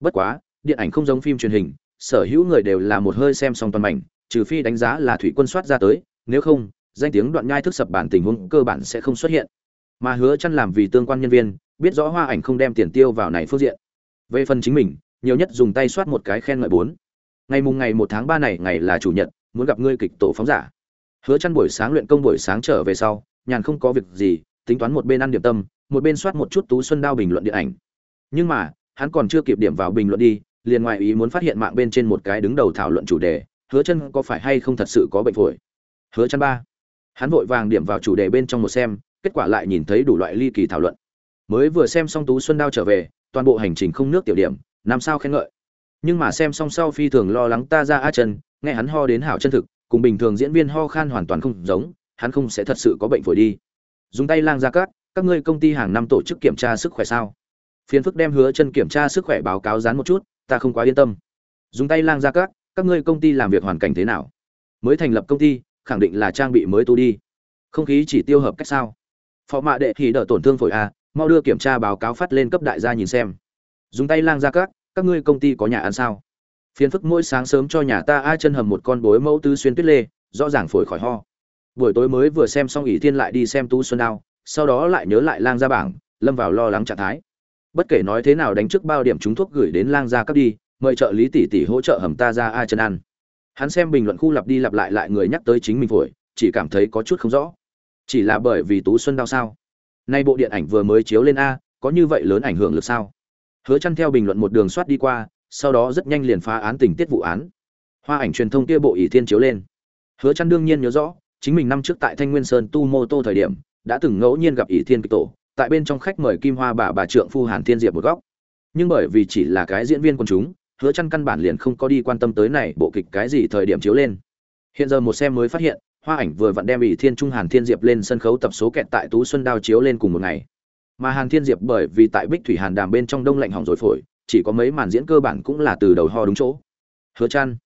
bất quá, điện ảnh không giống phim truyền hình, sở hữu người đều là một hơi xem xong toàn mảnh, trừ phi đánh giá là thủy quân soát ra tới, nếu không, danh tiếng đoạn nhai thức sập bản tình huống cơ bản sẽ không xuất hiện. Mà hứa chăn làm vì tương quan nhân viên, biết rõ hoa ảnh không đem tiền tiêu vào này phương diện. Về phần chính mình, nhiều nhất dùng tay soát một cái khen ngợi bốn. Ngày mùng ngày một tháng ba này, ngày là chủ nhật, muốn gặp ngươi kịch tổ phóng giả. Hứa chăn buổi sáng luyện công buổi sáng trở về sau, nhàn không có việc gì, tính toán một bên ăn điểm tâm, một bên soát một chút tú xuân đao bình luận điện ảnh. Nhưng mà hắn còn chưa kịp điểm vào bình luận đi, liền ngoại ý muốn phát hiện mạng bên trên một cái đứng đầu thảo luận chủ đề, hứa chân có phải hay không thật sự có bệnh phổi? Hứa chân ba. Hắn vội vàng điểm vào chủ đề bên trong một xem, kết quả lại nhìn thấy đủ loại ly kỳ thảo luận. Mới vừa xem xong tú xuân đao trở về, toàn bộ hành trình không nước tiểu điểm làm sao khen ngợi. Nhưng mà xem xong sau phi thường lo lắng ta ra a chân, nghe hắn ho đến hảo chân thực, cùng bình thường diễn viên ho khan hoàn toàn không giống, hắn không sẽ thật sự có bệnh phổi đi. Dùng tay lang ra cát các ngươi công ty hàng năm tổ chức kiểm tra sức khỏe sao? Phiền phức đem hứa chân kiểm tra sức khỏe báo cáo dán một chút, ta không quá yên tâm. Dùng tay lang ra cát các ngươi công ty làm việc hoàn cảnh thế nào? Mới thành lập công ty, khẳng định là trang bị mới tu đi. Không khí chỉ tiêu hợp cách sao? Phó mạ đệ thì đỡ tổn thương phổi a, mau đưa kiểm tra báo cáo phát lên cấp đại gia nhìn xem. Dùng tay lang ra cát các ngươi công ty có nhà ăn sao? Phiền phức mỗi sáng sớm cho nhà ta ai chân hầm một con bối mẫu tứ xuyên tuyết lê, rõ ràng phổi khỏi ho. Buổi tối mới vừa xem xong ỷ thiên lại đi xem tú xuân đao, sau đó lại nhớ lại lang gia bảng, lâm vào lo lắng trạng thái bất kể nói thế nào đánh trước bao điểm chúng thuốc gửi đến lang gia cấp đi, mời trợ lý tỷ tỷ hỗ trợ hầm ta ra ai chân ăn. Hắn xem bình luận khu lặp đi lặp lại lại người nhắc tới chính mình phổi, chỉ cảm thấy có chút không rõ. Chỉ là bởi vì tú xuân đau sao? Nay bộ điện ảnh vừa mới chiếu lên a, có như vậy lớn ảnh hưởng lực sao? Hứa chăn theo bình luận một đường soát đi qua, sau đó rất nhanh liền phá án tình tiết vụ án. Hoa ảnh truyền thông kia bộ ỷ thiên chiếu lên. Hứa chăn đương nhiên nhớ rõ, chính mình năm trước tại thanh nguyên sơn tu mô tô thời điểm, đã từng ngẫu nhiên gặp ỷ thiên kịch tổ tại bên trong khách mời kim hoa bà bà trượng phu hàn thiên diệp một góc. Nhưng bởi vì chỉ là cái diễn viên quần chúng, hứa chăn căn bản liền không có đi quan tâm tới này bộ kịch cái gì thời điểm chiếu lên. Hiện giờ một xem mới phát hiện, hoa ảnh vừa vặn đem ủy thiên trung hàn thiên diệp lên sân khấu tập số kẹt tại tú xuân đao chiếu lên cùng một ngày. Mà hàn thiên diệp bởi vì tại bích thủy hàn đàm bên trong đông lạnh hỏng rồi phổi, chỉ có mấy màn diễn cơ bản cũng là từ đầu ho đúng chỗ. Hứa chăn,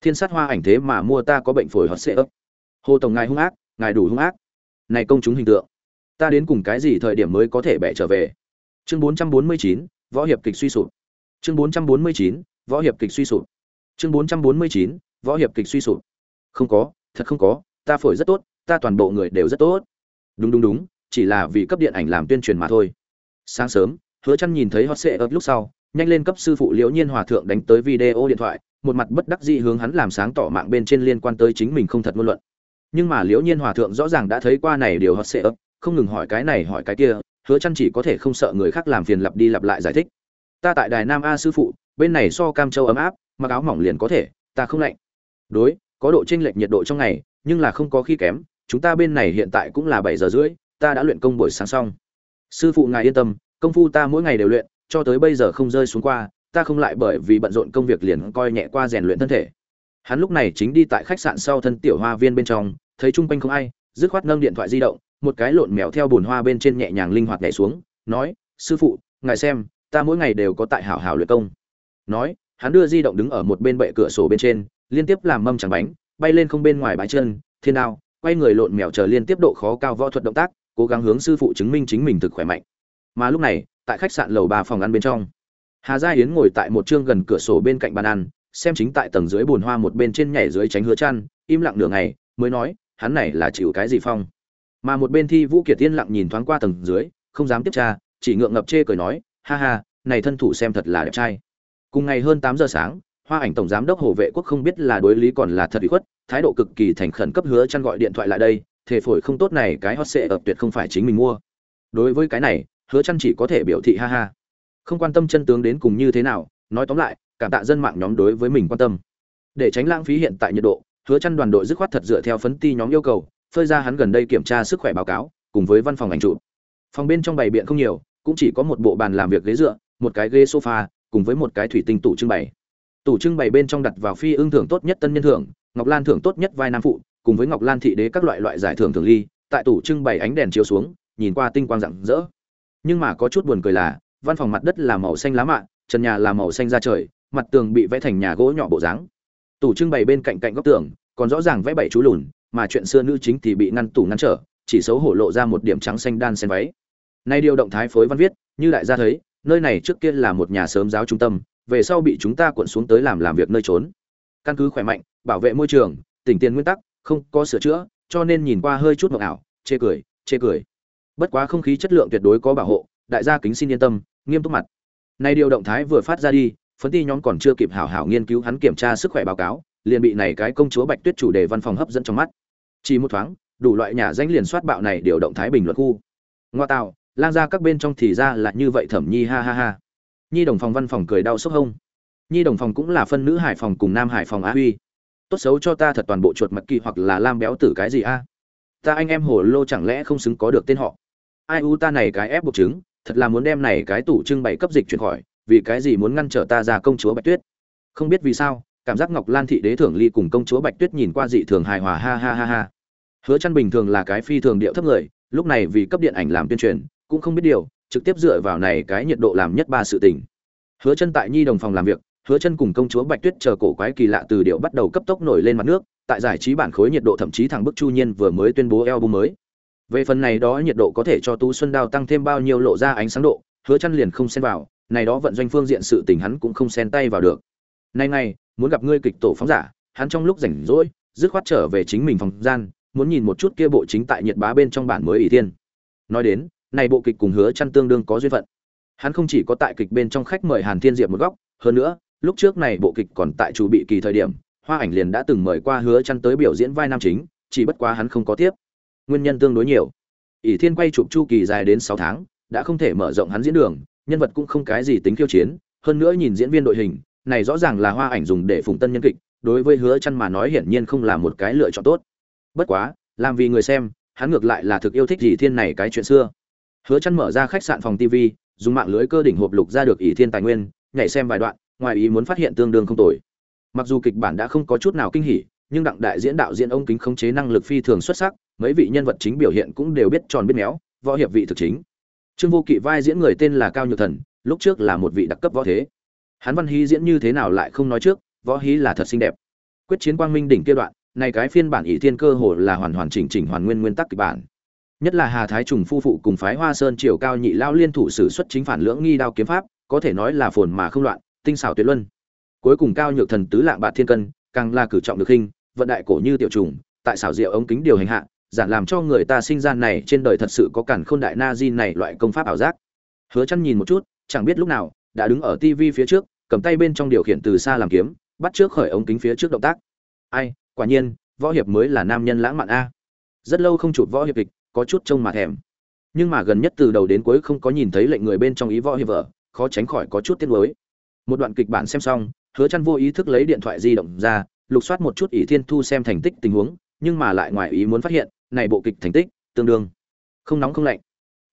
thiên sát hoa ảnh thế mà mua ta có bệnh phổi hót xệ ấp. Hồ tổng ngài hung ác, ngài đủ hung ác. Này công chúng hình tượng ta đến cùng cái gì thời điểm mới có thể bẻ trở về? Chương 449, võ hiệp kịch suy sụp. Chương 449, võ hiệp kịch suy sụp. Chương 449, võ hiệp kịch suy sụp. Không có thật không có ta phổi rất tốt ta toàn bộ người đều rất tốt. Đúng đúng đúng chỉ là vì cấp điện ảnh làm tuyên truyền mà thôi. Sáng sớm hứa chăn nhìn thấy hot sệ ấp lúc sau nhanh lên cấp sư phụ liễu nhiên hòa thượng đánh tới video điện thoại một mặt bất đắc dĩ hướng hắn làm sáng tỏ mạng bên trên liên quan tới chính mình không thật ngôn luận. Nhưng mà liễu nhiên hòa thượng rõ ràng đã thấy qua này điều hot sệ ấp không ngừng hỏi cái này hỏi cái kia, hứa chăn chỉ có thể không sợ người khác làm phiền lặp đi lặp lại giải thích. Ta tại đài nam a sư phụ, bên này so cam châu ấm áp, mặc áo mỏng liền có thể, ta không lạnh. Đối, có độ chênh lệch nhiệt độ trong ngày, nhưng là không có khi kém, chúng ta bên này hiện tại cũng là bảy giờ rưỡi, ta đã luyện công buổi sáng xong. Sư phụ ngài yên tâm, công phu ta mỗi ngày đều luyện, cho tới bây giờ không rơi xuống qua, ta không lại bởi vì bận rộn công việc liền coi nhẹ qua rèn luyện thân thể. Hắn lúc này chính đi tại khách sạn sau thân tiểu hoa viên bên trong, thấy chung quanh không ai, dứt khoát nâng điện thoại di động một cái lộn mèo theo bồn hoa bên trên nhẹ nhàng linh hoạt nhảy xuống, nói, sư phụ, ngài xem, ta mỗi ngày đều có tại hảo hảo luyện công. Nói, hắn đưa di động đứng ở một bên bệ cửa sổ bên trên, liên tiếp làm mâm chẳng bánh, bay lên không bên ngoài bãi chân, thiên đao, quay người lộn mèo chờ liên tiếp độ khó cao võ thuật động tác, cố gắng hướng sư phụ chứng minh chính mình thực khỏe mạnh. Mà lúc này, tại khách sạn lầu ba phòng ăn bên trong, hà gia yến ngồi tại một chương gần cửa sổ bên cạnh bàn ăn, xem chính tại tầng dưới bồn hoa một bên trên nhảy dưới tránh hứa chăn, im lặng nửa ngày, mới nói, hắn này là chịu cái gì phong? Mà một bên thi vũ kiệt tiên lặng nhìn thoáng qua tầng dưới, không dám tiếp tra, chỉ ngượng ngập chê cười nói, ha ha, này thân thủ xem thật là đẹp trai. Cùng ngày hơn tám giờ sáng, hoa ảnh tổng giám đốc hồ vệ quốc không biết là đối lý còn là thật bị khuất, thái độ cực kỳ thành khẩn cấp hứa chăn gọi điện thoại lại đây thể phổi không tốt này cái hot sẽ ập tuyệt không phải chính mình mua. Đối với cái này, hứa chăn chỉ có thể biểu thị ha ha. Không quan tâm chân tướng đến cùng như thế nào, nói tóm lại, cảm tạ dân mạng nhóm đối với mình quan tâm. Để tránh lãng phí hiện tại nhiệt độ, hứa chăn đoàn đội dứt khoát thật dựa theo phấn ti nhóm yêu cầu phơi ra hắn gần đây kiểm tra sức khỏe báo cáo, cùng với văn phòng ảnh chụp. Phòng bên trong bày biện không nhiều, cũng chỉ có một bộ bàn làm việc ghế dựa, một cái ghế sofa, cùng với một cái thủy tinh tủ trưng bày. Tủ trưng bày bên trong đặt vào phi ương thưởng tốt nhất tân nhân thưởng, ngọc lan thưởng tốt nhất vai nam phụ, cùng với ngọc lan thị đế các loại loại giải thưởng thường ly, tại tủ trưng bày ánh đèn chiếu xuống, nhìn qua tinh quang rạng rỡ. Nhưng mà có chút buồn cười là, văn phòng mặt đất là màu xanh lá mạ trần nhà là màu xanh da trời, mặt tường bị vẽ thành nhà gỗ nhỏ bộ dáng. Tủ trưng bày bên cạnh cạnh góc tường, còn rõ ràng vẽ bảy chú lùn mà chuyện xưa nữ chính thì bị ngăn tủ ngăn trở, chỉ xấu hổ lộ ra một điểm trắng xanh đan xen váy. Nay điều động thái phối văn viết, như đại gia thấy, nơi này trước kia là một nhà sớm giáo trung tâm, về sau bị chúng ta cuộn xuống tới làm làm việc nơi trốn. Căn cứ khỏe mạnh, bảo vệ môi trường, tỉnh tiền nguyên tắc, không có sửa chữa, cho nên nhìn qua hơi chút mộng ảo, chê cười chê cười. Bất quá không khí chất lượng tuyệt đối có bảo hộ, đại gia kính xin yên tâm, nghiêm túc mặt. Nay điều động thái vừa phát ra đi, phấn ti nhóm còn chưa kịp hảo hảo nghiên cứu hắn kiểm tra sức khỏe báo cáo, liền bị này cái công chúa bạch tuyết chủ đề văn phòng hấp dẫn trong mắt chỉ một thoáng, đủ loại nhà danh liền soát bạo này điều động thái bình luận khu. Ngoa tạo, lang ra các bên trong thì ra là như vậy thẩm nhi ha ha ha. Nhi đồng phòng văn phòng cười đau sốc hông. Nhi đồng phòng cũng là phân nữ hải phòng cùng nam hải phòng á huy. Tốt xấu cho ta thật toàn bộ chuột mật kỳ hoặc là lam béo tử cái gì a? Ta anh em hồ lô chẳng lẽ không xứng có được tên họ? Ai u ta này cái ép buộc chứng thật là muốn đem này cái tủ trưng bày cấp dịch chuyển khỏi, vì cái gì muốn ngăn trở ta ra công chúa bạch tuyết? Không biết vì sao cảm giác ngọc lan thị đế thưởng ly cùng công chúa bạch tuyết nhìn qua dị thường hài hòa, ha ha ha ha. Hứa chăn bình thường là cái phi thường điệu thấp người, lúc này vì cấp điện ảnh làm tuyên truyền, cũng không biết điều, trực tiếp dựa vào này cái nhiệt độ làm nhất ba sự tình. Hứa chân tại nhi đồng phòng làm việc, hứa chân cùng công chúa bạch tuyết chờ cổ quái kỳ lạ từ điệu bắt đầu cấp tốc nổi lên mặt nước, tại giải trí bản khối nhiệt độ thậm chí thẳng bức chu nhiên vừa mới tuyên bố album mới. Về phần này đó nhiệt độ có thể cho tú xuân đao tăng thêm bao nhiêu lộ ra ánh sáng độ, hứa chân liền không xen vào, này đó vận doanh phương diện sự tình hắn cũng không xen tay vào được nay ngày, muốn gặp ngươi kịch tổ phóng giả, hắn trong lúc rảnh rỗi, dứt khoát trở về chính mình phòng gian, muốn nhìn một chút kia bộ chính tại nhiệt bá bên trong bản mới ỷ tiên nói đến, này bộ kịch cùng hứa chăn tương đương có duyên phận. Hắn không chỉ có tại kịch bên trong khách mời hàn thiên diệp một góc, hơn nữa, lúc trước này bộ kịch còn tại chủ bị kỳ thời điểm, hoa ảnh liền đã từng mời qua hứa chăn tới biểu diễn vai nam chính, chỉ bất quá hắn không có tiếp. Nguyên nhân tương đối nhiều. Ỷ thiên quay chụp chu kỳ dài đến 6 tháng, đã không thể mở rộng hắn diễn đường, nhân vật cũng không cái gì tính khiêu chiến, hơn nữa nhìn diễn viên đội hình này rõ ràng là hoa ảnh dùng để phụng tân nhân kịch, đối với hứa chăn mà nói hiển nhiên không là một cái lựa chọn tốt. Bất quá, làm vì người xem, hắn ngược lại là thực yêu thích ỷ thiên này cái chuyện xưa. Hứa chăn mở ra khách sạn phòng tv dùng mạng lưới cơ đỉnh hộp lục ra được ỷ thiên tài nguyên, nhảy xem vài đoạn, ngoài ý muốn phát hiện tương đương không tồi. Mặc dù kịch bản đã không có chút nào kinh hỉ, nhưng đặng đại diễn đạo diễn ông kính khống chế năng lực phi thường xuất sắc, mấy vị nhân vật chính biểu hiện cũng đều biết tròn biết méo, võ hiệp vị thực chính. Trương vô kỵ vai diễn người tên là cao nhược thần, lúc trước là một vị đặc cấp võ thế hắn văn hí diễn như thế nào lại không nói trước, võ hí là thật xinh đẹp. Quyết chiến quang minh đỉnh kia đoạn, này cái phiên bản ỷ thiên cơ hồ là hoàn hoàn chỉnh chỉnh hoàn nguyên nguyên tắc kịch bản. Nhất là hà thái trùng phu phụ cùng phái hoa sơn triều cao nhị lao liên thủ sử xuất chính phản lưỡng nghi đao kiếm pháp, có thể nói là phồn mà không loạn, tinh xảo tuyệt luân. Cuối cùng cao nhược thần tứ lạng bạc thiên cân, càng là cử trọng được hình, vận đại cổ như tiểu trùng, tại xảo diệu ống kính điều hành hạ, giản làm cho người ta sinh ra này trên đời thật sự có cản khôn đại na di này loại công pháp ảo giác. Hứa chăn nhìn một chút, chẳng biết lúc nào, đã đứng ở tivi phía trước cầm tay bên trong điều khiển từ xa làm kiếm bắt trước khởi ống kính phía trước động tác. Ai quả nhiên võ hiệp mới là nam nhân lãng mạn a. Rất lâu không chụp võ hiệp kịch có chút trông mà thèm. Nhưng mà gần nhất từ đầu đến cuối không có nhìn thấy lệnh người bên trong ý võ hiệp vợ khó tránh khỏi có chút tiếc nuối. Một đoạn kịch bản xem xong hứa chăn vô ý thức lấy điện thoại di động ra lục soát một chút ỷ thiên thu xem thành tích tình huống nhưng mà lại ngoài ý muốn phát hiện này bộ kịch thành tích tương đương. Không nóng không lạnh.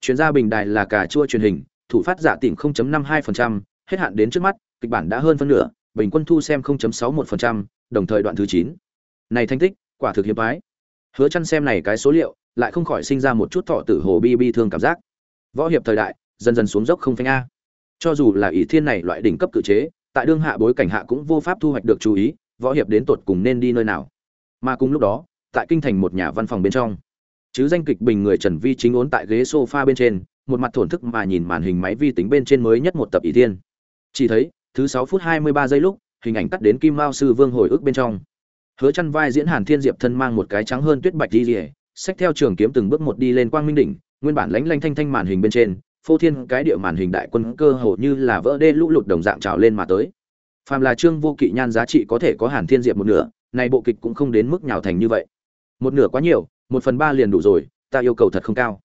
Chuyên gia bình đài là cà chua truyền hình thủ phát giả tỉnh 0.52%, hết hạn đến trước mắt kịch bản đã hơn phân nửa bình quân thu xem 0.61%, đồng thời đoạn thứ 9. này thành tích quả thực hiếm ái, hứa chăn xem này cái số liệu lại không khỏi sinh ra một chút thọ tử hồ bi bi thương cảm giác. Võ hiệp thời đại dần dần xuống dốc không phanh a. Cho dù là ỷ thiên này loại đỉnh cấp cự chế tại đương hạ bối cảnh hạ cũng vô pháp thu hoạch được chú ý võ hiệp đến tột cùng nên đi nơi nào. Mà cùng lúc đó tại kinh thành một nhà văn phòng bên trong chứ danh kịch bình người trần vi chính ốn tại ghế sofa bên trên một mặt thổn thức mà nhìn màn hình máy vi tính bên trên mới nhất một tập ỷ thiên. Chỉ thấy thứ sáu phút hai mươi ba giây lúc, hình ảnh cắt đến kim mao sư vương hồi ức bên trong. Hứa chăn vai diễn hàn thiên diệp thân mang một cái trắng hơn tuyết bạch đi rỉa xách theo trường kiếm từng bước một đi lên quang minh đỉnh, nguyên bản lánh lanh thanh thanh màn hình bên trên, phô thiên cái địa màn hình đại quân cơ hồ như là vỡ đê lũ lụt đồng dạng trào lên mà tới. Phàm là trương vô kỵ nhan giá trị có thể có hàn thiên diệp một nửa này bộ kịch cũng không đến mức nhào thành như vậy. Một nửa quá nhiều, một phần ba liền đủ rồi, ta yêu cầu thật không cao.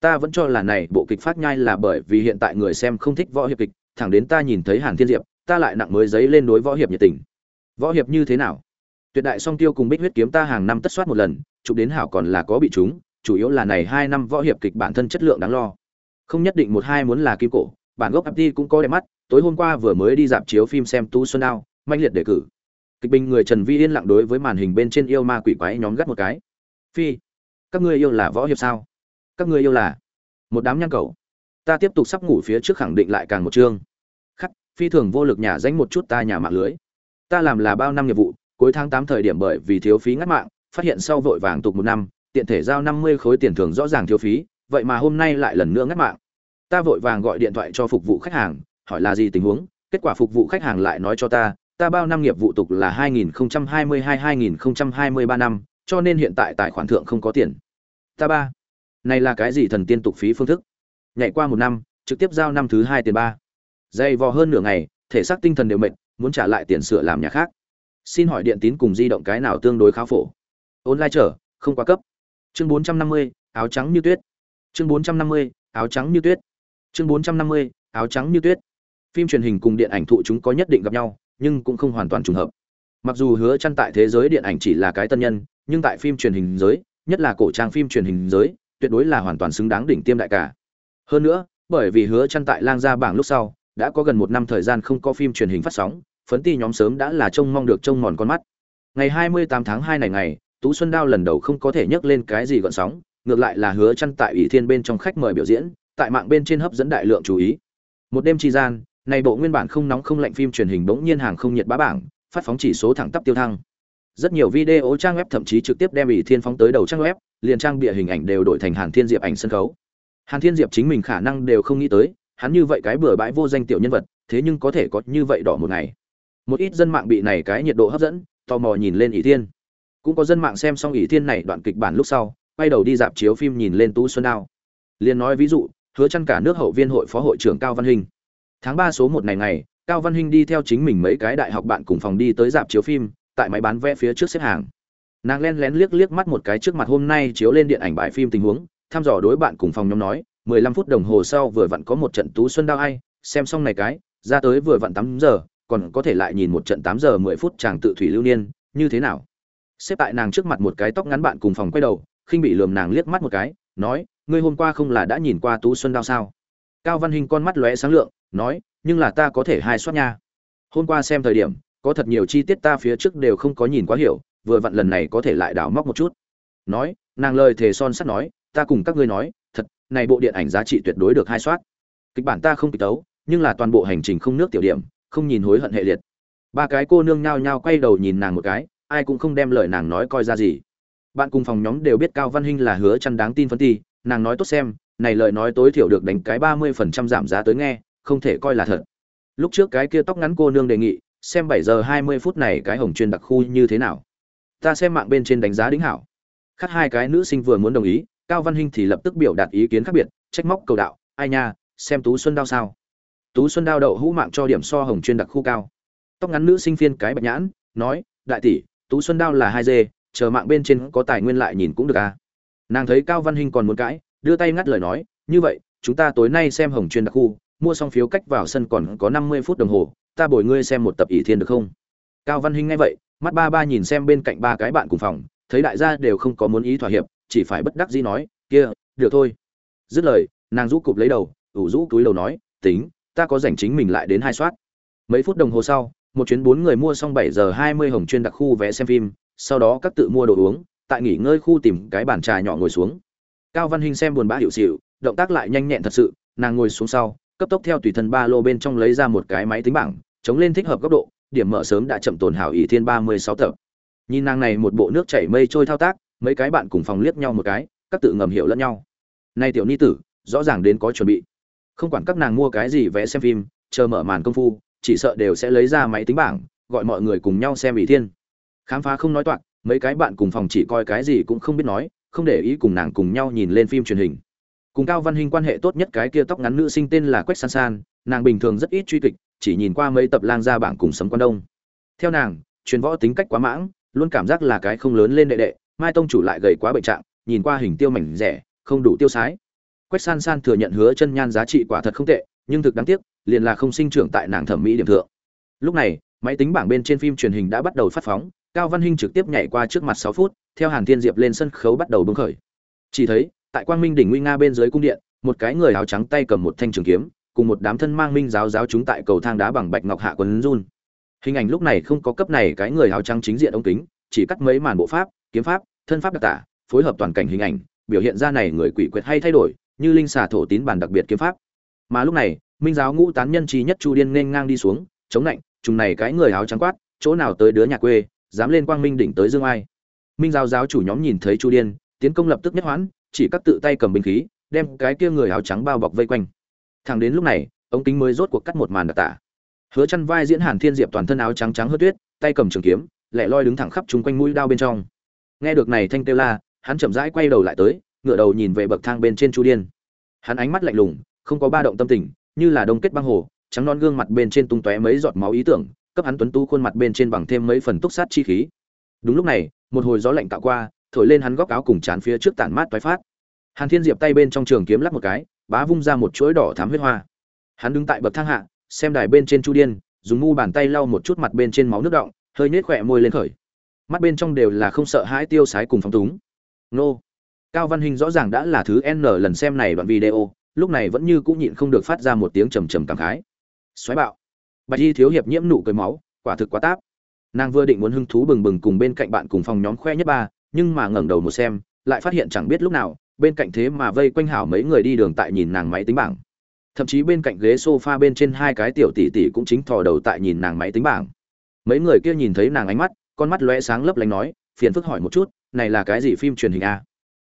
Ta vẫn cho là này bộ kịch phát nhai là bởi vì hiện tại người xem không thích võ hiệp kịch, thẳng đến ta nhìn thấy hàn thiên diệp ta lại nặng mới giấy lên đối võ hiệp nhiệt tình. Võ hiệp như thế nào? Tuyệt đại song tiêu cùng bích huyết kiếm ta hàng năm tất soát một lần, chụp đến hảo còn là có bị chúng chủ yếu là này hai năm võ hiệp kịch bản thân chất lượng đáng lo. Không nhất định một hai muốn là kim cổ, bản gốc FT cũng có đẹp mắt, tối hôm qua vừa mới đi dạp chiếu phim xem tú xuân đao manh liệt đề cử. Kịch bình người trần vi yên lặng đối với màn hình bên trên yêu ma quỷ quái nhóm gắt một cái. Phi, các ngươi yêu là võ hiệp sao? Các ngươi yêu là một đám nhăn cầu ta tiếp tục sắp ngủ phía trước khẳng định lại càng một chương phi thường vô lực nhà danh một chút ta nhà mạng lưới. Ta làm là bao năm nghiệp vụ, cuối tháng tám thời điểm bởi vì thiếu phí ngắt mạng, phát hiện sau vội vàng tục một năm, tiện thể giao năm mươi khối tiền thưởng rõ ràng thiếu phí, vậy mà hôm nay lại lần nữa ngắt mạng. Ta vội vàng gọi điện thoại cho phục vụ khách hàng, hỏi là gì tình huống, kết quả phục vụ khách hàng lại nói cho ta ta bao năm nghiệp vụ tục là 2022-2023 năm, cho nên hiện tại tài khoản thượng không có tiền. Ta ba, này là cái gì thần tiên tục phí phương thức? Nhảy qua một năm, trực tiếp giao năm thứ hai tiền ba dày vò hơn nửa ngày thể xác tinh thần đều mệt muốn trả lại tiền sửa làm nhà khác. Xin hỏi điện tín cùng di động cái nào tương đối khá phổ? Online trở không quá cấp. Chương 450, áo trắng như tuyết. Chương 450, áo trắng như tuyết. Chương 450, áo trắng như tuyết. Phim truyền hình cùng điện ảnh thụ chúng có nhất định gặp nhau nhưng cũng không hoàn toàn trùng hợp. Mặc dù hứa chăn tại thế giới điện ảnh chỉ là cái tân nhân nhưng tại phim truyền hình giới nhất là cổ trang phim truyền hình giới tuyệt đối là hoàn toàn xứng đáng đỉnh tiêm đại cả. Hơn nữa bởi vì hứa chăn tại lang gia bảng lúc sau đã có gần một năm thời gian không có phim truyền hình phát sóng, phấn ti nhóm sớm đã là trông mong được trông mòn con mắt. Ngày 28 tháng 2 này ngày, tú xuân đao lần đầu không có thể nhấc lên cái gì gọn sóng, ngược lại là hứa chăn tại ủy thiên bên trong khách mời biểu diễn, tại mạng bên trên hấp dẫn đại lượng chú ý. Một đêm chi gian, này bộ nguyên bản không nóng không lạnh phim truyền hình bỗng nhiên hàng không nhiệt bá bảng, phát phóng chỉ số thẳng tắp tiêu thăng. Rất nhiều video trang web thậm chí trực tiếp đem ủy thiên phóng tới đầu trang web, liền trang bịa hình ảnh đều đổi thành hàn thiên diệp ảnh sân khấu. Hàn thiên diệp chính mình khả năng đều không nghĩ tới hắn như vậy cái bừa bãi vô danh tiểu nhân vật, thế nhưng có thể có như vậy đỏ một ngày. Một ít dân mạng bị này cái nhiệt độ hấp dẫn, tò mò nhìn lên ỷ thiên. Cũng có dân mạng xem xong ỷ thiên này đoạn kịch bản lúc sau, quay đầu đi dạp chiếu phim nhìn lên tú xuân đao. Liền nói ví dụ, hứa chăn cả nước hậu viên hội phó hội trưởng cao văn hình. Tháng ba số một ngày ngày, cao văn hinh đi theo chính mình mấy cái đại học bạn cùng phòng đi tới dạp chiếu phim, tại máy bán vé phía trước xếp hàng. Nàng lén lén liếc liếc mắt một cái trước mặt hôm nay chiếu lên điện ảnh bài phim tình huống, thăm dò đối bạn cùng phòng nhóm nói 15 phút đồng hồ sau vừa vặn có một trận tú xuân đao ai, xem xong này cái, ra tới vừa vặn 8 giờ, còn có thể lại nhìn một trận 8 giờ 10 phút chàng tự thủy lưu niên, như thế nào? Xếp tại nàng trước mặt một cái tóc ngắn bạn cùng phòng quay đầu, khinh bị lườm nàng liếc mắt một cái, nói, ngươi hôm qua không là đã nhìn qua tú xuân đao sao? Cao văn hình con mắt lóe sáng lượng, nói, nhưng là ta có thể hai soát nha. Hôm qua xem thời điểm, có thật nhiều chi tiết ta phía trước đều không có nhìn quá hiểu, vừa vặn lần này có thể lại đảo móc một chút. Nói, nàng lời thề son sắt nói, ta cùng các ngươi nói này bộ điện ảnh giá trị tuyệt đối được hai soát. Kịch bản ta không kịch tấu, nhưng là toàn bộ hành trình không nước tiểu điểm, không nhìn hối hận hệ liệt. Ba cái cô nương nhao nhao quay đầu nhìn nàng một cái, ai cũng không đem lời nàng nói coi ra gì. Bạn cùng phòng nhóm đều biết cao văn hinh là hứa chăn đáng tin phân ti, nàng nói tốt xem, này lời nói tối thiểu được đánh cái ba mươi phần trăm giảm giá tới nghe, không thể coi là thật. Lúc trước cái kia tóc ngắn cô nương đề nghị, xem bảy giờ hai mươi phút này cái hồng chuyên đặc khu như thế nào. Ta xem mạng bên trên đánh giá đính hảo. Khắc hai cái nữ sinh vừa muốn đồng ý cao văn hinh thì lập tức biểu đạt ý kiến khác biệt, trách móc cầu đạo, ai nha, xem tú xuân đao sao? Tú xuân đao đậu hũ mạng cho điểm so hồng chuyên đặc khu cao. Tóc ngắn nữ sinh phiên cái bạch nhãn, nói, đại tỷ, tú xuân đao là hai dê, chờ mạng bên trên có tài nguyên lại nhìn cũng được à. Nàng thấy cao văn hinh còn muốn cãi, đưa tay ngắt lời nói, như vậy, chúng ta tối nay xem hồng chuyên đặc khu, mua xong phiếu cách vào sân còn có năm mươi phút đồng hồ, ta bồi ngươi xem một tập ỷ thiên được không? Cao văn hinh nghe vậy, mắt ba ba nhìn xem bên cạnh ba cái bạn cùng phòng, thấy đại gia đều không có muốn ý thỏa hiệp chỉ phải bất đắc dĩ nói, kia, được thôi. Dứt lời, nàng rũ cụp lấy đầu, ủ rũ túi đầu nói, tính, ta có rảnh chính mình lại đến hai soát. Mấy phút đồng hồ sau, một chuyến bốn người mua xong bảy giờ hai mươi hồng chuyên đặc khu vé xem phim, sau đó các tự mua đồ uống, tại nghỉ ngơi khu tìm cái bàn trà nhỏ ngồi xuống. Cao văn hinh xem buồn bã hiệu xịu, động tác lại nhanh nhẹn thật sự, nàng ngồi xuống sau, cấp tốc theo tùy thân ba lô bên trong lấy ra một cái máy tính bảng, chống lên thích hợp góc độ, điểm mở sớm đã chậm tồn hảo ỷ thiên ba mươi sáu tập. Nhìn nàng này một bộ nước chảy mây trôi thao tác mấy cái bạn cùng phòng liếc nhau một cái, các tự ngầm hiểu lẫn nhau. Nay tiểu ni tử, rõ ràng đến có chuẩn bị. Không quản các nàng mua cái gì vẽ xem phim, chờ mở màn công phu, chỉ sợ đều sẽ lấy ra máy tính bảng, gọi mọi người cùng nhau xem ỷ thiên. Khám phá không nói toạc, mấy cái bạn cùng phòng chỉ coi cái gì cũng không biết nói, không để ý cùng nàng cùng nhau nhìn lên phim truyền hình. Cùng cao văn hình quan hệ tốt nhất cái kia tóc ngắn nữ sinh tên là quách san san, nàng bình thường rất ít truy kịch, chỉ nhìn qua mấy tập lang gia bảng cùng sấm quan đông. Theo nàng, truyền võ tính cách quá mãng, luôn cảm giác là cái không lớn lên đệ đệ mai tông chủ lại gầy quá bệnh trạng, nhìn qua hình tiêu mảnh rẻ, không đủ tiêu sái. Quách san san thừa nhận hứa chân nhan giá trị quả thật không tệ, nhưng thực đáng tiếc, liền là không sinh trưởng tại nàng thẩm mỹ điểm thượng. Lúc này, máy tính bảng bên trên phim truyền hình đã bắt đầu phát phóng, cao văn hinh trực tiếp nhảy qua trước mặt sáu phút, theo hàn thiên diệp lên sân khấu bắt đầu bưng khởi. Chỉ thấy, tại quang minh đỉnh nguy nga bên dưới cung điện, một cái người áo trắng tay cầm một thanh trường kiếm, cùng một đám thân mang minh giáo giáo chúng tại cầu thang đá bằng bạch ngọc hạ quấn run. Hình ảnh lúc này không có cấp này cái người áo trắng chính diện ống kính, chỉ cắt mấy màn bộ pháp kiếm pháp, thân pháp đặc tả, phối hợp toàn cảnh hình ảnh, biểu hiện ra này người quỷ quyệt hay thay đổi, như linh xà thổ tín bản đặc biệt kiếm pháp. Mà lúc này, minh giáo ngũ tán nhân trí nhất chu điên nên ngang đi xuống, chống lạnh, trùng này cái người áo trắng quát, chỗ nào tới đứa nhà quê, dám lên quang minh đỉnh tới dương ai? Minh giáo giáo chủ nhóm nhìn thấy chu điên, tiến công lập tức nhất hoãn, chỉ các tự tay cầm binh khí, đem cái kia người áo trắng bao bọc vây quanh. Thẳng đến lúc này, ống kính mới rốt cuộc cắt một màn đặc tả. Hứa chăn vai diễn hàn thiên diệp toàn thân áo trắng trắng hớt tuyết, tay cầm trường kiếm, lẻ loi đứng thẳng khắp chung quanh mũi đao bên trong nghe được này thanh kêu la, hắn chậm rãi quay đầu lại tới, ngửa đầu nhìn về bậc thang bên trên chu điên. Hắn ánh mắt lạnh lùng, không có ba động tâm tình, như là đông kết băng hồ, trắng non gương mặt bên trên tung tóe mấy giọt máu ý tưởng, cấp hắn tuấn tu khuôn mặt bên trên bằng thêm mấy phần túc sát chi khí. Đúng lúc này, một hồi gió lạnh tạo qua, thổi lên hắn góc áo cùng chán phía trước tản mát toái phát. Hàn thiên diệp tay bên trong trường kiếm lắp một cái, bá vung ra một chuỗi đỏ thám huyết hoa. Hắn đứng tại bậc thang hạ, xem đài bên trên chu điên, dùng mu bàn tay lau một chút mặt bên trên máu nước động hơi nhếch khỏe môi lên khởi mắt bên trong đều là không sợ hãi tiêu sái cùng phóng túng. Nô. Cao văn hình rõ ràng đã là thứ n lần xem này đoạn video, lúc này vẫn như cũng nhịn không được phát ra một tiếng trầm trầm cảm khái. Xoáy bạo. Bạch y thiếu hiệp nhiễm nụ cười máu, quả thực quá táp. Nàng vừa định muốn hưng thú bừng bừng cùng bên cạnh bạn cùng phòng nhóm khoe nhất ba, nhưng mà ngẩng đầu một xem, lại phát hiện chẳng biết lúc nào, bên cạnh thế mà vây quanh hảo mấy người đi đường tại nhìn nàng máy tính bảng. Thậm chí bên cạnh ghế sofa bên trên hai cái tiểu tỷ tỷ cũng chính thò đầu tại nhìn nàng máy tính bảng. Mấy người kia nhìn thấy nàng ánh mắt con mắt lóe sáng lấp lánh nói phiền phức hỏi một chút này là cái gì phim truyền hình a?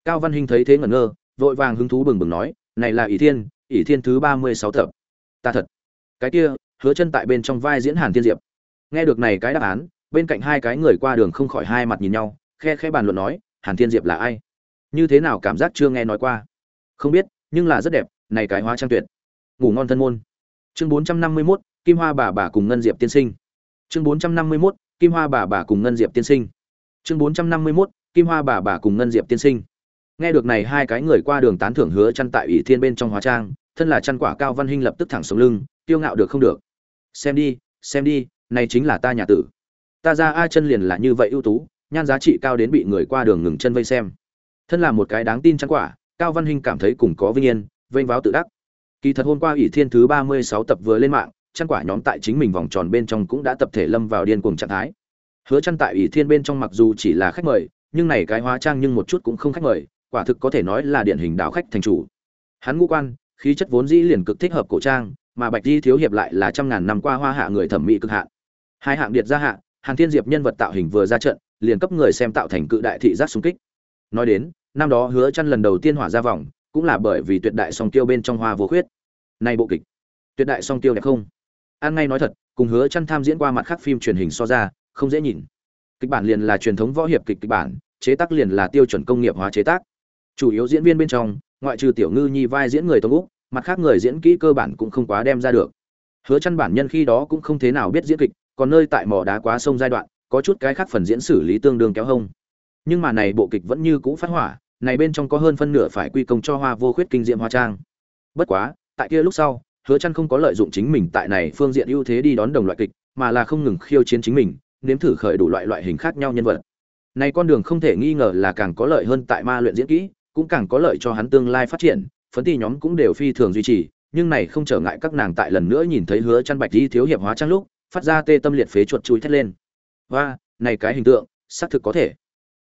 Cao văn hinh thấy thế ngẩn ngơ vội vàng hứng thú bừng bừng nói này là ỷ thiên ỷ thiên thứ ba mươi sáu tập. Ta thật. Cái kia hứa chân tại bên trong vai diễn hàn thiên diệp. Nghe được này cái đáp án bên cạnh hai cái người qua đường không khỏi hai mặt nhìn nhau khe khẽ bàn luận nói hàn thiên diệp là ai? Như thế nào cảm giác chưa nghe nói qua? Không biết nhưng là rất đẹp này cái hóa trang tuyệt. Ngủ ngon thân môn. Chương bốn trăm năm mươi 451, kim hoa bà bà cùng ngân diệp tiên sinh. Chương bốn trăm năm mươi 451, kim hoa bà bà cùng ngân diệp tiên sinh. Chương 451, kim hoa bà bà cùng ngân diệp tiên sinh. Nghe được này hai cái người qua đường tán thưởng hứa chăn tại ủy thiên bên trong hóa trang thân là chăn quả cao văn hinh lập tức thẳng sống lưng tiêu ngạo được không được. Xem đi xem đi này chính là ta nhà tử. Ta ra ai chân liền là như vậy ưu tú nhan giá trị cao đến bị người qua đường ngừng chân vây xem. Thân là một cái đáng tin chăn quả cao văn hinh cảm thấy cùng có vinh yên vênh váo tự đắc. Kỳ thật hôm qua ủy thiên thứ ba mươi sáu tập vừa lên mạng chăn quả nhóm tại chính mình vòng tròn bên trong cũng đã tập thể lâm vào điên cuồng trạng thái. Hứa chăn tại ủy thiên bên trong mặc dù chỉ là khách mời, nhưng này cái hóa trang nhưng một chút cũng không khách mời, quả thực có thể nói là điển hình đạo khách thành chủ. Hắn ngũ quan, khí chất vốn dĩ liền cực thích hợp cổ trang, mà bạch di thiếu hiệp lại là trăm ngàn năm qua hoa hạ người thẩm mỹ cực hạn. Hai hạng điệt ra hạ, hàn thiên diệp nhân vật tạo hình vừa ra trận, liền cấp người xem tạo thành cự đại thị giác xung kích. Nói đến, năm đó hứa chăn lần đầu tiên hỏa ra vòng, cũng là bởi vì tuyệt đại song tiêu bên trong hoa vô khuyết. Này bộ kịch, tuyệt đại song tiêu đẹp không? An ngay nói thật, cùng hứa chăn tham diễn qua mặt khác phim truyền hình so ra, không dễ nhìn. Kịch bản liền là truyền thống võ hiệp kịch kịch bản, chế tác liền là tiêu chuẩn công nghiệp hóa chế tác. Chủ yếu diễn viên bên trong, ngoại trừ tiểu ngư nhi vai diễn người tống úc, mặt khác người diễn kỹ cơ bản cũng không quá đem ra được. Hứa chăn bản nhân khi đó cũng không thế nào biết diễn kịch, còn nơi tại mỏ đá quá sông giai đoạn, có chút cái khác phần diễn xử lý tương đương kéo hông. Nhưng mà này bộ kịch vẫn như cũ phát hỏa, này bên trong có hơn phân nửa phải quy công cho hoa vô khuyết kinh diệm hoa trang. Bất quá, tại kia lúc sau hứa chăn không có lợi dụng chính mình tại này phương diện ưu thế đi đón đồng loại kịch, mà là không ngừng khiêu chiến chính mình, nếm thử khởi đủ loại loại hình khác nhau nhân vật. Này con đường không thể nghi ngờ là càng có lợi hơn tại ma luyện diễn kỹ, cũng càng có lợi cho hắn tương lai phát triển, phấn ti nhóm cũng đều phi thường duy trì, nhưng này không trở ngại các nàng tại lần nữa nhìn thấy hứa chăn bạch đi thiếu hiệp hóa trang lúc, phát ra tê tâm liệt phế chuột chui thét lên. Và này cái hình tượng, xác thực có thể.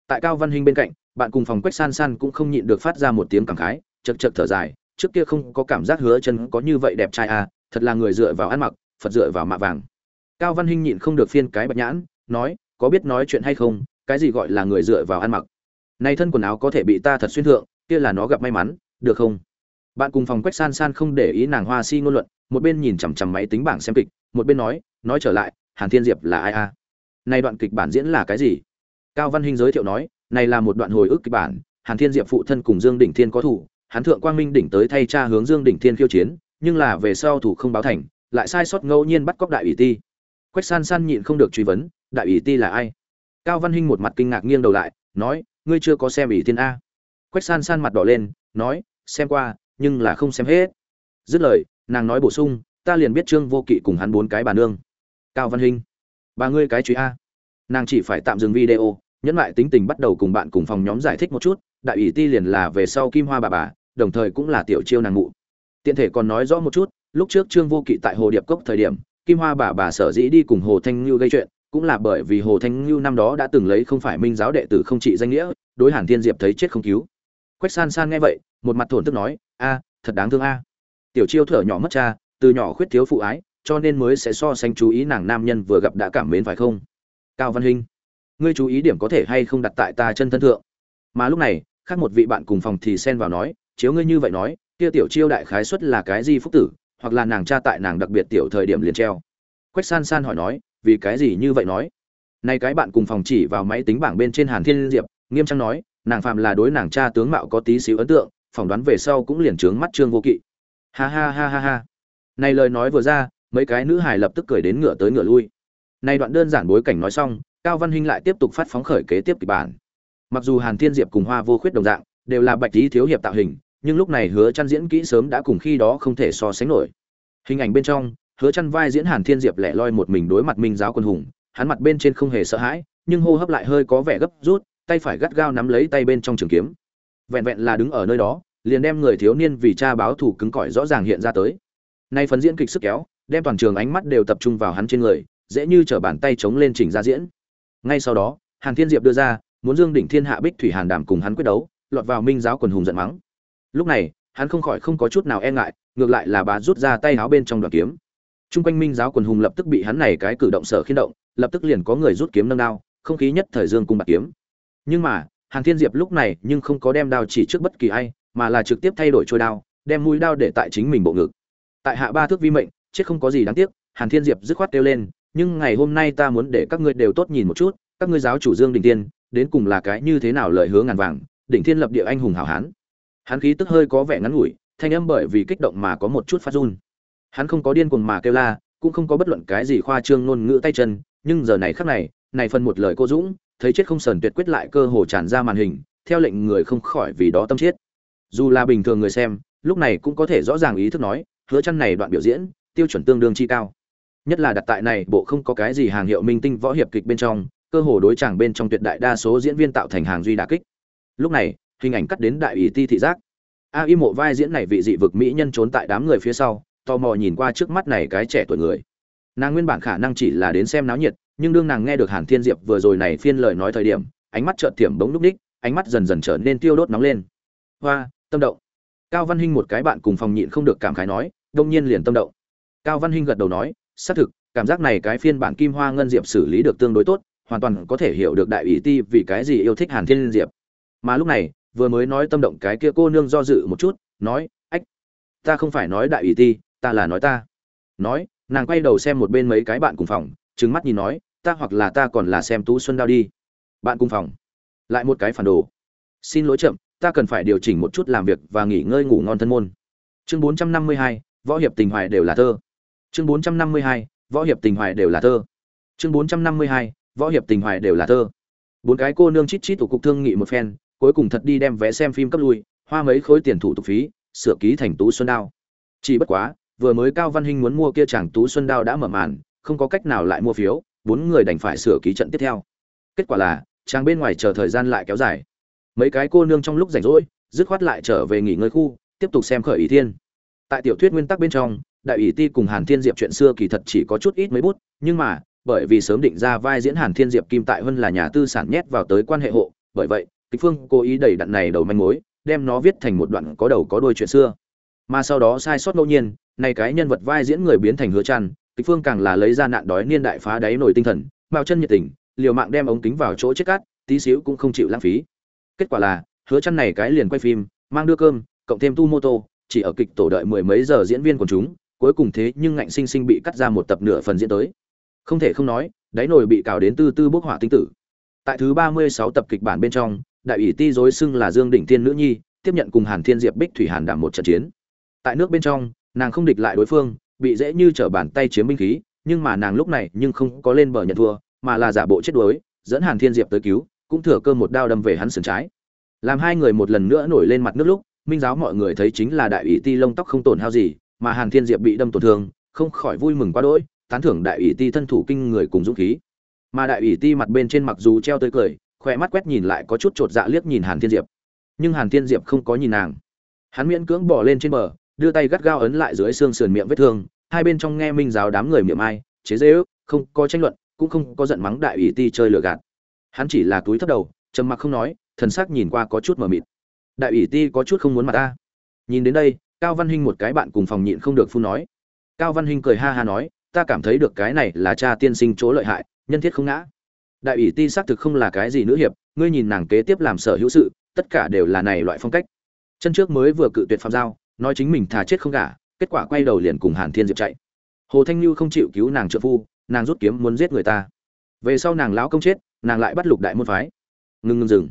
Tại cao văn hinh bên cạnh, bạn cùng phòng quách san san cũng không nhịn được phát ra một tiếng cảm khái chật chật thở dài trước kia không có cảm giác hứa chân có như vậy đẹp trai à thật là người dựa vào ăn mặc, phật dựa vào mạ vàng. Cao văn hinh nhịn không được phiên cái bạch nhãn, nói, có biết nói chuyện hay không, cái gì gọi là người dựa vào ăn mặc? Này thân quần áo có thể bị ta thật xuyên thượng, kia là nó gặp may mắn, được không? Bạn cùng phòng quách san san không để ý nàng hoa si ngôn luận, một bên nhìn chằm chằm máy tính bảng xem kịch, một bên nói nói trở lại, hàn thiên diệp là ai a này đoạn kịch bản diễn là cái gì? Cao văn hinh giới thiệu nói, này là một đoạn hồi ức kịch bản, hàn thiên diệp phụ thân cùng dương đỉnh thiên có thủ hắn thượng quang minh đỉnh tới thay cha hướng dương đỉnh thiên khiêu chiến, nhưng là về sau thủ không báo thành, lại sai sót ngẫu nhiên bắt cóc đại ủy ti. Quách san san nhịn không được truy vấn, đại ủy ti là ai? Cao văn hinh một mặt kinh ngạc nghiêng đầu lại, nói, ngươi chưa có xem ủy thiên a. Quách san san mặt đỏ lên, nói, xem qua, nhưng là không xem hết. Dứt lời, nàng nói bổ sung, ta liền biết trương vô kỵ cùng hắn bốn cái bà nương. Cao văn hinh ba ngươi cái truy a. Nàng chỉ phải tạm dừng video, nhẫn lại tính tình bắt đầu cùng bạn cùng phòng nhóm giải thích một chút đại ủy ti liền là về sau kim hoa bà bà, đồng thời cũng là tiểu chiêu nàng ngụ tiện thể còn nói rõ một chút, lúc trước trương vô kỵ tại hồ điệp cốc thời điểm, kim hoa bà bà sở dĩ đi cùng hồ thanh ngưu gây chuyện, cũng là bởi vì hồ thanh ngưu năm đó đã từng lấy không phải minh giáo đệ tử không trị danh nghĩa, đối hàn thiên diệp thấy chết không cứu. Quách san san nghe vậy, một mặt thổn thức nói, a, thật đáng thương a. Tiểu chiêu thở nhỏ mất cha, từ nhỏ khuyết thiếu phụ ái, cho nên mới sẽ so sánh chú ý nàng nam nhân vừa gặp đã cảm mến phải không? Cao văn hinh, ngươi chú ý điểm có thể hay không đặt tại ta chân thân thượng? Mà lúc này khác một vị bạn cùng phòng thì xen vào nói, chiếu ngươi như vậy nói, kia tiểu chiêu đại khái suất là cái gì phúc tử, hoặc là nàng cha tại nàng đặc biệt tiểu thời điểm liền treo. Quách san san hỏi nói, vì cái gì như vậy nói? Nay cái bạn cùng phòng chỉ vào máy tính bảng bên trên hàn thiên diệp, nghiêm trang nói, nàng phạm là đối nàng cha tướng mạo có tí xíu ấn tượng, phỏng đoán về sau cũng liền trướng mắt trương vô kỵ. Ha ha ha ha ha. Này lời nói vừa ra, mấy cái nữ hài lập tức cười đến ngựa tới ngựa lui. Nay đoạn đơn giản bối cảnh nói xong, cao văn hinh lại tiếp tục phát phóng khởi kế tiếp kịch bản mặc dù hàn thiên diệp cùng hoa vô khuyết đồng dạng, đều là bạch lý thiếu hiệp tạo hình, nhưng lúc này hứa chăn diễn kỹ sớm đã cùng khi đó không thể so sánh nổi. Hình ảnh bên trong, hứa chăn vai diễn hàn thiên diệp lẻ loi một mình đối mặt minh giáo quân hùng, hắn mặt bên trên không hề sợ hãi, nhưng hô hấp lại hơi có vẻ gấp rút, tay phải gắt gao nắm lấy tay bên trong trường kiếm. Vẹn vẹn là đứng ở nơi đó, liền đem người thiếu niên vì cha báo thù cứng cỏi rõ ràng hiện ra tới. Nay phần diễn kịch sức kéo, đem toàn trường ánh mắt đều tập trung vào hắn trên người, dễ như trở bàn tay chống lên chỉnh ra diễn. Ngay sau đó, hàn thiên diệp đưa ra muốn dương đỉnh thiên hạ bích thủy hàn đàm cùng hắn quyết đấu lọt vào minh giáo quần hùng giận mắng lúc này hắn không khỏi không có chút nào e ngại ngược lại là bà rút ra tay áo bên trong đoạn kiếm Trung quanh Minh giáo quần hùng lập tức bị hắn này cái cử động sở khiên động, lập tức liền có người rút kiếm nâng đao, không khí nhất thời dương cung bạc kiếm. Nhưng mà, Hàn Thiên Diệp lúc này nhưng không có đem đao chỉ trước bất kỳ ai, mà là trực tiếp thay đổi trôi đao, đem mũi đao để tại chính mình bộ ngực. Tại hạ ba thước vi mệnh, chết không có gì đáng tiếc, Hàn Thiên Diệp dứt khoát kêu lên, nhưng ngày hôm nay ta muốn để các ngươi đều tốt nhìn một chút, các ngươi giáo chủ Dương Đình Tiên, đến cùng là cái như thế nào lời hứa ngàn vàng, đỉnh thiên lập địa anh hùng hảo hán. Hắn khí tức hơi có vẻ ngắn ngủi, thanh âm bởi vì kích động mà có một chút phát run. Hắn không có điên cuồng mà kêu la cũng không có bất luận cái gì khoa trương ngôn ngữ tay chân nhưng giờ này khắc này này phần một lời cô dũng thấy chết không sờn tuyệt quyết lại cơ hồ tràn ra màn hình theo lệnh người không khỏi vì đó tâm chết. Dù là bình thường người xem lúc này cũng có thể rõ ràng ý thức nói hứa chăn này đoạn biểu diễn tiêu chuẩn tương đương chi cao. Nhất là đặt tại này bộ không có cái gì hàng hiệu minh tinh võ hiệp kịch bên trong cơ hồ đối chàng bên trong tuyệt đại đa số diễn viên tạo thành hàng duy đà kích. Lúc này, hình ảnh cắt đến đại ủy ti thị giác. A y mộ vai diễn này vị dị vực mỹ nhân trốn tại đám người phía sau, tò mò nhìn qua trước mắt này cái trẻ tuổi người. Nàng nguyên bản khả năng chỉ là đến xem náo nhiệt, nhưng đương nàng nghe được hàn thiên diệp vừa rồi này phiên lời nói thời điểm, ánh mắt trợn tiệm bỗng lúc ních, ánh mắt dần dần trở nên tiêu đốt nóng lên. Hoa, tâm động. Cao văn hinh một cái bạn cùng phòng nhịn không được cảm khái nói, đông nhiên liền tâm động. Cao văn hinh gật đầu nói, xác thực, cảm giác này cái phiên bản kim hoa ngân diệp xử lý được tương đối tốt hoàn toàn có thể hiểu được đại ủy ti vì cái gì yêu thích hàn thiên diệp. Mà lúc này vừa mới nói tâm động cái kia cô nương do dự một chút nói ách ta không phải nói đại ủy ti ta là nói ta. Nói nàng quay đầu xem một bên mấy cái bạn cùng phòng trừng mắt nhìn nói ta hoặc là ta còn là xem tú xuân đao đi. Bạn cùng phòng. Lại một cái phản đồ. Xin lỗi chậm ta cần phải điều chỉnh một chút làm việc và nghỉ ngơi ngủ ngon thân môn. Chương 452, võ hiệp tình hoài đều là thơ. Chương 452, võ hiệp tình hoài đều là thơ. Chương 452, võ hiệp tình hoài đều là thơ. Bốn cái cô nương chít chít thủ cục thương nghị một phen, cuối cùng thật đi đem vé xem phim cấp lui, hoa mấy khối tiền thủ tục phí, sửa ký thành tú xuân đao. Chỉ bất quá, vừa mới cao văn hinh muốn mua kia chàng tú xuân đao đã mở màn, không có cách nào lại mua phiếu, bốn người đành phải sửa ký trận tiếp theo. Kết quả là, chàng bên ngoài chờ thời gian lại kéo dài. Mấy cái cô nương trong lúc rảnh rỗi, dứt khoát lại trở về nghỉ ngơi khu, tiếp tục xem khởi ý thiên. Tại tiểu thuyết nguyên tắc bên trong, đại ủy ti cùng hàn thiên diệp chuyện xưa kỳ thật chỉ có chút ít mấy bút, nhưng mà bởi vì sớm định ra vai diễn hàn thiên diệp kim tại Vân là nhà tư sản nhét vào tới quan hệ hộ, bởi vậy, kịch phương cố ý đẩy đặn này đầu manh mối, đem nó viết thành một đoạn có đầu có đuôi chuyện xưa. Mà sau đó sai sót ngẫu nhiên này cái nhân vật vai diễn người biến thành hứa chăn kịch phương càng là lấy ra nạn đói niên đại phá đáy nổi tinh thần bao chân nhiệt tình, liều mạng đem ống kính vào chỗ chết cát, tí xíu cũng không chịu lãng phí. Kết quả là, hứa chăn này cái liền quay phim, mang đưa cơm, cộng thêm tu mô tô, chỉ ở kịch tổ đợi mười mấy giờ diễn viên của chúng, cuối cùng thế nhưng ngạnh sinh sinh bị cắt ra một tập nửa phần diễn tới không thể không nói, đáy nồi bị cào đến tư tư bốc hỏa tinh tử. Tại thứ 36 tập kịch bản bên trong, đại ủy ti dối xưng là dương đỉnh thiên nữ nhi, tiếp nhận cùng hàn thiên diệp bích thủy hàn đảm một trận chiến. Tại nước bên trong, nàng không địch lại đối phương, bị dễ như trở bàn tay chiếm binh khí, nhưng mà nàng lúc này nhưng không có lên bờ nhận thua, mà là giả bộ chết đuối, dẫn hàn thiên diệp tới cứu, cũng thừa cơ một đao đâm về hắn sườn trái. Làm hai người một lần nữa nổi lên mặt nước lúc, minh giáo mọi người thấy chính là đại ủy ti lông tóc không tổn hao gì, mà hàn thiên diệp bị đâm tổn thương, không khỏi vui mừng quá đỗi tán thưởng đại ủy ti thân thủ kinh người cùng dũng khí. Mà đại ủy ti mặt bên trên mặc dù treo tới cười khoe mắt quét nhìn lại có chút chột dạ liếc nhìn hàn thiên diệp. Nhưng hàn thiên diệp không có nhìn nàng. Hắn miễn cưỡng bỏ lên trên bờ, đưa tay gắt gao ấn lại dưới xương sườn miệng vết thương, hai bên trong nghe minh giáo đám người miệng ai, chế dễ ước không có tranh luận, cũng không có giận mắng đại ủy ti chơi lừa gạt. Hắn chỉ là túi thấp đầu, trầm mặc không nói, thần sắc nhìn qua có chút mờ mịt. Đại ủy ti có chút không muốn mặt ta. Nhìn đến đây, cao văn hinh một cái bạn cùng phòng nhịn không được phun nói. Cao văn hinh cười ha ha nói ta cảm thấy được cái này là cha tiên sinh chỗ lợi hại, nhân thiết không ngã. Đại ủy ti xác thực không là cái gì nữ hiệp, ngươi nhìn nàng kế tiếp làm sở hữu sự, tất cả đều là này loại phong cách. Chân trước mới vừa cự tuyệt phạm giao, nói chính mình thà chết không gả, kết quả quay đầu liền cùng hàn thiên diệp chạy. Hồ thanh lưu không chịu cứu nàng trợ phu, nàng rút kiếm muốn giết người ta. Về sau nàng lão công chết, nàng lại bắt lục đại môn phái. Ngừng ngừng dừng.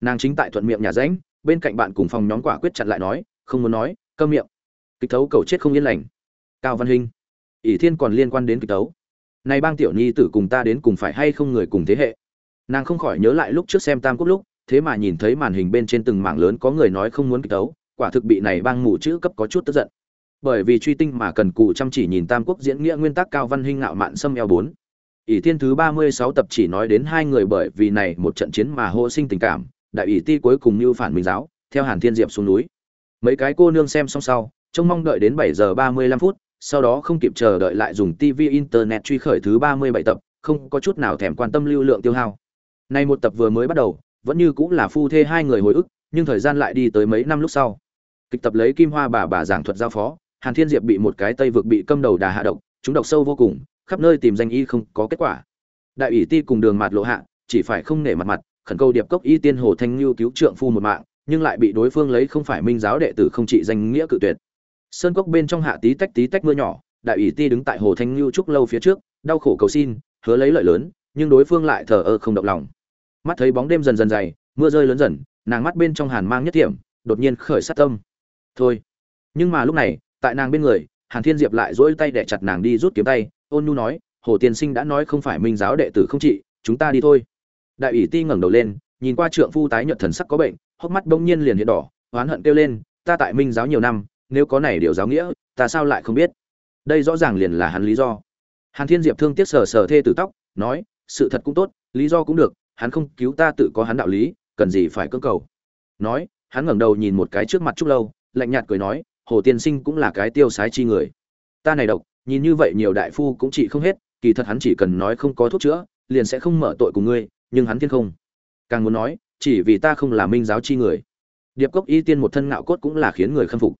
Nàng chính tại thuận miệng nhà ránh bên cạnh bạn cùng phòng nhóm quả quyết chặn lại nói, không muốn nói, câm miệng. Kịch thấu cầu chết không yên lành. Cao văn hinh ỷ thiên còn liên quan đến kịch tấu. này bang tiểu nhi tử cùng ta đến cùng phải hay không người cùng thế hệ? Nàng không khỏi nhớ lại lúc trước xem tam quốc lúc, thế mà nhìn thấy màn hình bên trên từng mảng lớn có người nói không muốn kịch tấu, quả thực bị này bang mù chữ cấp có chút tức giận. Bởi vì truy tinh mà cần cụ chăm chỉ nhìn tam quốc diễn nghĩa nguyên tắc cao văn hinh ngạo mạn xâm eo bốn. Ỷ thiên thứ ba mươi sáu tập chỉ nói đến hai người bởi vì này một trận chiến mà hô sinh tình cảm, đại ỷ ti cuối cùng như phản minh giáo, theo hàn thiên diệp xuống núi. Mấy cái cô nương xem xong sau, trông mong đợi đến bảy giờ ba mươi lăm phút sau đó không kịp chờ đợi lại dùng tv internet truy khởi thứ ba mươi bảy tập không có chút nào thèm quan tâm lưu lượng tiêu hao Nay một tập vừa mới bắt đầu, vẫn như cũng là phu thê hai người hồi ức, nhưng thời gian lại đi tới mấy năm lúc sau. Kịch tập lấy Kim Hoa bà bà giảng thuật giao phó, Hàn Thiên Diệp bị một cái Tây vực bị câm đầu đà hạ độc, chúng độc sâu vô cùng, khắp nơi tìm danh y không có kết quả. Đại ủy ti cùng Đường mặt lộ hạ, chỉ phải không nể mặt mặt, khẩn cầu điệp cốc y tiên hồ thanh lưu cứu trượng phu một mạng, nhưng lại bị đối phương lấy không phải minh giáo đệ tử không trị danh nghĩa cự tuyệt. Sơn cốc bên trong hạ tí tách tí tách mưa nhỏ, đại ủy ti đứng tại hồ thanh lưu trúc lâu phía trước, đau khổ cầu xin, hứa lấy lợi lớn, nhưng đối phương lại thờ ơ không động lòng. Mắt thấy bóng đêm dần dần dày mưa rơi lớn dần nàng mắt bên trong hàn mang nhất điểm đột nhiên khởi sát tâm. Thôi. Nhưng mà lúc này tại nàng bên người hàn thiên diệp lại dỗi tay để chặt nàng đi rút kiếm tay ôn nhu nói hồ tiên sinh đã nói không phải minh giáo đệ tử không trị chúng ta đi thôi. Đại ủy ti ngẩng đầu lên nhìn qua trượng phu tái nhợt thần sắc có bệnh hốc mắt bỗng nhiên liền hiện đỏ oán hận kêu lên ta tại minh giáo nhiều năm nếu có này điều giáo nghĩa, ta sao lại không biết? Đây rõ ràng liền là hắn lý do. Hàn thiên diệp thương tiếc sờ sờ thê tử tóc, nói, sự thật cũng tốt, lý do cũng được, hắn không cứu ta tự có hắn đạo lý, cần gì phải cưỡng cầu. Nói, hắn ngẩng đầu nhìn một cái trước mặt trúc lâu, lạnh nhạt cười nói, hồ tiên sinh cũng là cái tiêu sái chi người. Ta này độc, nhìn như vậy nhiều đại phu cũng trị không hết, kỳ thật hắn chỉ cần nói không có thuốc chữa, liền sẽ không mở tội của ngươi, nhưng hắn thiên không. Càng muốn nói, chỉ vì ta không là minh giáo chi người. Điệp cốc y tiên một thân ngạo cốt cũng là khiến người khâm phục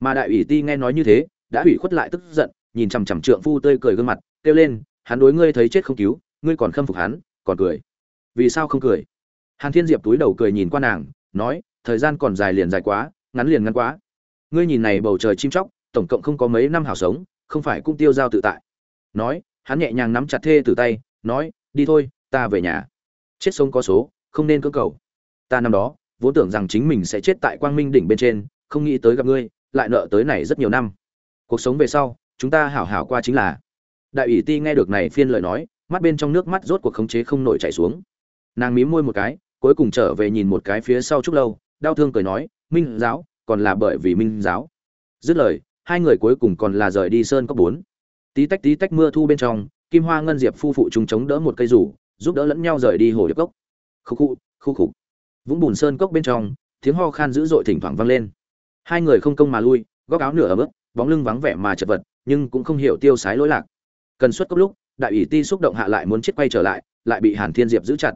mà đại ủy ti nghe nói như thế, đã ủy khuất lại tức giận, nhìn chằm chằm trượng phu tươi cười gương mặt, kêu lên, hắn đối ngươi thấy chết không cứu, ngươi còn khâm phục hắn, còn cười. Vì sao không cười? Hàn thiên diệp túi đầu cười nhìn qua nàng, nói, thời gian còn dài liền dài quá, ngắn liền ngắn quá. Ngươi nhìn này bầu trời chim chóc, tổng cộng không có mấy năm hảo sống, không phải cũng tiêu dao tự tại. Nói, hắn nhẹ nhàng nắm chặt thê từ tay, nói, đi thôi, ta về nhà. Chết sống có số, không nên cưỡng cầu. Ta năm đó, vốn tưởng rằng chính mình sẽ chết tại quang minh đỉnh bên trên, không nghĩ tới gặp ngươi lại nợ tới này rất nhiều năm. Cuộc sống về sau, chúng ta hảo hảo qua chính là. Đại ủy ti nghe được này phiên lời nói, mắt bên trong nước mắt rốt cuộc khống chế không nổi chảy xuống. Nàng mím môi một cái, cuối cùng trở về nhìn một cái phía sau chúc lâu, đau thương cười nói, minh giáo, còn là bởi vì minh giáo. Dứt lời, hai người cuối cùng còn là rời đi sơn cốc bốn. Tí tách tí tách mưa thu bên trong, kim hoa ngân diệp phu phụ chúng chống đỡ một cây rủ, giúp đỡ lẫn nhau rời đi hồ điệp cốc. Khu khu khu khục vũng bùn sơn cốc bên trong, tiếng ho khan dữ dội thỉnh thoảng vang lên hai người không công mà lui, góc áo nửa ở ức bóng lưng vắng vẻ mà chật vật, nhưng cũng không hiểu tiêu sái lỗi lạc. Cần suất cốc lúc, đại ủy ti xúc động hạ lại muốn chết quay trở lại lại bị hàn thiên diệp giữ chặt.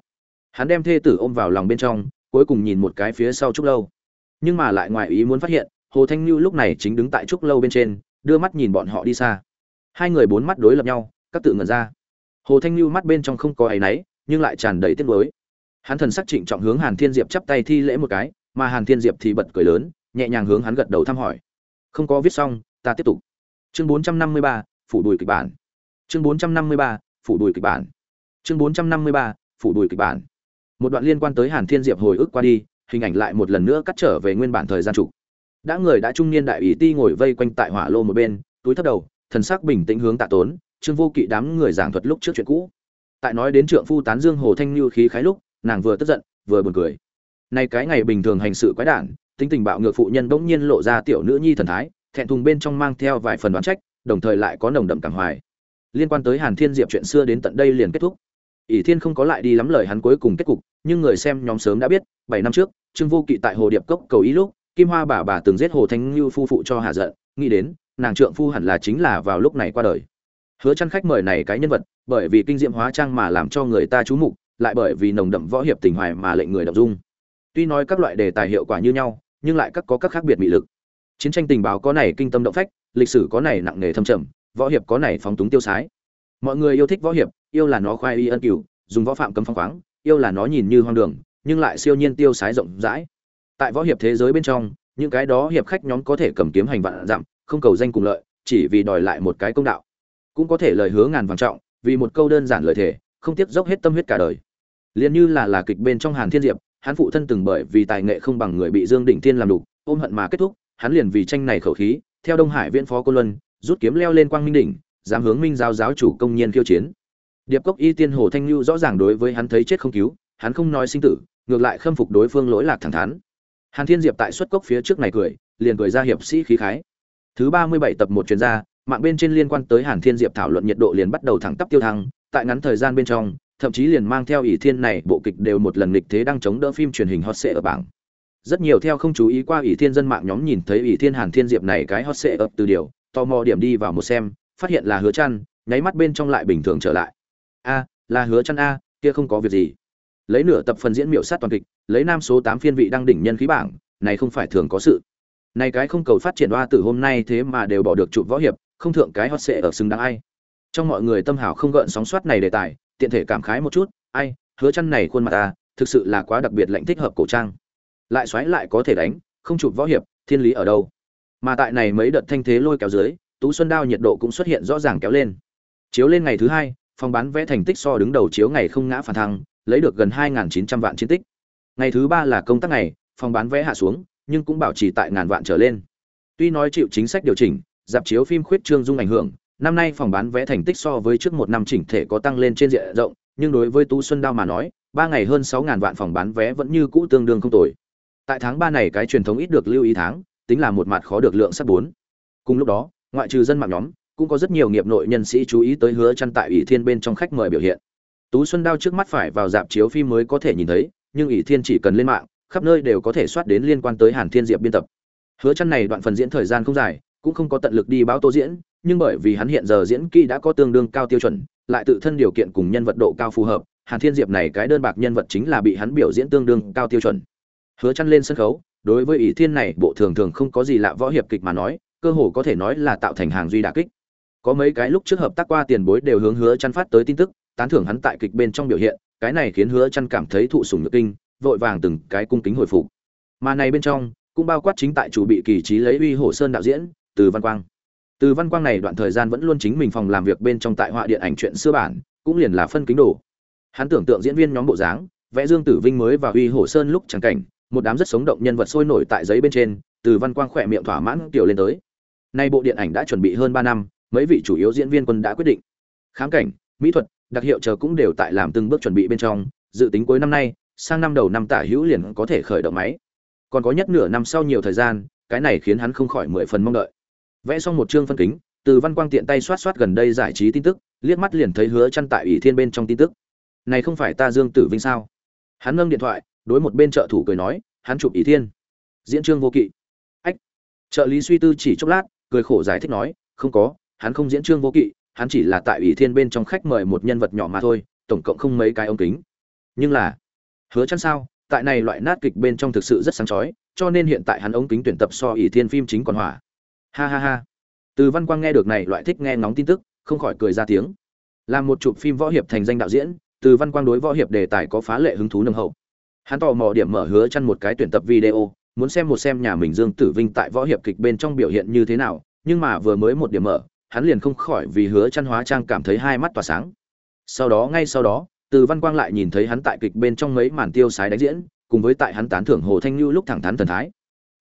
Hắn đem thê tử ôm vào lòng bên trong, cuối cùng nhìn một cái phía sau trúc lâu. Nhưng mà lại ngoài ý muốn phát hiện, hồ thanh như lúc này chính đứng tại trúc lâu bên trên, đưa mắt nhìn bọn họ đi xa. Hai người bốn mắt đối lập nhau, các tự ngẩn ra. Hồ thanh như mắt bên trong không có áy náy, nhưng lại tràn đầy tiếc nuối. Hắn thần sắc trịnh trọng hướng hàn thiên diệp chắp tay thi lễ một cái, mà hàn thiên diệp thì bật cười lớn nhẹ nhàng hướng hắn gật đầu thăm hỏi. Không có viết xong, ta tiếp tục. Chương bốn trăm năm mươi ba, phủ đùi kịch bản. Chương bốn trăm năm mươi ba, phủ đùi kịch bản. Chương bốn trăm năm mươi ba, phủ đùi kịch bản. Một đoạn liên quan tới hàn thiên diệp hồi ức qua đi, hình ảnh lại một lần nữa cắt trở về nguyên bản thời gian trục. Đã người đã trung niên đại ủy ti ngồi vây quanh tại hỏa lô một bên, túi thấp đầu, thần sắc bình tĩnh hướng tạ tốn, trương vô kỵ đám người giảng thuật lúc trước chuyện cũ. Tại nói đến trượng phu tán dương hồ thanh lưu khí khái lúc, nàng vừa tức giận, vừa buồn cười. Nay cái ngày bình thường hành sự quái đản tính tình bạo ngược phụ nhân bỗng nhiên lộ ra tiểu nữ nhi thần thái, thẹn thùng bên trong mang theo vài phần đoán trách, đồng thời lại có nồng đậm cảm hoài. Liên quan tới hàn thiên diệp chuyện xưa đến tận đây liền kết thúc. Ỷ thiên không có lại đi lắm lời hắn cuối cùng kết cục, nhưng người xem nhóm sớm đã biết, bảy năm trước, trương vô kỵ tại hồ điệp cốc cầu ý lúc, kim hoa bà bà từng giết hồ thanh như phu phụ cho hạ giận, nghĩ đến, nàng trượng phu hẳn là chính là vào lúc này qua đời. Hứa chăn khách mời này cái nhân vật, bởi vì kinh diệm hóa trang mà làm cho người ta chú mục, lại bởi vì nồng đậm võ hiệp tình hoài mà lệnh người động dung. Tuy nói các loại đề tài hiệu quả như nhau nhưng lại các có các khác biệt mị lực. Chiến tranh tình báo có này kinh tâm động phách, lịch sử có này nặng nề thâm trầm, võ hiệp có này phóng túng tiêu sái. Mọi người yêu thích võ hiệp, yêu là nó khoai y ân cửu, dùng võ phạm cấm phong khoáng, yêu là nó nhìn như hoang đường, nhưng lại siêu nhiên tiêu sái rộng rãi. Tại võ hiệp thế giới bên trong, những cái đó hiệp khách nhóm có thể cầm kiếm hành vạn dặm, không cầu danh cùng lợi, chỉ vì đòi lại một cái công đạo. Cũng có thể lời hứa ngàn vàng trọng, vì một câu đơn giản lời thể không tiếc dốc hết tâm huyết cả đời. Liền như là là kịch bên trong hàn thiên diệp hắn phụ thân từng bởi vì tài nghệ không bằng người bị dương định thiên làm đủ ôm hận mà kết thúc, hắn liền vì tranh này khẩu khí, theo đông hải viễn phó cô luân, rút kiếm leo lên quang minh đỉnh, dám hướng minh giáo giáo chủ công nhiên khiêu chiến. Điệp cốc y tiên hồ thanh lưu rõ ràng đối với hắn thấy chết không cứu, hắn không nói sinh tử, ngược lại khâm phục đối phương lỗi lạc thẳng thắn. Hàn thiên diệp tại xuất cốc phía trước này cười, liền cười ra hiệp sĩ khí khái. Thứ ba mươi bảy tập một chuyên gia mạng bên trên liên quan tới hàn thiên diệp thảo luận nhiệt độ liền bắt đầu thẳng tắp tiêu thăng, tại ngắn thời gian bên trong thậm chí liền mang theo ỷ thiên này, bộ kịch đều một lần nghịch thế đang chống đỡ phim truyền hình hot sệ ở bảng. Rất nhiều theo không chú ý qua ỷ thiên dân mạng nhóm nhìn thấy ỷ thiên hàn thiên diệp này cái hot sệ ập từ điều, tò mò điểm đi vào một xem, phát hiện là hứa chăn, nháy mắt bên trong lại bình thường trở lại. A, là hứa chăn a, kia không có việc gì. Lấy nửa tập phần diễn miểu sát toàn kịch, lấy nam số 8 phiên vị đăng đỉnh nhân khí bảng, này không phải thường có sự. Này cái không cầu phát triển đoa từ hôm nay thế mà đều bỏ được chụp võ hiệp, không thượng cái hot sệ ở xứng đáng ai. Trong mọi người tâm hảo không gợn sóng soát này đề tài tiện thể cảm khái một chút, ai, hứa chăn này khuôn mặt ta, thực sự là quá đặc biệt lạnh thích hợp cổ trang. Lại xoáy lại có thể đánh, không chụp võ hiệp, thiên lý ở đâu? Mà tại này mấy đợt thanh thế lôi kéo dưới, tú xuân đao nhiệt độ cũng xuất hiện rõ ràng kéo lên. Chiếu lên ngày thứ hai, phòng bán vẽ thành tích so đứng đầu chiếu ngày không ngã phản thăng, lấy được gần 2.900 vạn chiến tích. Ngày thứ ba là công tác ngày, phòng bán vé hạ xuống, nhưng cũng bảo trì tại ngàn vạn trở lên. Tuy nói chịu chính sách điều chỉnh, dạp chiếu phim khuyết trương dung ảnh hưởng năm nay phòng bán vé thành tích so với trước một năm chỉnh thể có tăng lên trên diện rộng, nhưng đối với tú xuân đao mà nói, ba ngày hơn sáu ngàn vạn phòng bán vé vẫn như cũ tương đương không tồi. Tại tháng ba này cái truyền thống ít được lưu ý tháng, tính là một mặt khó được lượng sắp bốn. Cùng lúc đó, ngoại trừ dân mạng nhóm, cũng có rất nhiều nghiệp nội nhân sĩ chú ý tới hứa chăn tại ủy thiên bên trong khách mời biểu hiện. Tú xuân đao trước mắt phải vào dạp chiếu phim mới có thể nhìn thấy, nhưng ủy thiên chỉ cần lên mạng, khắp nơi đều có thể soát đến liên quan tới hàn thiên diệp biên tập. Hứa chăn này đoạn phần diễn thời gian không dài, cũng không có tận lực đi báo tô diễn nhưng bởi vì hắn hiện giờ diễn kỹ đã có tương đương cao tiêu chuẩn, lại tự thân điều kiện cùng nhân vật độ cao phù hợp, hàn thiên diệp này cái đơn bạc nhân vật chính là bị hắn biểu diễn tương đương cao tiêu chuẩn. Hứa Chân lên sân khấu, đối với ỷ thiên này, bộ thường thường không có gì lạ võ hiệp kịch mà nói, cơ hồ có thể nói là tạo thành hàng duy đả kích. Có mấy cái lúc trước hợp tác qua tiền bối đều hướng hứa Chân phát tới tin tức, tán thưởng hắn tại kịch bên trong biểu hiện, cái này khiến hứa Chân cảm thấy thụ sủng nhược kinh, vội vàng từng cái cung kính hồi phục. Mà này bên trong, cũng bao quát chính tại chủ bị kỳ trí lấy uy hổ sơn đạo diễn, từ văn quang từ văn quang này đoạn thời gian vẫn luôn chính mình phòng làm việc bên trong tại họa điện ảnh chuyện xưa bản, cũng liền là phân kính đồ. Hắn tưởng tượng diễn viên nhóm bộ dáng, vẽ dương tử vinh mới và uy hổ sơn lúc chẳng cảnh, một đám rất sống động nhân vật sôi nổi tại giấy bên trên, từ văn quang khỏe miệng thỏa mãn tiểu lên tới. Nay bộ điện ảnh đã chuẩn bị hơn ba năm, mấy vị chủ yếu diễn viên quân đã quyết định. Khám cảnh, mỹ thuật, đặc hiệu chờ cũng đều tại làm từng bước chuẩn bị bên trong, dự tính cuối năm nay, sang năm đầu năm tả hữu liền có thể khởi động máy. Còn có nhất nửa năm sau nhiều thời gian, cái này khiến hắn không khỏi mười phần mong đợi vẽ xong một chương phân kính, từ văn quang tiện tay xoát xoát gần đây giải trí tin tức, liếc mắt liền thấy hứa chăn tại ủy thiên bên trong tin tức. Này không phải ta dương tử vinh sao? Hắn nâng điện thoại, đối một bên trợ thủ cười nói, hắn chụp ủy thiên. Diễn trương vô kỵ. Ách. Trợ lý suy tư chỉ chốc lát, cười khổ giải thích nói, không có, hắn không diễn trương vô kỵ, hắn chỉ là tại ủy thiên bên trong khách mời một nhân vật nhỏ mà thôi, tổng cộng không mấy cái ống kính. Nhưng là, hứa chăn sao? Tại này loại nát kịch bên trong thực sự rất sáng chói, cho nên hiện tại hắn ống kính tuyển tập so ủy thiên phim chính còn hỏa ha ha ha. Từ văn quang nghe được này loại thích nghe ngóng tin tức, không khỏi cười ra tiếng. Làm một chụp phim võ hiệp thành danh đạo diễn, từ văn quang đối võ hiệp đề tài có phá lệ hứng thú nâng hậu. Hắn tò mò điểm mở hứa chăn một cái tuyển tập video, muốn xem một xem nhà mình dương tử vinh tại võ hiệp kịch bên trong biểu hiện như thế nào, nhưng mà vừa mới một điểm mở, hắn liền không khỏi vì hứa chăn hóa trang cảm thấy hai mắt tỏa sáng. Sau đó, ngay sau đó, từ văn quang lại nhìn thấy hắn tại kịch bên trong mấy màn tiêu sái đánh diễn, cùng với tại hắn tán thưởng hồ thanh lưu lúc thẳng thắn thần thái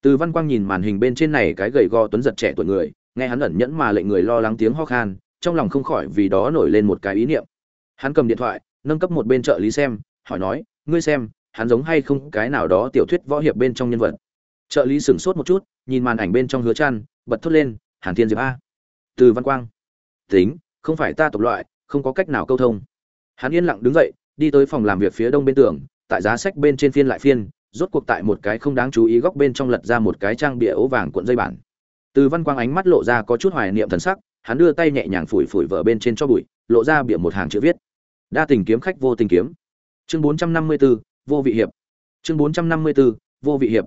từ văn quang nhìn màn hình bên trên này cái gầy gò tuấn giật trẻ tuổi người, nghe hắn ẩn nhẫn mà lệnh người lo lắng tiếng ho khan, trong lòng không khỏi vì đó nổi lên một cái ý niệm. Hắn cầm điện thoại, nâng cấp một bên trợ lý xem, hỏi nói, ngươi xem, hắn giống hay không cái nào đó tiểu thuyết võ hiệp bên trong nhân vật? Trợ lý sửng sốt một chút, nhìn màn ảnh bên trong hứa chăn, bật thốt lên, hàn thiên diệp a. Từ văn quang, tính, không phải ta tộc loại, không có cách nào câu thông. Hắn yên lặng đứng dậy, đi tới phòng làm việc phía đông bên tường, tại giá sách bên trên phiên lại phiên rốt cuộc tại một cái không đáng chú ý góc bên trong lật ra một cái trang bìa ố vàng cuộn dây bản. Từ văn quang ánh mắt lộ ra có chút hoài niệm thần sắc hắn đưa tay nhẹ nhàng phủi phủi vở bên trên cho bụi lộ ra bìa một hàng chữ viết. Đa tình kiếm khách vô tình kiếm. Chương 454, vô vị hiệp. Chương 454, vô vị hiệp.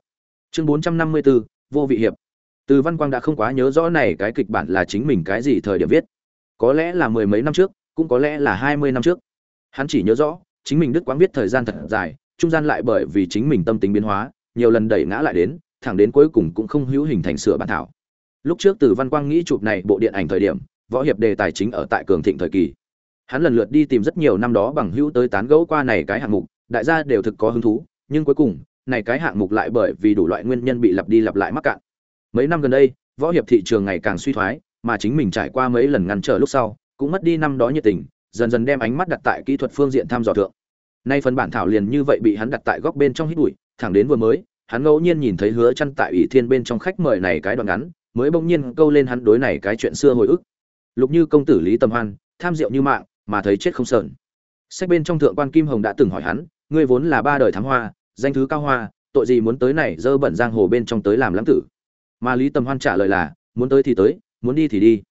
Chương 454, vô vị hiệp. Từ văn quang đã không quá nhớ rõ này cái kịch bản là chính mình cái gì thời điểm viết. Có lẽ là mười mấy năm trước cũng có lẽ là hai mươi năm trước. Hắn chỉ nhớ rõ chính mình đức quáng viết thời gian thật dài trung gian lại bởi vì chính mình tâm tính biến hóa, nhiều lần đẩy ngã lại đến, thẳng đến cuối cùng cũng không hữu hình thành sửa bản thảo. Lúc trước từ văn quang nghĩ chụp này bộ điện ảnh thời điểm, võ hiệp đề tài chính ở tại cường thịnh thời kỳ. Hắn lần lượt đi tìm rất nhiều năm đó bằng hữu tới tán gẫu qua này cái hạng mục, đại gia đều thực có hứng thú, nhưng cuối cùng, này cái hạng mục lại bởi vì đủ loại nguyên nhân bị lặp đi lặp lại mắc cạn. Mấy năm gần đây, võ hiệp thị trường ngày càng suy thoái, mà chính mình trải qua mấy lần ngăn trở lúc sau, cũng mất đi năm đó nhiệt tình, dần dần đem ánh mắt đặt tại kỹ thuật phương diện tham dò thượng nay phần bản thảo liền như vậy bị hắn đặt tại góc bên trong hít bụi, thẳng đến vừa mới, hắn ngẫu nhiên nhìn thấy hứa chăn tại ủy thiên bên trong khách mời này cái đoạn ngắn, mới bỗng nhiên câu lên hắn đối này cái chuyện xưa hồi ức. Lục như công tử lý tầm hoan, tham rượu như mạng, mà thấy chết không sờn. Sách bên trong thượng quan kim hồng đã từng hỏi hắn, ngươi vốn là ba đời thám hoa, danh thứ cao hoa, tội gì muốn tới này dơ bẩn giang hồ bên trong tới làm lãng tử? Mà lý tầm hoan trả lời là, muốn tới thì tới, muốn đi thì đi.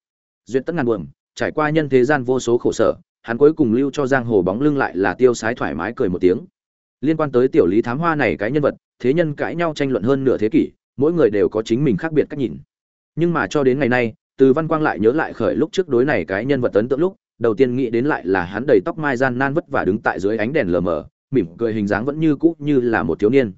Duyên tất ngàn buồm, trải qua nhân thế gian vô số khổ sở hắn cuối cùng lưu cho giang hồ bóng lưng lại là tiêu sái thoải mái cười một tiếng. Liên quan tới tiểu lý thám hoa này cái nhân vật, thế nhân cãi nhau tranh luận hơn nửa thế kỷ, mỗi người đều có chính mình khác biệt cách nhìn. Nhưng mà cho đến ngày nay, từ văn quang lại nhớ lại khởi lúc trước đối này cái nhân vật ấn tượng lúc, đầu tiên nghĩ đến lại là hắn đầy tóc mai gian nan vất vả đứng tại dưới ánh đèn lờ mờ, mỉm cười hình dáng vẫn như cũ như là một thiếu niên.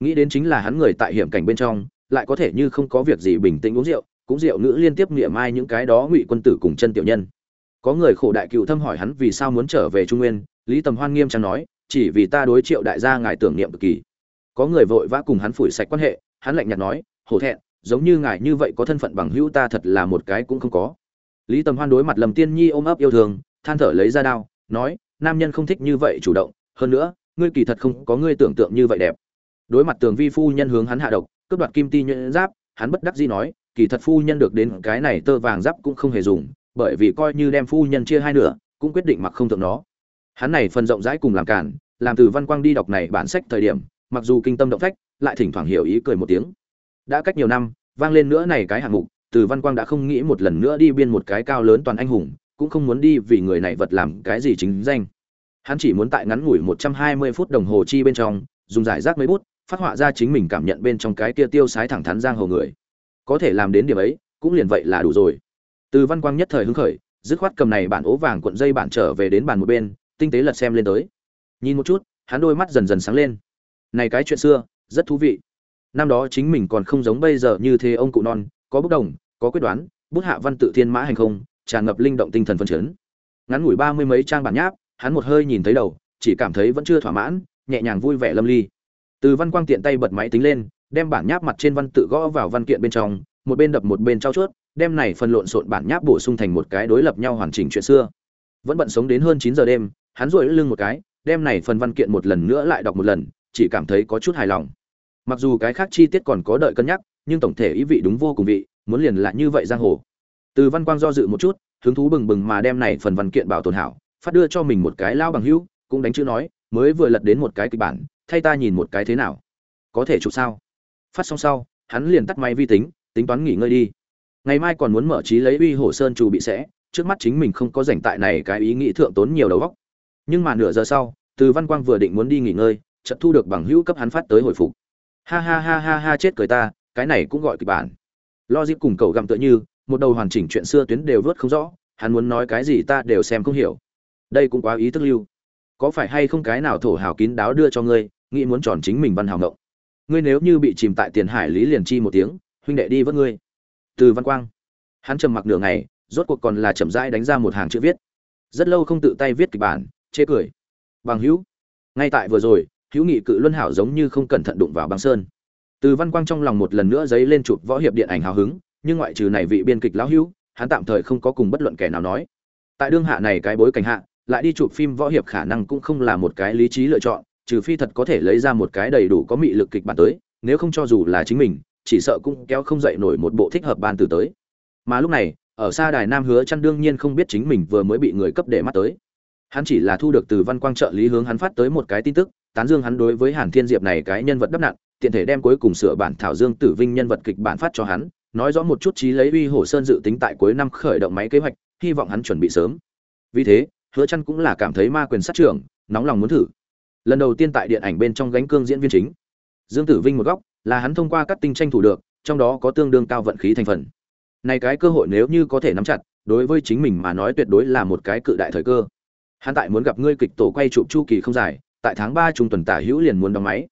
Nghĩ đến chính là hắn người tại hiểm cảnh bên trong, lại có thể như không có việc gì bình tĩnh uống rượu, cũng rượu nữ liên tiếp nghĩa mai những cái đó ngụy quân tử cùng chân tiểu nhân có người khổ đại cựu thâm hỏi hắn vì sao muốn trở về trung nguyên, lý tầm hoan nghiêm trang nói, chỉ vì ta đối triệu đại gia ngài tưởng niệm cực kỳ. Có người vội vã cùng hắn phủi sạch quan hệ, hắn lạnh nhạt nói, hổ thẹn, giống như ngài như vậy có thân phận bằng hữu ta thật là một cái cũng không có. Lý tầm hoan đối mặt lầm tiên nhi ôm ấp yêu thương, than thở lấy ra đao, nói, nam nhân không thích như vậy chủ động, hơn nữa, ngươi kỳ thật không có ngươi tưởng tượng như vậy đẹp. Đối mặt tường vi phu nhân hướng hắn hạ độc, cướp đoạt kim ti nhuyễn giáp, hắn bất đắc dĩ nói, kỳ thật phu nhân được đến cái này tơ vàng giáp cũng không hề dùng bởi vì coi như đem phu nhân chia hai nửa, cũng quyết định mặc không thượng nó. Hắn này phần rộng rãi cùng làm cản, làm từ văn quang đi đọc này bản sách thời điểm, mặc dù kinh tâm động phách, lại thỉnh thoảng hiểu ý cười một tiếng. Đã cách nhiều năm, vang lên nữa này cái hạng mục, từ văn quang đã không nghĩ một lần nữa đi biên một cái cao lớn toàn anh hùng, cũng không muốn đi vì người này vật làm cái gì chính danh. Hắn chỉ muốn tại ngắn ngủi một trăm hai mươi phút đồng hồ chi bên trong, dùng giải rác mấy bút, phát họa ra chính mình cảm nhận bên trong cái kia tiêu sái thẳng thắn giang hồ người. Có thể làm đến điểm ấy, cũng liền vậy là đủ rồi từ văn quang nhất thời hứng khởi, dứt khoát cầm này bản ố vàng cuộn dây bản trở về đến bàn một bên, tinh tế lật xem lên tới. Nhìn một chút, hắn đôi mắt dần dần sáng lên. Này cái chuyện xưa, rất thú vị. Năm đó chính mình còn không giống bây giờ như thế ông cụ non, có bốc đồng, có quyết đoán, bút hạ văn tự thiên mã hành không, tràn ngập linh động tinh thần phân chấn. Ngắn ngủi ba mươi mấy trang bản nháp, hắn một hơi nhìn thấy đầu, chỉ cảm thấy vẫn chưa thỏa mãn, nhẹ nhàng vui vẻ lâm ly. Từ văn quang tiện tay bật máy tính lên, đem bản nháp mặt trên văn tự gõ vào văn kiện bên trong một bên đập một bên trao chuốt, đem này phần lộn xộn bản nháp bổ sung thành một cái đối lập nhau hoàn chỉnh chuyện xưa. Vẫn bận sống đến hơn chín giờ đêm, hắn duỗi lưng một cái, đem này phần văn kiện một lần nữa lại đọc một lần, chỉ cảm thấy có chút hài lòng. Mặc dù cái khác chi tiết còn có đợi cân nhắc, nhưng tổng thể ý vị đúng vô cùng vị, muốn liền là như vậy giang hồ. Từ văn quang do dự một chút, hứng thú bừng bừng mà đem này phần văn kiện bảo tồn hảo, phát đưa cho mình một cái lao bằng hữu, cũng đánh chữ nói, mới vừa lật đến một cái kịch bản, thay ta nhìn một cái thế nào? Có thể chụp sao? Phát xong sau, hắn liền tắt máy vi tính tính toán nghỉ ngơi đi. Ngày mai còn muốn mở trí lấy uy hồ sơn trù bị sẽ, trước mắt chính mình không có rảnh tại này cái ý nghĩ thượng tốn nhiều đầu góc nhưng mà nửa giờ sau, từ văn quang vừa định muốn đi nghỉ ngơi, chợt thu được bằng hữu cấp hắn phát tới hồi phục. Ha ha ha ha ha chết cười ta, cái này cũng gọi kịch bản. Lo dịp cùng cầu gặm tựa như, một đầu hoàn chỉnh chuyện xưa tuyến đều vớt không rõ, hắn muốn nói cái gì ta đều xem không hiểu. Đây cũng quá ý thức lưu. Có phải hay không cái nào thổ hào kín đáo đưa cho ngươi, nghĩ muốn tròn chính mình văn hào ngộng. Ngươi nếu như bị chìm tại tiền hải lý liền chi một tiếng huynh đệ đi vớt ngươi. Từ văn quang. Hắn trầm mặc nửa ngày, rốt cuộc còn là chậm rãi đánh ra một hàng chữ viết. Rất lâu không tự tay viết kịch bản, chê cười. Bằng hữu, ngay tại vừa rồi, hữu nghị cự luân hảo giống như không cẩn thận đụng vào băng sơn. Từ văn quang trong lòng một lần nữa giấy lên chụp võ hiệp điện ảnh hào hứng, nhưng ngoại trừ này vị biên kịch lão hữu, hắn tạm thời không có cùng bất luận kẻ nào nói. Tại đương hạ này cái bối cảnh hạ, lại đi chụp phim võ hiệp khả năng cũng không là một cái lý trí lựa chọn, trừ phi thật có thể lấy ra một cái đầy đủ có mị lực kịch bản tới, nếu không cho dù là chính mình chỉ sợ cũng kéo không dậy nổi một bộ thích hợp ban từ tới. Mà lúc này, ở xa đài nam hứa chăn đương nhiên không biết chính mình vừa mới bị người cấp để mắt tới. Hắn chỉ là thu được từ văn quang trợ lý hướng hắn phát tới một cái tin tức, tán dương hắn đối với hàn thiên diệp này cái nhân vật đắp nạn tiện thể đem cuối cùng sửa bản thảo dương tử vinh nhân vật kịch bản phát cho hắn, nói rõ một chút trí lấy uy hồ sơn dự tính tại cuối năm khởi động máy kế hoạch, hy vọng hắn chuẩn bị sớm. Vì thế, hứa chăn cũng là cảm thấy ma quyền sát trưởng, nóng lòng muốn thử. Lần đầu tiên tại điện ảnh bên trong gánh cương diễn viên chính. Dương tử vinh một góc là hắn thông qua các tinh tranh thủ được, trong đó có tương đương cao vận khí thành phần. Này cái cơ hội nếu như có thể nắm chặt, đối với chính mình mà nói tuyệt đối là một cái cự đại thời cơ. Hắn tại muốn gặp ngươi kịch tổ quay chụp chu kỳ không dài, tại tháng ba trung tuần tả hữu liền muốn đóng máy.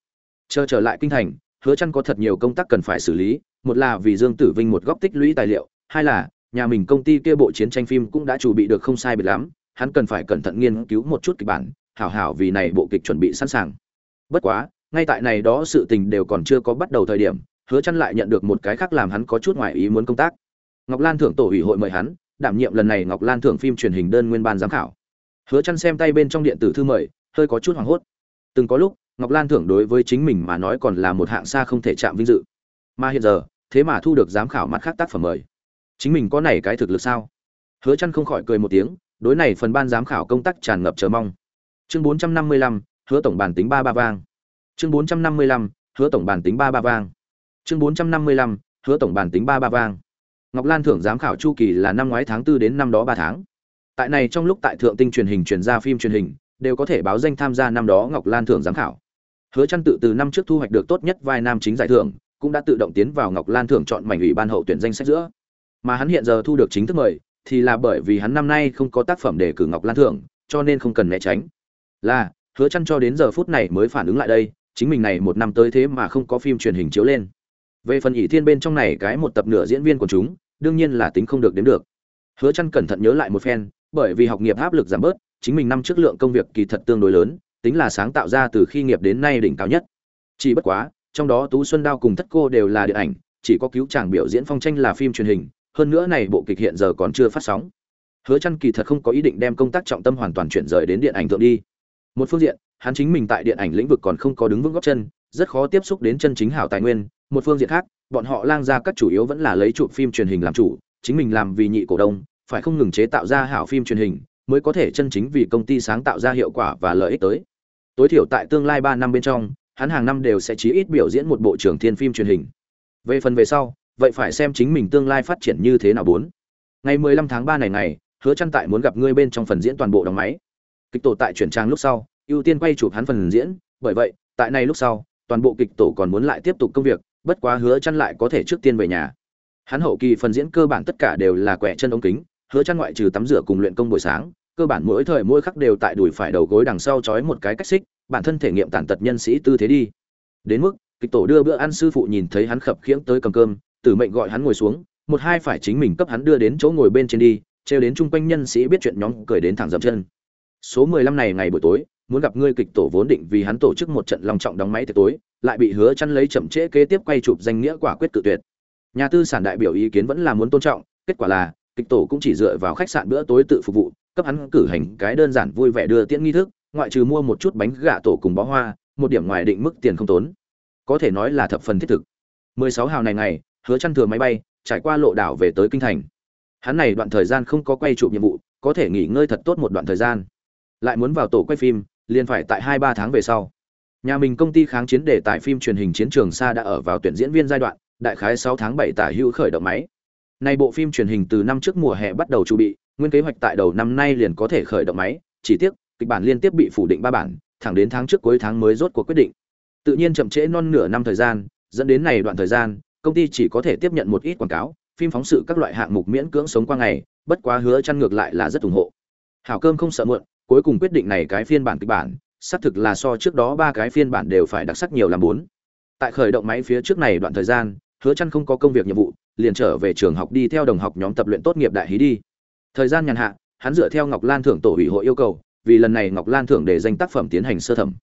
Chờ trở lại kinh thành, hứa chân có thật nhiều công tác cần phải xử lý, một là vì dương tử vinh một góc tích lũy tài liệu, hai là nhà mình công ty kia bộ chiến tranh phim cũng đã chuẩn bị được không sai biệt lắm, hắn cần phải cẩn thận nghiên cứu một chút kịch bản, hảo hảo vì này bộ kịch chuẩn bị sẵn sàng. Bất quá ngay tại này đó sự tình đều còn chưa có bắt đầu thời điểm hứa chăn lại nhận được một cái khác làm hắn có chút ngoài ý muốn công tác. Ngọc lan thưởng tổ ủy hội mời hắn đảm nhiệm lần này ngọc lan thưởng phim truyền hình đơn nguyên ban giám khảo. Hứa chăn xem tay bên trong điện tử thư mời hơi có chút hoảng hốt. Từng có lúc ngọc lan thưởng đối với chính mình mà nói còn là một hạng xa không thể chạm vinh dự. Mà hiện giờ thế mà thu được giám khảo mặt khác tác phẩm mời. Chính mình có này cái thực lực sao? Hứa chăn không khỏi cười một tiếng đối này phần ban giám khảo công tác tràn ngập chờ mong. Chương 455, hứa tổng bản tính ba ba vang chương 455, hứa tổng bản tính ba ba vang. Chương 455, hứa tổng bản tính ba ba vang. Ngọc lan thưởng giám khảo chu kỳ là năm ngoái tháng 4 đến năm đó 3 tháng. Tại này trong lúc tại thượng tinh truyền hình truyền ra phim truyền hình đều có thể báo danh tham gia năm đó ngọc lan thưởng giám khảo. Hứa chăn tự từ năm trước thu hoạch được tốt nhất vai nam chính giải thưởng cũng đã tự động tiến vào ngọc lan thưởng chọn mảnh ủy ban hậu tuyển danh sách giữa. Mà hắn hiện giờ thu được chính thức mời thì là bởi vì hắn năm nay không có tác phẩm để cử ngọc lan thưởng cho nên không cần né tránh. Là hứa chăn cho đến giờ phút này mới phản ứng lại đây chính mình này một năm tới thế mà không có phim truyền hình chiếu lên. Về phần ỷ thiên bên trong này cái một tập nửa diễn viên của chúng, đương nhiên là tính không được đến được. Hứa chăn cẩn thận nhớ lại một phen, bởi vì học nghiệp áp lực giảm bớt, chính mình năm trước lượng công việc kỳ thật tương đối lớn, tính là sáng tạo ra từ khi nghiệp đến nay đỉnh cao nhất. Chỉ bất quá, trong đó tú xuân đao cùng thất cô đều là điện ảnh, chỉ có cứu chàng biểu diễn phong tranh là phim truyền hình, hơn nữa này bộ kịch hiện giờ còn chưa phát sóng. Hứa chăn kỳ thật không có ý định đem công tác trọng tâm hoàn toàn chuyển rời đến điện ảnh thượng đi. Một phương diện hắn chính mình tại điện ảnh lĩnh vực còn không có đứng vững gót chân, rất khó tiếp xúc đến chân chính hảo tài nguyên. Một phương diện khác, bọn họ lang ra các chủ yếu vẫn là lấy chụp phim truyền hình làm chủ, chính mình làm vì nhị cổ đông, phải không ngừng chế tạo ra hảo phim truyền hình, mới có thể chân chính vì công ty sáng tạo ra hiệu quả và lợi ích tới. Tối thiểu tại tương lai ba năm bên trong, hắn hàng năm đều sẽ chí ít biểu diễn một bộ trưởng thiên phim truyền hình. Về phần về sau, vậy phải xem chính mình tương lai phát triển như thế nào bốn. Ngày 15 tháng 3 này ngày, hứa chăn tại muốn gặp ngươi bên trong phần diễn toàn bộ đóng máy. Kịch tổ tại chuyển trang lúc sau ưu tiên quay chụp hắn phần diễn. Bởi vậy, tại này lúc sau, toàn bộ kịch tổ còn muốn lại tiếp tục công việc, bất quá hứa chăn lại có thể trước tiên về nhà. Hắn hậu kỳ phần diễn cơ bản tất cả đều là quẻ chân ống kính, hứa chăn ngoại trừ tắm rửa cùng luyện công buổi sáng, cơ bản mỗi thời mỗi khắc đều tại đùi phải đầu gối đằng sau trói một cái cách xích, bản thân thể nghiệm tàn tật nhân sĩ tư thế đi. Đến mức, kịch tổ đưa bữa ăn sư phụ nhìn thấy hắn khập khiễng tới cầm cơm, tử mệnh gọi hắn ngồi xuống, một hai phải chính mình cấp hắn đưa đến chỗ ngồi bên trên đi, trêu đến chung quanh nhân sĩ biết chuyện nhóm cười đến thẳng dậm chân số mười lăm này ngày buổi tối, muốn gặp ngươi kịch tổ vốn định vì hắn tổ chức một trận long trọng đóng máy tiệc tối, lại bị hứa chăn lấy chậm trễ kế tiếp quay chụp danh nghĩa quả quyết tự tuyệt. Nhà tư sản đại biểu ý kiến vẫn là muốn tôn trọng, kết quả là, kịch tổ cũng chỉ dựa vào khách sạn bữa tối tự phục vụ, cấp hắn cử hành cái đơn giản vui vẻ đưa tiễn nghi thức, ngoại trừ mua một chút bánh gà tổ cùng bó hoa, một điểm ngoài định mức tiền không tốn. Có thể nói là thập phần thiết thực. 16 hào này ngày, hứa chăn thừa máy bay, trải qua lộ đảo về tới kinh thành. Hắn này đoạn thời gian không có quay chụp nhiệm vụ, có thể nghỉ ngơi thật tốt một đoạn thời gian lại muốn vào tổ quay phim, liền phải tại hai ba tháng về sau. Nhà mình công ty kháng chiến đề tài phim truyền hình chiến trường xa đã ở vào tuyển diễn viên giai đoạn, đại khái sáu tháng bảy tả hữu khởi động máy. Nay bộ phim truyền hình từ năm trước mùa hè bắt đầu chuẩn bị, nguyên kế hoạch tại đầu năm nay liền có thể khởi động máy, chỉ tiếc, kịch bản liên tiếp bị phủ định ba bản, thẳng đến tháng trước cuối tháng mới rốt cuộc quyết định. Tự nhiên chậm trễ non nửa năm thời gian, dẫn đến này đoạn thời gian, công ty chỉ có thể tiếp nhận một ít quảng cáo, phim phóng sự các loại hạng mục miễn cưỡng sống qua ngày, bất quá hứa chăn ngược lại là rất ủng hộ. Hảo cơm không sợ muộn cuối cùng quyết định này cái phiên bản kịch bản, xác thực là so trước đó ba cái phiên bản đều phải đặc sắc nhiều làm bốn. Tại khởi động máy phía trước này đoạn thời gian, hứa chăn không có công việc nhiệm vụ, liền trở về trường học đi theo đồng học nhóm tập luyện tốt nghiệp đại hí đi. Thời gian nhàn hạ, hắn dựa theo ngọc lan thưởng tổ ủy hội yêu cầu, vì lần này ngọc lan thưởng để danh tác phẩm tiến hành sơ thẩm.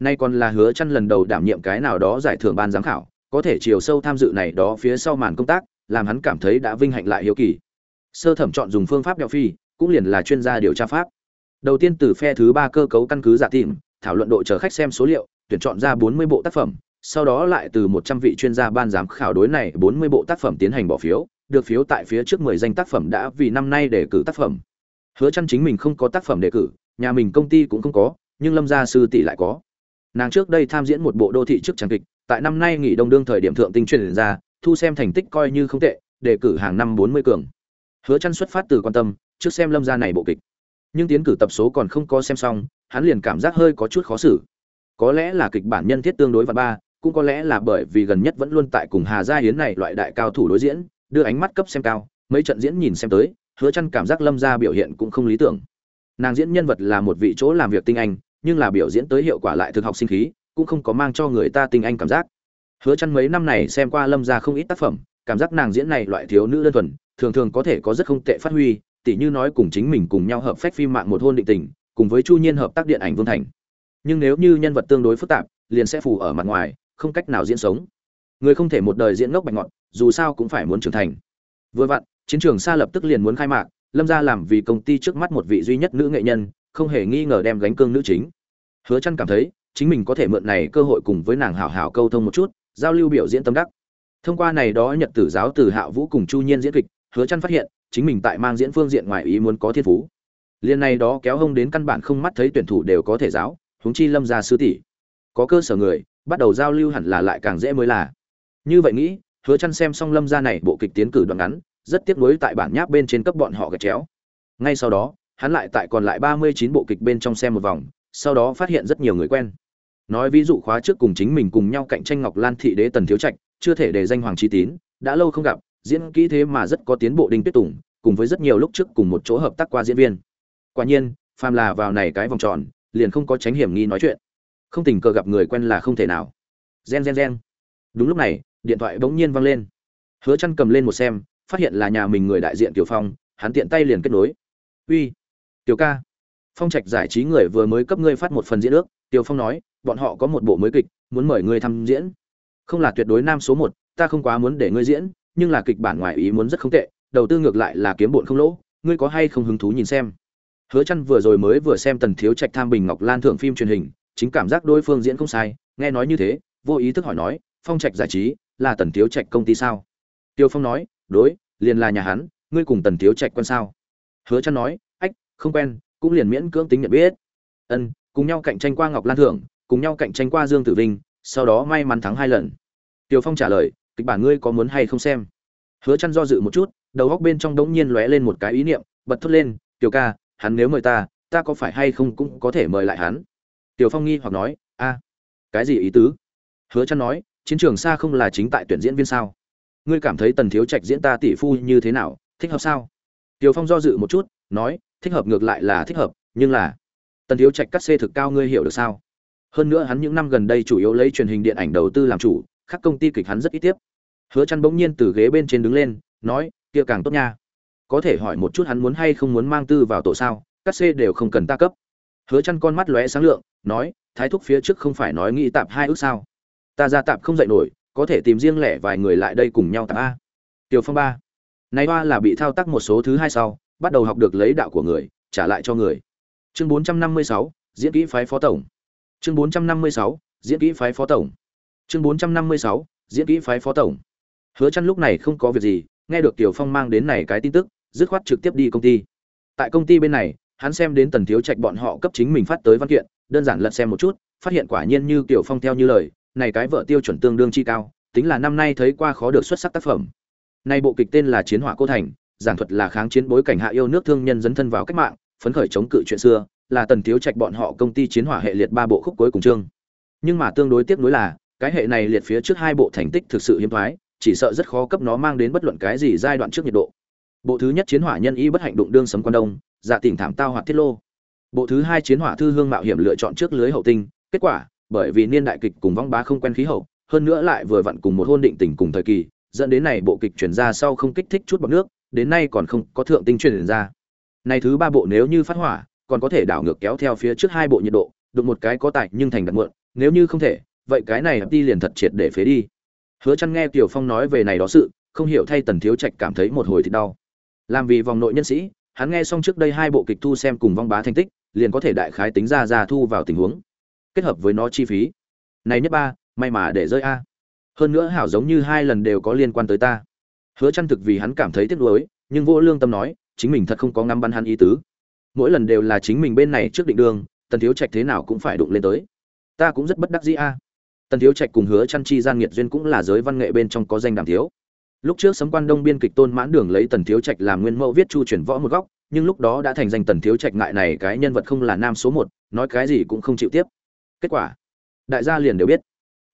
Nay còn là hứa chăn lần đầu đảm nhiệm cái nào đó giải thưởng ban giám khảo, có thể chiều sâu tham dự này đó phía sau màn công tác, làm hắn cảm thấy đã vinh hạnh lại hiếu kỳ. Sơ thẩm chọn dùng phương pháp đeo phi cũng liền là chuyên gia điều tra pháp đầu tiên từ phe thứ ba cơ cấu căn cứ giả tìm, thảo luận đội chờ khách xem số liệu, tuyển chọn ra 40 bộ tác phẩm, sau đó lại từ 100 vị chuyên gia ban giám khảo đối này 40 bộ tác phẩm tiến hành bỏ phiếu, được phiếu tại phía trước 10 danh tác phẩm đã vì năm nay để cử tác phẩm. Hứa chăn chính mình không có tác phẩm đề cử, nhà mình công ty cũng không có, nhưng lâm gia sư tỷ lại có. Nàng trước đây tham diễn một bộ đô thị trước trang kịch, tại năm nay nghỉ đông đương thời điểm thượng tinh truyền ra, thu xem thành tích coi như không tệ, đề cử hàng năm 40 cường. Hứa chăn xuất phát từ quan tâm, trước xem lâm gia này bộ kịch nhưng tiến cử tập số còn không có xem xong, hắn liền cảm giác hơi có chút khó xử. Có lẽ là kịch bản nhân thiết tương đối và ba, cũng có lẽ là bởi vì gần nhất vẫn luôn tại cùng hà gia hiến này loại đại cao thủ đối diễn, đưa ánh mắt cấp xem cao, mấy trận diễn nhìn xem tới, hứa chăn cảm giác lâm gia biểu hiện cũng không lý tưởng. Nàng diễn nhân vật là một vị chỗ làm việc tinh anh, nhưng là biểu diễn tới hiệu quả lại thực học sinh khí, cũng không có mang cho người ta tinh anh cảm giác. Hứa chăn mấy năm này xem qua lâm gia không ít tác phẩm, cảm giác nàng diễn này loại thiếu nữ đơn thuần, thường thường có thể có rất không tệ phát huy tỉ như nói cùng chính mình cùng nhau hợp phách phim mạng một hôn định tình cùng với chu nhiên hợp tác điện ảnh vương thành. Nhưng nếu như nhân vật tương đối phức tạp liền sẽ phù ở mặt ngoài không cách nào diễn sống. Người không thể một đời diễn ngốc bạch ngọn, dù sao cũng phải muốn trưởng thành. Vừa vặn chiến trường xa lập tức liền muốn khai mạc lâm ra làm vì công ty trước mắt một vị duy nhất nữ nghệ nhân không hề nghi ngờ đem gánh cương nữ chính. Hứa chăn cảm thấy chính mình có thể mượn này cơ hội cùng với nàng hảo hảo câu thông một chút giao lưu biểu diễn tâm đắc. Thông qua này đó nhật tử giáo từ hạ vũ cùng chu nhiên diễn kịch hứa chăn phát hiện chính mình tại mang diễn phương diện ngoài ý muốn có thiên phú. Liên này đó kéo hông đến căn bản không mắt thấy tuyển thủ đều có thể giáo, huống chi lâm gia sư tỷ. Có cơ sở người, bắt đầu giao lưu hẳn là lại càng dễ mới là. Như vậy nghĩ, hứa chăn xem xong lâm gia này bộ kịch tiến cử đoạn ngắn, rất tiếc nuối tại bản nháp bên trên cấp bọn họ gạch chéo. Ngay sau đó, hắn lại tại còn lại 39 bộ kịch bên trong xem một vòng, sau đó phát hiện rất nhiều người quen. Nói ví dụ khóa trước cùng chính mình cùng nhau cạnh tranh ngọc lan thị đế tần thiếu trạch, chưa thể để danh hoàng trí tín, đã lâu không gặp diễn kỹ thế mà rất có tiến bộ đinh tuyết tùng, cùng với rất nhiều lúc trước cùng một chỗ hợp tác qua diễn viên. Quả nhiên, phàm là vào này cái vòng tròn, liền không có tránh hiểm nghi nói chuyện. Không tình cờ gặp người quen là không thể nào. Gen gen gen. Đúng lúc này, điện thoại bỗng nhiên vang lên. Hứa chăn cầm lên một xem, phát hiện là nhà mình người đại diện tiểu phong, hắn tiện tay liền kết nối. Uy, tiểu ca. Phong trạch giải trí người vừa mới cấp ngươi phát một phần diễn ước, tiểu phong nói, bọn họ có một bộ mới kịch, muốn mời ngươi tham diễn. Không là tuyệt đối nam số một, ta không quá muốn để ngươi diễn nhưng là kịch bản ngoài ý muốn rất không tệ, đầu tư ngược lại là kiếm bộn không lỗ, ngươi có hay không hứng thú nhìn xem? Hứa Chân vừa rồi mới vừa xem tần thiếu trạch tham bình ngọc lan thượng phim truyền hình, chính cảm giác đối phương diễn không sai, nghe nói như thế, vô ý thức hỏi nói, phong trạch giải trí là tần thiếu trạch công ty sao? Tiêu phong nói, đối, liền là nhà hắn, ngươi cùng tần thiếu trạch quen sao? Hứa Chân nói, ách, không quen, cũng liền miễn cưỡng tính nhận biết. Ân, cùng nhau cạnh tranh qua ngọc lan thượng, cùng nhau cạnh tranh qua dương tử vinh, sau đó may mắn thắng hai lần. Tiêu phong trả lời kịch bản ngươi có muốn hay không xem? Hứa chăn do dự một chút, đầu góc bên trong đống nhiên lóe lên một cái ý niệm, bật thốt lên, tiểu ca, hắn nếu mời ta ta có phải hay không cũng có thể mời lại hắn? Tiểu phong nghi hoặc nói, a, cái gì ý tứ? Hứa chăn nói, chiến trường xa không là chính tại tuyển diễn viên sao? Ngươi cảm thấy tần thiếu trạch diễn ta tỷ phu như thế nào, thích hợp sao? Tiểu phong do dự một chút, nói, thích hợp ngược lại là thích hợp, nhưng là tần thiếu trạch cắt xê thực cao ngươi hiểu được sao? Hơn nữa hắn những năm gần đây chủ yếu lấy truyền hình điện ảnh đầu tư làm chủ các công ty kịch hắn rất ít tiếp. Hứa chăn bỗng nhiên từ ghế bên trên đứng lên nói kia càng tốt nha. Có thể hỏi một chút hắn muốn hay không muốn mang tư vào tổ sao? Các xe đều không cần ta cấp. Hứa chăn con mắt lóe sáng lượng nói thái thúc phía trước không phải nói nghĩ tạm hai ước sao? Ta ra tạm không dậy nổi có thể tìm riêng lẻ vài người lại đây cùng nhau tạm a. Tiểu phong ba. Này ba là bị thao tác một số thứ hai sau bắt đầu học được lấy đạo của người trả lại cho người. Chương 456, diễn kỹ phái phó tổng. Chương 456, diễn kỹ phái phó tổng chương 456, diễn kỹ phái phó tổng. Hứa chăn lúc này không có việc gì nghe được tiểu phong mang đến này cái tin tức dứt khoát trực tiếp đi công ty. Tại công ty bên này hắn xem đến tần thiếu trạch bọn họ cấp chính mình phát tới văn kiện đơn giản lật xem một chút phát hiện quả nhiên như tiểu phong theo như lời này cái vợ tiêu chuẩn tương đương chi cao tính là năm nay thấy qua khó được xuất sắc tác phẩm. Nay bộ kịch tên là chiến hỏa cô thành giảng thuật là kháng chiến bối cảnh hạ yêu nước thương nhân dấn thân vào cách mạng phấn khởi chống cự chuyện xưa là tần thiếu trạch bọn họ công ty chiến hỏa hệ liệt ba bộ khúc cuối cùng chương. Nhưng mà tương đối tiếc nuối là cái hệ này liệt phía trước hai bộ thành tích thực sự hiếm thoái, chỉ sợ rất khó cấp nó mang đến bất luận cái gì giai đoạn trước nhiệt độ. Bộ thứ nhất chiến hỏa nhân y bất hạnh đụng đương sấm quan đông dạ tỉnh thảm tao hoạt thiết lô. Bộ thứ hai chiến hỏa thư hương mạo hiểm lựa chọn trước lưới hậu tinh, kết quả, bởi vì niên đại kịch cùng vong bá không quen khí hậu, hơn nữa lại vừa vặn cùng một hôn định tình cùng thời kỳ, dẫn đến này bộ kịch chuyển ra sau không kích thích chút bọc nước, đến nay còn không có thượng tinh truyền ra. Này thứ ba bộ nếu như phát hỏa, còn có thể đảo ngược kéo theo phía trước hai bộ nhiệt độ, đụng một cái có tài nhưng thành đặt muộn, nếu như không thể vậy cái này đi liền thật triệt để phế đi. Hứa chăn nghe tiểu phong nói về này đó sự, không hiểu thay tần thiếu trạch cảm thấy một hồi thì đau. Làm vì vòng nội nhân sĩ, hắn nghe xong trước đây hai bộ kịch thu xem cùng vong bá thành tích, liền có thể đại khái tính ra ra thu vào tình huống. Kết hợp với nó chi phí. Này nhất ba, may mà để rơi a. Hơn nữa hảo giống như hai lần đều có liên quan tới ta. Hứa chăn thực vì hắn cảm thấy tiếc nuối, nhưng vô lương tâm nói, chính mình thật không có ngắm bắn hắn ý tứ. Mỗi lần đều là chính mình bên này trước định đường, tần thiếu trạch thế nào cũng phải đụng lên tới. Ta cũng rất bất đắc dĩ a tần thiếu trạch cùng hứa chăn chi gian nghiệt duyên cũng là giới văn nghệ bên trong có danh đàm thiếu. Lúc trước sấm quan đông biên kịch tôn mãn đường lấy tần thiếu trạch làm nguyên mẫu viết chu chuyển võ một góc, nhưng lúc đó đã thành danh tần thiếu trạch ngại này cái nhân vật không là nam số một, nói cái gì cũng không chịu tiếp. Kết quả, đại gia liền đều biết.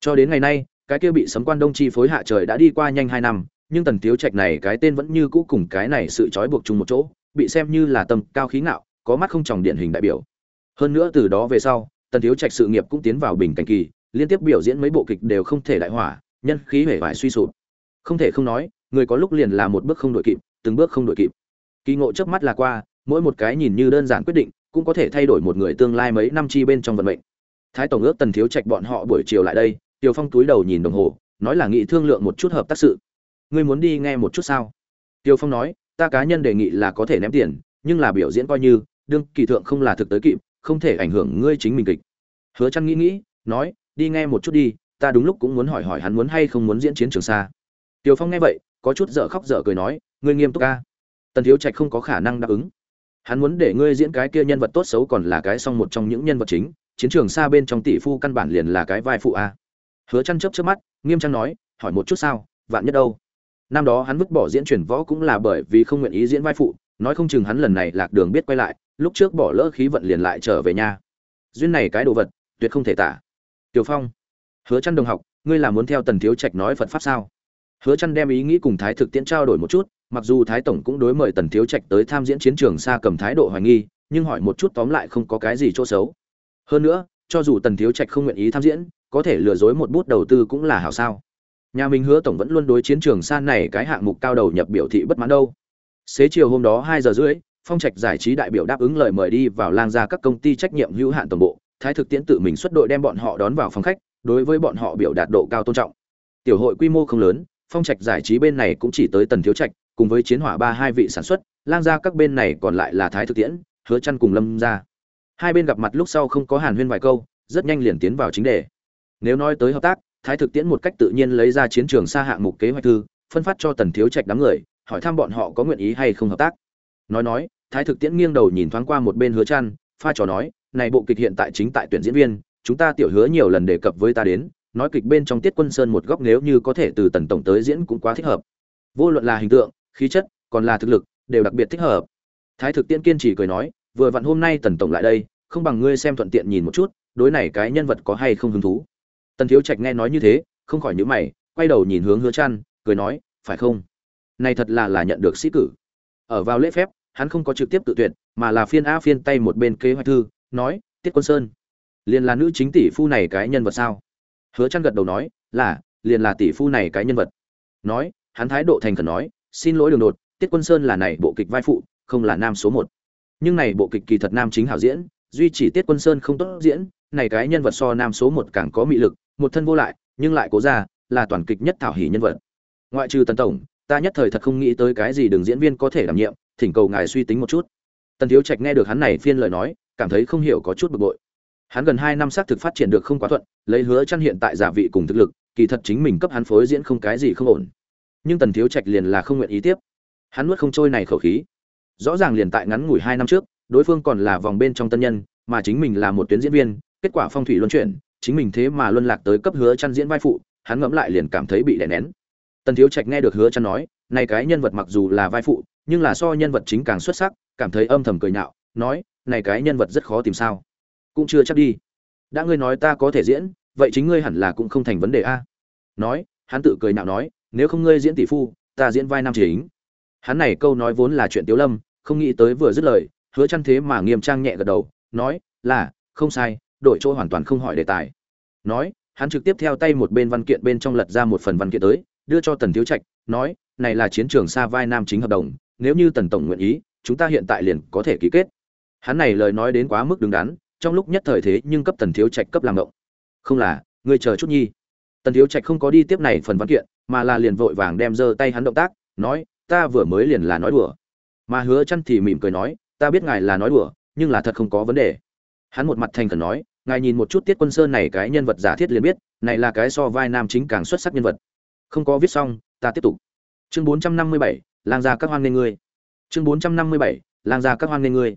Cho đến ngày nay, cái kia bị sấm quan đông chi phối hạ trời đã đi qua nhanh hai năm, nhưng tần thiếu trạch này cái tên vẫn như cũ cùng cái này sự trói buộc chung một chỗ, bị xem như là tâm cao khí ngạo, có mắt không tròng điển hình đại biểu. Hơn nữa từ đó về sau, tần thiếu trạch sự nghiệp cũng tiến vào bình cảnh kỳ liên tiếp biểu diễn mấy bộ kịch đều không thể đại hỏa, nhân khí hể vải suy sụp. Không thể không nói, người có lúc liền là một bước không đội kịp, từng bước không đội kịp. Kỳ ngộ chớp mắt là qua, mỗi một cái nhìn như đơn giản quyết định, cũng có thể thay đổi một người tương lai mấy năm chi bên trong vận mệnh. Thái tổng ước tần thiếu trạch bọn họ buổi chiều lại đây tiều phong túi đầu nhìn đồng hồ, nói là nghị thương lượng một chút hợp tác sự. Ngươi muốn đi nghe một chút sao? Tiều phong nói, ta cá nhân đề nghị là có thể ném tiền, nhưng là biểu diễn coi như, đương kỳ thượng không là thực tới kịp, không thể ảnh hưởng ngươi chính mình kịch. Hứa chăn nghĩ nghĩ, nói đi nghe một chút đi, ta đúng lúc cũng muốn hỏi hỏi hắn muốn hay không muốn diễn chiến trường xa. Tiều phong nghe vậy, có chút dở khóc dở cười nói, ngươi nghiêm túc ca tần thiếu trạch không có khả năng đáp ứng. Hắn muốn để ngươi diễn cái kia nhân vật tốt xấu còn là cái song một trong những nhân vật chính, chiến trường xa bên trong tỷ phu căn bản liền là cái vai phụ a. Hứa chăn chớp chớp mắt, nghiêm trang nói, hỏi một chút sao, vạn nhất đâu? Năm đó hắn vứt bỏ diễn truyền võ cũng là bởi vì không nguyện ý diễn vai phụ, nói không chừng hắn lần này lạc đường biết quay lại, lúc trước bỏ lỡ khí vận liền lại trở về nhà. Duyên này cái đồ vật, tuyệt không thể tả tiểu phong, hứa Chân đồng học, ngươi là muốn theo tần thiếu trạch nói phật pháp sao? Hứa Chân đem ý nghĩ cùng thái thực tiễn trao đổi một chút, mặc dù thái tổng cũng đối mời tần thiếu trạch tới tham diễn chiến trường xa cầm thái độ hoài nghi, nhưng hỏi một chút tóm lại không có cái gì chỗ xấu. Hơn nữa, cho dù tần thiếu trạch không nguyện ý tham diễn, có thể lừa dối một bút đầu tư cũng là hảo sao. Nhà mình hứa tổng vẫn luôn đối chiến trường xa này cái hạng mục cao đầu nhập biểu thị bất mãn đâu. Xế chiều hôm đó hai giờ rưỡi, phong trạch giải trí đại biểu đáp ứng lời mời đi vào lang gia các công ty trách nhiệm hữu hạn tổng bộ thái thực tiễn tự mình xuất đội đem bọn họ đón vào phòng khách, đối với bọn họ biểu đạt độ cao tôn trọng. Tiểu hội quy mô không lớn, phong trạch giải trí bên này cũng chỉ tới tần thiếu trạch, cùng với chiến hỏa ba hai vị sản xuất, lang ra các bên này còn lại là thái thực tiễn, hứa chăn cùng lâm ra hai bên gặp mặt lúc sau không có hàn huyên vài câu, rất nhanh liền tiến vào chính đề. Nếu nói tới hợp tác, thái thực tiễn một cách tự nhiên lấy ra chiến trường xa hạng mục kế hoạch thư, phân phát cho tần thiếu trạch đám người, hỏi thăm bọn họ có nguyện ý hay không hợp tác. Nói nói, thái thực tiễn nghiêng đầu nhìn thoáng qua một bên hứa chăn, pha trò nói này bộ kịch hiện tại chính tại tuyển diễn viên, chúng ta tiểu hứa nhiều lần đề cập với ta đến, nói kịch bên trong tiết quân sơn một góc nếu như có thể từ tần tổng tới diễn cũng quá thích hợp. Vô luận là hình tượng, khí chất, còn là thực lực, đều đặc biệt thích hợp. Thái thực tiễn kiên trì cười nói, vừa vặn hôm nay tần tổng lại đây, không bằng ngươi xem thuận tiện nhìn một chút, đối này cái nhân vật có hay không hứng thú. Tần thiếu trạch nghe nói như thế, không khỏi nhíu mày, quay đầu nhìn hướng hứa Trăn cười nói, phải không? Này thật là là nhận được sĩ cử. Ở vào lễ phép, hắn không có trực tiếp tự tuyển mà là phiên a phiên tay một bên kế hoạch thư nói, tiết quân sơn, liền là nữ chính tỷ phu này cái nhân vật sao? Hứa chăn gật đầu nói, là, liền là tỷ phu này cái nhân vật. Nói, hắn thái độ thành khẩn nói, xin lỗi đường đột, tiết quân sơn là này bộ kịch vai phụ, không là nam số một. Nhưng này bộ kịch kỳ thật nam chính hảo diễn, duy chỉ tiết quân sơn không tốt diễn, này cái nhân vật so nam số một càng có mị lực, một thân vô lại, nhưng lại cố ra, là toàn kịch nhất thảo hỉ nhân vật. Ngoại trừ tần tổng, ta nhất thời thật không nghĩ tới cái gì đường diễn viên có thể đảm nhiệm, thỉnh cầu ngài suy tính một chút. Tần thiếu trạch nghe được hắn này phiên lời nói cảm thấy không hiểu có chút bực bội. Hắn gần hai năm xác thực phát triển được không quá thuận, lấy hứa chăn hiện tại giả vị cùng thực lực, kỳ thật chính mình cấp hắn phối diễn không cái gì không ổn. Nhưng tần thiếu trạch liền là không nguyện ý tiếp. Hắn nuốt không trôi này khẩu khí. Rõ ràng liền tại ngắn ngủi hai năm trước, đối phương còn là vòng bên trong tân nhân, mà chính mình là một tuyến diễn viên, kết quả phong thủy luân chuyển, chính mình thế mà luân lạc tới cấp hứa chăn diễn vai phụ, hắn ngẫm lại liền cảm thấy bị đè nén. Tần thiếu trạch nghe được hứa chăn nói, này cái nhân vật mặc dù là vai phụ, nhưng là so nhân vật chính càng xuất sắc, cảm thấy âm thầm cười nhạo, nói này cái nhân vật rất khó tìm sao? Cũng chưa chắc đi. Đã ngươi nói ta có thể diễn, vậy chính ngươi hẳn là cũng không thành vấn đề a. Nói, hắn tự cười nhạo nói, nếu không ngươi diễn tỷ phu, ta diễn vai nam chính. Hắn này câu nói vốn là chuyện tiếu lâm, không nghĩ tới vừa dứt lời, hứa chăn thế mà nghiêm trang nhẹ gật đầu, nói, là, không sai, đổi chỗ hoàn toàn không hỏi đề tài. Nói, hắn trực tiếp theo tay một bên văn kiện bên trong lật ra một phần văn kiện tới, đưa cho tần thiếu trạch, nói, này là chiến trường xa vai nam chính hợp đồng, nếu như tần tổng nguyện ý, chúng ta hiện tại liền có thể ký kết hắn này lời nói đến quá mức đứng đắn trong lúc nhất thời thế nhưng cấp tần thiếu trạch cấp làm động không là ngươi chờ chút nhi. Tần thiếu trạch không có đi tiếp này phần văn kiện mà là liền vội vàng đem giơ tay hắn động tác nói ta vừa mới liền là nói đùa. Mà hứa chăn thì mỉm cười nói ta biết ngài là nói đùa nhưng là thật không có vấn đề. Hắn một mặt thành khẩn nói ngài nhìn một chút tiết quân sơn này cái nhân vật giả thiết liền biết này là cái so vai nam chính càng xuất sắc nhân vật. Không có viết xong ta tiếp tục. Chương 457, lang gia các hoan nghênh ngươi. Chương 457, lang gia các hoan nghênh ngươi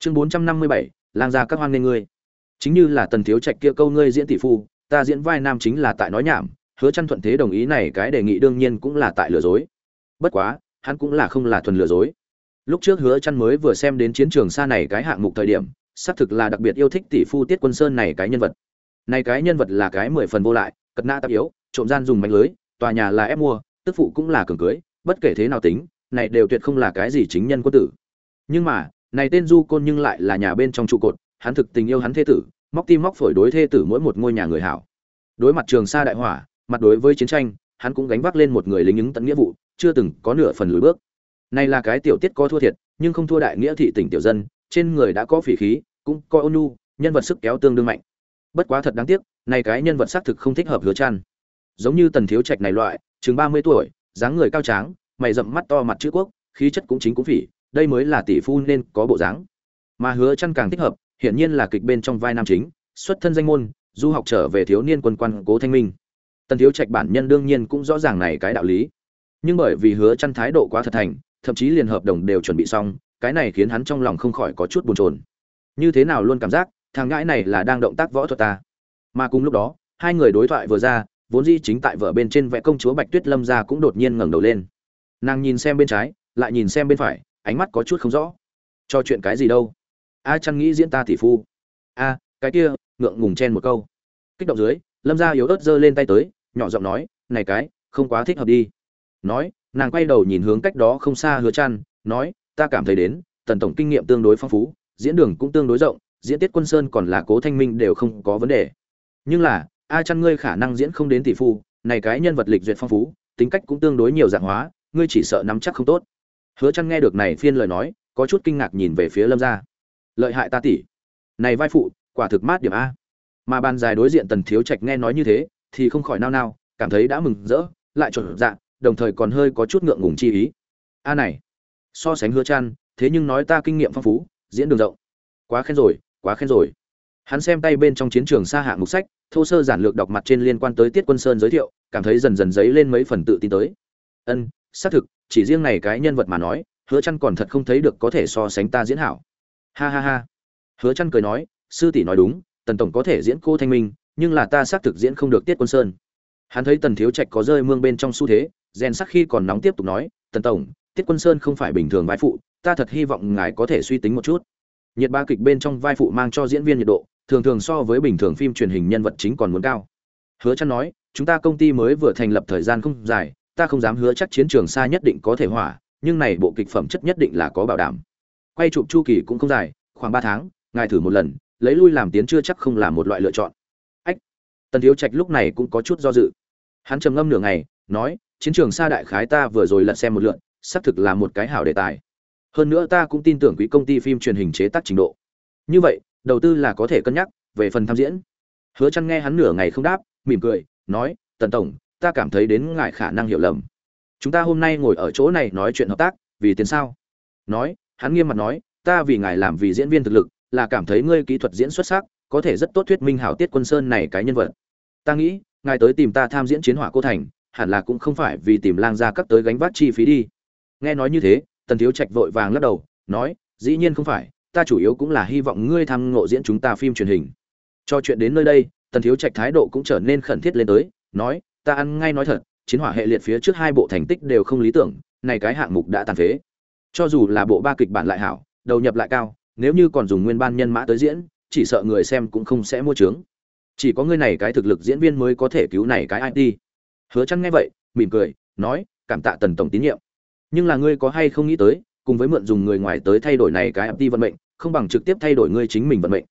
chương 457, lang gia các hoan nên ngươi. Chính như là tần thiếu trạch kia câu ngươi diễn tỷ phu ta diễn vai nam chính là tại nói nhảm hứa chăn thuận thế đồng ý này cái đề nghị đương nhiên cũng là tại lừa dối. Bất quá hắn cũng là không là thuần lừa dối. Lúc trước hứa chăn mới vừa xem đến chiến trường xa này cái hạng mục thời điểm xác thực là đặc biệt yêu thích tỷ phu tiết quân sơn này cái nhân vật. Này cái nhân vật là cái mười phần vô lại cật nã tạp yếu trộm gian dùng mánh lưới tòa nhà là ép mua tức phụ cũng là cường cưới bất kể thế nào tính này đều tuyệt không là cái gì chính nhân quân tử. Nhưng mà này tên du côn nhưng lại là nhà bên trong trụ cột, hắn thực tình yêu hắn thê tử, móc tim móc phổi đối thê tử mỗi một ngôi nhà người hảo. Đối mặt trường sa đại hỏa, mặt đối với chiến tranh, hắn cũng gánh vác lên một người lính ứng tận nghĩa vụ, chưa từng có nửa phần lùi bước. Này là cái tiểu tiết có thua thiệt, nhưng không thua đại nghĩa thị tỉnh tiểu dân, trên người đã có phỉ khí, cũng có ôn nhu, nhân vật sức kéo tương đương mạnh. Bất quá thật đáng tiếc, này cái nhân vật xác thực không thích hợp hứa chăn. Giống như tần thiếu trạch này loại, chừng 30 tuổi, dáng người cao tráng, mày rậm mắt to mặt chữ quốc, khí chất cũng chính cũng phỉ đây mới là tỷ phu nên có bộ dáng. Mà hứa chăn càng thích hợp, hiển nhiên là kịch bên trong vai nam chính, xuất thân danh môn, du học trở về thiếu niên quân quan cố thanh minh. Tần thiếu trạch bản nhân đương nhiên cũng rõ ràng này cái đạo lý. Nhưng bởi vì hứa chăn thái độ quá thật thành, thậm chí liền hợp đồng đều chuẩn bị xong, cái này khiến hắn trong lòng không khỏi có chút buồn chồn. Như thế nào luôn cảm giác, thằng ngãi này là đang động tác võ thuật ta. Mà cùng lúc đó, hai người đối thoại vừa ra, vốn dĩ chính tại vợ bên trên vẽ công chúa bạch tuyết lâm ra cũng đột nhiên ngẩng đầu lên. Nàng nhìn xem bên trái, lại nhìn xem bên phải ánh mắt có chút không rõ. Cho chuyện cái gì đâu? A chăn nghĩ diễn ta tỷ phu. A, cái kia, ngượng ngùng chen một câu. Kích động dưới, lâm gia yếu ớt giơ lên tay tới, nhỏ giọng nói, này cái, không quá thích hợp đi. Nói, nàng quay đầu nhìn hướng cách đó không xa hứa chăn nói, ta cảm thấy đến, tần tổng kinh nghiệm tương đối phong phú, diễn đường cũng tương đối rộng, diễn tiết quân sơn còn là cố thanh minh đều không có vấn đề. Nhưng là, a chăn ngươi khả năng diễn không đến tỷ phu, này cái nhân vật lịch duyệt phong phú, tính cách cũng tương đối nhiều dạng hóa, ngươi chỉ sợ nắm chắc không tốt hứa chăn nghe được này phiên lời nói, có chút kinh ngạc nhìn về phía lâm gia. Lợi hại ta tỷ. Này vai phụ, quả thực mát điểm a. Mà ban dài đối diện tần thiếu trạch nghe nói như thế, thì không khỏi nao nao, cảm thấy đã mừng rỡ, lại trộn dạ đồng thời còn hơi có chút ngượng ngùng chi ý. A này, so sánh hứa chăn thế nhưng nói ta kinh nghiệm phong phú, diễn đường rộng. Quá khen rồi, quá khen rồi. Hắn xem tay bên trong chiến trường xa hạng mục sách, thô sơ giản lược đọc mặt trên liên quan tới tiết quân sơn giới thiệu, cảm thấy dần dần dấy lên mấy phần tự tin tới. Ân xác thực, chỉ riêng này cái nhân vật mà nói, hứa chăn còn thật không thấy được có thể so sánh ta diễn hảo. Ha ha ha. Hứa chăn cười nói, sư tỷ nói đúng, tần tổng có thể diễn cô thanh minh, nhưng là ta xác thực diễn không được tiết quân sơn. Hắn thấy tần thiếu trạch có rơi mương bên trong xu thế, rèn sắc khi còn nóng tiếp tục nói, tần tổng, tiết quân sơn không phải bình thường vai phụ, ta thật hy vọng ngài có thể suy tính một chút. Nhiệt ba kịch bên trong vai phụ mang cho diễn viên nhiệt độ, thường thường so với bình thường phim truyền hình nhân vật chính còn muốn cao. Hứa chăn nói, chúng ta công ty mới vừa thành lập thời gian không dài ta không dám hứa chắc chiến trường xa nhất định có thể hỏa, nhưng này bộ kịch phẩm chất nhất định là có bảo đảm. Quay chụp chu kỳ cũng không dài, khoảng ba tháng, ngài thử một lần, lấy lui làm tiến chưa chắc không là một loại lựa chọn. Ách, tần thiếu trạch lúc này cũng có chút do dự. Hắn trầm ngâm nửa ngày, nói, chiến trường xa đại khái ta vừa rồi lật xem một lượt, xác thực là một cái hảo đề tài. Hơn nữa ta cũng tin tưởng quỹ công ty phim truyền hình chế tác trình độ. Như vậy, đầu tư là có thể cân nhắc, về phần tham diễn. Hứa chăn nghe hắn nửa ngày không đáp, mỉm cười, nói, tần tổng ta cảm thấy đến ngài khả năng hiểu lầm. Chúng ta hôm nay ngồi ở chỗ này nói chuyện hợp tác, vì tiền sao? Nói, hắn nghiêm mặt nói, ta vì ngài làm vì diễn viên thực lực, là cảm thấy ngươi kỹ thuật diễn xuất sắc, có thể rất tốt thuyết minh hảo tiết quân sơn này cái nhân vật. Ta nghĩ, ngài tới tìm ta tham diễn chiến hỏa cô thành, hẳn là cũng không phải vì tìm lang gia các tới gánh vác chi phí đi. Nghe nói như thế, tần thiếu trạch vội vàng lắc đầu, nói, dĩ nhiên không phải, ta chủ yếu cũng là hy vọng ngươi tham ngộ diễn chúng ta phim truyền hình. Cho chuyện đến nơi đây, tần thiếu trạch thái độ cũng trở nên khẩn thiết lên tới, nói ta ăn ngay nói thật, chiến hỏa hệ liệt phía trước hai bộ thành tích đều không lý tưởng, này cái hạng mục đã tàn phế. Cho dù là bộ ba kịch bản lại hảo, đầu nhập lại cao, nếu như còn dùng nguyên ban nhân mã tới diễn, chỉ sợ người xem cũng không sẽ mua trướng chỉ có ngươi này cái thực lực diễn viên mới có thể cứu này cái it hứa chăn nghe vậy, mỉm cười, nói, cảm tạ tần tổng tín nhiệm. Nhưng là ngươi có hay không nghĩ tới, cùng với mượn dùng người ngoài tới thay đổi này cái it vận mệnh, không bằng trực tiếp thay đổi ngươi chính mình vận mệnh.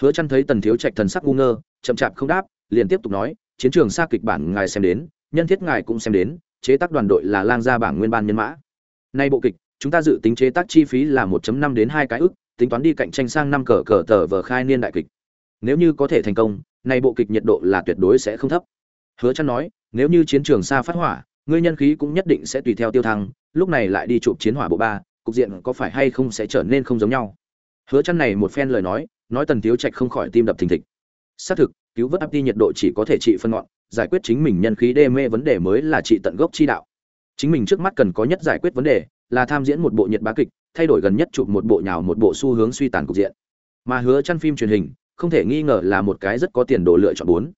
Hứa chăn thấy tần thiếu trạch thần sắc ngu ngơ, chậm chạp không đáp, liền tiếp tục nói chiến trường xa kịch bản ngài xem đến, nhân thiết ngài cũng xem đến, chế tác đoàn đội là lang gia bảng nguyên ban nhân mã. Nay bộ kịch, chúng ta dự tính chế tác chi phí là 1.5 đến 2 cái ức, tính toán đi cạnh tranh sang năm cờ cờ tờ vở khai niên đại kịch. Nếu như có thể thành công, nay bộ kịch nhiệt độ là tuyệt đối sẽ không thấp. Hứa chăn nói, nếu như chiến trường xa phát hỏa, ngươi nhân khí cũng nhất định sẽ tùy theo tiêu thăng, lúc này lại đi chụp chiến hỏa bộ ba, cục diện có phải hay không sẽ trở nên không giống nhau? Hứa chăn này một phen lời nói nói tần thiếu trạch không khỏi tim đập thình thịch. Xác thực cứu vớt áp đi nhiệt độ chỉ có thể trị phân ngọn, giải quyết chính mình nhân khí đê mê vấn đề mới là trị tận gốc chi đạo. Chính mình trước mắt cần có nhất giải quyết vấn đề là tham diễn một bộ nhiệt bá kịch, thay đổi gần nhất chụp một bộ nhào một bộ xu hướng suy tàn cục diện. Mà hứa chăn phim truyền hình, không thể nghi ngờ là một cái rất có tiền đồ lựa chọn bốn.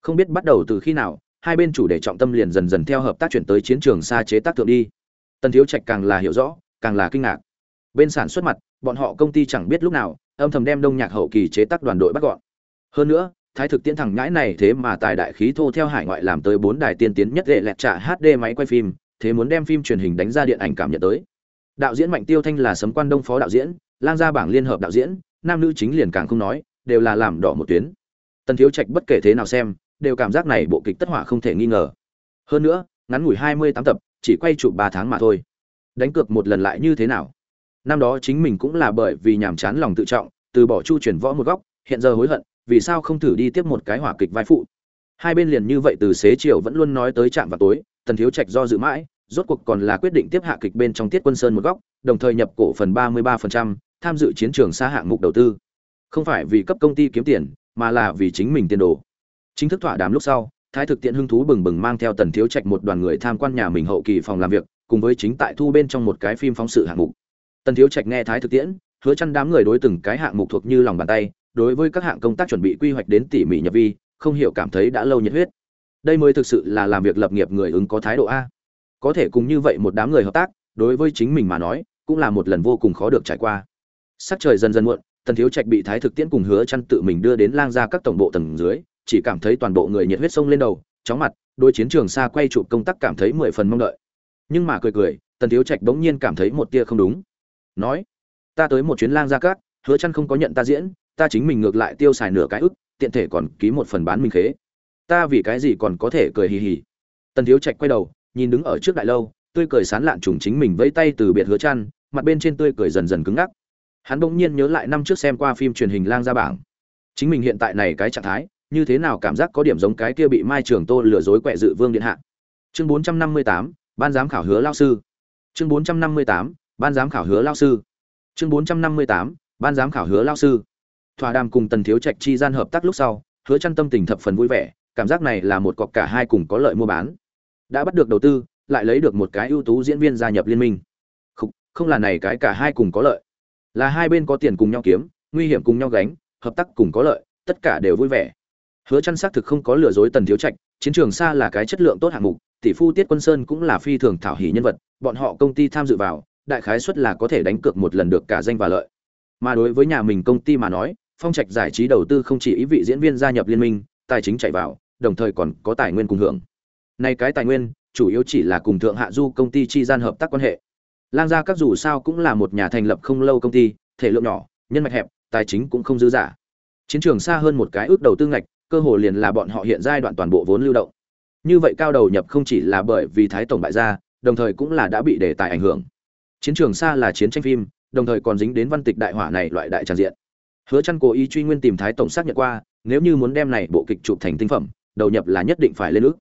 Không biết bắt đầu từ khi nào, hai bên chủ đề trọng tâm liền dần dần theo hợp tác chuyển tới chiến trường xa chế tác thượng đi. Tần thiếu trạch càng là hiểu rõ, càng là kinh ngạc. Bên sản xuất mặt, bọn họ công ty chẳng biết lúc nào, âm thầm đem đông nhạc hậu kỳ chế tác đoàn đội bắt gọn. Hơn nữa thái thực tiễn thẳng nhãi này thế mà tài đại khí thô theo hải ngoại làm tới bốn đài tiên tiến nhất lệ lẹt trả hd máy quay phim, thế muốn đem phim truyền hình đánh ra điện ảnh cảm nhận tới. Đạo diễn mạnh tiêu thanh là sấm quan đông phó đạo diễn, lang gia bảng liên hợp đạo diễn, nam nữ chính liền càng không nói, đều là làm đỏ một tuyến. Tần thiếu trạch bất kể thế nào xem, đều cảm giác này bộ kịch tất hỏa không thể nghi ngờ. Hơn nữa, ngắn ngủi hai mươi tám tập, chỉ quay chụp ba tháng mà thôi. Đánh cược một lần lại như thế nào? Năm đó chính mình cũng là bởi vì nhàm chán lòng tự trọng, từ bỏ chu chuyển võ một góc, hiện giờ hối hận vì sao không thử đi tiếp một cái hỏa kịch vai phụ? Hai bên liền như vậy từ xế chiều vẫn luôn nói tới trạm vào tối tần thiếu trạch do dự mãi rốt cuộc còn là quyết định tiếp hạ kịch bên trong tiết quân sơn một góc đồng thời nhập cổ phần 33%, tham dự chiến trường xa hạng mục đầu tư. Không phải vì cấp công ty kiếm tiền mà là vì chính mình tiền đồ. Chính thức thỏa đàm lúc sau thái thực tiện hưng thú bừng bừng mang theo tần thiếu trạch một đoàn người tham quan nhà mình hậu kỳ phòng làm việc cùng với chính tại thu bên trong một cái phim phóng sự hạng mục. Tần thiếu trạch nghe thái thực tiễn hứa chăn đám người đối từng cái hạng mục thuộc như lòng bàn tay đối với các hạng công tác chuẩn bị quy hoạch đến tỉ mỉ nhập vi, không hiểu cảm thấy đã lâu nhiệt huyết. Đây mới thực sự là làm việc lập nghiệp người ứng có thái độ a. Có thể cùng như vậy một đám người hợp tác, đối với chính mình mà nói, cũng là một lần vô cùng khó được trải qua. Sắc trời dần dần muộn, tần thiếu trạch bị thái thực tiễn cùng hứa chăn tự mình đưa đến lang ra các tổng bộ tầng dưới, chỉ cảm thấy toàn bộ người nhiệt huyết sông lên đầu, chóng mặt đôi chiến trường xa quay chụp công tác cảm thấy mười phần mong đợi. Nhưng mà cười cười, tần thiếu trạch bỗng nhiên cảm thấy một tia không đúng. Nói, ta tới một chuyến lang gia các, hứa chăn không có nhận ta diễn ta chính mình ngược lại tiêu xài nửa cái ức tiện thể còn ký một phần bán minh khế. Ta vì cái gì còn có thể cười hì hì. Tần thiếu trạch quay đầu nhìn đứng ở trước đại lâu tươi cười sán lạn trùng chính mình vẫy tay từ biệt hứa chăn mặt bên trên tươi cười dần dần cứng ngắc. Hắn bỗng nhiên nhớ lại năm trước xem qua phim truyền hình lang gia bảng. Chính mình hiện tại này cái trạng thái như thế nào cảm giác có điểm giống cái kia bị mai trường tô lừa dối quẹ dự vương điện hạ. Chương 458, ban giám khảo hứa lao sư. Chương 458, ban giám khảo hứa lao sư. Chương 458, ban giám khảo hứa lao sư thỏa đàm cùng tần thiếu trạch chi gian hợp tác lúc sau hứa chăn tâm tình thập phần vui vẻ cảm giác này là một cọc cả hai cùng có lợi mua bán. Đã bắt được đầu tư lại lấy được một cái ưu tú diễn viên gia nhập liên minh. Không, không là này cái cả hai cùng có lợi. Là hai bên có tiền cùng nhau kiếm nguy hiểm cùng nhau gánh hợp tác cùng có lợi tất cả đều vui vẻ. Hứa chăn xác thực không có lừa dối tần thiếu trạch chiến trường xa là cái chất lượng tốt hạng mục tỷ phu tiết quân sơn cũng là phi thường thảo hỉ nhân vật bọn họ công ty tham dự vào đại khái suất là có thể đánh cược một lần được cả danh và lợi. Mà đối với nhà mình công ty mà nói phong trạch giải trí đầu tư không chỉ ý vị diễn viên gia nhập liên minh, tài chính chạy vào, đồng thời còn có tài nguyên cùng hưởng. Nay cái tài nguyên, chủ yếu chỉ là cùng thượng hạ du công ty chi gian hợp tác quan hệ. Lang gia các dù sao cũng là một nhà thành lập không lâu công ty, thể lượng nhỏ, nhân mạch hẹp, tài chính cũng không dư giả chiến trường xa hơn một cái ước đầu tư ngạch, cơ hồ liền là bọn họ hiện giai đoạn toàn bộ vốn lưu động. Như vậy cao đầu nhập không chỉ là bởi vì thái tổng bại gia, đồng thời cũng là đã bị đề tài ảnh hưởng. Chiến trường xa là chiến tranh phim, đồng thời còn dính đến văn tịch đại hỏa này loại đại tràn diện hứa chăn cố ý truy nguyên tìm thái tổng xác nhận qua, nếu như muốn đem này bộ kịch chụp thành tinh phẩm, đầu nhập là nhất định phải lên ước.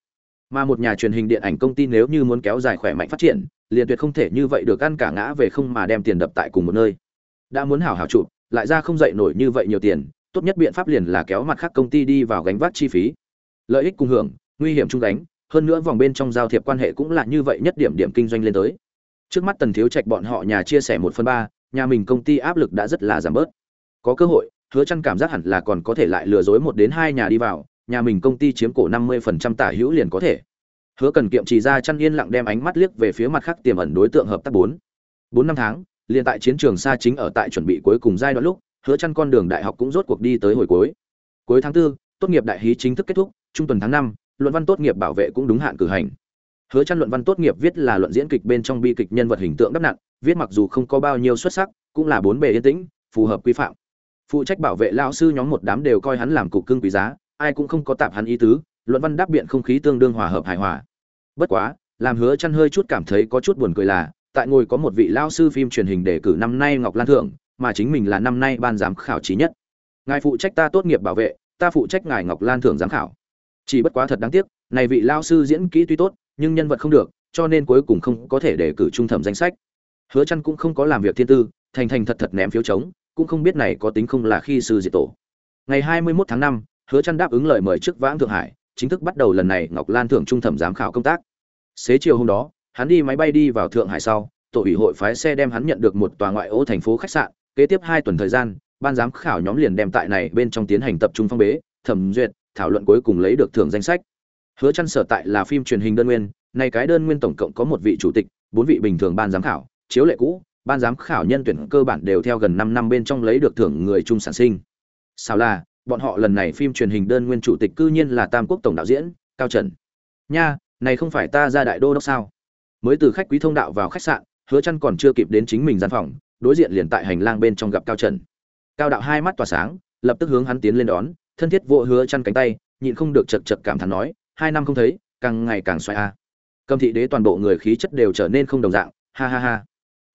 Mà một nhà truyền hình điện ảnh công ty nếu như muốn kéo dài khỏe mạnh phát triển, liền tuyệt không thể như vậy được ăn cả ngã về không mà đem tiền đập tại cùng một nơi. Đã muốn hảo hảo chụp, lại ra không dậy nổi như vậy nhiều tiền, tốt nhất biện pháp liền là kéo mặt khác công ty đi vào gánh vác chi phí. Lợi ích cùng hưởng, nguy hiểm chung gánh, hơn nữa vòng bên trong giao thiệp quan hệ cũng là như vậy nhất điểm điểm kinh doanh lên tới. Trước mắt tần thiếu trạch bọn họ nhà chia sẻ một phần ba, nhà mình công ty áp lực đã rất là giảm bớt có cơ hội hứa chăn cảm giác hẳn là còn có thể lại lừa dối một đến hai nhà đi vào nhà mình công ty chiếm cổ 50% tả hữu liền có thể. Hứa cần kiệm chỉ ra chăn yên lặng đem ánh mắt liếc về phía mặt khác tiềm ẩn đối tượng hợp tác bốn. Bốn năm tháng liền tại chiến trường xa chính ở tại chuẩn bị cuối cùng giai đoạn lúc hứa chăn con đường đại học cũng rốt cuộc đi tới hồi cuối. Cuối tháng 4, tốt nghiệp đại hí chính thức kết thúc trung tuần tháng 5, luận văn tốt nghiệp bảo vệ cũng đúng hạn cử hành. Hứa chăn luận văn tốt nghiệp viết là luận diễn kịch bên trong bi kịch nhân vật hình tượng đắp nặng viết mặc dù không có bao nhiêu xuất sắc cũng là bốn bề yên tĩnh phù hợp quy phạm phụ trách bảo vệ lão sư nhóm một đám đều coi hắn làm cục cưng quý giá, ai cũng không có tạm hắn ý tứ, luận văn đáp biện không khí tương đương hòa hợp hài hòa. Bất quá, làm hứa chăn hơi chút cảm thấy có chút buồn cười là, tại ngồi có một vị lão sư phim truyền hình đề cử năm nay ngọc lan thượng, mà chính mình là năm nay ban giám khảo trí nhất. Ngài phụ trách ta tốt nghiệp bảo vệ, ta phụ trách ngài ngọc lan thượng giám khảo. Chỉ bất quá thật đáng tiếc, này vị lão sư diễn kỹ tuy tốt, nhưng nhân vật không được, cho nên cuối cùng không có thể đề cử trung thẩm danh sách. Hứa chăn cũng không có làm việc thiên tư, thành thành thật thật ném phiếu chống cũng không biết này có tính không là khi sư diệt tổ. Ngày 21 tháng 5, hứa chăn đáp ứng lời mời trước vãng thượng hải chính thức bắt đầu lần này ngọc lan thượng trung thẩm giám khảo công tác. Xế chiều hôm đó hắn đi máy bay đi vào thượng hải sau tổ ủy hội phái xe đem hắn nhận được một tòa ngoại ô thành phố khách sạn kế tiếp hai tuần thời gian ban giám khảo nhóm liền đem tại này bên trong tiến hành tập trung phong bế thẩm duyệt thảo luận cuối cùng lấy được thưởng danh sách. Hứa chăn sở tại là phim truyền hình đơn nguyên này cái đơn nguyên tổng cộng có một vị chủ tịch bốn vị bình thường ban giám khảo chiếu lệ cũ ban giám khảo nhân tuyển cơ bản đều theo gần 5 năm bên trong lấy được thưởng người trung sản sinh. Sao là, bọn họ lần này phim truyền hình đơn nguyên chủ tịch cư nhiên là tam quốc tổng đạo diễn, cao trần. Nha, này không phải ta ra đại đô đốc sao? Mới từ khách quý thông đạo vào khách sạn, hứa Chân còn chưa kịp đến chính mình gian phòng, đối diện liền tại hành lang bên trong gặp cao trần. Cao đạo hai mắt tỏa sáng, lập tức hướng hắn tiến lên đón, thân thiết vỗ hứa Chân cánh tay, nhịn không được chật chật cảm thán nói, hai năm không thấy, càng ngày càng xoay a. Cầm thị đế toàn bộ người khí chất đều trở nên không đồng dạng, ha ha ha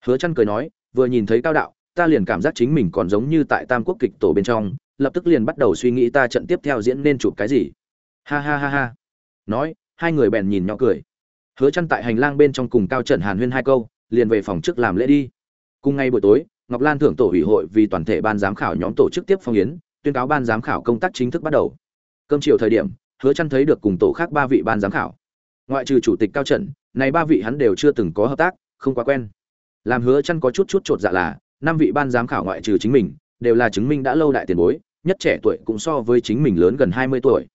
hứa chăn cười nói, vừa nhìn thấy cao đạo, ta liền cảm giác chính mình còn giống như tại tam quốc kịch tổ bên trong, lập tức liền bắt đầu suy nghĩ ta trận tiếp theo diễn nên chụp cái gì. Ha ha ha ha. Nói, hai người bèn nhìn nhỏ cười. Hứa chăn tại hành lang bên trong cùng cao trận hàn huyên hai câu, liền về phòng trước làm lễ đi. Cùng ngay buổi tối, ngọc lan thưởng tổ ủy hội vì toàn thể ban giám khảo nhóm tổ chức tiếp phong yến, tuyên cáo ban giám khảo công tác chính thức bắt đầu. Cơm chiều thời điểm, hứa chăn thấy được cùng tổ khác ba vị ban giám khảo. Ngoại trừ chủ tịch cao trận này ba vị hắn đều chưa từng có hợp tác, không quá quen làm hứa chăn có chút chút trột dạ là, năm vị ban giám khảo ngoại trừ chính mình, đều là chứng minh đã lâu đại tiền bối, nhất trẻ tuổi cũng so với chính mình lớn gần 20 tuổi.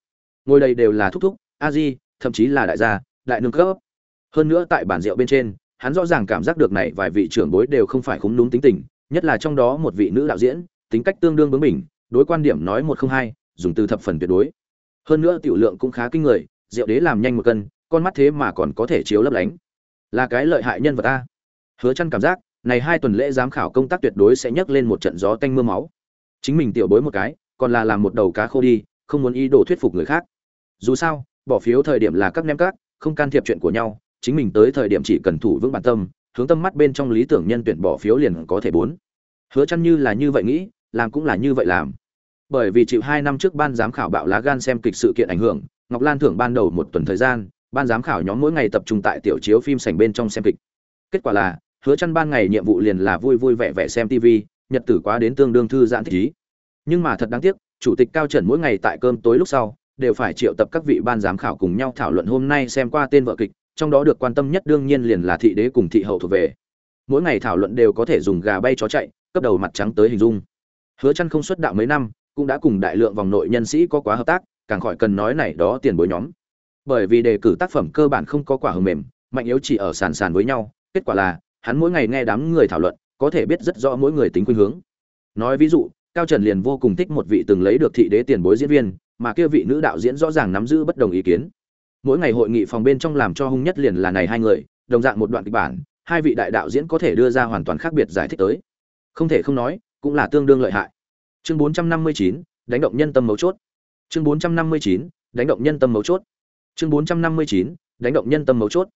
Ngồi đây đều là thúc thúc, a di, thậm chí là đại gia, đại nương cấp. Hơn nữa tại bản rượu bên trên, hắn rõ ràng cảm giác được này vài vị trưởng bối đều không phải khúng núm tính tình, nhất là trong đó một vị nữ đạo diễn, tính cách tương đương bướng bỉnh, đối quan điểm nói một không hai, dùng từ thập phần tuyệt đối. Hơn nữa tiểu lượng cũng khá kinh người, rượu đế làm nhanh một cân, con mắt thế mà còn có thể chiếu lấp lánh. Là cái lợi hại nhân vật ta hứa chăn cảm giác, này hai tuần lễ giám khảo công tác tuyệt đối sẽ nhấc lên một trận gió tanh mưa máu. Chính mình tiểu bối một cái, còn là làm một đầu cá khô đi, không muốn ý đồ thuyết phục người khác. Dù sao, bỏ phiếu thời điểm là các nem các, không can thiệp chuyện của nhau, chính mình tới thời điểm chỉ cần thủ vững bản tâm, hướng tâm mắt bên trong lý tưởng nhân tuyển bỏ phiếu liền có thể bốn. Hứa chăn như là như vậy nghĩ, làm cũng là như vậy làm. Bởi vì chịu hai năm trước ban giám khảo bạo lá gan xem kịch sự kiện ảnh hưởng, ngọc lan thưởng ban đầu một tuần thời gian, ban giám khảo nhóm mỗi ngày tập trung tại tiểu chiếu phim sảnh bên trong xem kịch. Kết quả là hứa chăn ban ngày nhiệm vụ liền là vui vui vẻ vẻ xem tv nhật tử quá đến tương đương thư giãn thích ý. Nhưng mà thật đáng tiếc, chủ tịch cao trần mỗi ngày tại cơm tối lúc sau, đều phải triệu tập các vị ban giám khảo cùng nhau thảo luận hôm nay xem qua tên vợ kịch, trong đó được quan tâm nhất đương nhiên liền là thị đế cùng thị hậu thuộc về. Mỗi ngày thảo luận đều có thể dùng gà bay chó chạy, cấp đầu mặt trắng tới hình dung. Hứa chăn không xuất đạo mấy năm, cũng đã cùng đại lượng vòng nội nhân sĩ có quá hợp tác, càng khỏi cần nói này đó tiền bối nhóm. Bởi vì đề cử tác phẩm cơ bản không có quả hờ mềm, mạnh yếu chỉ ở sàn sàn với nhau, kết quả là hắn mỗi ngày nghe đám người thảo luận có thể biết rất rõ mỗi người tính khuynh hướng. Nói ví dụ cao trần liền vô cùng thích một vị từng lấy được thị đế tiền bối diễn viên mà kia vị nữ đạo diễn rõ ràng nắm giữ bất đồng ý kiến. Mỗi ngày hội nghị phòng bên trong làm cho hung nhất liền là này hai người đồng dạng một đoạn kịch bản hai vị đại đạo diễn có thể đưa ra hoàn toàn khác biệt giải thích tới. Không thể không nói cũng là tương đương lợi hại. Chương 459, đánh động nhân tâm mấu chốt. Chương 459, đánh động nhân tâm mấu chốt. Chương 459, đánh động nhân tâm mấu chốt.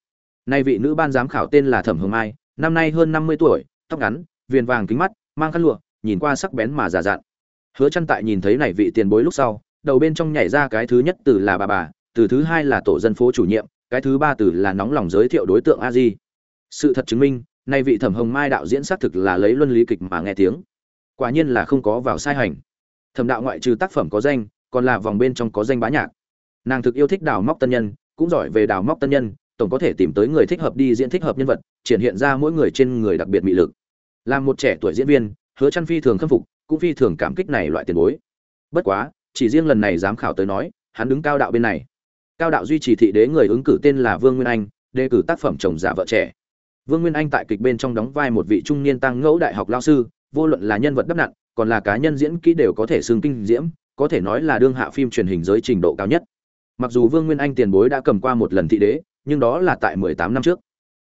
Nay vị nữ ban giám khảo tên là thẩm hồng mai năm nay hơn 50 tuổi, tóc ngắn, viền vàng kính mắt, mang khăn lụa, nhìn qua sắc bén mà giả dặn. Hứa chân tại nhìn thấy này vị tiền bối lúc sau, đầu bên trong nhảy ra cái thứ nhất từ là bà bà, từ thứ hai là tổ dân phố chủ nhiệm, cái thứ ba từ là nóng lòng giới thiệu đối tượng a di. Sự thật chứng minh, nay vị thẩm hồng mai đạo diễn xác thực là lấy luân lý kịch mà nghe tiếng. Quả nhiên là không có vào sai hành. Thẩm đạo ngoại trừ tác phẩm có danh, còn là vòng bên trong có danh bá nhạc. Nàng thực yêu thích đào móc tân nhân, cũng giỏi về đào móc tân nhân tổng có thể tìm tới người thích hợp đi diễn thích hợp nhân vật, triển hiện ra mỗi người trên người đặc biệt mị lực. Làm một trẻ tuổi diễn viên, hứa chăn phi thường khâm phục, cũng phi thường cảm kích này loại tiền bối. Bất quá, chỉ riêng lần này giám khảo tới nói, hắn đứng cao đạo bên này. Cao đạo duy trì thị đế người ứng cử tên là vương nguyên anh, đề cử tác phẩm chồng giả vợ trẻ. Vương nguyên anh tại kịch bên trong đóng vai một vị trung niên tăng ngẫu đại học lao sư, vô luận là nhân vật đắp nặng còn là cá nhân diễn kỹ đều có thể xương kinh diễm, có thể nói là đương hạ phim truyền hình giới trình độ cao nhất. Mặc dù vương nguyên anh tiền bối đã cầm qua một lần thị đế nhưng đó là tại mười tám năm trước.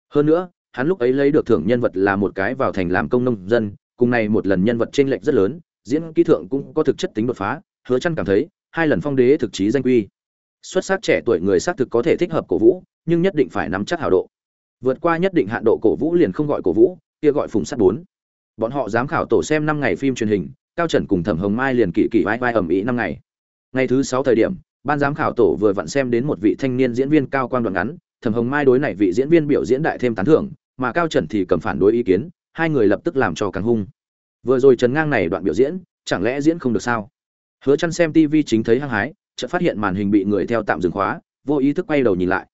Hơn nữa, hắn lúc ấy lấy được thưởng nhân vật là một cái vào thành làm công nông dân, cùng này một lần nhân vật chênh lệch rất lớn, diễn kỹ thượng cũng có thực chất tính đột phá, hứa Chân cảm thấy, hai lần phong đế thực chí danh quy. Xuất sắc trẻ tuổi người xác thực có thể thích hợp cổ vũ, nhưng nhất định phải nắm chắc hào độ. Vượt qua nhất định hạn độ cổ vũ liền không gọi cổ vũ, kia gọi phụng sát bốn. Bọn họ giám khảo tổ xem năm ngày phim truyền hình, cao trần cùng thẩm hồng mai liền kỳ kỳ vai vai ẩm ý năm ngày. Ngày thứ sáu thời điểm, ban giám khảo tổ vừa vặn xem đến một vị thanh niên diễn viên cao quang đoạn ngắn thẩm hồng mai đối này vị diễn viên biểu diễn đại thêm tán thưởng, mà cao trần thì cầm phản đối ý kiến, hai người lập tức làm cho càng hung. Vừa rồi trần ngang này đoạn biểu diễn, chẳng lẽ diễn không được sao? Hứa chăn xem tv chính thấy hăng hái, chợt phát hiện màn hình bị người theo tạm dừng khóa, vô ý thức quay đầu nhìn lại.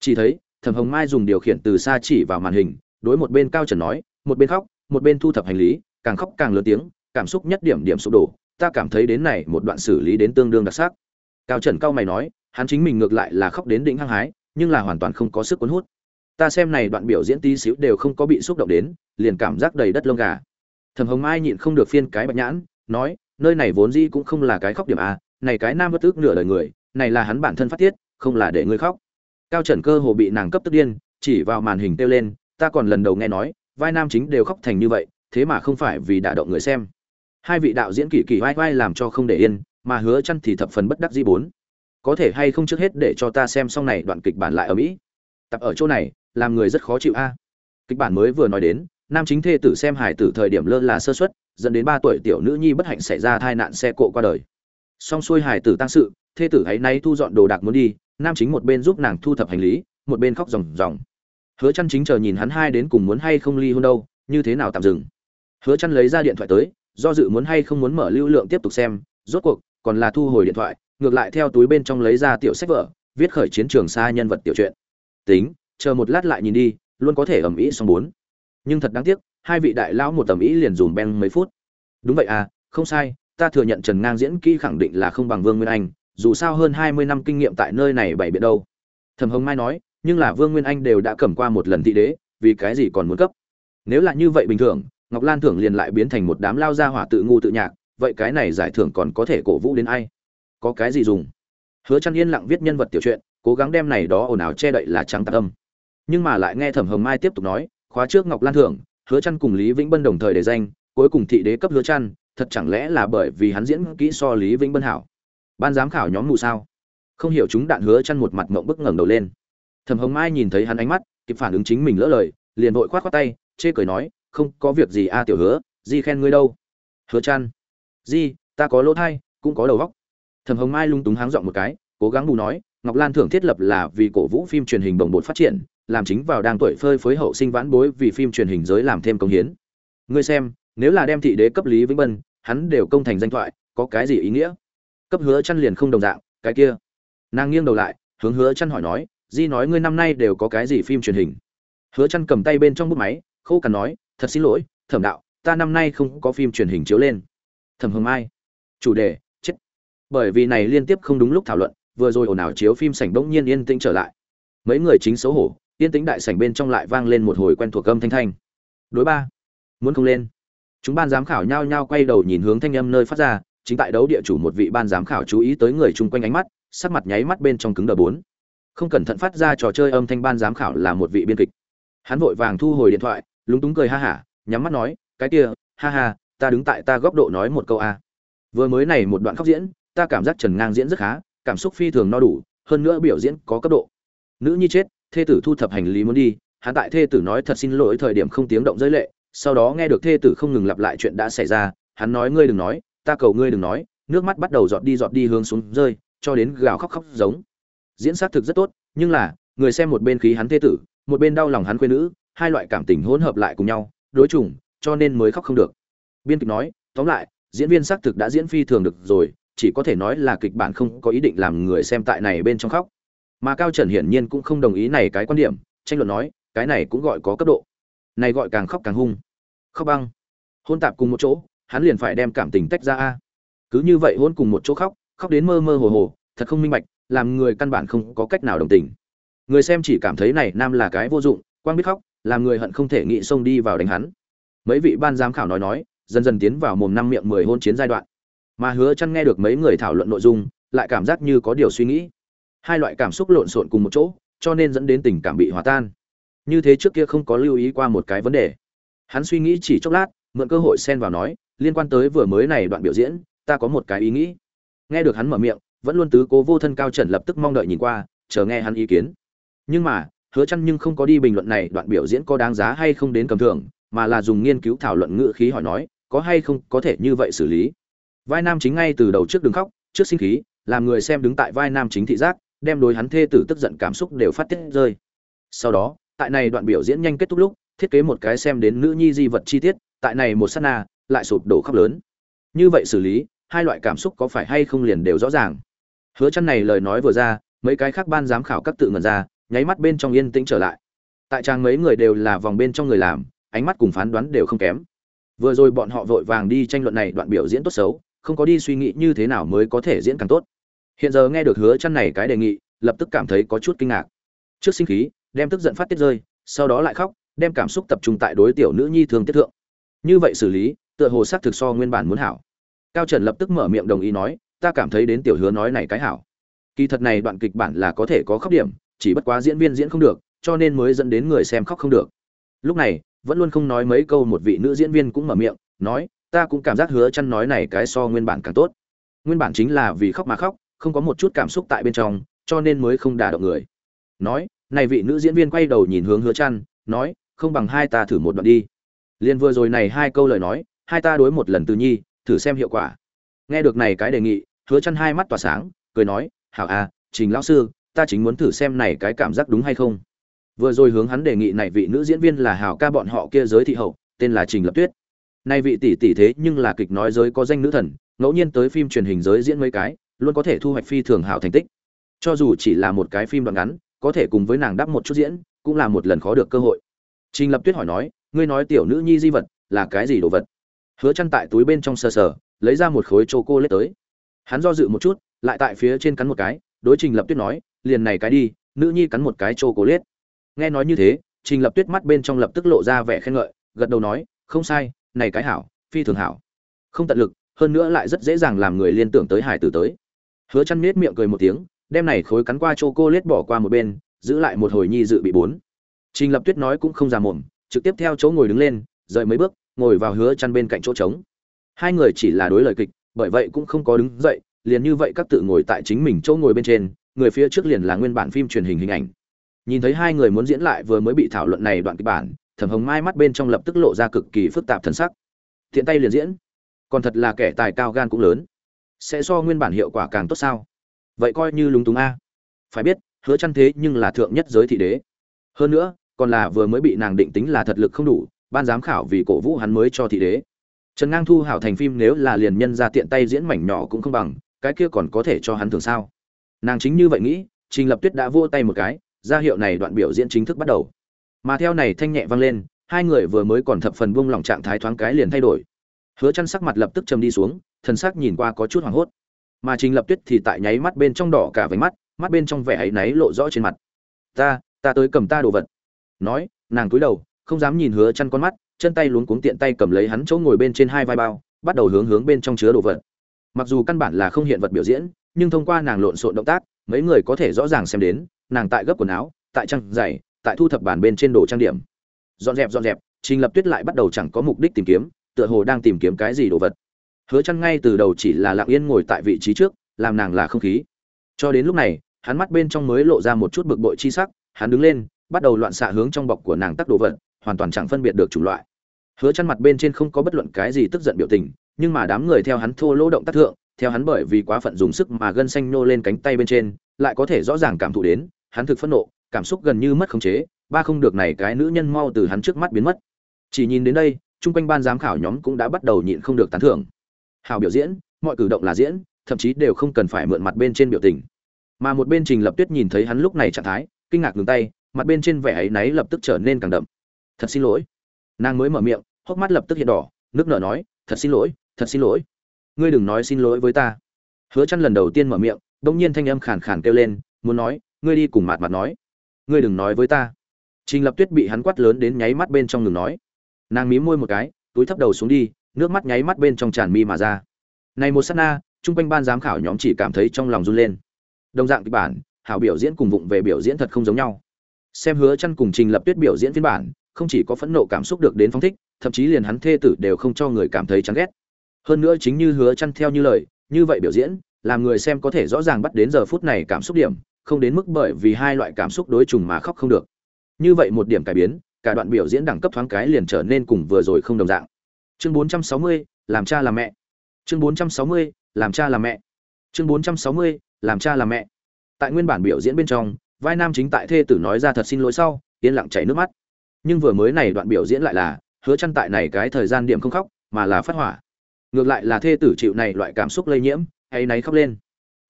Chỉ thấy, thẩm hồng mai dùng điều khiển từ xa chỉ vào màn hình, đối một bên cao trần nói, một bên khóc, một bên thu thập hành lý, càng khóc càng lớn tiếng, cảm xúc nhất điểm điểm sụp đổ, ta cảm thấy đến này một đoạn xử lý đến tương đương đặc sắc. Cao trần cao mày nói, hắn chính mình ngược lại là khóc đến đỉnh hăng hái nhưng là hoàn toàn không có sức cuốn hút. Ta xem này đoạn biểu diễn tí xíu đều không có bị xúc động đến, liền cảm giác đầy đất lông gà. Thẩm hồng mai nhịn không được phiên cái bạch nhãn, nói, nơi này vốn dĩ cũng không là cái khóc điểm a này cái nam bất tức nửa đời người, này là hắn bản thân phát tiết, không là để ngươi khóc. Cao trần cơ hồ bị nàng cấp tức điên, chỉ vào màn hình kêu lên, ta còn lần đầu nghe nói, vai nam chính đều khóc thành như vậy, thế mà không phải vì đả động người xem. Hai vị đạo diễn kỳ kỳ vai vai làm cho không để yên, mà hứa chăn thì thập phần bất đắc dĩ bốn có thể hay không trước hết để cho ta xem xong này đoạn kịch bản lại ở mỹ? Tập ở chỗ này, làm người rất khó chịu a. Kịch bản mới vừa nói đến, nam chính thê tử xem hải tử thời điểm lơ là sơ suất, dẫn đến ba tuổi tiểu nữ nhi bất hạnh xảy ra tai nạn xe cộ qua đời. Xong xuôi hải tử tăng sự, thê tử hãy nay thu dọn đồ đạc muốn đi, nam chính một bên giúp nàng thu thập hành lý, một bên khóc ròng ròng. Hứa chăn chính chờ nhìn hắn hai đến cùng muốn hay không ly hôn đâu, như thế nào tạm dừng. Hứa chăn lấy ra điện thoại tới, do dự muốn hay không muốn mở lưu lượng tiếp tục xem, rốt cuộc, còn là thu hồi điện thoại ngược lại theo túi bên trong lấy ra tiểu sách vở, viết khởi chiến trường xa nhân vật tiểu truyện. Tính, chờ một lát lại nhìn đi, luôn có thể ầm ĩ xong bốn. Nhưng thật đáng tiếc, hai vị đại lão một tầm ĩ liền dùm beng mấy phút. Đúng vậy à không sai, ta thừa nhận trần ngang diễn kỹ khẳng định là không bằng vương nguyên anh, dù sao hơn hai mươi năm kinh nghiệm tại nơi này bày biện đâu. Thẩm hồng mai nói, nhưng là vương nguyên anh đều đã cầm qua một lần thị đế, vì cái gì còn muốn cấp? Nếu là như vậy bình thường, ngọc lan thưởng liền lại biến thành một đám lao ra hỏa tự ngu tự nhạc, vậy cái này giải thưởng còn có thể cổ vũ đến ai? Có cái gì dùng. Hứa chăn yên lặng viết nhân vật tiểu truyện cố gắng đem này đó ồn ào che đậy là trắng tạc âm. Nhưng mà lại nghe thẩm hồng mai tiếp tục nói khóa trước ngọc lan thưởng hứa chăn cùng lý vĩnh bân đồng thời để danh cuối cùng thị đế cấp hứa chăn thật chẳng lẽ là bởi vì hắn diễn kỹ so lý vĩnh bân hảo? Ban giám khảo nhóm mù sao? Không hiểu chúng đạn hứa chăn một mặt ngậm bức ngẩng đầu lên. Thẩm hồng mai nhìn thấy hắn ánh mắt kịp phản ứng chính mình lỡ lời liền vội khoát khoát tay chê cười nói không có việc gì a tiểu hứa di khen ngươi đâu. Hứa chăn di ta có lỗ thay, cũng có đầu óc thẩm hồng mai lung túng háng giọng một cái, cố gắng bù nói, ngọc lan thưởng thiết lập là vì cổ vũ phim truyền hình đồng bộ phát triển, làm chính vào đang tuổi phơi phối hậu sinh vãn bối vì phim truyền hình giới làm thêm công hiến. Ngươi xem, nếu là đem thị đế cấp lý vĩnh bân, hắn đều công thành danh thoại, có cái gì ý nghĩa? Cấp hứa chăn liền không đồng dạng, cái kia. Nàng nghiêng đầu lại, hướng hứa chăn hỏi nói, di nói ngươi năm nay đều có cái gì phim truyền hình? Hứa chăn cầm tay bên trong bút máy, khô cằn nói, thật xin lỗi, thẩm đạo, ta năm nay không có phim truyền hình chiếu lên. Thẩm hồng mai, chủ đề bởi vì này liên tiếp không đúng lúc thảo luận, vừa rồi ồn ào chiếu phim sảnh bỗng nhiên yên tĩnh trở lại. Mấy người chính xấu hổ, yên tĩnh đại sảnh bên trong lại vang lên một hồi quen thuộc âm thanh thanh. Đối ba, muốn không lên. Chúng ban giám khảo nhao nhao quay đầu nhìn hướng thanh âm nơi phát ra, chính tại đấu địa chủ một vị ban giám khảo chú ý tới người chung quanh ánh mắt, sắc mặt nháy mắt bên trong cứng đờ bốn. Không cẩn thận phát ra trò chơi âm thanh ban giám khảo là một vị biên kịch. Hắn vội vàng thu hồi điện thoại, lúng túng cười ha hả, nhắm mắt nói, cái kia, ha ha, ta đứng tại ta góc độ nói một câu a. Vừa mới này một đoạn khóc diễn ta cảm giác trần ngang diễn rất khá, cảm xúc phi thường no đủ, hơn nữa biểu diễn có cấp độ. Nữ nhi chết, thê tử thu thập hành lý muốn đi, hắn tại thê tử nói thật xin lỗi thời điểm không tiếng động giới lệ, sau đó nghe được thê tử không ngừng lặp lại chuyện đã xảy ra, hắn nói ngươi đừng nói, ta cầu ngươi đừng nói, nước mắt bắt đầu giọt đi giọt đi hướng xuống rơi, cho đến gào khóc khóc giống. Diễn xác thực rất tốt, nhưng là, người xem một bên khí hắn thê tử, một bên đau lòng hắn quê nữ, hai loại cảm tình hỗn hợp lại cùng nhau, đối chủng, cho nên mới khóc không được. Biên kịch nói, tóm lại, diễn viên xác thực đã diễn phi thường được rồi chỉ có thể nói là kịch bản không có ý định làm người xem tại này bên trong khóc. Mà cao trần hiển nhiên cũng không đồng ý này cái quan điểm, tranh luận nói, cái này cũng gọi có cấp độ. Này gọi càng khóc càng hung. Khóc băng. Hôn tạp cùng một chỗ, hắn liền phải đem cảm tình tách ra a. Cứ như vậy hôn cùng một chỗ khóc khóc đến mơ mơ hồ hồ, thật không minh bạch, làm người căn bản không có cách nào đồng tình. Người xem chỉ cảm thấy này nam là cái vô dụng, quang biết khóc, làm người hận không thể nghĩ xông đi vào đánh hắn. Mấy vị ban giám khảo nói nói, dần dần tiến vào mồm năm miệng mười hôn chiến giai đoạn mà hứa chăn nghe được mấy người thảo luận nội dung, lại cảm giác như có điều suy nghĩ. Hai loại cảm xúc lộn xộn cùng một chỗ, cho nên dẫn đến tình cảm bị hòa tan. Như thế trước kia không có lưu ý qua một cái vấn đề. Hắn suy nghĩ chỉ chốc lát, mượn cơ hội xen vào nói, liên quan tới vừa mới này đoạn biểu diễn, ta có một cái ý nghĩ. Nghe được hắn mở miệng, vẫn luôn tứ cố vô thân cao trần lập tức mong đợi nhìn qua, chờ nghe hắn ý kiến. Nhưng mà, hứa chăn nhưng không có đi bình luận này đoạn biểu diễn có đáng giá hay không đến cầm thưởng, mà là dùng nghiên cứu thảo luận ngữ khí hỏi nói, có hay không có thể như vậy xử lý? Vai nam chính ngay từ đầu trước đứng khóc, trước sinh khí, làm người xem đứng tại vai nam chính thị giác, đem đối hắn thê tử tức giận cảm xúc đều phát tiết rơi. Sau đó, tại này đoạn biểu diễn nhanh kết thúc lúc, thiết kế một cái xem đến nữ nhi di vật chi tiết, tại này một sát na, lại sụp đổ khóc lớn. Như vậy xử lý, hai loại cảm xúc có phải hay không liền đều rõ ràng. Hứa chăn này lời nói vừa ra, mấy cái khác ban giám khảo các tự ngẩn ra, nháy mắt bên trong yên tĩnh trở lại. Tại trang mấy người đều là vòng bên trong người làm, ánh mắt cùng phán đoán đều không kém. Vừa rồi bọn họ vội vàng đi tranh luận này đoạn biểu diễn tốt xấu không có đi suy nghĩ như thế nào mới có thể diễn càng tốt. Hiện giờ nghe được hứa chăn này cái đề nghị, lập tức cảm thấy có chút kinh ngạc. Trước sinh khí, đem tức giận phát tiết rơi, sau đó lại khóc, đem cảm xúc tập trung tại đối tiểu nữ nhi thường tiết thượng. Như vậy xử lý, tựa hồ sắc thực so nguyên bản muốn hảo. Cao trần lập tức mở miệng đồng ý nói, ta cảm thấy đến tiểu hứa nói này cái hảo. Kỳ thật này đoạn kịch bản là có thể có khóc điểm, chỉ bất quá diễn viên diễn không được, cho nên mới dẫn đến người xem khóc không được. Lúc này, vẫn luôn không nói mấy câu một vị nữ diễn viên cũng mở miệng, nói ta cũng cảm giác hứa chăn nói này cái so nguyên bản càng tốt. Nguyên bản chính là vì khóc mà khóc, không có một chút cảm xúc tại bên trong, cho nên mới không đả động người. Nói, này vị nữ diễn viên quay đầu nhìn hướng hứa chăn, nói, không bằng hai ta thử một đoạn đi. Liên vừa rồi này hai câu lời nói, hai ta đối một lần từ nhi, thử xem hiệu quả. Nghe được này cái đề nghị, hứa chăn hai mắt tỏa sáng, cười nói, hảo à trình lão sư, ta chính muốn thử xem này cái cảm giác đúng hay không? Vừa rồi hướng hắn đề nghị này vị nữ diễn viên là hảo ca bọn họ kia giới thị hậu, tên là trình lập tuyết nay vị tỷ tỷ thế nhưng là kịch nói giới có danh nữ thần, ngẫu nhiên tới phim truyền hình giới diễn mấy cái, luôn có thể thu hoạch phi thường hảo thành tích. Cho dù chỉ là một cái phim đoạn ngắn, có thể cùng với nàng đắp một chút diễn, cũng là một lần khó được cơ hội. Trình lập tuyết hỏi nói, ngươi nói tiểu nữ nhi di vật là cái gì đồ vật? Hứa chăn tại túi bên trong sờ sờ, lấy ra một khối choco lết tới. Hắn do dự một chút, lại tại phía trên cắn một cái, đối trình lập tuyết nói, liền này cái đi, nữ nhi cắn một cái choco lết nghe nói như thế, trình lập tuyết mắt bên trong lập tức lộ ra vẻ khen ngợi, gật đầu nói, không sai này cái hảo, phi thường hảo. Không tận lực, hơn nữa lại rất dễ dàng làm người liên tưởng tới hải tử tới. Hứa chăn nết miệng cười một tiếng, đem này khối cắn qua choco lết bỏ qua một bên, giữ lại một hồi nhi dự bị bốn. Trình lập tuyết nói cũng không già mồm, trực tiếp theo chỗ ngồi đứng lên, rời mấy bước, ngồi vào hứa chăn bên cạnh chỗ trống. Hai người chỉ là đối lời kịch, bởi vậy cũng không có đứng dậy, liền như vậy các tự ngồi tại chính mình chỗ ngồi bên trên, người phía trước liền là nguyên bản phim truyền hình hình ảnh. Nhìn thấy hai người muốn diễn lại vừa mới bị thảo luận này đoạn kịch bản thẩm hồng mai mắt bên trong lập tức lộ ra cực kỳ phức tạp thần sắc. Thiện tay liền diễn. Còn thật là kẻ tài cao gan cũng lớn. Sẽ so nguyên bản hiệu quả càng tốt sao? Vậy coi như lúng túng a. Phải biết, hứa chăn thế nhưng là thượng nhất giới thị đế. Hơn nữa, còn là vừa mới bị nàng định tính là thật lực không đủ, ban giám khảo vì cổ vũ hắn mới cho thị đế. Trần ngang thu hảo thành phim nếu là liền nhân ra tiện tay diễn mảnh nhỏ cũng không bằng, cái kia còn có thể cho hắn thường sao? Nàng chính như vậy nghĩ, trình lập tuyết đã vỗ tay một cái, ra hiệu này đoạn biểu diễn chính thức bắt đầu mà theo này thanh nhẹ vang lên, hai người vừa mới còn thập phần buông lỏng trạng thái thoáng cái liền thay đổi. Hứa chăn sắc mặt lập tức trầm đi xuống, thần sắc nhìn qua có chút hoảng hốt. Mà trình lập tuyết thì tại nháy mắt bên trong đỏ cả vành mắt mắt bên trong vẻ ấy náy lộ rõ trên mặt. Ta ta tới cầm ta đồ vật. Nói, nàng cúi đầu, không dám nhìn hứa chăn con mắt, chân tay luống cuống tiện tay cầm lấy hắn chỗ ngồi bên trên hai vai bao, bắt đầu hướng hướng bên trong chứa đồ vật. Mặc dù căn bản là không hiện vật biểu diễn, nhưng thông qua nàng lộn xộn động tác, mấy người có thể rõ ràng xem đến, nàng tại gấp quần áo, tại trang giày tại thu thập bàn bên trên đồ trang điểm. Dọn dẹp dọn dẹp, trình lập tuyết lại bắt đầu chẳng có mục đích tìm kiếm, tựa hồ đang tìm kiếm cái gì đồ vật. Hứa chăn ngay từ đầu chỉ là lặng yên ngồi tại vị trí trước, làm nàng là không khí. Cho đến lúc này, hắn mắt bên trong mới lộ ra một chút bực bội chi sắc, hắn đứng lên, bắt đầu loạn xạ hướng trong bọc của nàng tắc đồ vật, hoàn toàn chẳng phân biệt được chủng loại. Hứa chăn mặt bên trên không có bất luận cái gì tức giận biểu tình, nhưng mà đám người theo hắn thô lỗ động tác thượng, theo hắn bởi vì quá phận dùng sức mà gân xanh nô lên cánh tay bên trên, lại có thể rõ ràng cảm thụ đến, hắn thực phẫn nộ cảm xúc gần như mất khống chế, ba không được này cái nữ nhân mau từ hắn trước mắt biến mất. Chỉ nhìn đến đây, chung quanh ban giám khảo nhóm cũng đã bắt đầu nhịn không được tán thưởng. Hào biểu diễn, mọi cử động là diễn, thậm chí đều không cần phải mượn mặt bên trên biểu tình. Mà một bên trình lập tuyết nhìn thấy hắn lúc này trạng thái, kinh ngạc ngừng tay, mặt bên trên vẻ ấy náy lập tức trở nên càng đậm. Thật xin lỗi. Nàng mới mở miệng, hốc mắt lập tức hiện đỏ, nước nở nói, thật xin lỗi, thật xin lỗi. Ngươi đừng nói xin lỗi với ta. Hứa chăn lần đầu tiên mở miệng đông nhiên thanh âm khàn khàn kêu lên, muốn nói, ngươi đi cùng mặt mặt nói ngươi đừng nói với ta. Trình lập tuyết bị hắn quát lớn đến nháy mắt bên trong ngừng nói. Nàng mím môi một cái, túi thấp đầu xuống đi, nước mắt nháy mắt bên trong tràn mi mà ra. Này một sát na trung quanh ban giám khảo nhóm chỉ cảm thấy trong lòng run lên. Đồng dạng kịch bản, hảo biểu diễn cùng vụng về biểu diễn thật không giống nhau. Xem hứa chăn cùng trình lập tuyết biểu diễn phiên bản, không chỉ có phẫn nộ cảm xúc được đến phong thích, thậm chí liền hắn thê tử đều không cho người cảm thấy chán ghét. Hơn nữa chính như hứa chăn theo như lời, như vậy biểu diễn, làm người xem có thể rõ ràng bắt đến giờ phút này cảm xúc điểm không đến mức bởi vì hai loại cảm xúc đối trùng mà khóc không được. Như vậy một điểm cải biến cả đoạn biểu diễn đẳng cấp thoáng cái liền trở nên cùng vừa rồi không đồng dạng. Chương 460, làm cha làm mẹ. Chương 460, làm cha làm mẹ. Chương 460, làm cha làm mẹ. Tại nguyên bản biểu diễn bên trong vai nam chính tại thê tử nói ra thật xin lỗi sau yên lặng chảy nước mắt. Nhưng vừa mới này đoạn biểu diễn lại là hứa chăn tại này cái thời gian điểm không khóc mà là phát hỏa. Ngược lại là thê tử chịu này loại cảm xúc lây nhiễm hay náy khóc lên.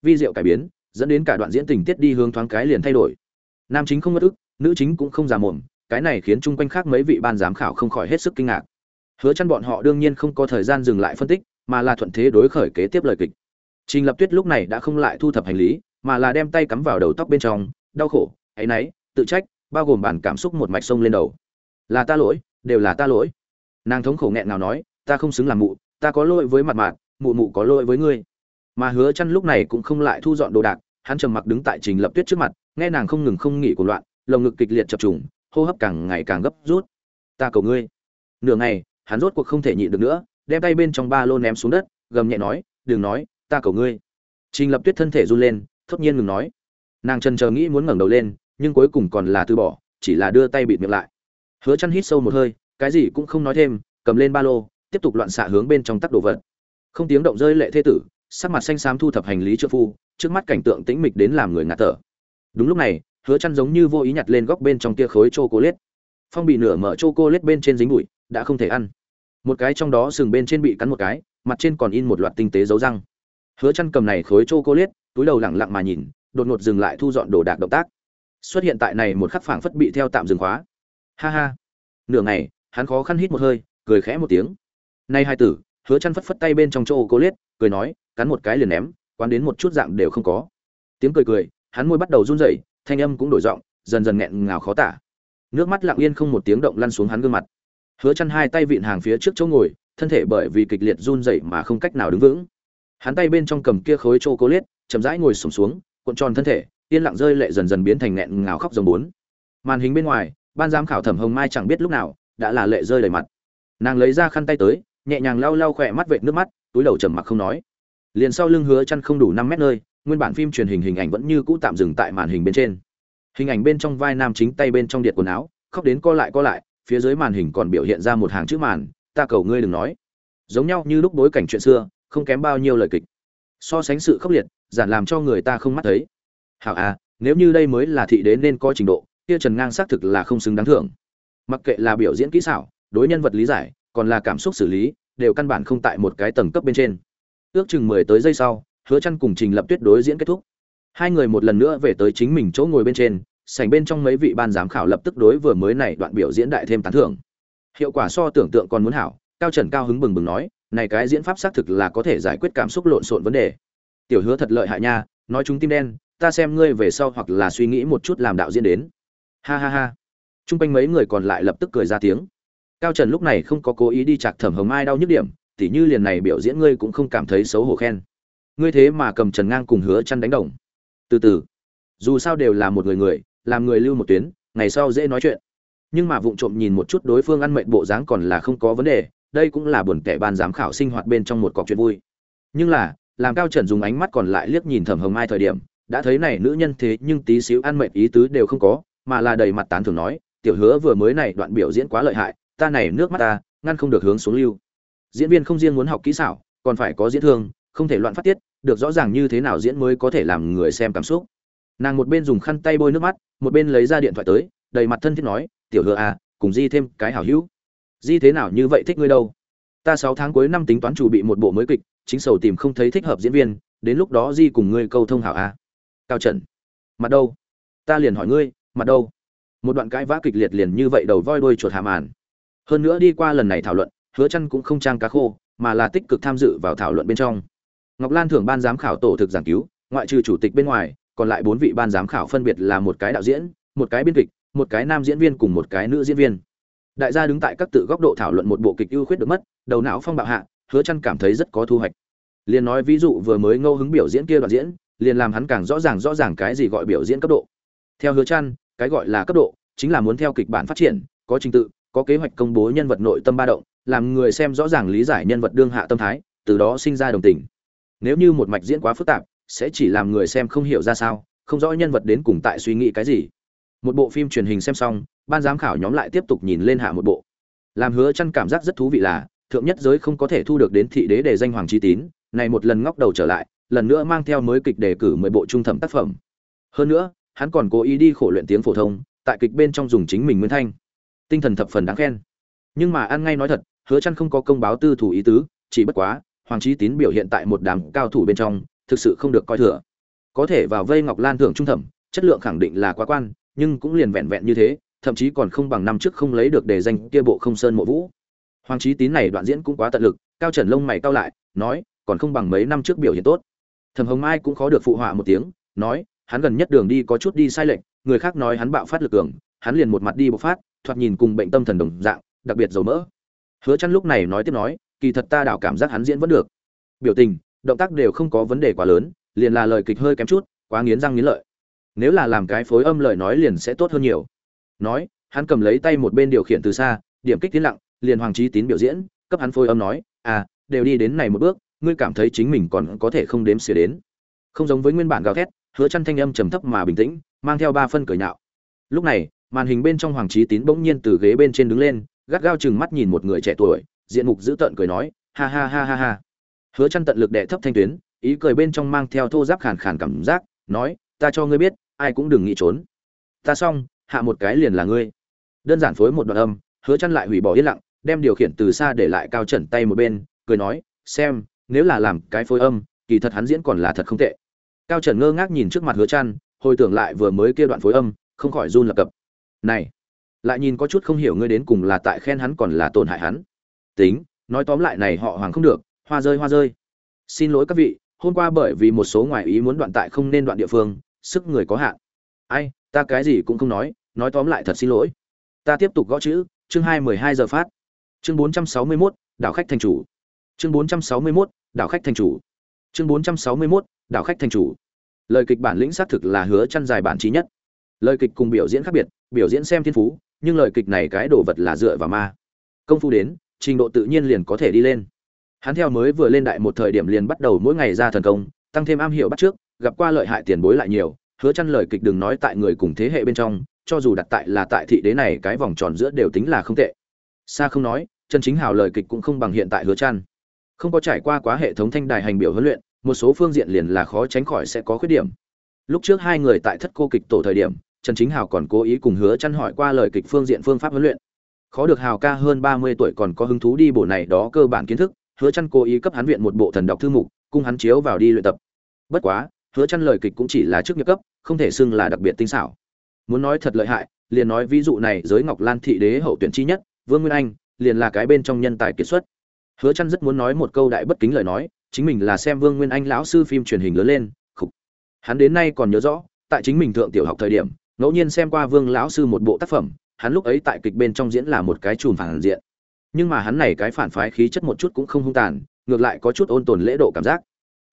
Vi diệu cải biến dẫn đến cả đoạn diễn tình tiết đi hướng thoáng cái liền thay đổi. Nam chính không mất ức, nữ chính cũng không già mồm cái này khiến chung quanh khác mấy vị ban giám khảo không khỏi hết sức kinh ngạc. Hứa chăn bọn họ đương nhiên không có thời gian dừng lại phân tích, mà là thuận thế đối khởi kế tiếp lời kịch. Trình lập tuyết lúc này đã không lại thu thập hành lý, mà là đem tay cắm vào đầu tóc bên trong, đau khổ ấy nấy tự trách, bao gồm bản cảm xúc một mạch sông lên đầu. Là ta lỗi, đều là ta lỗi. Nàng thống khổ nghẹn nào nói, ta không xứng làm mụ, ta có lỗi với mặt mạn, mụ mụ có lỗi với ngươi mà hứa chăn lúc này cũng không lại thu dọn đồ đạc, hắn trầm mặc đứng tại trình lập tuyết trước mặt, nghe nàng không ngừng không nghỉ của loạn, lồng ngực kịch liệt chập trùng, hô hấp càng ngày càng gấp rút. Ta cầu ngươi. Nửa ngày, hắn rốt cuộc không thể nhịn được nữa, đem tay bên trong ba lô ném xuống đất, gầm nhẹ nói, đừng nói, ta cầu ngươi. Trình lập tuyết thân thể run lên, thốt nhiên ngừng nói. Nàng trần chờ nghĩ muốn ngẩng đầu lên, nhưng cuối cùng còn là từ bỏ, chỉ là đưa tay bịt miệng lại. Hứa chăn hít sâu một hơi, cái gì cũng không nói thêm, cầm lên ba lô, tiếp tục loạn xạ hướng bên trong tắc đồ vật. Không tiếng động rơi lệ thê tử sắc mặt xanh xám thu thập hành lý trợ phu, trước mắt cảnh tượng tĩnh mịch đến làm người ngạt thở. Đúng lúc này, hứa chăn giống như vô ý nhặt lên góc bên trong kia khối chocolate. Phong bị nửa mở chocolate bên trên dính bụi, đã không thể ăn. Một cái trong đó sừng bên trên bị cắn một cái, mặt trên còn in một loạt tinh tế dấu răng. Hứa chăn cầm này khối chocolate, túi đầu lặng lặng mà nhìn, đột ngột dừng lại thu dọn đồ đạc động tác. Xuất hiện tại này một khắc phảng phất bị theo tạm dừng khóa. Ha ha. Nửa ngày, hắn khó khăn hít một hơi, cười khẽ một tiếng. Nay hai tử, hứa chăn phất phất tay bên trong chỗ cô liết cười nói cắn một cái liền ném quán đến một chút dạng đều không có. Tiếng cười cười hắn môi bắt đầu run rẩy thanh âm cũng đổi giọng dần dần nghẹn ngào khó tả. Nước mắt lặng yên không một tiếng động lăn xuống hắn gương mặt. Hứa chăn hai tay vịn hàng phía trước chỗ ngồi thân thể bởi vì kịch liệt run rẩy mà không cách nào đứng vững. Hắn tay bên trong cầm kia khối chocolate chậm rãi ngồi sụp xuống, xuống cuộn tròn thân thể yên lặng rơi lệ dần dần biến thành nghẹn ngào khóc ròng bốn. Màn hình bên ngoài ban giám khảo thẩm hồng mai chẳng biết lúc nào đã là lệ rơi đầy mặt. Nàng lấy ra khăn tay tới nhẹ nhàng lau lau khỏe mắt vệt nước mắt túi đầu trầm mặc không nói liền sau lưng hứa chăn không đủ 5 mét nơi, nguyên bản phim truyền hình hình ảnh vẫn như cũ tạm dừng tại màn hình bên trên. Hình ảnh bên trong vai nam chính tay bên trong điện quần áo, khóc đến co lại co lại, phía dưới màn hình còn biểu hiện ra một hàng chữ màn, ta cầu ngươi đừng nói. Giống nhau như lúc bối cảnh chuyện xưa, không kém bao nhiêu lời kịch. So sánh sự khốc liệt, giản làm cho người ta không mắt thấy. Hảo à nếu như đây mới là thị đế nên có trình độ, kia trần ngang xác thực là không xứng đáng thưởng. Mặc kệ là biểu diễn kỹ xảo, đối nhân vật lý giải, còn là cảm xúc xử lý, đều căn bản không tại một cái tầng cấp bên trên ước chừng mười tới giây sau, hứa chăn cùng trình lập tuyết đối diễn kết thúc. Hai người một lần nữa về tới chính mình chỗ ngồi bên trên, sảnh bên trong mấy vị ban giám khảo lập tức đối vừa mới này đoạn biểu diễn đại thêm tán thưởng. Hiệu quả so tưởng tượng còn muốn hảo, cao trần cao hứng bừng bừng nói, này cái diễn pháp xác thực là có thể giải quyết cảm xúc lộn xộn vấn đề. Tiểu hứa thật lợi hại nha, nói chúng tim đen, ta xem ngươi về sau hoặc là suy nghĩ một chút làm đạo diễn đến. Ha ha ha. Trung quanh mấy người còn lại lập tức cười ra tiếng. Cao trần lúc này không có cố ý đi chạc thẩm hồng ai đau nhức điểm tỉ như liền này biểu diễn ngươi cũng không cảm thấy xấu hổ khen. Ngươi thế mà cầm trần ngang cùng hứa chăn đánh đồng. Từ từ, dù sao đều là một người người, làm người lưu một tuyến, ngày sau dễ nói chuyện. Nhưng mà vụng trộm nhìn một chút đối phương ăn mệnh bộ dáng còn là không có vấn đề, đây cũng là buồn kẻ ban giám khảo sinh hoạt bên trong một cọc chuyện vui. Nhưng là, làm cao trần dùng ánh mắt còn lại liếc nhìn thẩm hồng mai thời điểm, đã thấy này nữ nhân thế nhưng tí xíu ăn mệnh ý tứ đều không có, mà là đầy mặt tán thưởng nói, tiểu hứa vừa mới này đoạn biểu diễn quá lợi hại, ta này nước mắt ta, ngăn không được hướng xuống lưu diễn viên không riêng muốn học kỹ xảo, còn phải có diễn thương, không thể loạn phát tiết, được rõ ràng như thế nào diễn mới có thể làm người xem cảm xúc. Nàng một bên dùng khăn tay bôi nước mắt, một bên lấy ra điện thoại tới, đầy mặt thân thiết nói, tiểu hứa à cùng di thêm cái hảo hữu. Di thế nào, như vậy thích ngươi đâu? Ta sáu tháng cuối năm tính toán chuẩn bị một bộ mới kịch, chính sầu tìm không thấy thích hợp diễn viên, đến lúc đó di cùng ngươi câu thông hảo à. cao trần. Mặt đâu? Ta liền hỏi ngươi, mặt đâu? Một đoạn cãi vã kịch liệt liền như vậy đầu voi đuôi chuột hàm màn. Hơn nữa đi qua lần này thảo luận hứa chăn cũng không trang cá khô, mà là tích cực tham dự vào thảo luận bên trong. Ngọc lan thưởng ban giám khảo tổ thực giảng cứu, ngoại trừ chủ tịch bên ngoài, còn lại bốn vị ban giám khảo phân biệt là một cái đạo diễn, một cái biên kịch, một cái nam diễn viên cùng một cái nữ diễn viên. Đại gia đứng tại các tự góc độ thảo luận một bộ kịch ưu khuyết được mất, đầu não phong bạo hạ, hứa chăn cảm thấy rất có thu hoạch. Liền nói ví dụ vừa mới ngâu hứng biểu diễn kia đoạn diễn, liền làm hắn càng rõ ràng rõ ràng cái gì gọi biểu diễn cấp độ. Theo hứa chăn, cái gọi là cấp độ, chính là muốn theo kịch bản phát triển, có trình tự có kế hoạch công bố nhân vật nội tâm ba động, làm người xem rõ ràng lý giải nhân vật đương hạ tâm thái, từ đó sinh ra đồng tình. Nếu như một mạch diễn quá phức tạp, sẽ chỉ làm người xem không hiểu ra sao, không rõ nhân vật đến cùng tại suy nghĩ cái gì. Một bộ phim truyền hình xem xong, ban giám khảo nhóm lại tiếp tục nhìn lên hạ một bộ. Làm hứa chăn cảm giác rất thú vị là, thượng nhất giới không có thể thu được đến thị đế để danh hoàng chi tín, này một lần ngóc đầu trở lại, lần nữa mang theo mới kịch đề cử mười bộ trung thẩm tác phẩm. Hơn nữa, hắn còn cố ý đi khổ luyện tiếng phổ thông, tại kịch bên trong dùng chính mình nguyên thanh tinh thần thập phần đáng khen. Nhưng mà ăn ngay nói thật, hứa chăn không có công báo tư thủ ý tứ, chỉ bất quá, hoàng trí tín biểu hiện tại một đám cao thủ bên trong, thực sự không được coi thừa có thể vào vây ngọc lan thượng trung thẩm, chất lượng khẳng định là quá quan, nhưng cũng liền vẹn vẹn như thế, thậm chí còn không bằng năm trước không lấy được đề danh kia bộ không sơn mộ vũ. Hoàng trí tín này đoạn diễn cũng quá tận lực, cao trần lông mày cao lại, nói, còn không bằng mấy năm trước biểu hiện tốt. Thẩm hồng mai cũng khó được phụ họa một tiếng, nói, hắn gần nhất đường đi có chút đi sai lệch, người khác nói hắn bạo phát lực cường, hắn liền một mặt đi bộc phát thoạt nhìn cùng bệnh tâm thần đồng dạng, đặc biệt dầu mỡ. Hứa Chân lúc này nói tiếp nói, kỳ thật ta đảo cảm giác hắn diễn vẫn được. Biểu tình, động tác đều không có vấn đề quá lớn, liền là lời kịch hơi kém chút, quá nghiến răng nghiến lợi. Nếu là làm cái phối âm lời nói liền sẽ tốt hơn nhiều. Nói, hắn cầm lấy tay một bên điều khiển từ xa, điểm kích tiến lặng, liền hoàng trí tín biểu diễn, cấp hắn phối âm nói à đều đi đến này một bước, ngươi cảm thấy chính mình còn có thể không đếm xỉa đến. Không giống với nguyên bản gào thét, hứa Chân thanh âm trầm thấp mà bình tĩnh, mang theo ba phân cười nhạo. Lúc này màn hình bên trong hoàng trí tín bỗng nhiên từ ghế bên trên đứng lên, gắt gao chừng mắt nhìn một người trẻ tuổi, diện mục dữ tợn cười nói, ha ha ha ha ha. Hứa chăn tận lực đệ thấp thanh tuyến, ý cười bên trong mang theo thô giáp khàn khàn cảm giác, nói, ta cho ngươi biết, ai cũng đừng nghĩ trốn. Ta xong, hạ một cái liền là ngươi. Đơn giản phối một đoạn âm, hứa chăn lại hủy bỏ yên lặng, đem điều khiển từ xa để lại cao trần tay một bên, cười nói, xem, nếu là làm cái phối âm, kỳ thật hắn diễn còn là thật không tệ. Cao trần ngơ ngác nhìn trước mặt hứa chăn hồi tưởng lại vừa mới kia đoạn phối âm, không khỏi run lập cập này, lại nhìn có chút không hiểu ngươi đến cùng là tại khen hắn còn là tổn hại hắn. Tính, nói tóm lại này họ hoàng không được, hoa rơi hoa rơi. Xin lỗi các vị, hôm qua bởi vì một số ngoại ý muốn đoạn tại không nên đoạn địa phương, sức người có hạn. Ai, ta cái gì cũng không nói nói tóm lại thật xin lỗi. Ta tiếp tục gõ chữ, chương hai mười hai giờ phát. Chương bốn trăm sáu mươi mốt, đảo khách thành chủ. Chương bốn trăm sáu mươi mốt, đảo khách thành chủ. Chương bốn trăm sáu mươi mốt, đảo khách thành chủ. Lời kịch bản lĩnh xác thực là hứa chăn dài bản trí nhất. Lời kịch cùng biểu diễn khác biệt biểu diễn xem thiên phú, nhưng lời kịch này cái đồ vật là dựa vào ma. Công phu đến, trình độ tự nhiên liền có thể đi lên. Hắn theo mới vừa lên đại một thời điểm liền bắt đầu mỗi ngày ra thần công, tăng thêm am hiểu bắt trước, gặp qua lợi hại tiền bối lại nhiều, hứa chăn lời kịch đừng nói tại người cùng thế hệ bên trong, cho dù đặt tại là tại thị đế này, cái vòng tròn giữa đều tính là không tệ. Xa không nói chân chính hào lời kịch cũng không bằng hiện tại hứa chăn. Không có trải qua quá hệ thống thanh đài hành biểu huấn luyện, một số phương diện liền là khó tránh khỏi sẽ có khuyết điểm. Lúc trước hai người tại thất cô kịch tổ thời điểm trần chính hào còn cố ý cùng hứa chăn hỏi qua lời kịch phương diện phương pháp huấn luyện. Khó được hào ca hơn 30 tuổi còn có hứng thú đi bộ này đó cơ bản kiến thức, hứa chăn cố ý cấp hắn viện một bộ thần đọc thư mục, cung hắn chiếu vào đi luyện tập. Bất quá, hứa chăn lời kịch cũng chỉ là trước nghiệp cấp, không thể xưng là đặc biệt tinh xảo. Muốn nói thật lợi hại, liền nói ví dụ này giới ngọc lan thị đế hậu tuyển chi nhất, vương nguyên anh, liền là cái bên trong nhân tài kiệt xuất. Hứa chăn rất muốn nói một câu đại bất kính lời nói, chính mình là xem vương nguyên anh lão sư phim truyền hình lớn lên, khục. Hắn đến nay còn nhớ rõ, tại chính mình thượng tiểu học thời điểm ngẫu nhiên xem qua vương lão sư một bộ tác phẩm, hắn lúc ấy tại kịch bên trong diễn là một cái chùm phản diện. Nhưng mà hắn này cái phản phái khí chất một chút cũng không hung tàn, ngược lại có chút ôn tồn lễ độ cảm giác.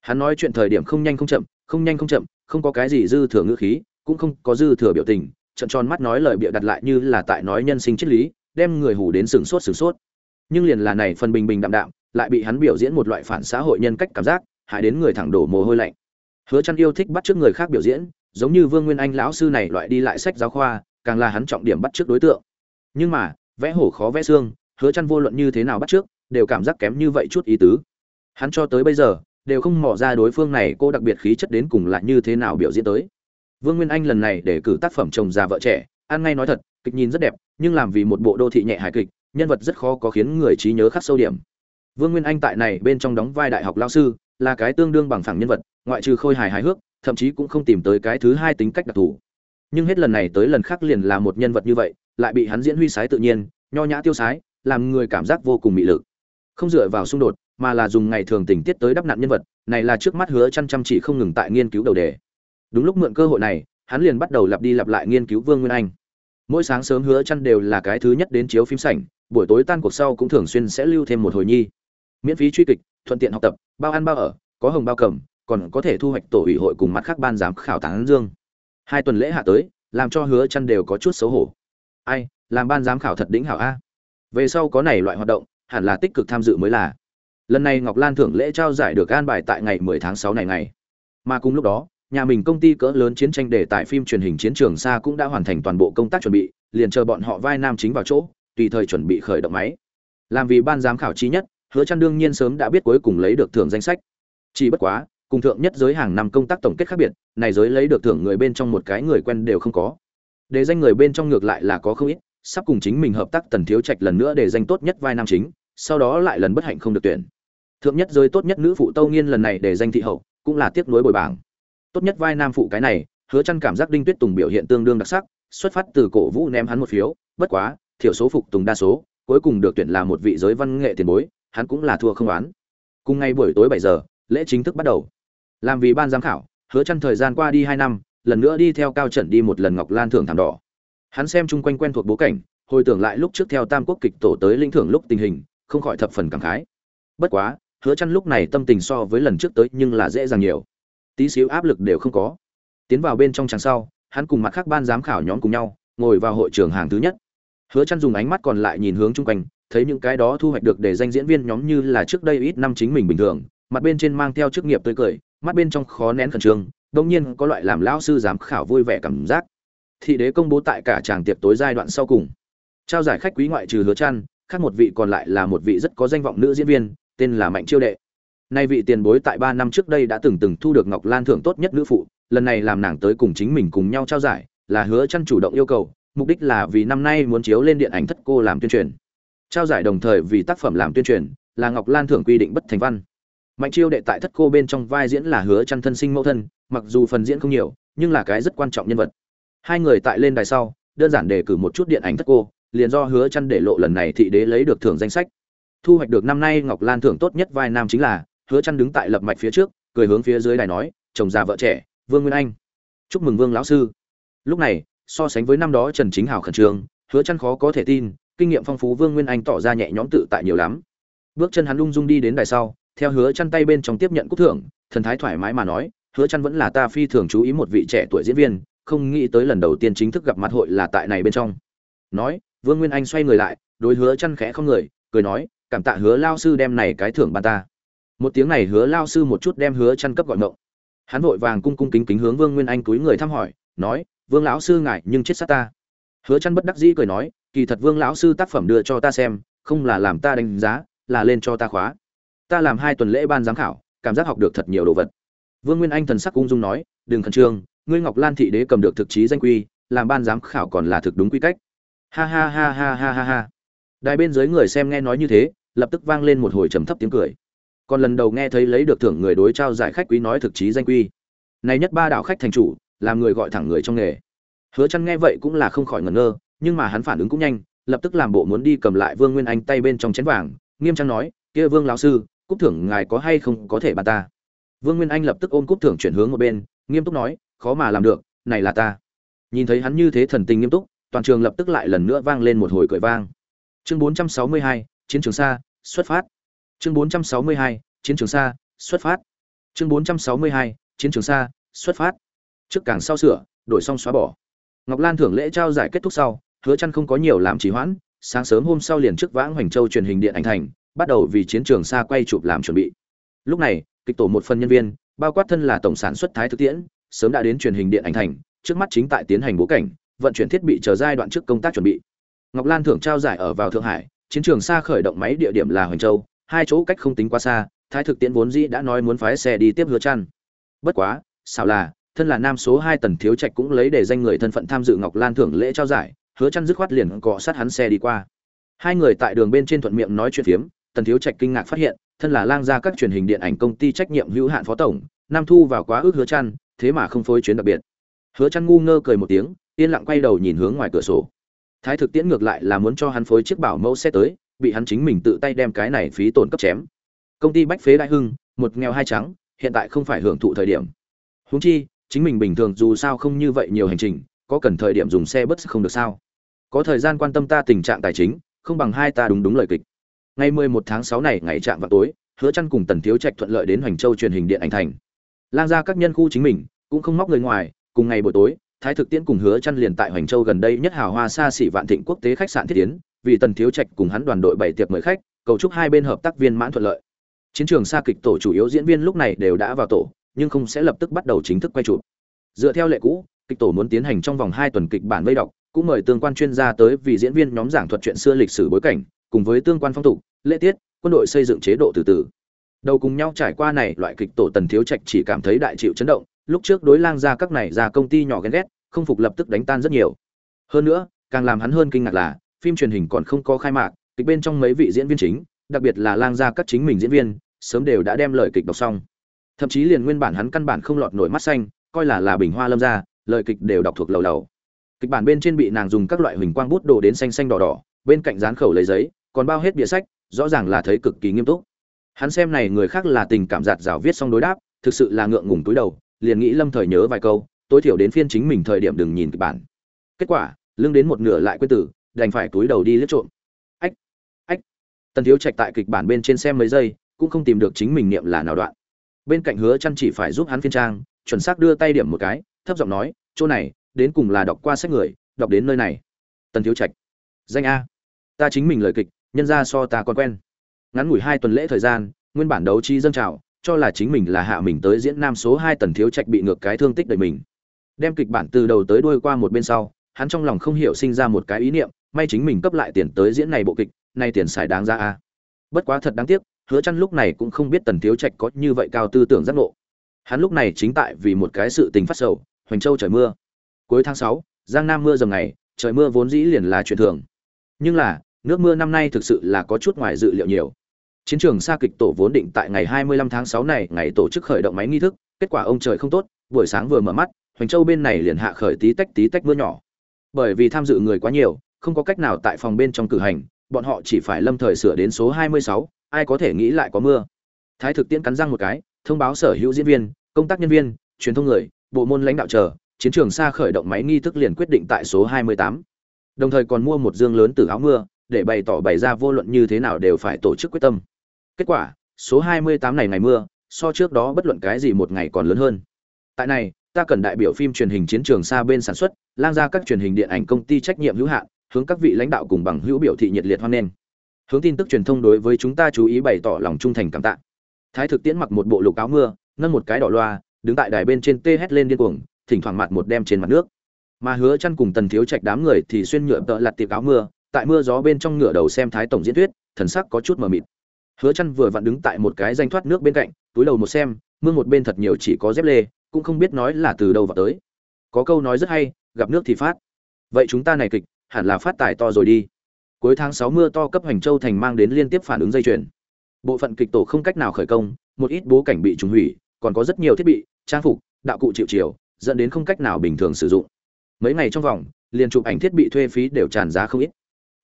Hắn nói chuyện thời điểm không nhanh không chậm, không nhanh không chậm, không có cái gì dư thừa ngữ khí, cũng không có dư thừa biểu tình trận tròn mắt nói lời bịa đặt lại như là tại nói nhân sinh triết lý, đem người hủ đến sửng sốt sửng sốt. Nhưng liền là này phần bình bình đạm đạm, lại bị hắn biểu diễn một loại phản xã hội nhân cách cảm giác, hại đến người thẳng đổ mồ hôi lạnh. Hứa chăn yêu thích bắt trước người khác biểu diễn giống như vương nguyên anh lão sư này loại đi lại sách giáo khoa, càng là hắn trọng điểm bắt trước đối tượng. Nhưng mà, vẽ hổ khó vẽ xương, hứa chăn vô luận như thế nào bắt trước, đều cảm giác kém như vậy chút ý tứ. Hắn cho tới bây giờ, đều không mò ra đối phương này cô đặc biệt khí chất đến cùng là như thế nào biểu diễn tới. Vương nguyên anh lần này để cử tác phẩm chồng già vợ trẻ, ăn ngay nói thật, kịch nhìn rất đẹp, nhưng làm vì một bộ đô thị nhẹ hài kịch, nhân vật rất khó có khiến người trí nhớ khắc sâu điểm. Vương nguyên anh tại này bên trong đóng vai đại học lao sư, là cái tương đương bằng phẳng nhân vật, ngoại trừ khôi hài hài hước thậm chí cũng không tìm tới cái thứ hai tính cách đặc thù. Nhưng hết lần này tới lần khác liền là một nhân vật như vậy, lại bị hắn diễn huy sái tự nhiên, nho nhã tiêu sái, làm người cảm giác vô cùng mị lực. Không dựa vào xung đột, mà là dùng ngày thường tình tiết tới đắp nặn nhân vật, này là trước mắt hứa chăn chăm chỉ không ngừng tại nghiên cứu đầu đề. Đúng lúc mượn cơ hội này, hắn liền bắt đầu lặp đi lặp lại nghiên cứu vương nguyên anh. Mỗi sáng sớm hứa chăn đều là cái thứ nhất đến chiếu phim sảnh, buổi tối tan cuộc sau cũng thường xuyên sẽ lưu thêm một hồi nhi. Miễn phí truy kịch, thuận tiện học tập, bao ăn bao ở, có hồng bao cầm còn có thể thu hoạch tổ ủy hội cùng mặt khác ban giám khảo tán dương. Hai tuần lễ hạ tới, làm cho hứa chăn đều có chút xấu hổ. Ai, làm ban giám khảo thật đỉnh hảo a. Về sau có này loại hoạt động, hẳn là tích cực tham dự mới là. Lần này ngọc lan thưởng lễ trao giải được an bài tại ngày 10 tháng 6 này ngày. Mà cùng lúc đó, nhà mình công ty cỡ lớn chiến tranh để tại phim truyền hình chiến trường xa cũng đã hoàn thành toàn bộ công tác chuẩn bị, liền chờ bọn họ vai nam chính vào chỗ, tùy thời chuẩn bị khởi động máy. Làm vì ban giám khảo chi nhất, hứa chăn đương nhiên sớm đã biết cuối cùng lấy được thưởng danh sách. Chỉ bất quá cùng thượng nhất giới hàng năm công tác tổng kết khác biệt, này giới lấy được thưởng người bên trong một cái người quen đều không có. Để danh người bên trong ngược lại là có không ít, sắp cùng chính mình hợp tác tần thiếu trạch lần nữa để danh tốt nhất vai nam chính, sau đó lại lần bất hạnh không được tuyển. Thượng nhất giới tốt nhất nữ phụ tâu nghiên lần này để danh thị hậu, cũng là tiếc nuối bồi bảng tốt nhất vai nam phụ cái này, hứa chăn cảm giác đinh tuyết tùng biểu hiện tương đương đặc sắc, xuất phát từ cổ vũ ném hắn một phiếu, bất quá, thiểu số phục tùng đa số, cuối cùng được tuyển là một vị giới văn nghệ tiền bối, hắn cũng là thua không oán. Cùng ngày buổi tối 7 giờ, lễ chính thức bắt đầu làm vì ban giám khảo, hứa chăn thời gian qua đi 2 năm, lần nữa đi theo cao trận đi một lần ngọc lan thưởng thảm đỏ. Hắn xem chung quanh quen thuộc bố cảnh, hồi tưởng lại lúc trước theo tam quốc kịch tổ tới linh thưởng lúc tình hình, không khỏi thập phần cảm khái. Bất quá, hứa chăn lúc này tâm tình so với lần trước tới nhưng là dễ dàng nhiều. Tí xíu áp lực đều không có. Tiến vào bên trong tràng sau, hắn cùng mặt khác ban giám khảo nhóm cùng nhau, ngồi vào hội trường hàng thứ nhất. Hứa chăn dùng ánh mắt còn lại nhìn hướng chung quanh, thấy những cái đó thu hoạch được để danh diễn viên nhóm như là trước đây ít năm chính mình bình thường, mặt bên trên mang theo chức nghiệp tươi cười mắt bên trong khó nén khẩn trương đông nhiên có loại làm lão sư giám khảo vui vẻ cảm giác. Thị đế công bố tại cả tràng tiệc tối giai đoạn sau cùng. Trao giải khách quý ngoại trừ hứa trăn, khác một vị còn lại là một vị rất có danh vọng nữ diễn viên, tên là mạnh chiêu đệ. Nay vị tiền bối tại ba năm trước đây đã từng từng thu được ngọc lan thưởng tốt nhất nữ phụ, lần này làm nàng tới cùng chính mình cùng nhau trao giải, là hứa trăn chủ động yêu cầu, mục đích là vì năm nay muốn chiếu lên điện ảnh thất cô làm tuyên truyền. Trao giải đồng thời vì tác phẩm làm tuyên truyền, là ngọc lan thưởng quy định bất thành văn mạnh chiêu đệ tại thất cô bên trong vai diễn là hứa chăn thân sinh mẫu thân, mặc dù phần diễn không nhiều, nhưng là cái rất quan trọng nhân vật. Hai người tại lên đài sau, đơn giản đề cử một chút điện ảnh thất cô, liền do hứa chăn để lộ lần này thị đế lấy được thưởng danh sách. Thu hoạch được năm nay ngọc lan thưởng tốt nhất vai nam chính là, hứa chăn đứng tại lập mạch phía trước, cười hướng phía dưới đài nói, chồng già vợ trẻ, vương nguyên anh. Chúc mừng vương lão sư. Lúc này, so sánh với năm đó trần chính hào khẩn trương, hứa chăn khó có thể tin, kinh nghiệm phong phú vương nguyên anh tỏ ra nhẹ nhõm tự tại nhiều lắm. Bước chân hắn lung dung đi đến đài sau theo hứa chăn tay bên trong tiếp nhận cúp thưởng, thần thái thoải mái mà nói, hứa chăn vẫn là ta phi thường chú ý một vị trẻ tuổi diễn viên, không nghĩ tới lần đầu tiên chính thức gặp mặt hội là tại này bên trong. Nói, vương nguyên anh xoay người lại, đối hứa chăn khẽ không người, cười nói, cảm tạ hứa lao sư đem này cái thưởng ban ta. Một tiếng này hứa lao sư một chút đem hứa chăn cấp gọi ngộng hắn vội vàng cung cung kính kính hướng vương nguyên anh cúi người thăm hỏi, nói, vương lão sư ngại nhưng chết sát ta. Hứa chăn bất đắc dĩ cười nói, kỳ thật vương lão sư tác phẩm đưa cho ta xem, không là làm ta đánh giá, là lên cho ta khóa ta làm hai tuần lễ ban giám khảo, cảm giác học được thật nhiều đồ vật. Vương nguyên anh thần sắc cung dung nói, đừng khẩn trương, ngươi ngọc lan thị đế cầm được thực chí danh quy, làm ban giám khảo còn là thực đúng quy cách. Ha ha ha ha ha ha ha. Đài bên dưới người xem nghe nói như thế, lập tức vang lên một hồi trầm thấp tiếng cười. Còn lần đầu nghe thấy lấy được thưởng người đối trao giải khách quý nói thực chí danh quy. Này nhất ba đạo khách thành chủ, làm người gọi thẳng người trong nghề. Hứa chăn nghe vậy cũng là không khỏi ngẩn ngơ, nhưng mà hắn phản ứng cũng nhanh, lập tức làm bộ muốn đi cầm lại vương nguyên anh tay bên trong chén vàng, nghiêm trang nói, kia vương lão sư cúp thưởng ngài có hay không có thể bàn ta? Vương nguyên anh lập tức ôm cúp thưởng chuyển hướng một bên nghiêm túc nói khó mà làm được này là ta. Nhìn thấy hắn như thế thần tình nghiêm túc toàn trường lập tức lại lần nữa vang lên một hồi cười vang. Chương 462, chiến trường xa xuất phát. Chương 462, chiến trường xa xuất phát. Chương 462, chiến trường xa xuất phát. Trước càng sau sửa đổi xong xóa bỏ. Ngọc lan thưởng lễ trao giải kết thúc sau hứa chăn không có nhiều làm trì hoãn sáng sớm hôm sau liền trước vãng hoành châu truyền hình điện ảnh thành bắt đầu vì chiến trường xa quay chụp làm chuẩn bị. Lúc này, kịch tổ một phần nhân viên, bao quát thân là tổng sản xuất thái thực tiễn, sớm đã đến truyền hình điện ảnh thành, trước mắt chính tại tiến hành bố cảnh, vận chuyển thiết bị chờ giai đoạn trước công tác chuẩn bị. Ngọc lan thưởng trao giải ở vào thượng hải, chiến trường xa khởi động máy địa điểm là hoành châu, hai chỗ cách không tính quá xa, thái thực tiễn vốn dĩ đã nói muốn phái xe đi tiếp hứa chăn bất quá, xảo là, thân là nam số hai tần thiếu trạch cũng lấy để danh người thân phận tham dự ngọc lan thưởng lễ trao giải, hứa chăn dứt khoát liền cọ sát hắn xe đi qua. Hai người tại đường bên trên thuận miệng nói chuyện phiếm tần thiếu trạch kinh ngạc phát hiện, thân là lang gia các truyền hình điện ảnh công ty trách nhiệm hữu hạn phó tổng, nam thu vào quá ước hứa chăn, thế mà không phối chuyến đặc biệt. Hứa chăn ngu ngơ cười một tiếng, yên lặng quay đầu nhìn hướng ngoài cửa sổ. Thái thực tiễn ngược lại là muốn cho hắn phối chiếc bảo mẫu xe tới, bị hắn chính mình tự tay đem cái này phí tổn cấp chém. Công ty bách phế đại hưng, một nghèo hai trắng, hiện tại không phải hưởng thụ thời điểm. Huống chi, chính mình bình thường dù sao không như vậy nhiều hành trình, có cần thời điểm dùng xe bất không được sao? Có thời gian quan tâm ta tình trạng tài chính, không bằng hai ta đúng đúng lời kịch ngày 11 tháng 6 này, ngày chạm vào tối, hứa chăn cùng tần thiếu trạch thuận lợi đến hoành châu truyền hình điện ảnh thành. Lang gia các nhân khu chính mình, cũng không móc người ngoài, cùng ngày buổi tối, thái thực tiễn cùng hứa chăn liền tại hoành châu gần đây nhất hào hoa xa xỉ vạn thịnh quốc tế khách sạn thiết tiến vì tần thiếu trạch cùng hắn đoàn đội bảy tiệc mời khách, cầu chúc hai bên hợp tác viên mãn thuận lợi. Chiến trường xa kịch tổ chủ yếu diễn viên lúc này đều đã vào tổ, nhưng không sẽ lập tức bắt đầu chính thức quay chụp. Dựa theo lệ cũ, kịch tổ muốn tiến hành trong vòng hai tuần kịch bản vây đọc, cũng mời tương quan chuyên gia tới vì diễn viên nhóm giảng thuật chuyện xưa lịch sử bối cảnh cùng với tương quan phong tục, lễ tiết, quân đội xây dựng chế độ từ từ. Đầu cùng nhau trải qua này loại kịch tổ tần thiếu trạch chỉ cảm thấy đại chịu chấn động, lúc trước đối lang ra các này ra công ty nhỏ ghen ghét, không phục lập tức đánh tan rất nhiều. Hơn nữa, càng làm hắn hơn kinh ngạc là, phim truyền hình còn không có khai mạc, kịch bên trong mấy vị diễn viên chính, đặc biệt là lang ra các chính mình diễn viên, sớm đều đã đem lời kịch đọc xong. Thậm chí liền nguyên bản hắn căn bản không lọt nổi mắt xanh, coi là là bình hoa lâm ra lời kịch đều đọc thuộc lầu lầu. Kịch bản bên trên bị nàng dùng các loại huỳnh quang bút đồ đến xanh xanh đỏ đỏ, bên cạnh dán khẩu lấy giấy còn bao hết bìa sách, rõ ràng là thấy cực kỳ nghiêm túc. Hắn xem này người khác là tình cảm giạt rào viết xong đối đáp, thực sự là ngượng ngùng túi đầu, liền nghĩ lâm thời nhớ vài câu, tối thiểu đến phiên chính mình thời điểm đừng nhìn kịch bản. Kết quả, lưng đến một nửa lại quên tử, đành phải túi đầu đi lướt trộm. Ách ách. Tần thiếu trạch tại kịch bản bên trên xem mấy giây, cũng không tìm được chính mình niệm là nào đoạn. Bên cạnh hứa chăn chỉ phải giúp hắn phiên trang, chuẩn xác đưa tay điểm một cái, thấp giọng nói, chỗ này, đến cùng là đọc qua sách người, đọc đến nơi này. Tần thiếu trạch. Danh a, ta chính mình lời kịch nhân ra so ta còn quen. Ngắn ngủi hai tuần lễ thời gian nguyên bản đấu trí dâng trào cho là chính mình là hạ mình tới diễn nam số hai tần thiếu trạch bị ngược cái thương tích đời mình. Đem kịch bản từ đầu tới đuôi qua một bên sau hắn trong lòng không hiểu sinh ra một cái ý niệm may chính mình cấp lại tiền tới diễn này bộ kịch nay tiền xài đáng ra a. Bất quá thật đáng tiếc hứa chăn lúc này cũng không biết tần thiếu trạch có như vậy cao tư tưởng giác ngộ. Hắn lúc này chính tại vì một cái sự tình phát sầu hoành châu trời mưa. Cuối tháng 6, giang nam mưa dầm ngày trời mưa vốn dĩ liền là chuyện thường. Nhưng là nước mưa năm nay thực sự là có chút ngoài dự liệu nhiều. Chiến trường xa kịch tổ vốn định tại ngày 25 tháng 6 này ngày tổ chức khởi động máy nghi thức kết quả ông trời không tốt buổi sáng vừa mở mắt hoành châu bên này liền hạ khởi tí tách tí tách mưa nhỏ. Bởi vì tham dự người quá nhiều không có cách nào tại phòng bên trong cử hành bọn họ chỉ phải lâm thời sửa đến số 26, ai có thể nghĩ lại có mưa. Thái thực tiễn cắn răng một cái thông báo sở hữu diễn viên công tác nhân viên truyền thông người bộ môn lãnh đạo chờ chiến trường xa khởi động máy nghi thức liền quyết định tại số 28. đồng thời còn mua một dương lớn từ áo mưa để bày tỏ bày ra vô luận như thế nào đều phải tổ chức quyết tâm. Kết quả, số 28 này ngày mưa, so trước đó bất luận cái gì một ngày còn lớn hơn. Tại này, ta cần đại biểu phim truyền hình chiến trường xa bên sản xuất, lang ra các truyền hình điện ảnh công ty trách nhiệm hữu hạn, hướng các vị lãnh đạo cùng bằng hữu biểu thị nhiệt liệt hoan nghênh. Hướng tin tức truyền thông đối với chúng ta chú ý bày tỏ lòng trung thành cảm tạ. Thái thực tiễn mặc một bộ lục áo mưa, nâng một cái đỏ loa, đứng tại đài bên trên tê hét lên điên cuồng, thỉnh thoảng mặt một đem trên mặt nước. Mà hứa chăn cùng tần thiếu trạch đám người thì xuyên nhựa tợ lặt tiệp áo mưa tại mưa gió bên trong ngửa đầu xem thái tổng diễn thuyết, thần sắc có chút mờ mịt. Hứa chăn vừa vặn đứng tại một cái danh thoát nước bên cạnh, túi đầu một xem mưa một bên thật nhiều chỉ có dép lê, cũng không biết nói là từ đâu vào tới. Có câu nói rất hay, gặp nước thì phát. Vậy chúng ta này kịch, hẳn là phát tài to rồi đi. Cuối tháng 6 mưa to cấp hoành châu thành mang đến liên tiếp phản ứng dây chuyền. Bộ phận kịch tổ không cách nào khởi công, một ít bố cảnh bị trùng hủy, còn có rất nhiều thiết bị, trang phục, đạo cụ chịu chiều, dẫn đến không cách nào bình thường sử dụng. Mấy ngày trong vòng, liền chụp ảnh thiết bị thuê phí đều tràn giá không ít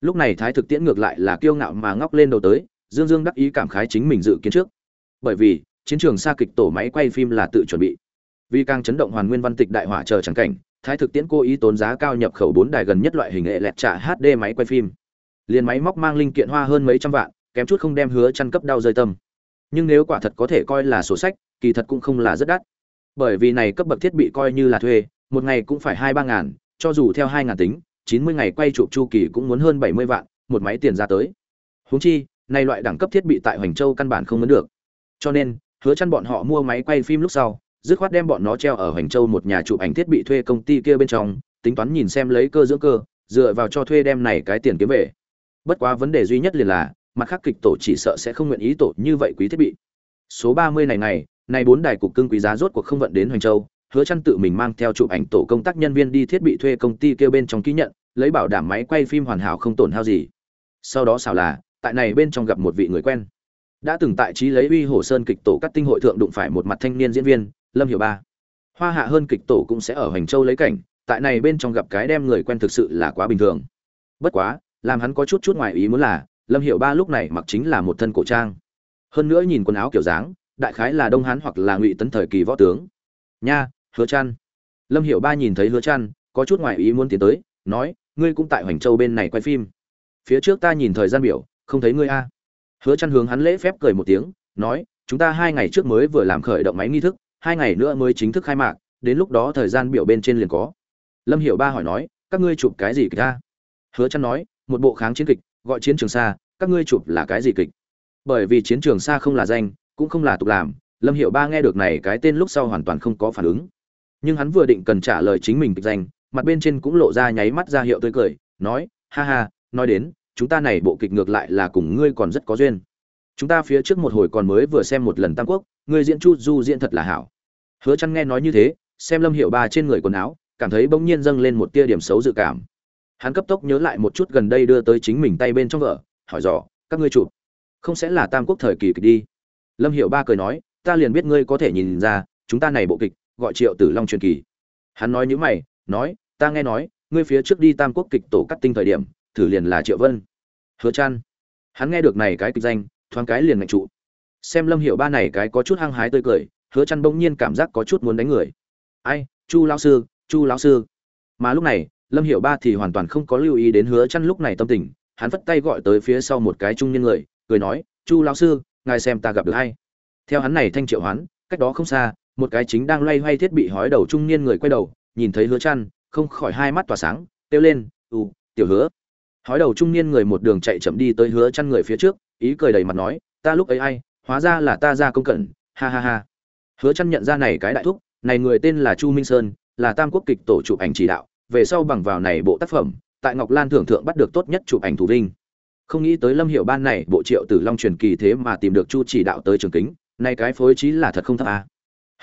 lúc này thái thực tiễn ngược lại là kiêu ngạo mà ngóc lên đầu tới, dương dương đắc ý cảm khái chính mình dự kiến trước. Bởi vì, chiến trường xa kịch tổ máy quay phim là tự chuẩn bị. Vì càng chấn động hoàn nguyên văn tịch đại hỏa chờ chẳng cảnh, thái thực tiễn cố ý tốn giá cao nhập khẩu bốn đài gần nhất loại hình nghệ lẹt trả hd máy quay phim. Liền máy móc mang linh kiện hoa hơn mấy trăm vạn, kém chút không đem hứa chăn cấp đau rơi tâm. Nhưng nếu quả thật có thể coi là sổ sách, kỳ thật cũng không là rất đắt. Bởi vì này cấp bậc thiết bị coi như là thuê, một ngày cũng phải hai ba ngàn, cho dù theo hai ngàn tính chín mươi ngày quay chụp chu kỳ cũng muốn hơn bảy mươi vạn, một máy tiền ra tới. Huống chi này loại đẳng cấp thiết bị tại hoành châu căn bản không muốn được. Cho nên, hứa chăn bọn họ mua máy quay phim lúc sau, dứt khoát đem bọn nó treo ở hoành châu một nhà chụp ảnh thiết bị thuê công ty kia bên trong, tính toán nhìn xem lấy cơ dưỡng cơ, dựa vào cho thuê đem này cái tiền kiếm về. Bất quá vấn đề duy nhất liền là, mặt khác kịch tổ chỉ sợ sẽ không nguyện ý tổ như vậy quý thiết bị. Số 30 này này này bốn đài cục cưng quý giá rốt cuộc không vận đến hoành châu hứa chăn tự mình mang theo chụp ảnh tổ công tác nhân viên đi thiết bị thuê công ty kia bên trong ký nhận, lấy bảo đảm máy quay phim hoàn hảo không tổn hao gì. Sau đó xào là, tại này bên trong gặp một vị người quen. Đã từng tại trí lấy uy hồ sơn kịch tổ cắt tinh hội thượng đụng phải một mặt thanh niên diễn viên, lâm hiểu ba. Hoa hạ hơn kịch tổ cũng sẽ ở hoành châu lấy cảnh, tại này bên trong gặp cái đem người quen thực sự là quá bình thường. Bất quá, làm hắn có chút chút ngoài ý muốn là, lâm hiểu ba lúc này mặc chính là một thân cổ trang. Hơn nữa nhìn quần áo kiểu dáng, đại khái là đông hán hoặc là ngụy tấn thời kỳ võ tướng. Nha hứa chăn lâm hiểu ba nhìn thấy hứa chăn có chút ngoài ý muốn tiến tới, nói, ngươi cũng tại hoành châu bên này quay phim. Phía trước ta nhìn thời gian biểu, không thấy ngươi a. Hứa chăn hướng hắn lễ phép cười một tiếng, nói, chúng ta hai ngày trước mới vừa làm khởi động máy nghi thức, hai ngày nữa mới chính thức khai mạc, đến lúc đó thời gian biểu bên trên liền có. Lâm hiểu ba hỏi nói, các ngươi chụp cái gì kịch ta hứa chăn nói, một bộ kháng chiến kịch, gọi chiến trường xa các ngươi chụp là cái gì kịch? Bởi vì chiến trường xa không là danh, cũng không là tục làm, lâm Hiểu ba nghe được này cái tên lúc sau hoàn toàn không có phản ứng nhưng hắn vừa định cần trả lời chính mình kịch danh, mặt bên trên cũng lộ ra nháy mắt ra hiệu tươi cười, nói, ha ha, nói đến, chúng ta này bộ kịch ngược lại là cùng ngươi còn rất có duyên. Chúng ta phía trước một hồi còn mới vừa xem một lần tam quốc, ngươi diễn chu du diễn thật là hảo. Hứa chăn nghe nói như thế, xem lâm hiệu ba trên người quần áo, cảm thấy bỗng nhiên dâng lên một tia điểm xấu dự cảm. Hắn cấp tốc nhớ lại một chút gần đây đưa tới chính mình tay bên trong vợ, hỏi dò, các ngươi chụp không sẽ là tam quốc thời kỳ kịch đi? Lâm hiệu ba cười nói, ta liền biết ngươi có thể nhìn ra, chúng ta này bộ kịch gọi triệu tử long truyền kỳ. Hắn nói như mày, nói, ta nghe nói, ngươi phía trước đi tam quốc kịch tổ cắt tinh thời điểm, thử liền là triệu vân. Hứa chan hắn nghe được này cái kịch danh, thoáng cái liền ngạch trụ. Xem lâm hiệu ba này cái có chút hăng hái tươi cười, hứa chăn bỗng nhiên cảm giác có chút muốn đánh người. Ai, chu lão sư, chu lão sư. Mà lúc này, lâm hiệu ba thì hoàn toàn không có lưu ý đến hứa chăn lúc này tâm tình, hắn vất tay gọi tới phía sau một cái trung niên người, cười nói, chu lão sư, ngài xem ta gặp được hay theo hắn này thanh triệu hoán, cách đó không xa một cái chính đang loay hoay thiết bị hói đầu trung niên người quay đầu, nhìn thấy hứa chăn, không khỏi hai mắt tỏa sáng, kêu lên ừ tiểu hứa. Hói đầu trung niên người một đường chạy chậm đi tới hứa chăn người phía trước, ý cười đầy mặt nói, ta lúc ấy ai, hóa ra là ta ra công cận ha ha ha. Hứa chăn nhận ra này cái đại thúc, này người tên là chu minh sơn, là tam quốc kịch tổ chụp ảnh chỉ đạo, về sau bằng vào này bộ tác phẩm, tại ngọc lan thưởng thượng bắt được tốt nhất chụp ảnh thủ vinh. Không nghĩ tới lâm hiệu ban này, bộ triệu tử long truyền kỳ thế mà tìm được chu chỉ đạo tới trường kính nay cái phối trí là thật không thấp à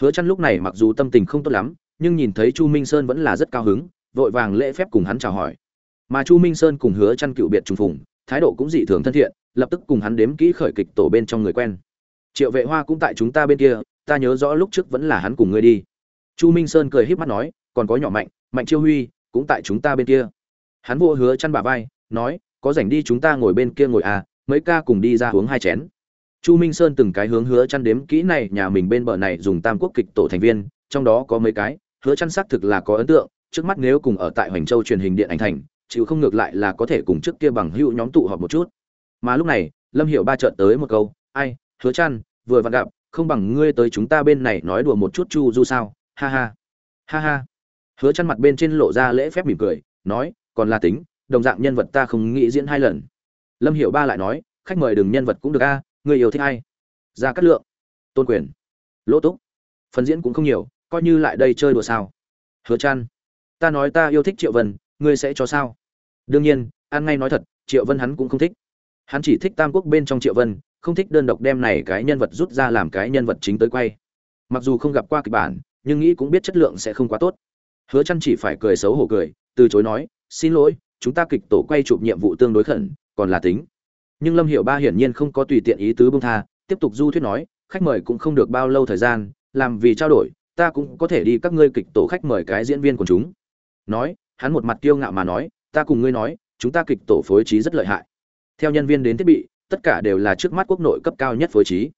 hứa chăn lúc này mặc dù tâm tình không tốt lắm, nhưng nhìn thấy chu minh sơn vẫn là rất cao hứng, vội vàng lễ phép cùng hắn chào hỏi. Mà chu minh sơn cùng hứa chăn cựu biệt trùng phùng, thái độ cũng dị thường thân thiện, lập tức cùng hắn đếm kỹ khởi kịch tổ bên trong người quen. Triệu vệ hoa cũng tại chúng ta bên kia, ta nhớ rõ lúc trước vẫn là hắn cùng ngươi đi. Chu minh sơn cười híp mắt nói, còn có nhỏ mạnh mạnh chiêu huy, cũng tại chúng ta bên kia. Hắn vô hứa chăn bà vai, nói, có rảnh đi chúng ta ngồi bên kia ngồi à mấy ca cùng đi ra uống hai chén chu minh sơn từng cái hướng hứa chăn đếm kỹ này, nhà mình bên bờ này dùng tam quốc kịch tổ thành viên, trong đó có mấy cái, hứa chăn xác thực là có ấn tượng, trước mắt nếu cùng ở tại hoành châu truyền hình điện ảnh thành, chịu không ngược lại là có thể cùng trước kia bằng hữu nhóm tụ họp một chút. Mà lúc này, lâm hiểu ba chợt tới một câu, ai, hứa chăn, vừa vặn gặp, không bằng ngươi tới chúng ta bên này nói đùa một chút chu du sao? Ha ha ha ha. Hứa chăn mặt bên trên lộ ra lễ phép mỉm cười, nói, còn là tính, đồng dạng nhân vật ta không nghĩ diễn hai lần. Lâm hiểu ba lại nói, khách mời đừng nhân vật cũng được a người yêu thích ai? Ra cát lượng, tôn quyền, lỗ túc. Phần diễn cũng không nhiều, coi như lại đây chơi đùa sao? Hứa chan ta nói ta yêu thích triệu vân, ngươi sẽ cho sao? Đương nhiên an ngay nói thật, triệu vân hắn cũng không thích. Hắn chỉ thích tam quốc bên trong triệu vân, không thích đơn độc đem này cái nhân vật rút ra làm cái nhân vật chính tới quay. Mặc dù không gặp qua kịch bản, nhưng nghĩ cũng biết chất lượng sẽ không quá tốt. Hứa chăn chỉ phải cười xấu hổ cười, từ chối nói, xin lỗi, chúng ta kịch tổ quay chụp nhiệm vụ tương đối khẩn, còn là tính nhưng lâm hiểu ba hiển nhiên không có tùy tiện ý tứ bông tha, tiếp tục du thuyết nói, khách mời cũng không được bao lâu thời gian, làm vì trao đổi, ta cũng có thể đi các ngươi kịch tổ khách mời cái diễn viên của chúng. Nói, hắn một mặt kiêu ngạo mà nói, ta cùng ngươi nói, chúng ta kịch tổ phối trí rất lợi hại. Theo nhân viên đến thiết bị, tất cả đều là trước mắt quốc nội cấp cao nhất phối trí.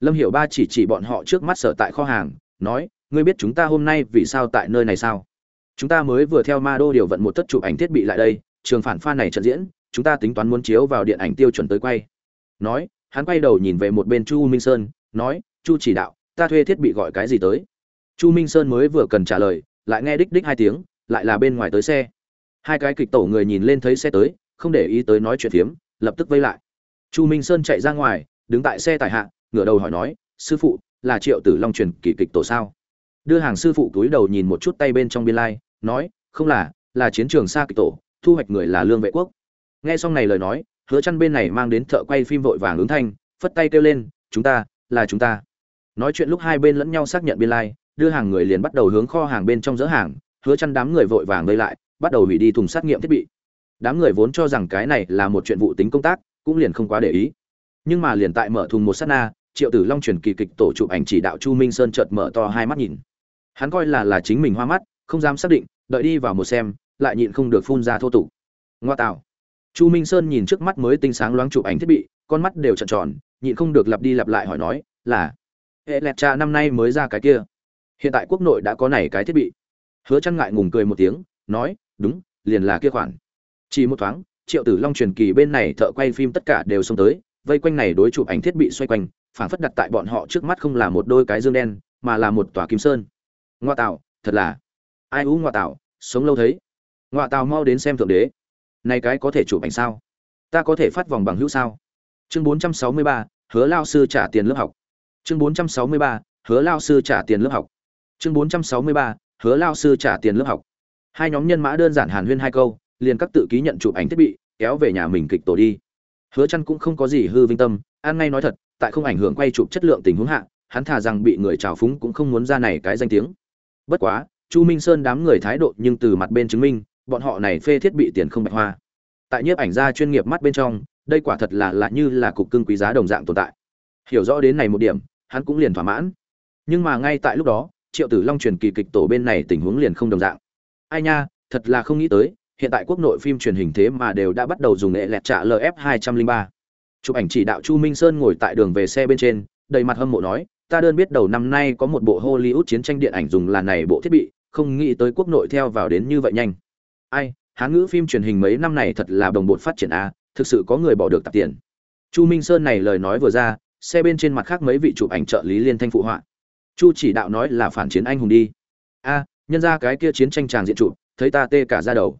Lâm hiểu ba chỉ chỉ bọn họ trước mắt sở tại kho hàng, nói, ngươi biết chúng ta hôm nay vì sao tại nơi này sao? Chúng ta mới vừa theo ma đô điều vận một tất chụp ảnh thiết bị lại đây, trường phản pha này trận diễn chúng ta tính toán muốn chiếu vào điện ảnh tiêu chuẩn tới quay. Nói, hắn quay đầu nhìn về một bên chu minh sơn, nói, chu chỉ đạo, ta thuê thiết bị gọi cái gì tới? Chu minh sơn mới vừa cần trả lời, lại nghe đích đích hai tiếng, lại là bên ngoài tới xe. Hai cái kịch tổ người nhìn lên thấy xe tới, không để ý tới nói chuyện phiếm, lập tức vây lại. Chu minh sơn chạy ra ngoài, đứng tại xe tải hạ, ngửa đầu hỏi nói, sư phụ, là triệu tử long truyền kỳ kịch tổ sao? Đưa hàng sư phụ túi đầu nhìn một chút tay bên trong biên lai, nói, không là là chiến trường xa kịch tổ, thu hoạch người là lương vệ quốc nghe xong này lời nói, hứa chăn bên này mang đến thợ quay phim vội vàng ứng thanh, phất tay kêu lên, chúng ta, là chúng ta. Nói chuyện lúc hai bên lẫn nhau xác nhận biên lai, đưa hàng người liền bắt đầu hướng kho hàng bên trong dỡ hàng, hứa chăn đám người vội vàng vây lại, bắt đầu hủy đi thùng xét nghiệm thiết bị. Đám người vốn cho rằng cái này là một chuyện vụ tính công tác, cũng liền không quá để ý. Nhưng mà liền tại mở thùng một sát na, triệu tử long truyền kỳ kịch tổ chụp ảnh chỉ đạo chu minh sơn chợt mở to hai mắt nhìn. Hắn coi là là chính mình hoa mắt, không dám xác định, đợi đi vào một xem, lại nhịn không được phun ra thô tục. Ngoa tạo chu minh sơn nhìn trước mắt mới tinh sáng loáng chụp ảnh thiết bị, con mắt đều trợn tròn, nhịn không được lặp đi lặp lại hỏi nói, là, hệ lẹt cha năm nay mới ra cái kia? Hiện tại quốc nội đã có này cái thiết bị. Hứa chăn ngại ngùng cười một tiếng, nói, đúng, liền là kia khoản. Chỉ một thoáng, triệu tử long truyền kỳ bên này thợ quay phim tất cả đều xông tới, vây quanh này đối chụp ảnh thiết bị xoay quanh, phản phất đặt tại bọn họ trước mắt không là một đôi cái dương đen, mà là một tòa kim sơn. Ngoa tạo thật là, ai ú ngoa tạo sống lâu thấy. Ngoa tạo mau đến xem thượng đế này cái có thể chụp ảnh sao? Ta có thể phát vòng bằng hữu sao? Chương 463, hứa lao sư trả tiền lớp học. Chương 463, hứa lao sư trả tiền lớp học. Chương 463, hứa lao sư trả tiền lớp học. Hai nhóm nhân mã đơn giản hàn huyên hai câu liền các tự ký nhận chụp ảnh thiết bị kéo về nhà mình kịch tổ đi. Hứa chăn cũng không có gì hư vinh tâm an ngay nói thật tại không ảnh hưởng quay chụp chất lượng tình huống hạ hắn thà rằng bị người trào phúng cũng không muốn ra này cái danh tiếng. Bất quá chu minh sơn đám người thái độ nhưng từ mặt bên chứng minh bọn họ này phê thiết bị tiền không bạch hoa. Tại nhiếp ảnh gia chuyên nghiệp mắt bên trong, đây quả thật là lạ như là cục cưng quý giá đồng dạng tồn tại. Hiểu rõ đến này một điểm, hắn cũng liền thỏa mãn. Nhưng mà ngay tại lúc đó, triệu tử long truyền kỳ kịch tổ bên này tình huống liền không đồng dạng. Ai nha, thật là không nghĩ tới, hiện tại quốc nội phim truyền hình thế mà đều đã bắt đầu dùng nghệ lẹt trả lf 203 chụp ảnh chỉ đạo chu minh sơn ngồi tại đường về xe bên trên, đầy mặt hâm mộ nói, ta đơn biết đầu năm nay có một bộ hollywood chiến tranh điện ảnh dùng là này bộ thiết bị, không nghĩ tới quốc nội theo vào đến như vậy nhanh ai hán ngữ phim truyền hình mấy năm này thật là đồng bộ phát triển a, thực sự có người bỏ được tập tiền. Chu minh sơn này lời nói vừa ra, xe bên trên mặt khác mấy vị chụp ảnh trợ lý liên thanh phụ họa. Chu chỉ đạo nói là phản chiến anh hùng đi. A, nhân ra cái kia chiến tranh tràng diện chụp, thấy ta tê cả ra đầu.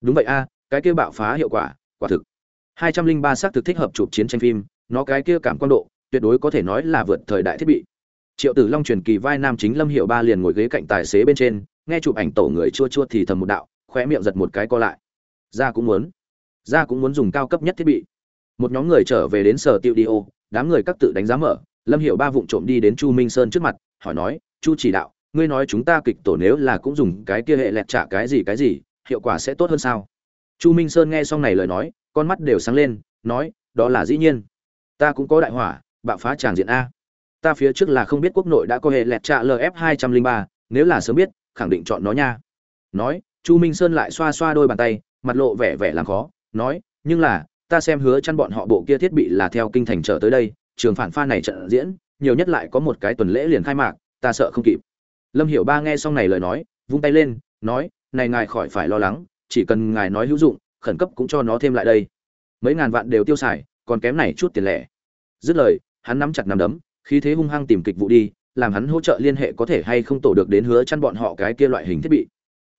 Đúng vậy a, cái kia bạo phá hiệu quả quả thực. Hai trăm linh ba xác thực thích hợp chụp chiến tranh phim, nó cái kia cảm quan độ, tuyệt đối có thể nói là vượt thời đại thiết bị. Triệu tử long truyền kỳ vai nam chính lâm hiệu ba liền ngồi ghế cạnh tài xế bên trên, nghe chụp ảnh tổ người chua chua thì thầm một đạo khóe miệng giật một cái co lại. Ra cũng muốn. Ra cũng muốn dùng cao cấp nhất thiết bị. Một nhóm người trở về đến sở tiêu Dio, đám người các tự đánh giá mở. Lâm hiểu ba vụng trộm đi đến chu minh sơn trước mặt hỏi nói chu chỉ đạo ngươi nói chúng ta kịch tổ nếu là cũng dùng cái kia hệ lẹt trả cái gì cái gì hiệu quả sẽ tốt hơn sao? Chu minh sơn nghe xong này lời nói con mắt đều sáng lên nói đó là dĩ nhiên. Ta cũng có đại hỏa bạo phá tràng diện a. Ta phía trước là không biết quốc nội đã có hệ lẹt trả lf hai trăm linh ba nếu là sớm biết khẳng định chọn nó nha. Nói chu minh sơn lại xoa xoa đôi bàn tay, mặt lộ vẻ vẻ làm khó, nói, nhưng là, ta xem hứa chăn bọn họ bộ kia thiết bị là theo kinh thành trở tới đây, trường phản pha này trận diễn, nhiều nhất lại có một cái tuần lễ liền khai mạc, ta sợ không kịp. Lâm hiểu ba nghe xong này lời nói, vung tay lên, nói, này ngài khỏi phải lo lắng, chỉ cần ngài nói hữu dụng, khẩn cấp cũng cho nó thêm lại đây. Mấy ngàn vạn đều tiêu xài, còn kém này chút tiền lẻ. Dứt lời, hắn nắm chặt nắm đấm, khí thế hung hăng tìm kịch vụ đi, làm hắn hỗ trợ liên hệ có thể hay không tổ được đến hứa chăn bọn họ cái kia loại hình thiết bị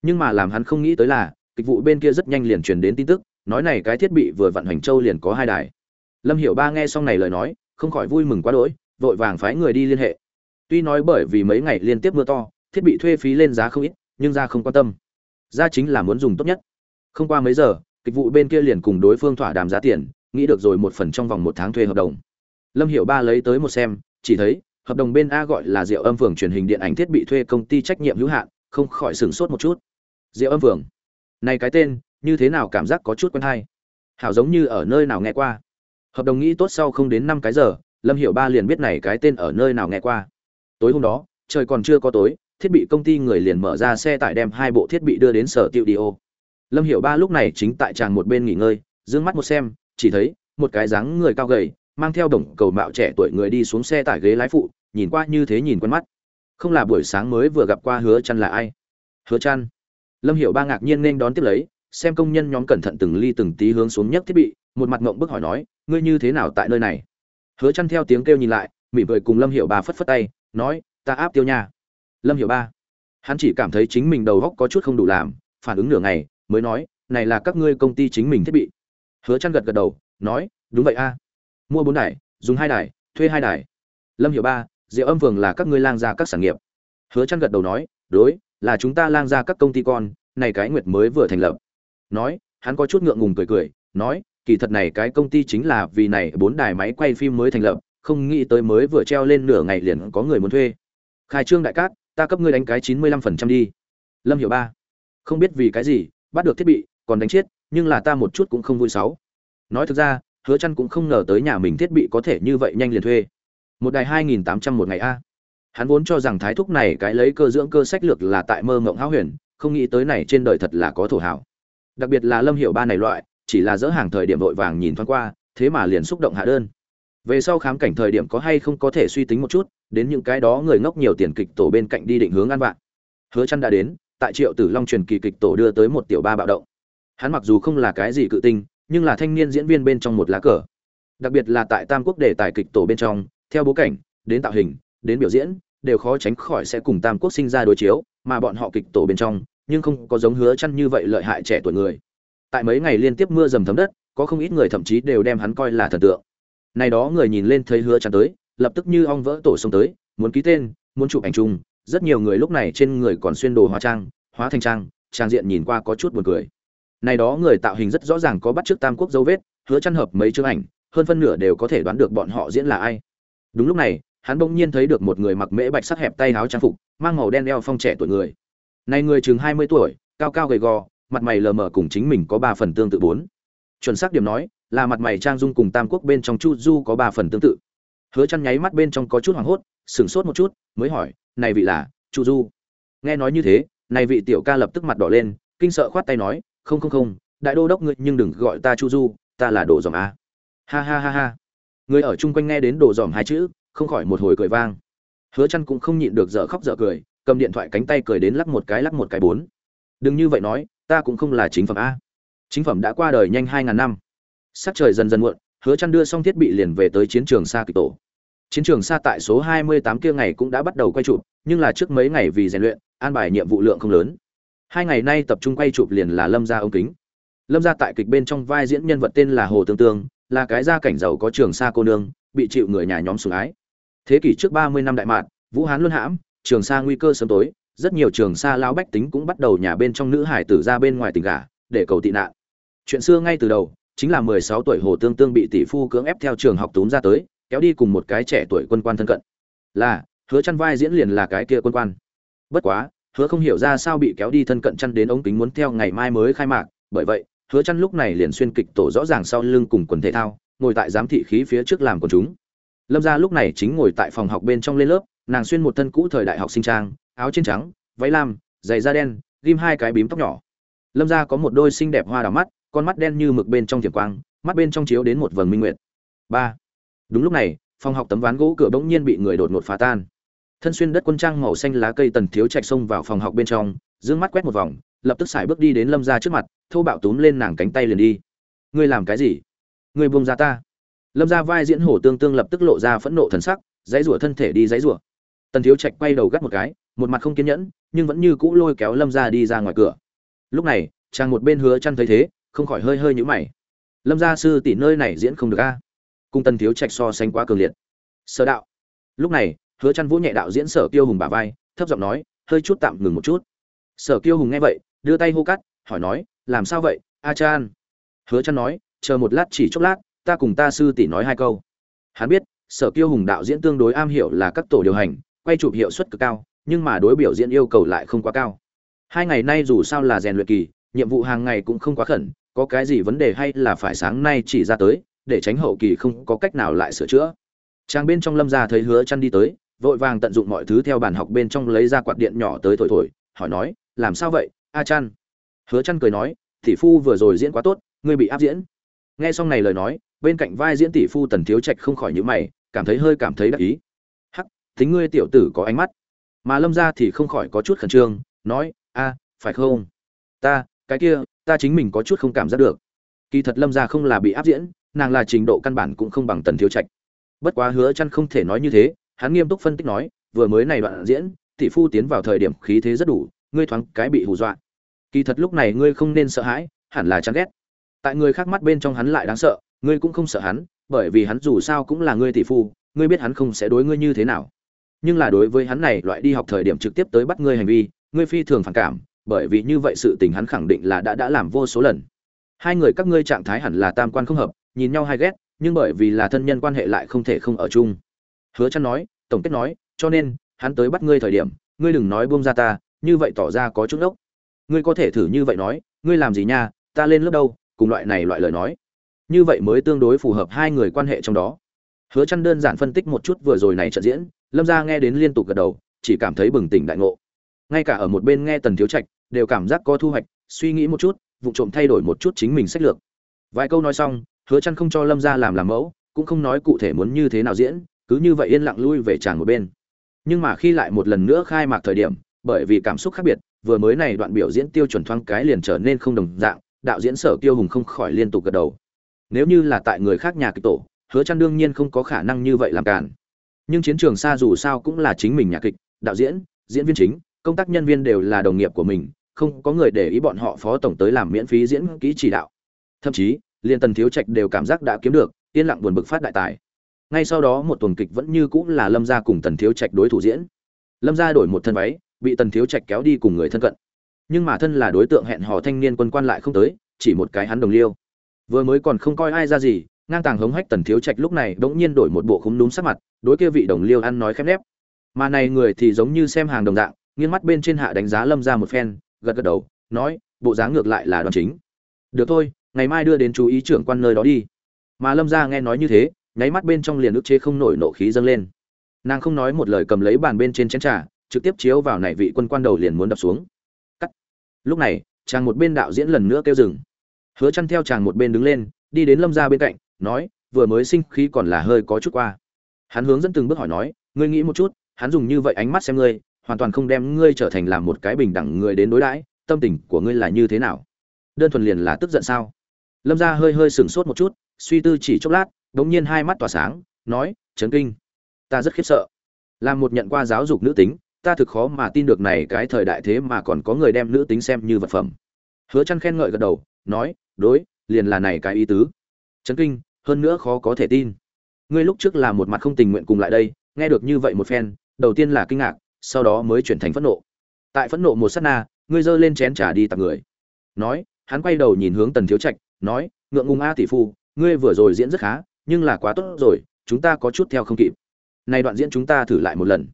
nhưng mà làm hắn không nghĩ tới là, kịch vụ bên kia rất nhanh liền truyền đến tin tức, nói này cái thiết bị vừa vận hành châu liền có hai đài. Lâm hiểu ba nghe xong này lời nói, không khỏi vui mừng quá đỗi, vội vàng phái người đi liên hệ. Tuy nói bởi vì mấy ngày liên tiếp mưa to, thiết bị thuê phí lên giá không ít, nhưng ra không quan tâm. Ra chính là muốn dùng tốt nhất. Không qua mấy giờ, kịch vụ bên kia liền cùng đối phương thỏa đàm giá tiền, nghĩ được rồi một phần trong vòng một tháng thuê hợp đồng. Lâm hiểu ba lấy tới một xem, chỉ thấy, hợp đồng bên a gọi là diệu âm phường truyền hình điện ảnh thiết bị thuê công ty trách nhiệm hữu hạn, không khỏi sửng sốt một chút diệu âm phường này cái tên, như thế nào cảm giác có chút quen hay? Hảo giống như ở nơi nào nghe qua. Hợp đồng nghĩ tốt sau không đến năm cái giờ, lâm hiểu ba liền biết này cái tên ở nơi nào nghe qua. Tối hôm đó, trời còn chưa có tối, thiết bị công ty người liền mở ra xe tải đem hai bộ thiết bị đưa đến sở tiệu đi ô. Lâm hiểu ba lúc này chính tại tràng một bên nghỉ ngơi d mắt một xem, chỉ thấy, một cái dáng người cao gầy, mang theo đồng cầu mạo trẻ tuổi người đi xuống xe tải ghế lái phụ, nhìn qua như thế nhìn quen mắt. Không là buổi sáng mới vừa gặp qua hứa chăn là ai? Hứa chăn lâm hiểu ba ngạc nhiên nên đón tiếp lấy, xem công nhân nhóm cẩn thận từng ly từng tí hướng xuống nhấc thiết bị, một mặt ngậm bức hỏi nói, ngươi như thế nào tại nơi này? Hứa chăn theo tiếng kêu nhìn lại, mỉm cười cùng lâm hiểu ba phất phất tay, nói, ta áp tiêu nha. Lâm hiểu ba, hắn chỉ cảm thấy chính mình đầu óc có chút không đủ làm, phản ứng nửa ngày, mới nói, này là các ngươi công ty chính mình thiết bị. Hứa chăn gật gật đầu, nói, đúng vậy a. Mua bốn đài, dùng hai đài, thuê hai đài. Lâm hiểu ba, diệu âm phường là các ngươi lang gia các sản nghiệp. Hứa chăn gật đầu nói, đối là chúng ta lang ra các công ty con, này cái nguyệt mới vừa thành lập. Nói, hắn có chút ngượng ngùng cười cười, nói, kỳ thật này cái công ty chính là vì này bốn đài máy quay phim mới thành lập, không nghĩ tới mới vừa treo lên nửa ngày liền có người muốn thuê. Khai trương đại cát, ta cấp ngươi đánh cái chín mươi lăm phần trăm đi. Lâm hiểu ba, không biết vì cái gì, bắt được thiết bị, còn đánh chết, nhưng là ta một chút cũng không vui sáu. Nói thực ra, hứa chăn cũng không ngờ tới nhà mình thiết bị có thể như vậy nhanh liền thuê. Một đài hai nghìn tám trăm một ngày a hắn vốn cho rằng thái thúc này cái lấy cơ dưỡng cơ sách lược là tại mơ mộng háo huyền, không nghĩ tới này trên đời thật là có thổ hảo. Đặc biệt là lâm hiệu ba này loại, chỉ là dỡ hàng thời điểm vội vàng nhìn thoáng qua, thế mà liền xúc động hạ đơn. Về sau khám cảnh thời điểm có hay không có thể suy tính một chút, đến những cái đó người ngốc nhiều tiền kịch tổ bên cạnh đi định hướng ăn vạn hứa chăn đã đến, tại triệu tử long truyền kỳ kịch tổ đưa tới một tiểu ba bạo động. Hắn mặc dù không là cái gì cự tinh, nhưng là thanh niên diễn viên bên trong một lá cờ. Đặc biệt là tại tam quốc đề tài kịch tổ bên trong, theo bố cảnh, đến tạo hình đến biểu diễn, đều khó tránh khỏi sẽ cùng tam quốc sinh ra đối chiếu, mà bọn họ kịch tổ bên trong, nhưng không có giống hứa chăn như vậy lợi hại trẻ tuổi người. Tại mấy ngày liên tiếp mưa dầm thấm đất, có không ít người thậm chí đều đem hắn coi là thần tượng. Này đó người nhìn lên thấy hứa chăn tới, lập tức như ong vỡ tổ xông tới, muốn ký tên, muốn chụp ảnh chung, rất nhiều người lúc này trên người còn xuyên đồ hóa trang, hóa thành trang trang diện nhìn qua có chút buồn cười. Này đó người tạo hình rất rõ ràng có bắt chước tam quốc dấu vết, hứa chăn hợp mấy chương ảnh, hơn phân nửa đều có thể đoán được bọn họ diễn là ai. Đúng lúc này hắn bỗng nhiên thấy được một người mặc mễ bạch sắc hẹp tay áo trang phục, mang màu đen eo phong trẻ tuổi người. Này người chừng 20 tuổi, cao cao gầy gò, mặt mày lờ mờ cùng chính mình có ba phần tương tự bốn. Chuẩn xác điểm nói, là mặt mày trang dung cùng tam quốc bên trong chu du có ba phần tương tự. Hứa chăn nháy mắt bên trong có chút hoảng hốt, sửng sốt một chút, mới hỏi, này vị là chu du? Nghe nói như thế, này vị tiểu ca lập tức mặt đỏ lên, kinh sợ khoát tay nói, không không không, đại đô đốc ngươi nhưng đừng gọi ta chu du, ta là đồ giòm a. Ha ha ha ha. Người ở chung quanh nghe đến đồ giòm hai chữ không khỏi một hồi cười vang. Hứa chăn cũng không nhịn được dở khóc dở cười, cầm điện thoại cánh tay cười đến lắc một cái lắc một cái bốn. Đừng như vậy nói, ta cũng không là chính phẩm a. Chính phẩm đã qua đời nhanh hai ngàn năm. Sắc trời dần dần muộn, hứa chăn đưa xong thiết bị liền về tới chiến trường xa kịch tổ. Chiến trường xa tại số 28 kia ngày cũng đã bắt đầu quay chụp, nhưng là trước mấy ngày vì rèn luyện, an bài nhiệm vụ lượng không lớn. Hai ngày nay tập trung quay chụp liền là lâm gia ống kính. Lâm gia tại kịch bên trong vai diễn nhân vật tên là hồ tương tương, là cái gia cảnh giàu có trường xa cô nương, bị chịu người nhà nhóm sủng ái thế kỷ trước 30 năm đại mạn vũ hán luân hãm, trường sa nguy cơ sớm tối, rất nhiều trường Sa lao bách tính cũng bắt đầu nhà bên trong nữ hải tử ra bên ngoài tình gả, để cầu tị nạn. Chuyện xưa ngay từ đầu, chính là mười sáu tuổi hồ tương tương bị tỷ phu cưỡng ép theo trường học tốn ra tới, kéo đi cùng một cái trẻ tuổi quân quan thân cận. Là, hứa chăn vai diễn liền là cái kia quân quan. Bất quá, hứa không hiểu ra sao bị kéo đi thân cận chăn đến ống kính muốn theo ngày mai mới khai mạc, bởi vậy, hứa chăn lúc này liền xuyên kịch tổ rõ ràng sau lưng cùng quần thể thao, ngồi tại giám thị khí phía trước làm quần chúng lâm gia lúc này chính ngồi tại phòng học bên trong lên lớp, nàng xuyên một thân cũ thời đại học sinh trang, áo trên trắng, váy lam, giày da đen, ghim hai cái bím tóc nhỏ. Lâm gia có một đôi xinh đẹp hoa đào mắt, con mắt đen như mực bên trong thiệp quang, mắt bên trong chiếu đến một vầng minh nguyệt. Ba. Đúng lúc này, phòng học tấm ván gỗ cửa bỗng nhiên bị người đột ngột phá tan. Thân xuyên đất quân trang màu xanh lá cây tần thiếu chạy xông vào phòng học bên trong, dương mắt quét một vòng, lập tức xài bước đi đến lâm ra trước mặt, thô bạo túm lên nàng cánh tay liền đi. Ngươi làm cái gì? Ngươi buông ra ta lâm ra vai diễn hổ tương tương lập tức lộ ra phẫn nộ thần sắc, dãy rủa thân thể đi dãy rủa. Tần thiếu trạch quay đầu gắt một cái, một mặt không kiên nhẫn, nhưng vẫn như cũ lôi kéo lâm ra đi ra ngoài cửa. Lúc này, chàng một bên hứa chăn thấy thế, không khỏi hơi hơi nhũ mày. Lâm gia sư tỷ nơi này diễn không được a. Cung tần thiếu trạch so sánh quá cường liệt. Sở đạo. Lúc này, hứa chăn vũ nhẹ đạo diễn sở kiêu hùng bả vai, thấp giọng nói, hơi chút tạm ngừng một chút. Sở kiêu hùng nghe vậy, đưa tay hô cắt, hỏi nói, làm sao vậy, a chan? Hứa chăn nói, chờ một lát chỉ chốc lát ta cùng ta sư tỷ nói hai câu. Hắn biết, sở kiêu hùng đạo diễn tương đối am hiểu là các tổ điều hành, quay chụp hiệu suất cực cao, nhưng mà đối biểu diễn yêu cầu lại không quá cao. Hai ngày nay dù sao là rèn luyện kỳ, nhiệm vụ hàng ngày cũng không quá khẩn, có cái gì vấn đề hay là phải sáng nay chỉ ra tới, để tránh hậu kỳ không có cách nào lại sửa chữa. Trang bên trong lâm gia thấy hứa chăn đi tới, vội vàng tận dụng mọi thứ theo bàn học bên trong lấy ra quạt điện nhỏ tới thổi thổi, hỏi nói, làm sao vậy, a chăn hứa chăn cười nói, tỷ phu vừa rồi diễn quá tốt, ngươi bị áp diễn. Nghe xong này lời nói bên cạnh vai diễn tỷ phu tần thiếu trạch không khỏi nhíu mày, cảm thấy hơi cảm thấy đắc ý. Hắc, tính ngươi tiểu tử có ánh mắt. Mà lâm gia thì không khỏi có chút khẩn trương, nói, a, phải không? Ta, cái kia, ta chính mình có chút không cảm giác được. Kỳ thật lâm gia không là bị áp diễn, nàng là trình độ căn bản cũng không bằng tần thiếu trạch. Bất quá hứa chăn không thể nói như thế, hắn nghiêm túc phân tích nói, vừa mới này đoạn diễn, tỷ phu tiến vào thời điểm khí thế rất đủ, ngươi thoáng cái bị hù dọa. Kỳ thật lúc này ngươi không nên sợ hãi, hẳn là chán ghét. Tại người khác mắt bên trong hắn lại đáng sợ ngươi cũng không sợ hắn, bởi vì hắn dù sao cũng là ngươi tỷ phu, ngươi biết hắn không sẽ đối ngươi như thế nào. Nhưng là đối với hắn này, loại đi học thời điểm trực tiếp tới bắt ngươi hành vi, ngươi phi thường phản cảm, bởi vì như vậy sự tình hắn khẳng định là đã đã làm vô số lần. Hai người các ngươi trạng thái hẳn là tam quan không hợp, nhìn nhau hay ghét, nhưng bởi vì là thân nhân quan hệ lại không thể không ở chung. Hứa chăn nói, tổng kết nói, cho nên, hắn tới bắt ngươi thời điểm, ngươi đừng nói buông ra ta, như vậy tỏ ra có chút ốc ngươi có thể thử như vậy nói, ngươi làm gì nha, ta lên lớp đâu, cùng loại này loại lời nói như vậy mới tương đối phù hợp hai người quan hệ trong đó. Hứa chăn đơn giản phân tích một chút vừa rồi này trận diễn, lâm gia nghe đến liên tục gật đầu, chỉ cảm thấy bừng tỉnh đại ngộ. Ngay cả ở một bên nghe tần thiếu trạch, đều cảm giác có thu hoạch, suy nghĩ một chút, vụ trộm thay đổi một chút chính mình sách lược. Vài câu nói xong, hứa chăn không cho lâm gia làm làm mẫu, cũng không nói cụ thể muốn như thế nào diễn, cứ như vậy yên lặng lui về tràng một bên. Nhưng mà khi lại một lần nữa khai mạc thời điểm, bởi vì cảm xúc khác biệt, vừa mới này đoạn biểu diễn tiêu chuẩn thoáng cái liền trở nên không đồng dạng, đạo diễn sở tiêu hùng không khỏi liên tục gật đầu nếu như là tại người khác nhà kịch tổ, hứa chăn đương nhiên không có khả năng như vậy làm cản nhưng chiến trường xa dù sao cũng là chính mình nhà kịch, đạo diễn diễn viên chính, công tác nhân viên đều là đồng nghiệp của mình, không có người để ý bọn họ phó tổng tới làm miễn phí diễn kỹ chỉ đạo. Thậm chí liên tần thiếu trạch đều cảm giác đã kiếm được, yên lặng buồn bực phát đại tài. Ngay sau đó một tuần kịch vẫn như cũng là lâm gia cùng tần thiếu trạch đối thủ diễn. Lâm gia đổi một thân váy, bị tần thiếu trạch kéo đi cùng người thân cận. Nhưng mà thân là đối tượng hẹn hò thanh niên quân quan lại không tới, chỉ một cái hắn đồng liêu vừa mới còn không coi ai ra gì, ngang tàng hống hách tần thiếu trạch lúc này bỗng nhiên đổi một bộ khúng đúng sắc mặt, đối kia vị đồng liêu ăn nói khép nép. Mà này người thì giống như xem hàng đồng dạng, nghiêng mắt bên trên hạ đánh giá lâm ra một phen, gật gật đầu, nói, bộ dáng ngược lại là đoàn chính. Được thôi, ngày mai đưa đến chú ý trưởng quan nơi đó đi. Mà lâm ra nghe nói như thế, nháy mắt bên trong liền ức chế không nổi nộ khí dâng lên. Nàng không nói một lời cầm lấy bàn bên trên chén trà, trực tiếp chiếu vào này vị quân quan đầu liền muốn đập xuống. Cắt. Lúc này, chàng một bên đạo diễn lần nữa kêu dừng hứa chăn theo chàng một bên đứng lên, đi đến lâm gia bên cạnh, nói, vừa mới sinh khí còn là hơi có chút qua. Hắn hướng dẫn từng bước hỏi nói, ngươi nghĩ một chút, hắn dùng như vậy ánh mắt xem ngươi, hoàn toàn không đem ngươi trở thành làm một cái bình đẳng người đến đối đãi, tâm tình của ngươi là như thế nào? Đơn thuần liền là tức giận sao? Lâm gia hơi hơi sừng sốt một chút, suy tư chỉ chốc lát, đống nhiên hai mắt tỏa sáng, nói, chấn kinh. Ta rất khiếp sợ. Làm một nhận qua giáo dục nữ tính, ta thực khó mà tin được này cái thời đại thế mà còn có người đem nữ tính xem như vật phẩm. Hứa chăn khen ngợi gật đầu, nói đối, liền là này cái ý tứ. Chấn kinh, hơn nữa khó có thể tin. Ngươi lúc trước là một mặt không tình nguyện cùng lại đây, nghe được như vậy một phen, đầu tiên là kinh ngạc, sau đó mới chuyển thành phẫn nộ. Tại phẫn nộ một sát na, ngươi giơ lên chén trà đi tặng người. Nói, hắn quay đầu nhìn hướng tần thiếu trạch, nói, ngượng ngùng a tỷ phu, ngươi vừa rồi diễn rất khá, nhưng là quá tốt rồi, chúng ta có chút theo không kịp. Này đoạn diễn chúng ta thử lại một lần.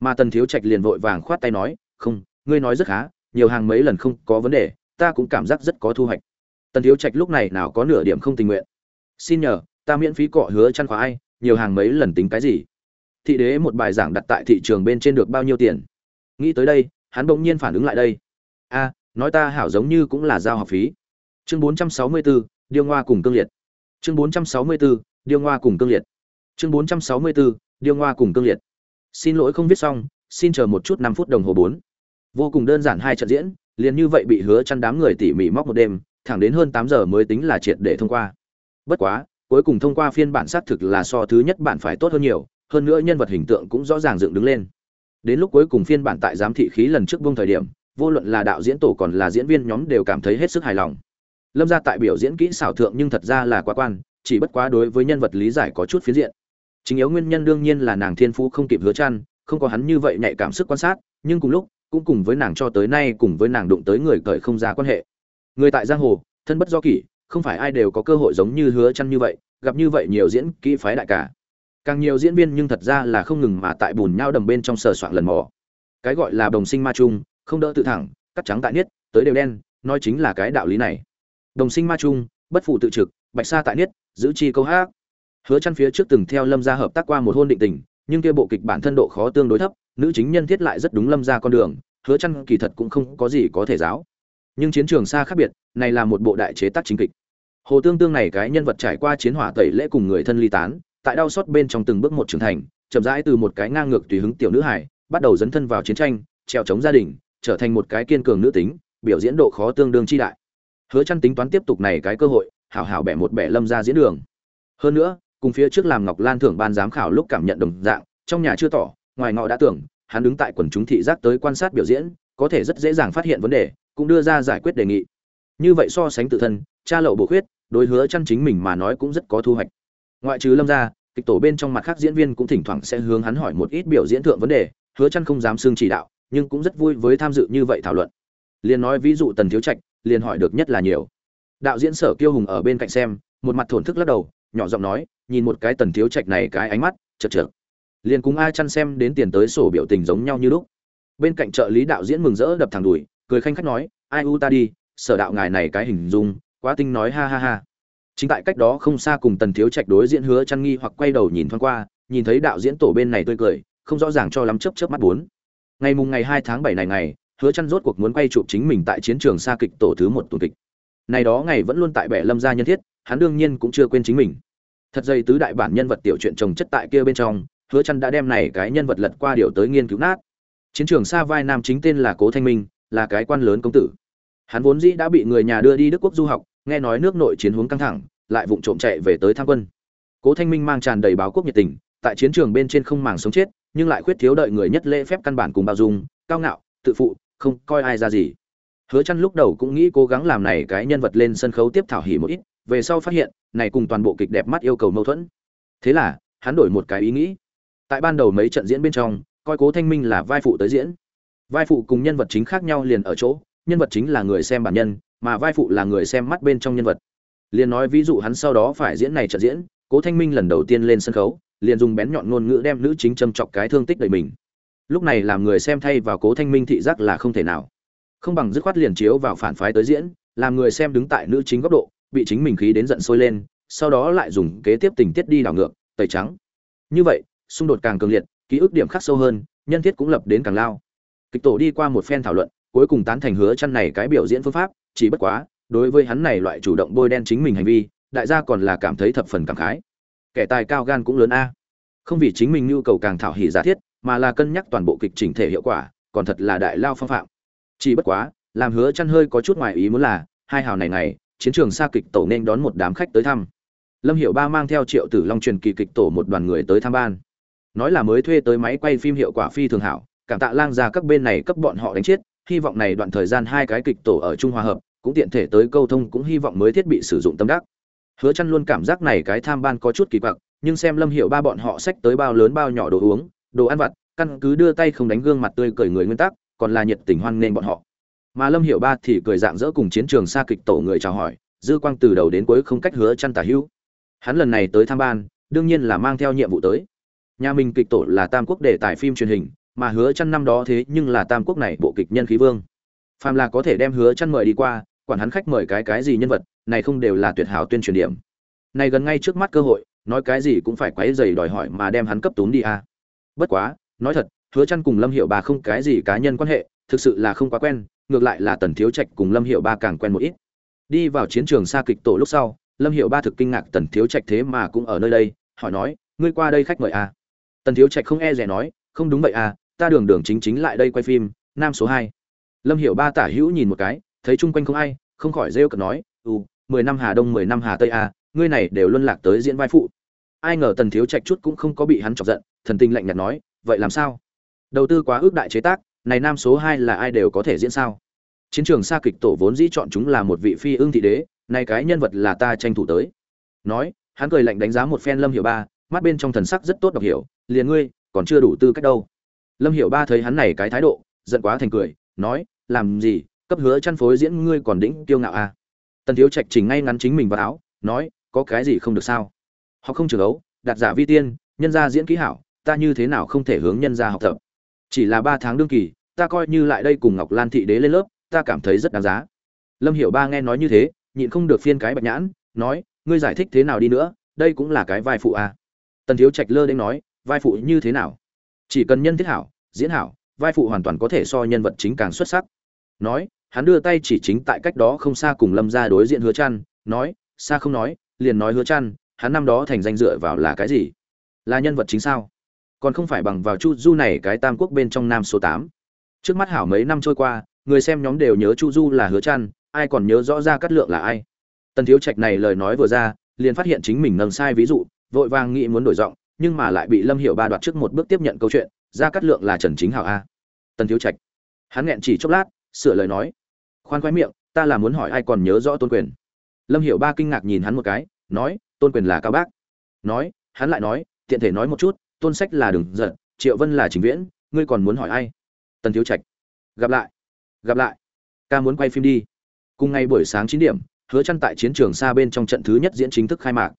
Mà tần thiếu trạch liền vội vàng khoát tay nói, không, ngươi nói rất khá, nhiều hàng mấy lần không có vấn đề, ta cũng cảm giác rất có thu hoạch tần thiếu trạch lúc này nào có nửa điểm không tình nguyện. Xin nhờ ta miễn phí cọ hứa chăn khóa ai nhiều hàng mấy lần tính cái gì? Thị đế một bài giảng đặt tại thị trường bên trên được bao nhiêu tiền? Nghĩ tới đây hắn bỗng nhiên phản ứng lại đây. A nói ta hảo giống như cũng là giao học phí. Chương 464, điêu ngoa cùng cương liệt. Chương 464, điêu ngoa cùng cương liệt. Chương 464, điêu ngoa cùng cương liệt. Xin lỗi không viết xong xin chờ một chút năm phút đồng hồ bốn. Vô cùng đơn giản hai trận diễn liền như vậy bị hứa chăn đám người tỉ mỉ móc một đêm thẳng đến hơn 8 giờ mới tính là triệt để thông qua. Bất quá, cuối cùng thông qua phiên bản xác thực là so thứ nhất bản phải tốt hơn nhiều, hơn nữa nhân vật hình tượng cũng rõ ràng dựng đứng lên. Đến lúc cuối cùng phiên bản tại giám thị khí lần trước vung thời điểm, vô luận là đạo diễn tổ còn là diễn viên nhóm đều cảm thấy hết sức hài lòng. Lâm gia tại biểu diễn kỹ xảo thượng nhưng thật ra là quá quan, chỉ bất quá đối với nhân vật lý giải có chút phiến diện. Chính yếu nguyên nhân đương nhiên là nàng thiên phú không kịp hứa chăn, không có hắn như vậy nhạy cảm sức quan sát, nhưng cùng lúc, cũng cùng với nàng cho tới nay cùng với nàng đụng tới người cởi không ra quan hệ người tại giang hồ thân bất do kỷ không phải ai đều có cơ hội giống như hứa chăn như vậy gặp như vậy nhiều diễn kỹ phái đại cả. Càng nhiều diễn viên nhưng thật ra là không ngừng mà tại bùn nhau đầm bên trong sờ soạn lần mò. Cái gọi là đồng sinh ma trung, không đỡ tự thẳng cắt trắng tại niết tới đều đen nói chính là cái đạo lý này. Đồng sinh ma trung, bất phụ tự trực bạch sa tại niết giữ chi câu hát. Hứa chăn phía trước từng theo lâm gia hợp tác qua một hôn định tình nhưng kia bộ kịch bản thân độ khó tương đối thấp nữ chính nhân thiết lại rất đúng lâm gia con đường hứa chăn kỳ thật cũng không có gì có thể giáo nhưng chiến trường xa khác biệt, này là một bộ đại chế tác chính kịch. Hồ tương tương này cái nhân vật trải qua chiến hỏa tẩy lễ cùng người thân ly tán, tại đau xót bên trong từng bước một trưởng thành, chậm rãi từ một cái ngang ngược tùy hứng tiểu nữ hải bắt đầu dấn thân vào chiến tranh treo chống gia đình, trở thành một cái kiên cường nữ tính, biểu diễn độ khó tương đương chi đại. Hứa chăn tính toán tiếp tục này cái cơ hội, hảo hảo bẻ một bẻ lâm ra diễn đường. Hơn nữa, cùng phía trước làm ngọc lan thưởng ban giám khảo lúc cảm nhận đồng dạng, trong nhà chưa tỏ, ngoài ngọ đã tưởng, hắn đứng tại quần chúng thị giác tới quan sát biểu diễn, có thể rất dễ dàng phát hiện vấn đề cũng đưa ra giải quyết đề nghị. Như vậy so sánh tự thân, cha lậu bổ khuyết, đối hứa chăn chính mình mà nói cũng rất có thu hoạch. Ngoại trừ lâm gia, kịch tổ bên trong mặt khác diễn viên cũng thỉnh thoảng sẽ hướng hắn hỏi một ít biểu diễn thượng vấn đề, hứa chăn không dám xương chỉ đạo, nhưng cũng rất vui với tham dự như vậy thảo luận. Liền nói ví dụ tần thiếu trạch, liền hỏi được nhất là nhiều. Đạo diễn sở kiêu hùng ở bên cạnh xem, một mặt thổn thức lắc đầu, nhỏ giọng nói, nhìn một cái tần thiếu trạch này cái ánh mắt, chật chật liền cùng ai chăn xem đến tiền tới sổ biểu tình giống nhau như lúc. Bên cạnh trợ lý đạo diễn mừng rỡ đập thẳng đùi cười khanh khách nói, ai u ta đi, sở đạo ngài này cái hình dung, quá tinh nói ha ha ha. Chính tại cách đó không xa cùng tần thiếu trạch đối diễn hứa chăn nghi hoặc quay đầu nhìn thoáng qua, nhìn thấy đạo diễn tổ bên này tươi cười, không rõ ràng cho lắm chớp chớp mắt bốn. Ngày mùng ngày 2 tháng 7 này ngày, hứa chăn rốt cuộc muốn quay chụp chính mình tại chiến trường xa kịch tổ thứ một tuần kịch. Này đó ngày vẫn luôn tại bệ lâm gia nhân thiết, hắn đương nhiên cũng chưa quên chính mình. Thật dày tứ đại bản nhân vật tiểu truyện trồng chất tại kia bên trong, hứa chăn đã đem này cái nhân vật lật qua điều tới nghiên cứu nát. Chiến trường xa vai nam chính tên là cố thanh minh là cái quan lớn công tử. Hắn vốn dĩ đã bị người nhà đưa đi đức quốc du học, nghe nói nước nội chiến hướng căng thẳng, lại vụng trộm chạy về tới tham quân. Cố thanh minh mang tràn đầy báo quốc nhiệt tình, tại chiến trường bên trên không màng sống chết, nhưng lại khuyết thiếu đợi người nhất lễ phép căn bản cùng bao dung, cao ngạo, tự phụ, không coi ai ra gì. Hứa chăn lúc đầu cũng nghĩ cố gắng làm này cái nhân vật lên sân khấu tiếp thảo hỉ một ít, về sau phát hiện, này cùng toàn bộ kịch đẹp mắt yêu cầu mâu thuẫn. Thế là, hắn đổi một cái ý nghĩ. Tại ban đầu mấy trận diễn bên trong, coi cố thanh minh là vai phụ tới diễn vai phụ cùng nhân vật chính khác nhau liền ở chỗ, nhân vật chính là người xem bản nhân, mà vai phụ là người xem mắt bên trong nhân vật. Liền nói ví dụ hắn sau đó phải diễn này trận diễn, cố thanh minh lần đầu tiên lên sân khấu, liền dùng bén nhọn ngôn ngữ đem nữ chính châm chọc cái thương tích đầy mình. Lúc này làm người xem thay vào cố thanh minh thị giác là không thể nào. Không bằng dứt khoát liền chiếu vào phản phái tới diễn, làm người xem đứng tại nữ chính góc độ, bị chính mình khí đến giận sôi lên, sau đó lại dùng kế tiếp tình tiết đi đảo ngược, tẩy trắng. Như vậy, xung đột càng cường liệt, ký ức điểm khắc sâu hơn, nhân thiết cũng lập đến càng lao kịch tổ đi qua một phen thảo luận, cuối cùng tán thành hứa chăn này cái biểu diễn phương pháp, chỉ bất quá, đối với hắn này loại chủ động bôi đen chính mình hành vi, đại gia còn là cảm thấy thập phần cảm khái. Kẻ tài cao gan cũng lớn a. Không vì chính mình nhu cầu càng thảo hỉ giả thiết, mà là cân nhắc toàn bộ kịch chỉnh thể hiệu quả, còn thật là đại lao phong phạm. Chỉ bất quá, làm hứa chăn hơi có chút ngoài ý muốn là, hai hào này này chiến trường xa kịch tổ nên đón một đám khách tới thăm. Lâm hiệu ba mang theo triệu tử long truyền kỳ kịch tổ một đoàn người tới thăm ban. Nói là mới thuê tới máy quay phim hiệu quả phi thường hảo cảm tạ lang ra các bên này cấp bọn họ đánh chết, hy vọng này đoạn thời gian hai cái kịch tổ ở trung hòa hợp, cũng tiện thể tới câu thông cũng hy vọng mới thiết bị sử dụng tâm đắc. Hứa Chân luôn cảm giác này cái tham ban có chút kỳ quặc, nhưng xem lâm hiểu ba bọn họ xách tới bao lớn bao nhỏ đồ uống, đồ ăn vặt, căn cứ đưa tay không đánh gương mặt tươi cười người nguyên tắc, còn là nhiệt tình hoan nghênh bọn họ. Mà lâm hiểu ba thì cười dạng dỡ cùng chiến trường xa kịch tổ người chào hỏi, dư quang từ đầu đến cuối không cách hứa Chân tả hữu. Hắn lần này tới tham ban, đương nhiên là mang theo nhiệm vụ tới. Nhà mình kịch tổ là tam quốc đề tài phim truyền hình mà hứa chăn năm đó thế nhưng là tam quốc này bộ kịch nhân khí vương phàm là có thể đem hứa chăn mời đi qua, quản hắn khách mời cái cái gì nhân vật, này không đều là tuyệt hảo tuyên truyền điểm này gần ngay trước mắt cơ hội, nói cái gì cũng phải quấy giày đòi hỏi mà đem hắn cấp tún đi à. bất quá, nói thật, hứa chăn cùng lâm hiệu bà không cái gì cá nhân quan hệ, thực sự là không quá quen, ngược lại là tần thiếu trạch cùng lâm hiệu ba càng quen một ít đi vào chiến trường xa kịch tổ lúc sau, lâm hiệu ba thực kinh ngạc tần thiếu trạch thế mà cũng ở nơi đây, hỏi nói, ngươi qua đây khách mời à. tần thiếu trạch không e rẻ nói, không đúng vậy à ta đường đường chính chính lại đây quay phim nam số hai. lâm hiệu ba tả hữu nhìn một cái thấy chung quanh không ai không khỏi rêu cợt nói ừ mười năm hà đông mười năm hà tây à, ngươi này đều luân lạc tới diễn vai phụ. Ai ngờ tần thiếu trạch chút cũng không có bị hắn chọc giận thần tinh lạnh nhạt nói vậy làm sao? Đầu tư quá ước đại chế tác này nam số hai là ai đều có thể diễn sao? Chiến trường xa kịch tổ vốn dĩ chọn chúng là một vị phi ương thị đế này cái nhân vật là ta tranh thủ tới. Nói hắn cười lạnh đánh giá một phen lâm hiểu ba mắt bên trong thần sắc rất tốt đọc hiểu liền ngươi còn chưa đủ tư cách đâu lâm hiểu ba thấy hắn này cái thái độ, giận quá thành cười, nói, làm gì? Cấp hứa chăn phối diễn ngươi còn đỉnh kiêu ngạo à? Tần thiếu trạch chỉnh ngay ngắn chính mình vào áo, nói, có cái gì không được sao? Họ không trường ấu, đạt giả vi tiên, nhân gia diễn kỹ hảo, ta như thế nào không thể hướng nhân gia học tập? Chỉ là ba tháng đương kỳ, ta coi như lại đây cùng ngọc lan thị đế lên lớp, ta cảm thấy rất đáng giá. Lâm hiểu ba nghe nói như thế, nhịn không được phiên cái bạch nhãn, nói, ngươi giải thích thế nào đi nữa, đây cũng là cái vai phụ à. tần thiếu trạch lơ đến nói, vai phụ như thế nào? Chỉ cần nhân thiết hảo diễn hảo vai phụ hoàn toàn có thể so nhân vật chính càng xuất sắc. Nói hắn đưa tay chỉ chính tại cách đó không xa cùng lâm ra đối diện hứa trăn, nói xa không nói liền nói hứa trăn, hắn năm đó thành danh dựa vào là cái gì? Là nhân vật chính sao? Còn không phải bằng vào chu du này cái tam quốc bên trong nam số tám. trước mắt hảo mấy năm trôi qua người xem nhóm đều nhớ chu du là hứa trăn, ai còn nhớ rõ ra cắt lượng là ai. Tần thiếu trạch này lời nói vừa ra liền phát hiện chính mình nâng sai ví dụ vội vàng nghĩ muốn đổi giọng nhưng mà lại bị lâm hiểu ba đoạt trước một bước tiếp nhận câu chuyện, ra cắt lượng là trần chính hảo a. Tần thiếu trạch. Hắn nghẹn chỉ chốc lát, sửa lời nói. Khoan khoái miệng, ta là muốn hỏi ai còn nhớ rõ tôn quyền. Lâm hiểu ba kinh ngạc nhìn hắn một cái, nói, tôn quyền là cao bác. Nói, hắn lại nói, tiện thể nói một chút, tôn sách là đừng giận triệu vân là trình viễn, ngươi còn muốn hỏi ai? Tần thiếu trạch. Gặp lại. Gặp lại. Ca muốn quay phim đi. Cùng ngày buổi sáng chín điểm, hứa chăn tại chiến trường xa bên trong trận thứ nhất diễn chính thức khai mạc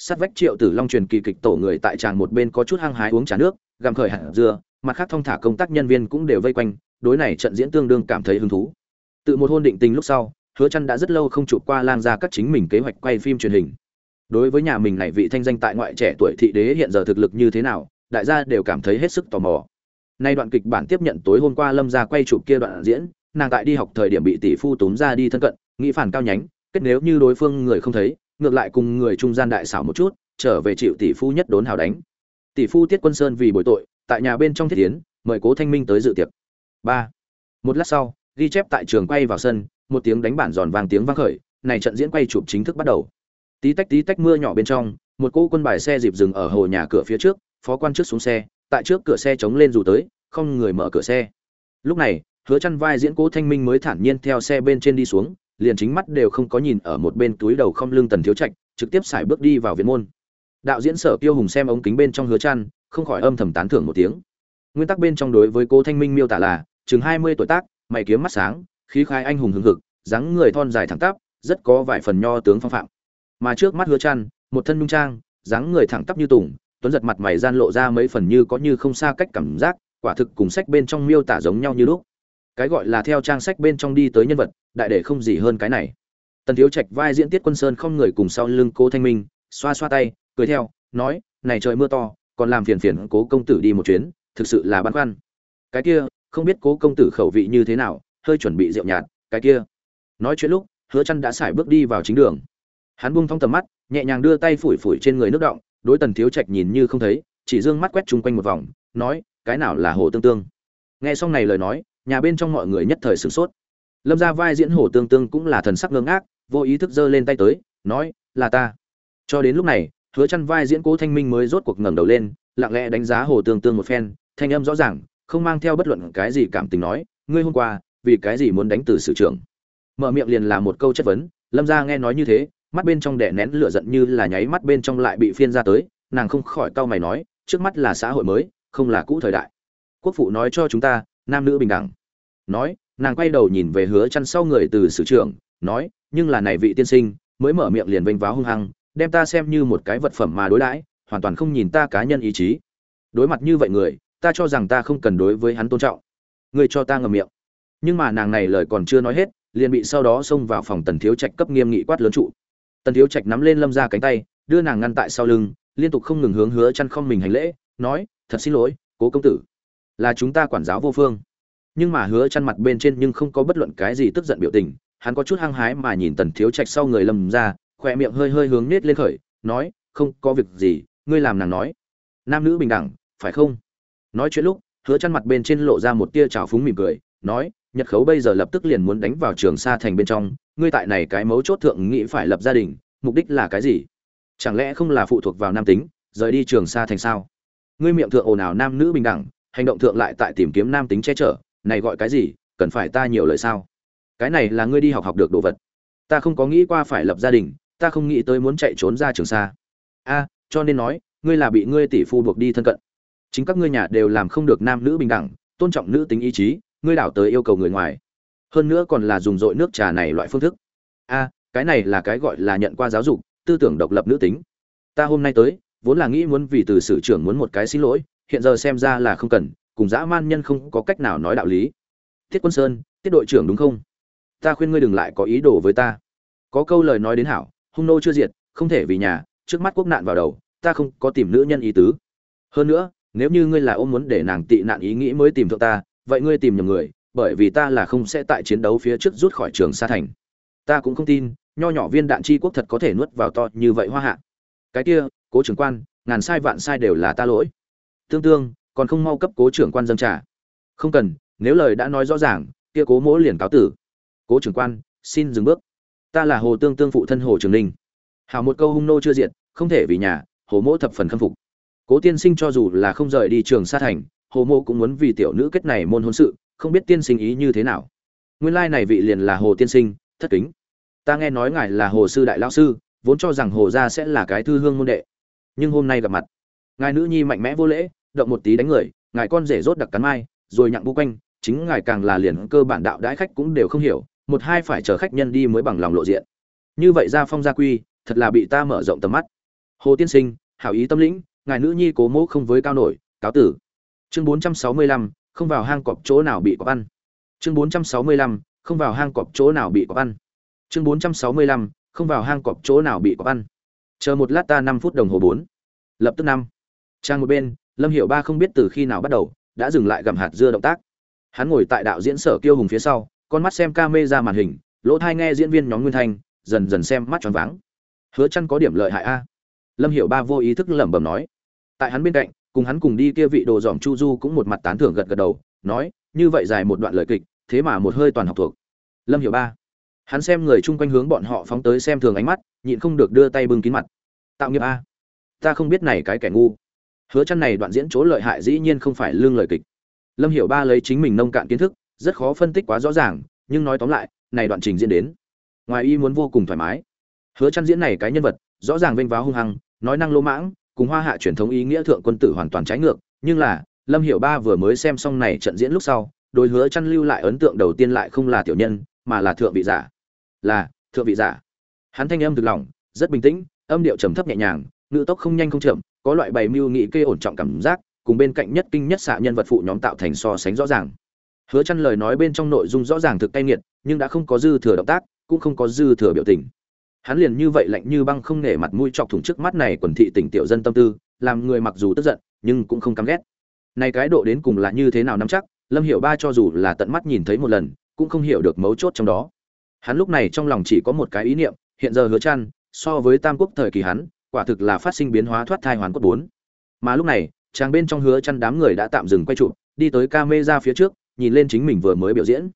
sát vách triệu tử long truyền kỳ kịch tổ người tại tràng một bên có chút hăng hái uống trà nước, gặm khởi hạt dưa, mặt khác thông thả công tác nhân viên cũng đều vây quanh, đối này trận diễn tương đương cảm thấy hứng thú. Tự một hôn định tình lúc sau, hứa chăn đã rất lâu không chụp qua lang ra các chính mình kế hoạch quay phim truyền hình. Đối với nhà mình này vị thanh danh tại ngoại trẻ tuổi thị đế hiện giờ thực lực như thế nào, đại gia đều cảm thấy hết sức tò mò. Nay đoạn kịch bản tiếp nhận tối hôm qua lâm gia quay chụp kia đoạn diễn, nàng tại đi học thời điểm bị tỷ phu túm ra đi thân cận, nghĩ phản cao nhánh, kết nếu như đối phương người không thấy ngược lại cùng người trung gian đại xảo một chút, trở về chịu tỷ phu nhất đốn hào đánh. Tỷ phu tiết quân sơn vì bồi tội, tại nhà bên trong thiết tiến mời cố thanh minh tới dự tiệc. Ba. Một lát sau, ghi chép tại trường quay vào sân, một tiếng đánh bản giòn vang tiếng vang khởi, này trận diễn quay chụp chính thức bắt đầu. Tí tách tí tách mưa nhỏ bên trong, một cô quân bài xe dịp dừng ở hồ nhà cửa phía trước, phó quan trước xuống xe, tại trước cửa xe chống lên dù tới, không người mở cửa xe. Lúc này, hứa chăn vai diễn cố thanh minh mới thản nhiên theo xe bên trên đi xuống liền chính mắt đều không có nhìn ở một bên túi đầu không lưng tần thiếu trạch, trực tiếp xài bước đi vào viện môn. Đạo diễn sở tiêu hùng xem ống kính bên trong hứa trăn không khỏi âm thầm tán thưởng một tiếng. Nguyên tắc bên trong đối với cố thanh minh miêu tả là, chừng 20 tuổi tác, mày kiếm mắt sáng, khí khai anh hùng hừng hực, dáng người thon dài thẳng tắp, rất có vài phần nho tướng phong phạm. Mà trước mắt hứa trăn một thân nhung trang, dáng người thẳng tắp như tùng, tuấn giật mặt mày gian lộ ra mấy phần như có như không xa cách cảm giác, quả thực cùng sách bên trong miêu tả giống nhau như lúc cái gọi là theo trang sách bên trong đi tới nhân vật, đại để không gì hơn cái này. Tần thiếu trạch vai diễn tiết quân sơn không người cùng sau lưng cố thanh minh, xoa xoa tay, cười theo, nói, này trời mưa to, còn làm phiền phiền cố công tử đi một chuyến, thực sự là băn khoăn. Cái kia, không biết cố công tử khẩu vị như thế nào, hơi chuẩn bị rượu nhạt, cái kia. Nói chuyện lúc, hứa chăn đã xài bước đi vào chính đường. Hắn buông thong tầm mắt, nhẹ nhàng đưa tay phủi phủi trên người nước động, đối tần thiếu trạch nhìn như không thấy, chỉ dương mắt quét chung quanh một vòng, nói, cái nào là hồ tương tương? Nghe xong này lời nói nhà bên trong mọi người nhất thời sửng sốt. Lâm ra vai diễn hồ tương tương cũng là thần sắc ngơ ngác, vô ý thức giơ lên tay tới, nói, là ta. Cho đến lúc này, hứa chăn vai diễn cố thanh minh mới rốt cuộc ngẩng đầu lên, lặng lẽ đánh giá hồ tương tương một phen, thanh âm rõ ràng, không mang theo bất luận cái gì cảm tình nói, ngươi hôm qua, vì cái gì muốn đánh từ sự trưởng? Mở miệng liền là một câu chất vấn, lâm gia nghe nói như thế, mắt bên trong đè nén lửa giận như là nháy mắt bên trong lại bị phiên ra tới, nàng không khỏi cau mày nói, trước mắt là xã hội mới, không là cũ thời đại. Quốc phụ nói cho chúng ta, nam nữ bình đẳng nói, nàng quay đầu nhìn về hứa chăn sau người từ sử trưởng, nói, nhưng là này vị tiên sinh, mới mở miệng liền vênh váo hung hăng, đem ta xem như một cái vật phẩm mà đối đãi, hoàn toàn không nhìn ta cá nhân ý chí. Đối mặt như vậy người, ta cho rằng ta không cần đối với hắn tôn trọng. Người cho ta ngậm miệng. Nhưng mà nàng này lời còn chưa nói hết, liền bị sau đó xông vào phòng tần thiếu trạch cấp nghiêm nghị quát lớn trụ. Tần thiếu trạch nắm lên lâm ra cánh tay, đưa nàng ngăn tại sau lưng, liên tục không ngừng hướng hứa chăn không mình hành lễ, nói, thật xin lỗi, cố công tử. Là chúng ta quản giáo vô phương nhưng mà hứa chăn mặt bên trên nhưng không có bất luận cái gì tức giận biểu tình, hắn có chút hăng hái mà nhìn tần thiếu trạch sau người lầm ra khóe miệng hơi hơi hướng nết lên khởi, nói, không có việc gì, ngươi làm nàng nói. Nam nữ bình đẳng, phải không? Nói chuyện lúc, hứa chăn mặt bên trên lộ ra một tia trào phúng mỉm cười, nói, nhật khấu bây giờ lập tức liền muốn đánh vào trường sa thành bên trong, ngươi tại này cái mấu chốt thượng nghĩ phải lập gia đình, mục đích là cái gì? Chẳng lẽ không là phụ thuộc vào nam tính, rời đi trường sa thành sao? Ngươi miệng thượng ồn ào nam nữ bình đẳng, hành động thượng lại tại tìm kiếm nam tính che chở này gọi cái gì, cần phải ta nhiều lời sao? Cái này là ngươi đi học học được đồ vật. Ta không có nghĩ qua phải lập gia đình, ta không nghĩ tới muốn chạy trốn ra trường xa. a, cho nên nói, ngươi là bị ngươi tỷ phu buộc đi thân cận. Chính các ngươi nhà đều làm không được nam nữ bình đẳng, tôn trọng nữ tính ý chí, ngươi đảo tới yêu cầu người ngoài. Hơn nữa còn là dùng dội nước trà này loại phương thức. A, cái này là cái gọi là nhận qua giáo dục, tư tưởng độc lập nữ tính. Ta hôm nay tới, vốn là nghĩ muốn vì từ sử trưởng muốn một cái xin lỗi, hiện giờ xem ra là không cần cùng dã man nhân không có cách nào nói đạo lý. Thiết quân sơn, tiết đội trưởng đúng không? Ta khuyên ngươi đừng lại có ý đồ với ta. Có câu lời nói đến hảo, hung nô chưa diệt, không thể vì nhà, trước mắt quốc nạn vào đầu, ta không có tìm nữ nhân ý tứ. Hơn nữa, nếu như ngươi là ôm muốn để nàng tị nạn ý nghĩ mới tìm thượng ta, vậy ngươi tìm nhầm người, bởi vì ta là không sẽ tại chiến đấu phía trước rút khỏi trường sa thành. Ta cũng không tin, nho nhỏ viên đạn chi quốc thật có thể nuốt vào to như vậy hoa hạ. Cái kia, cố trưởng quan, ngàn sai vạn sai đều là ta lỗi. Tương tương còn không mau cấp cố trưởng quan dâng trả không cần, nếu lời đã nói rõ ràng, kia cố mỗ liền cáo tử. Cố trưởng quan, xin dừng bước. Ta là hồ tương tương phụ thân hồ trường ninh. Hào một câu hung nô chưa diệt, không thể vì nhà, hồ mỗ thập phần khâm phục. Cố tiên sinh cho dù là không rời đi trường sa thành, hồ mỗ cũng muốn vì tiểu nữ kết này môn hôn sự, không biết tiên sinh ý như thế nào. Nguyên lai này vị liền là hồ tiên sinh, thất kính. Ta nghe nói ngài là hồ sư đại lão sư, vốn cho rằng hồ gia sẽ là cái thư hương môn đệ. Nhưng hôm nay gặp mặt, ngài nữ nhi mạnh mẽ vô lễ động một tí đánh người, ngài con rể rốt đặc cắn mai, rồi nhặng bu quanh, chính ngài càng là liền cơ bản đạo đãi khách cũng đều không hiểu, một hai phải chờ khách nhân đi mới bằng lòng lộ diện. Như vậy ra phong gia quy, thật là bị ta mở rộng tầm mắt. Hồ tiên sinh, hảo ý tâm lĩnh, ngài nữ nhi cố mẫu không với cao nổi, cáo tử. Chương bốn trăm sáu mươi lăm, không vào hang cọp chỗ nào bị cọp ăn. Chương bốn trăm sáu mươi lăm, không vào hang cọp chỗ nào bị cọp ăn. Chương bốn trăm sáu mươi lăm, không vào hang cọp chỗ nào bị cọp ăn. Chờ một lát ta năm phút đồng hồ bốn. Lập tức năm. Trang một bên lâm hiệu ba không biết từ khi nào bắt đầu, đã dừng lại gặm hạt dưa động tác. Hắn ngồi tại đạo diễn sở kiêu hùng phía sau, con mắt xem ca mê ra màn hình, lỗ thai nghe diễn viên nhóm nguyên thanh, dần dần xem mắt tròn váng. Hứa chăn có điểm lợi hại a. Lâm hiệu ba vô ý thức lẩm bẩm nói. Tại hắn bên cạnh, cùng hắn cùng đi kia vị đồ dòm chu du cũng một mặt tán thưởng gật gật đầu, nói, như vậy dài một đoạn lời kịch, thế mà một hơi toàn học thuộc. Lâm hiểu ba. Hắn xem người chung quanh hướng bọn họ phóng tới xem thường ánh mắt, nhịn không được đưa tay bưng kín mặt. Tạo nghiệp a. Ta không biết này cái kẻ ngu hứa chăn này đoạn diễn chỗ lợi hại dĩ nhiên không phải lương lời kịch. Lâm hiểu ba lấy chính mình nông cạn kiến thức, rất khó phân tích quá rõ ràng, nhưng nói tóm lại, này đoạn trình diễn đến, ngoài y muốn vô cùng thoải mái. Hứa chăn diễn này cái nhân vật, rõ ràng vênh váo hung hăng, nói năng lỗ mãng, cùng hoa hạ truyền thống ý nghĩa thượng quân tử hoàn toàn trái ngược, nhưng là, lâm hiểu ba vừa mới xem xong này trận diễn lúc sau, đối hứa chăn lưu lại ấn tượng đầu tiên lại không là tiểu nhân, mà là thượng vị giả. Là, thượng vị giả. Hắn thanh âm thực lòng, rất bình tĩnh, âm điệu trầm thấp nhẹ nhàng ngự tốc không nhanh không chậm, có loại bày mưu nghị kê ổn trọng cảm giác, cùng bên cạnh nhất kinh nhất xạ nhân vật phụ nhóm tạo thành so sánh rõ ràng. Hứa chăn lời nói bên trong nội dung rõ ràng thực cay nghiệt, nhưng đã không có dư thừa động tác, cũng không có dư thừa biểu tình. Hắn liền như vậy lạnh như băng không nể mặt mũi chọc thủng trước mắt này quần thị tỉnh tiểu dân tâm tư, làm người mặc dù tức giận, nhưng cũng không căm ghét. Này cái độ đến cùng là như thế nào nắm chắc, lâm hiểu ba cho dù là tận mắt nhìn thấy một lần, cũng không hiểu được mấu chốt trong đó. Hắn lúc này trong lòng chỉ có một cái ý niệm, hiện giờ hứa chăn so với tam quốc thời kỳ hắn quả thực là phát sinh biến hóa thoát thai hoàn cốt bốn. Mà lúc này, chàng bên trong hứa chăn đám người đã tạm dừng quay chụp đi tới camera phía trước, nhìn lên chính mình vừa mới biểu diễn.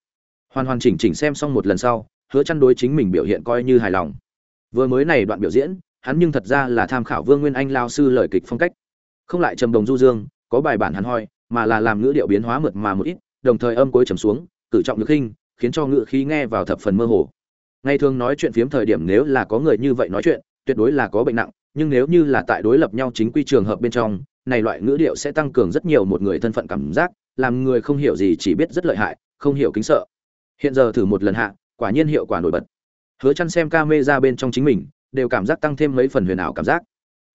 Hoàn hoàn chỉnh chỉnh xem xong một lần sau, hứa chăn đối chính mình biểu hiện coi như hài lòng. Vừa mới này đoạn biểu diễn, hắn nhưng thật ra là tham khảo vương nguyên anh lao sư lời kịch phong cách. Không lại trầm đồng du dương, có bài bản hắn hoi, mà là làm ngữ điệu biến hóa mượt mà một ít, đồng thời âm cuối trầm xuống, cử trọng lực hình khiến cho ngữ khí nghe vào thập phần mơ hồ. Ngày thường nói chuyện phiếm thời điểm nếu là có người như vậy nói chuyện, tuyệt đối là có bệnh nặng nhưng nếu như là tại đối lập nhau chính quy trường hợp bên trong, này loại ngữ điệu sẽ tăng cường rất nhiều một người thân phận cảm giác, làm người không hiểu gì chỉ biết rất lợi hại, không hiểu kính sợ. Hiện giờ thử một lần hạ, quả nhiên hiệu quả nổi bật. Hứa chăn xem ca mê ra bên trong chính mình, đều cảm giác tăng thêm mấy phần huyền ảo cảm giác.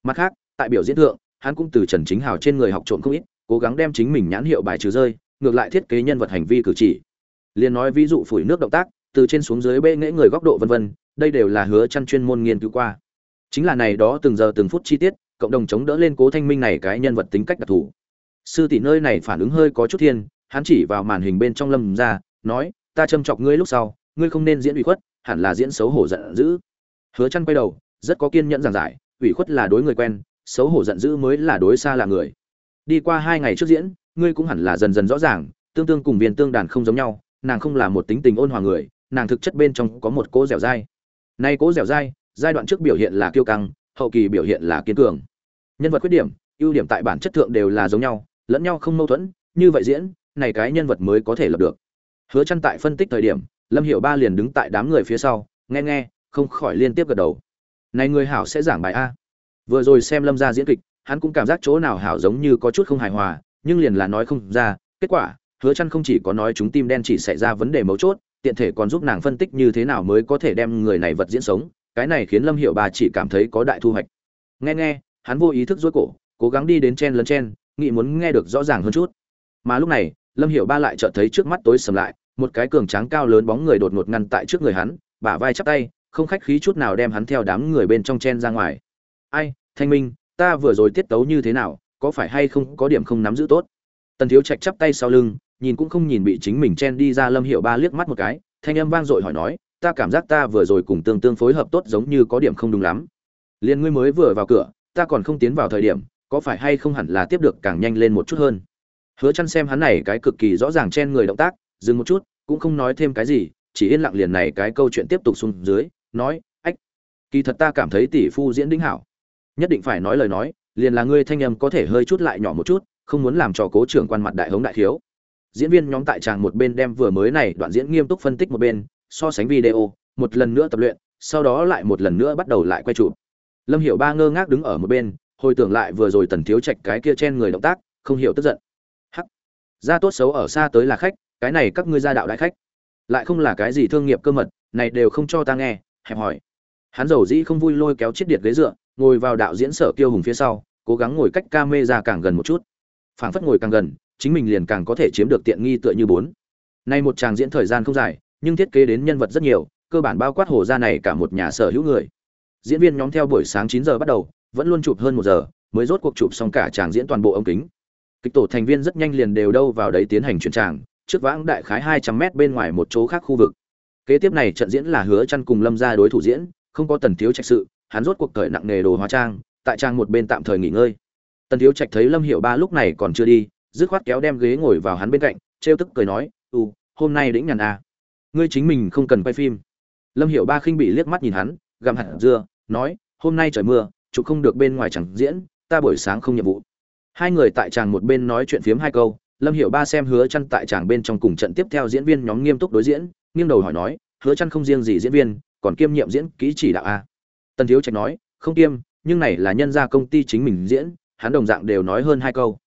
Mặt khác, tại biểu diễn thượng, hắn cũng từ trần chính hào trên người học trộm không ít, cố gắng đem chính mình nhãn hiệu bài trừ rơi, ngược lại thiết kế nhân vật hành vi cử chỉ. Liền nói ví dụ phủi nước động tác, từ trên xuống dưới bê nghễ người góc độ vân vân, đây đều là hứa chăn chuyên môn nghiên cứu qua chính là này đó từng giờ từng phút chi tiết, cộng đồng chống đỡ lên cố thanh minh này cái nhân vật tính cách đặc thù. Sư tỷ nơi này phản ứng hơi có chút thiên, hắn chỉ vào màn hình bên trong lâm ra, nói, ta châm chọc ngươi lúc sau, ngươi không nên diễn ủy khuất, hẳn là diễn xấu hổ giận dữ. Hứa chăn quay đầu, rất có kiên nhẫn giảng giải, ủy khuất là đối người quen, xấu hổ giận dữ mới là đối xa là người. Đi qua hai ngày trước diễn, ngươi cũng hẳn là dần dần rõ ràng, tương tương cùng viên tương đàn không giống nhau, nàng không là một tính tình ôn hòa người, nàng thực chất bên trong có một cố dẻo dai. Nay cố dẻo dai giai đoạn trước biểu hiện là kiêu căng, hậu kỳ biểu hiện là kiên cường. Nhân vật khuyết điểm, ưu điểm tại bản chất thượng đều là giống nhau, lẫn nhau không mâu thuẫn, như vậy diễn, này cái nhân vật mới có thể lập được. Hứa chăn tại phân tích thời điểm, lâm hiểu ba liền đứng tại đám người phía sau, nghe nghe, không khỏi liên tiếp gật đầu. Này người hảo sẽ giảng bài a. Vừa rồi xem lâm gia diễn kịch, hắn cũng cảm giác chỗ nào hảo giống như có chút không hài hòa, nhưng liền là nói không ra, kết quả, hứa chăn không chỉ có nói chúng tim đen chỉ xảy ra vấn đề mấu chốt, tiện thể còn giúp nàng phân tích như thế nào mới có thể đem người này vật diễn sống cái này khiến lâm hiệu bà chỉ cảm thấy có đại thu hoạch. Nghe nghe, hắn vô ý thức dối cổ, cố gắng đi đến chen lấn chen, nghĩ muốn nghe được rõ ràng hơn chút. Mà lúc này, lâm hiệu ba lại chợt thấy trước mắt tối sầm lại, một cái cường tráng cao lớn bóng người đột ngột ngăn tại trước người hắn, bả vai chắp tay, không khách khí chút nào đem hắn theo đám người bên trong chen ra ngoài. Ai, thanh minh, ta vừa rồi tiết tấu như thế nào, có phải hay không có điểm không nắm giữ tốt? Tần thiếu trạch chắp tay sau lưng, nhìn cũng không nhìn bị chính mình chen đi ra lâm hiệu ba liếc mắt một cái, thanh âm vang dội hỏi nói ta cảm giác ta vừa rồi cùng tương tương phối hợp tốt giống như có điểm không đúng lắm. Liền ngươi mới vừa vào cửa, ta còn không tiến vào thời điểm, có phải hay không hẳn là tiếp được càng nhanh lên một chút hơn? Hứa chăn xem hắn này cái cực kỳ rõ ràng trên người động tác, dừng một chút, cũng không nói thêm cái gì, chỉ yên lặng liền này cái câu chuyện tiếp tục xuống dưới, nói, ách, kỳ thật ta cảm thấy tỷ phu diễn đĩnh hảo. Nhất định phải nói lời nói, liền là ngươi thanh âm có thể hơi chút lại nhỏ một chút, không muốn làm cho cố trưởng quan mặt đại hống đại thiếu. Diễn viên nhóm tại tràng một bên đem vừa mới này đoạn diễn nghiêm túc phân tích một bên so sánh video, một lần nữa tập luyện, sau đó lại một lần nữa bắt đầu lại quay chụp. Lâm hiểu ba ngơ ngác đứng ở một bên, hồi tưởng lại vừa rồi tần thiếu trạch cái kia chen người động tác, không hiểu tức giận. Hắc! Ra tốt xấu ở xa tới là khách, cái này các ngươi ra đạo đại khách. Lại không là cái gì thương nghiệp cơ mật, này đều không cho ta nghe, hẹp hỏi. Hắn dầu dĩ không vui lôi kéo chiếc điện ghế dựa, ngồi vào đạo diễn sở kiêu hùng phía sau, cố gắng ngồi cách camera càng gần một chút. Phảng phất ngồi càng gần, chính mình liền càng có thể chiếm được tiện nghi tựa như bốn. Nay một tràng diễn thời gian không dài nhưng thiết kế đến nhân vật rất nhiều cơ bản bao quát hồ gia này cả một nhà sở hữu người. Diễn viên nhóm theo buổi sáng chín giờ bắt đầu vẫn luôn chụp hơn một giờ mới rốt cuộc chụp xong cả tràng diễn toàn bộ ống kính. Kịch tổ thành viên rất nhanh liền đều đâu vào đấy tiến hành chuyển tràng trước vãng đại khái hai trăm mét bên ngoài một chỗ khác khu vực. Kế tiếp này trận diễn là hứa chăn cùng lâm gia đối thủ diễn không có tần thiếu trạch sự hắn rốt cuộc cởi nặng nghề đồ hóa trang tại trang một bên tạm thời nghỉ ngơi. Tần thiếu trạch thấy lâm hiểu ba lúc này còn chưa đi dứt khoát kéo đem ghế ngồi vào hắn bên cạnh trêu tức cười nói u, hôm nay đĩnh nhàn à ngươi chính mình không cần quay phim. Lâm hiểu ba khinh bị liếc mắt nhìn hắn, gặm hạt dưa, nói, hôm nay trời mưa, chụp không được bên ngoài chẳng diễn, ta buổi sáng không nhiệm vụ. Hai người tại tràng một bên nói chuyện phiếm hai câu, lâm hiểu ba xem hứa chăn tại tràng bên trong cùng trận tiếp theo diễn viên nhóm nghiêm túc đối diễn, nghiêng đầu hỏi nói, hứa chăn không riêng gì diễn viên, còn kiêm nhiệm diễn kỹ chỉ đạo a. À? tần thiếu trạch nói, không kiêm, nhưng này là nhân gia công ty chính mình diễn, hắn đồng dạng đều nói hơn hai câu.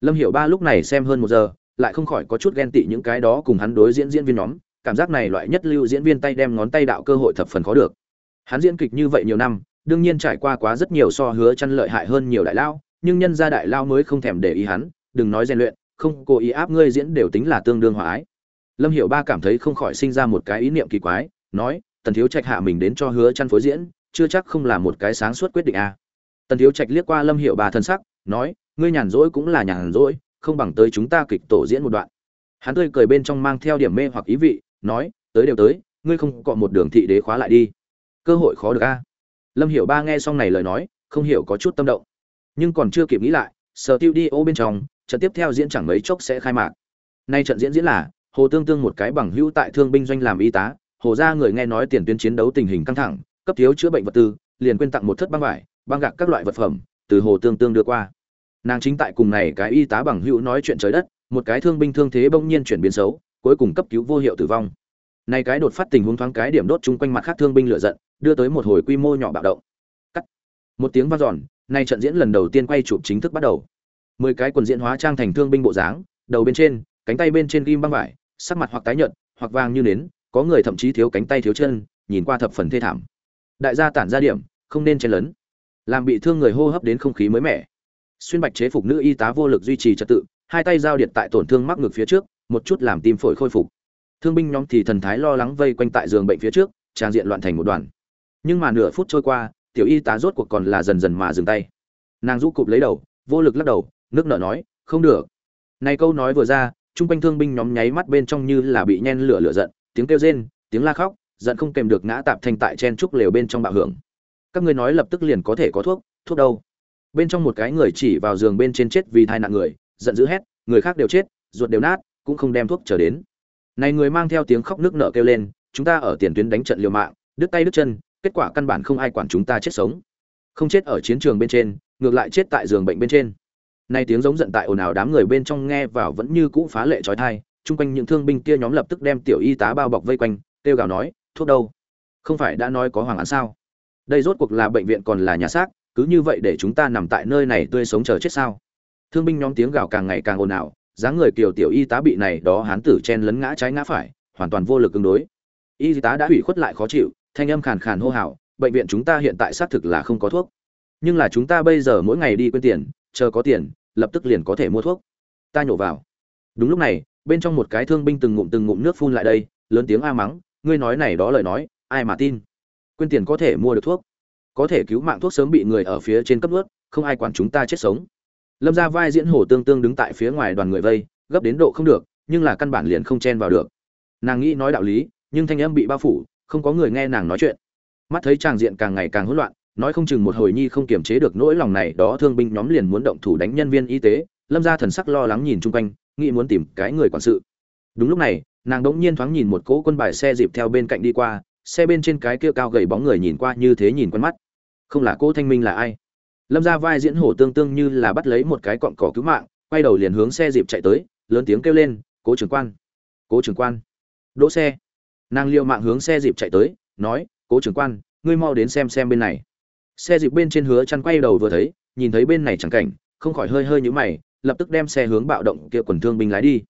Lâm hiểu ba lúc này xem hơn một giờ, lại không khỏi có chút ghen tị những cái đó cùng hắn đối diễn diễn viên nhóm cảm giác này loại nhất lưu diễn viên tay đem ngón tay đạo cơ hội thập phần khó được. Hắn diễn kịch như vậy nhiều năm, đương nhiên trải qua quá rất nhiều so hứa chăn lợi hại hơn nhiều đại lao, nhưng nhân gia đại lao mới không thèm để ý hắn, đừng nói rèn luyện, không cố ý áp ngươi diễn đều tính là tương đương hòa ái. Lâm hiểu ba cảm thấy không khỏi sinh ra một cái ý niệm kỳ quái, nói, tần thiếu trạch hạ mình đến cho hứa chăn phối diễn, chưa chắc không là một cái sáng suốt quyết định a. À. tần thiếu trạch liếc qua lâm hiểu ba thân sắc, nói, ngươi nhàn rỗi cũng là nhàn rỗi, không bằng tới chúng ta kịch tổ diễn một đoạn. Hắn tươi cười bên trong mang theo điểm mê hoặc ý vị nói, tới đều tới, ngươi không cọ một đường thị đế khóa lại đi. Cơ hội khó được a. Lâm hiểu ba nghe xong này lời nói, không hiểu có chút tâm động. Nhưng còn chưa kịp nghĩ lại, sở tiêu đi ô bên trong, trận tiếp theo diễn chẳng mấy chốc sẽ khai mạc. Nay trận diễn diễn là, hồ tương tương một cái bằng hữu tại thương binh doanh làm y tá, hồ ra người nghe nói tiền tuyến chiến đấu tình hình căng thẳng, cấp thiếu chữa bệnh vật tư, liền quyên tặng một thất băng vải, băng gạc các loại vật phẩm, từ hồ tương tương đưa qua. Nàng chính tại cùng này cái y tá bằng hữu nói chuyện trời đất, một cái thương binh thương thế bỗng nhiên chuyển biến xấu cuối cùng cấp cứu vô hiệu tử vong. Này cái đột phát tình huống thoáng cái điểm đốt chung quanh mặt khác thương binh lửa giận, đưa tới một hồi quy mô nhỏ bạo động. Cắt. Một tiếng vang dọn, nay trận diễn lần đầu tiên quay chụp chính thức bắt đầu. Mười cái quần diễn hóa trang thành thương binh bộ dáng, đầu bên trên, cánh tay bên trên ghim băng vải, sắc mặt hoặc tái nhợt, hoặc vàng như nến, có người thậm chí thiếu cánh tay thiếu chân, nhìn qua thập phần thê thảm. Đại gia tản ra điểm, không nên chen lấn. Làm bị thương người hô hấp đến không khí mới mẻ. Xuyên bạch chế phục nữ y tá vô lực duy trì trật tự, hai tay giao điện tại tổn thương mắc ngực phía trước một chút làm tim phổi khôi phục. Thương binh nhóm thì thần thái lo lắng vây quanh tại giường bệnh phía trước, trang diện loạn thành một đoàn. Nhưng mà nửa phút trôi qua, tiểu y tá rốt cuộc còn là dần dần mà dừng tay. Nàng rũ cụp lấy đầu, vô lực lắc đầu, nước nở nói, không được. Này câu nói vừa ra, chung quanh thương binh nhóm nháy mắt bên trong như là bị nhen lửa lửa giận, tiếng kêu rên, tiếng la khóc, giận không kèm được ngã tạp thành tại chen trúc lều bên trong bạo hưởng. Các ngươi nói lập tức liền có thể có thuốc thuốc đâu? Bên trong một cái người chỉ vào giường bên trên chết vì thai nạn người, giận dữ hét, người khác đều chết, ruột đều nát cũng không đem thuốc trở đến. Này người mang theo tiếng khóc nước nợ kêu lên, chúng ta ở tiền tuyến đánh trận liều mạng, đứt tay đứt chân, kết quả căn bản không ai quản chúng ta chết sống. Không chết ở chiến trường bên trên, ngược lại chết tại giường bệnh bên trên. Nay tiếng giống giận tại ồn ào đám người bên trong nghe vào vẫn như cũ phá lệ trói thai, chung quanh những thương binh kia nhóm lập tức đem tiểu y tá bao bọc vây quanh, kêu gào nói, thuốc đâu? Không phải đã nói có hoàng án sao? Đây rốt cuộc là bệnh viện còn là nhà xác, cứ như vậy để chúng ta nằm tại nơi này tươi sống chờ chết sao? Thương binh nhóm tiếng gào càng ngày càng ồn ào dáng người kiều tiểu y tá bị này đó hán tử chen lấn ngã trái ngã phải, hoàn toàn vô lực ứng đối. Y tá đã hủy khuất lại khó chịu, thanh âm khàn khàn hô hào, bệnh viện chúng ta hiện tại xác thực là không có thuốc. Nhưng là chúng ta bây giờ mỗi ngày đi quên tiền, chờ có tiền, lập tức liền có thể mua thuốc. Ta nhổ vào. Đúng lúc này, bên trong một cái thương binh từng ngụm từng ngụm nước phun lại đây, lớn tiếng a mắng, ngươi nói này đó lời nói, ai mà tin? Quên tiền có thể mua được thuốc. Có thể cứu mạng thuốc sớm bị người ở phía trên cấp nước không ai quản chúng ta chết sống lâm ra vai diễn hổ tương tương đứng tại phía ngoài đoàn người vây, gấp đến độ không được, nhưng là căn bản liền không chen vào được. Nàng nghĩ nói đạo lý, nhưng thanh âm bị bao phủ, không có người nghe nàng nói chuyện. Mắt thấy tràng diện càng ngày càng hỗn loạn, nói không chừng một hồi nhi không kiềm chế được nỗi lòng này, đó thương binh nhóm liền muốn động thủ đánh nhân viên y tế. Lâm ra thần sắc lo lắng nhìn chung quanh, nghĩ muốn tìm cái người quản sự. Đúng lúc này, nàng đỗng nhiên thoáng nhìn một cỗ quân bài xe dịp theo bên cạnh đi qua, xe bên trên cái kia cao gầy bóng người nhìn qua như thế nhìn quen mắt. Không là cô thanh minh là ai? Lâm ra vai diễn hổ tương tương như là bắt lấy một cái cọn cỏ cứu mạng, quay đầu liền hướng xe dịp chạy tới, lớn tiếng kêu lên, cố trưởng quan, cố trưởng quan. Đỗ xe. Nàng liệu mạng hướng xe dịp chạy tới, nói, cố trưởng quan, ngươi mau đến xem xem bên này. Xe dịp bên trên hứa chăn quay đầu vừa thấy, nhìn thấy bên này chẳng cảnh, không khỏi hơi hơi nhũ mày, lập tức đem xe hướng bạo động kia quần thương binh lái đi.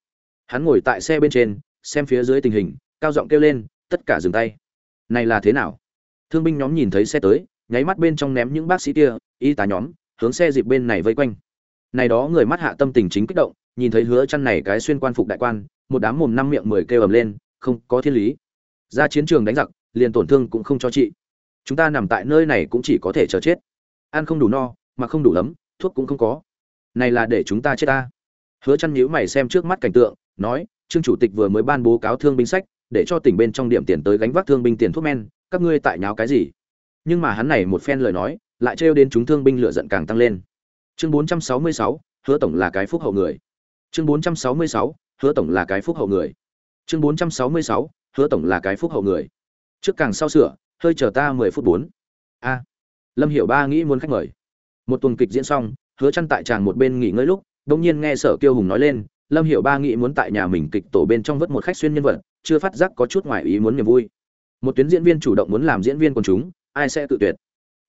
Hắn ngồi tại xe bên trên, xem phía dưới tình hình, cao giọng kêu lên, tất cả dừng tay. Này là thế nào? Thương binh nhóm nhìn thấy xe tới nháy mắt bên trong ném những bác sĩ kia, y tá nhóm, hướng xe dịp bên này vây quanh. Này đó người mắt hạ tâm tình chính kích động, nhìn thấy hứa chăn này cái xuyên quan phục đại quan, một đám mồm năm miệng mười kêu ầm lên, không có thiên lý. Ra chiến trường đánh giặc, liền tổn thương cũng không cho trị. Chúng ta nằm tại nơi này cũng chỉ có thể chờ chết. Ăn không đủ no, mà không đủ lắm thuốc cũng không có. Này là để chúng ta chết ta. Hứa chăn nhíu mày xem trước mắt cảnh tượng, nói, trương chủ tịch vừa mới ban bố cáo thương binh sách, để cho tỉnh bên trong điểm tiền tới gánh vác thương binh tiền thuốc men, các ngươi tại nháo cái gì? Nhưng mà hắn này một phen lời nói lại trêu đến chúng thương binh lửa giận càng tăng lên. Chương 466, hứa tổng là cái phúc hậu người. Chương 466, hứa tổng là cái phúc hậu người. Chương 466, hứa tổng là cái phúc hậu người. Trước càng sau sửa hơi chờ ta mười phút 4. a. Lâm hiểu ba nghĩ muốn khách mời. Một tuần kịch diễn xong hứa chăn tại tràng một bên nghỉ ngơi lúc đột nhiên nghe sở kiêu hùng nói lên lâm hiểu ba nghĩ muốn tại nhà mình kịch tổ bên trong vớt một khách xuyên nhân vật chưa phát giác có chút ngoài ý muốn niềm vui. Một tuyến diễn viên chủ động muốn làm diễn viên quần chúng ai sẽ tự tuyệt?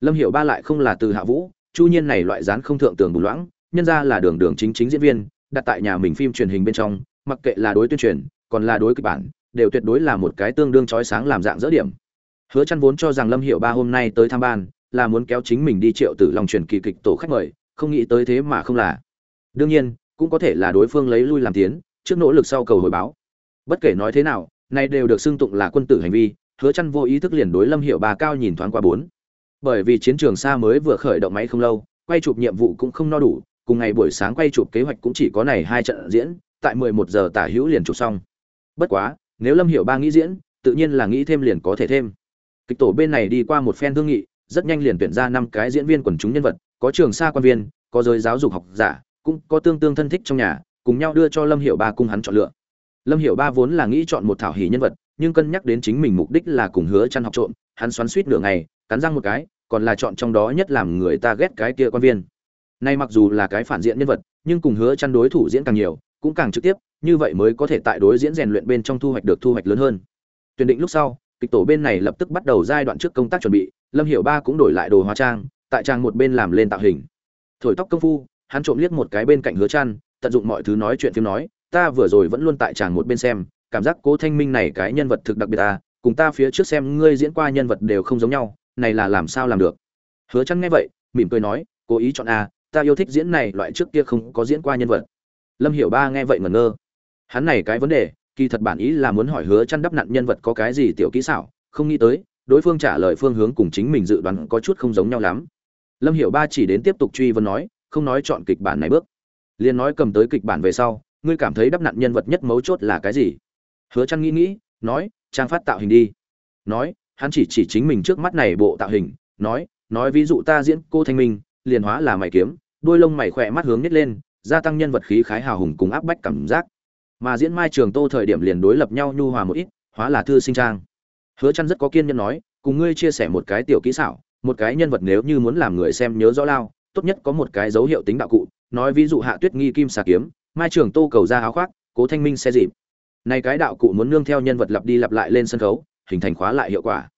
Lâm hiểu ba lại không là từ hạ vũ, chu nhiên này loại dán không thượng tường bù loãng, nhân ra là đường đường chính chính diễn viên, đặt tại nhà mình phim truyền hình bên trong, mặc kệ là đối tuyên truyền, còn là đối kịch bản, đều tuyệt đối là một cái tương đương chói sáng làm dạng dỡ điểm. Hứa chăn vốn cho rằng lâm hiểu ba hôm nay tới tham ban, là muốn kéo chính mình đi triệu tử long truyền kỳ kịch tổ khách mời, không nghĩ tới thế mà không là. Đương nhiên, cũng có thể là đối phương lấy lui làm tiến, trước nỗ lực sau cầu hồi báo. Bất kể nói thế nào nay đều được xưng tụng là quân tử hành vi hứa chăn vô ý thức liền đối lâm hiểu bà cao nhìn thoáng qua bốn. Bởi vì chiến trường xa mới vừa khởi động máy không lâu, quay chụp nhiệm vụ cũng không no đủ, cùng ngày buổi sáng quay chụp kế hoạch cũng chỉ có này hai trận diễn, tại 11 giờ tả hữu liền chụp xong. Bất quá, nếu lâm hiểu ba nghĩ diễn, tự nhiên là nghĩ thêm liền có thể thêm. Kịch tổ bên này đi qua một phen thương nghị, rất nhanh liền tuyển ra năm cái diễn viên quần chúng nhân vật, có trường xa quan viên, có giới giáo dục học giả, cũng có tương tương thân thích trong nhà, cùng nhau đưa cho lâm hiểu ba cung hắn chọn lựa lâm hiểu ba vốn là nghĩ chọn một thảo hỉ nhân vật, nhưng cân nhắc đến chính mình mục đích là cùng hứa chăn học trộm, hắn xoắn suýt nửa ngày, cắn răng một cái, còn là chọn trong đó nhất làm người ta ghét cái kia quan viên. Nay mặc dù là cái phản diện nhân vật, nhưng cùng hứa chăn đối thủ diễn càng nhiều, cũng càng trực tiếp, như vậy mới có thể tại đối diễn rèn luyện bên trong thu hoạch được thu hoạch lớn hơn. Tuyển định lúc sau, kịch tổ bên này lập tức bắt đầu giai đoạn trước công tác chuẩn bị, lâm hiểu ba cũng đổi lại đồ hóa trang, tại trang một bên làm lên tạo hình. Thổi tóc công phu, hắn trộm liếc một cái bên cạnh hứa chăn, tận dụng mọi thứ nói chuyện phim nói ta vừa rồi vẫn luôn tại tràng một bên xem, cảm giác cố thanh minh này cái nhân vật thực đặc biệt à cùng ta phía trước xem ngươi diễn qua nhân vật đều không giống nhau, này là làm sao làm được? Hứa chăn nghe vậy, mỉm cười nói, cố ý chọn a ta yêu thích diễn này, loại trước kia không có diễn qua nhân vật. Lâm hiểu ba nghe vậy ngẩn ngơ. Hắn này cái vấn đề, kỳ thật bản ý là muốn hỏi hứa chăn đắp nặn nhân vật có cái gì tiểu kỹ xảo, không nghĩ tới, đối phương trả lời phương hướng cùng chính mình dự đoán có chút không giống nhau lắm. Lâm hiểu ba chỉ đến tiếp tục truy vấn nói, không nói chọn kịch bản này bước. Liền nói cầm tới kịch bản về sau ngươi cảm thấy đắp nặn nhân vật nhất mấu chốt là cái gì? Hứa trăn nghĩ nghĩ, nói, trang phát tạo hình đi. Nói, hắn chỉ chỉ chính mình trước mắt này bộ tạo hình, nói nói ví dụ ta diễn cô thanh minh, liền hóa là mày kiếm, đôi lông mày khỏe mắt hướng nít lên, gia tăng nhân vật khí khái hào hùng cùng áp bách cảm giác. Mà diễn mai trường tô thời điểm liền đối lập nhau nhu hòa một ít, hóa là thư sinh trang. Hứa trăn rất có kiên nhẫn nói, cùng ngươi chia sẻ một cái tiểu kỹ xảo, một cái nhân vật nếu như muốn làm người xem nhớ rõ lao, tốt nhất có một cái dấu hiệu tính đạo cụ, nói ví dụ hạ tuyết nghi kim xà kiếm mai trường tô cầu ra áo khoác, cố thanh minh xe dịp. Này cái đạo cụ muốn nương theo nhân vật lặp đi lặp lại lên sân khấu, hình thành khóa lại hiệu quả.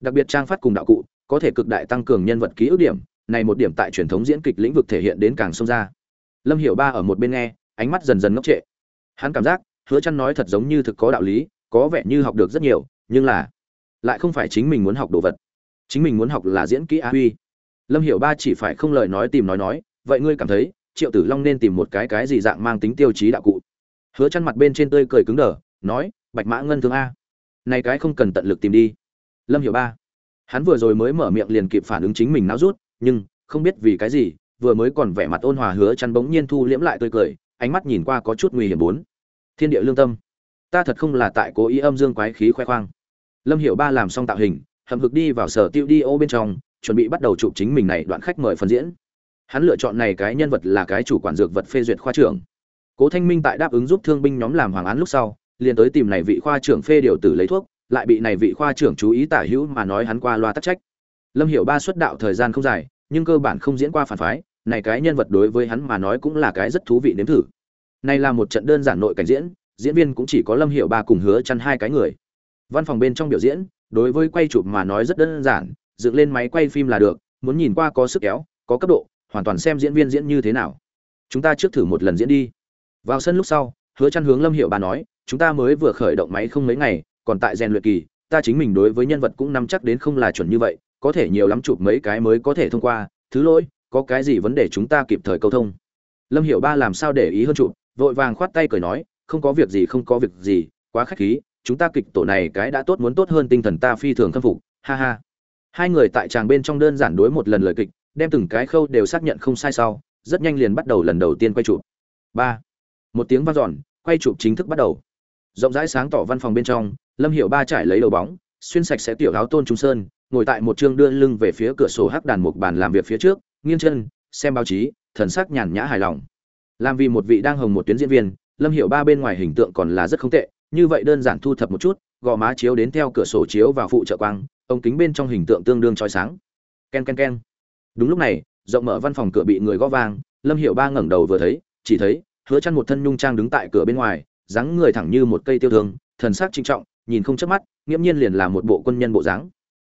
Đặc biệt trang phát cùng đạo cụ, có thể cực đại tăng cường nhân vật ký ức điểm, này một điểm tại truyền thống diễn kịch lĩnh vực thể hiện đến càng sâu ra. Lâm hiểu ba ở một bên nghe, ánh mắt dần dần ngốc trệ. Hắn cảm giác, hứa chăn nói thật giống như thực có đạo lý, có vẻ như học được rất nhiều, nhưng là lại không phải chính mình muốn học đồ vật. Chính mình muốn học là diễn kỹ a huy. Lâm hiểu ba chỉ phải không lời nói tìm nói nói, vậy ngươi cảm thấy triệu tử long nên tìm một cái cái gì dạng mang tính tiêu chí đạo cụ. Hứa chăn mặt bên trên tươi cười cứng đờ, nói, bạch mã ngân thương a. Này cái không cần tận lực tìm đi. Lâm hiểu ba. Hắn vừa rồi mới mở miệng liền kịp phản ứng chính mình não rút, nhưng, không biết vì cái gì, vừa mới còn vẻ mặt ôn hòa hứa chăn bỗng nhiên thu liễm lại tươi cười, ánh mắt nhìn qua có chút nguy hiểm bốn. Thiên địa lương tâm. Ta thật không là tại cố ý âm dương quái khí khoe khoang. Lâm hiểu ba làm xong tạo hình hầm hực đi vào sở tiêu đi ô bên trong, chuẩn bị bắt đầu chụp chính mình này đoạn khách mời phần diễn hắn lựa chọn này cái nhân vật là cái chủ quản dược vật phê duyệt khoa trưởng. Cố thanh minh tại đáp ứng giúp thương binh nhóm làm hoàng án lúc sau, liền tới tìm này vị khoa trưởng phê điều tử lấy thuốc, lại bị này vị khoa trưởng chú ý tả hữu mà nói hắn qua loa tắc trách. Lâm hiểu ba xuất đạo thời gian không dài, nhưng cơ bản không diễn qua phản phái, này cái nhân vật đối với hắn mà nói cũng là cái rất thú vị nếm thử. Này là một trận đơn giản nội cảnh diễn diễn viên cũng chỉ có lâm hiểu ba cùng hứa chăn hai cái người. Văn phòng bên trong biểu diễn, đối với quay chụp mà nói rất đơn giản, dựng lên máy quay phim là được, muốn nhìn qua có sức kéo, có cấp độ hoàn toàn xem diễn viên diễn như thế nào. Chúng ta trước thử một lần diễn đi. Vào sân lúc sau, hứa chăn hướng lâm hiểu ba nói, chúng ta mới vừa khởi động máy không mấy ngày, còn tại rèn luyện kỳ, ta chính mình đối với nhân vật cũng nắm chắc đến không là chuẩn như vậy, có thể nhiều lắm chụp mấy cái mới có thể thông qua, thứ lỗi, có cái gì vấn đề chúng ta kịp thời câu thông. Lâm hiểu ba làm sao để ý hơn chụp, vội vàng khoát tay cười nói, không có việc gì, không có việc gì, quá khách khí, chúng ta kịch tổ này cái đã tốt muốn tốt hơn tinh thần ta phi thường khâm phục, ha ha. Hai người tại tràng bên trong đơn giản đối một lần lời kịch đem từng cái khâu đều xác nhận không sai sau, rất nhanh liền bắt đầu lần đầu tiên quay chụp. Ba, một tiếng vang dọn, quay chụp chính thức bắt đầu. Rộng rãi sáng tỏ văn phòng bên trong, lâm hiệu ba trải lấy đầu bóng, xuyên sạch sẽ tiểu áo tôn trung sơn, ngồi tại một chương đưa lưng về phía cửa sổ hắc đàn một bàn làm việc phía trước, nghiêng chân, xem báo chí, thần sắc nhàn nhã hài lòng. Làm vì một vị đang hồng một tuyến diễn viên, lâm hiệu ba bên ngoài hình tượng còn là rất không tệ, như vậy đơn giản thu thập một chút, gò má chiếu đến theo cửa sổ chiếu vào phụ trợ quang, ống kính bên trong hình tượng tương đương trói sáng. Ken ken ken đúng lúc này, rộng mở văn phòng cửa bị người gõ vang, lâm hiệu ba ngẩng đầu vừa thấy, chỉ thấy, hứa chăn một thân nhung trang đứng tại cửa bên ngoài, dáng người thẳng như một cây tiêu thương, thần sắc trinh trọng, nhìn không chớp mắt, nghiễm nhiên liền là một bộ quân nhân bộ dáng.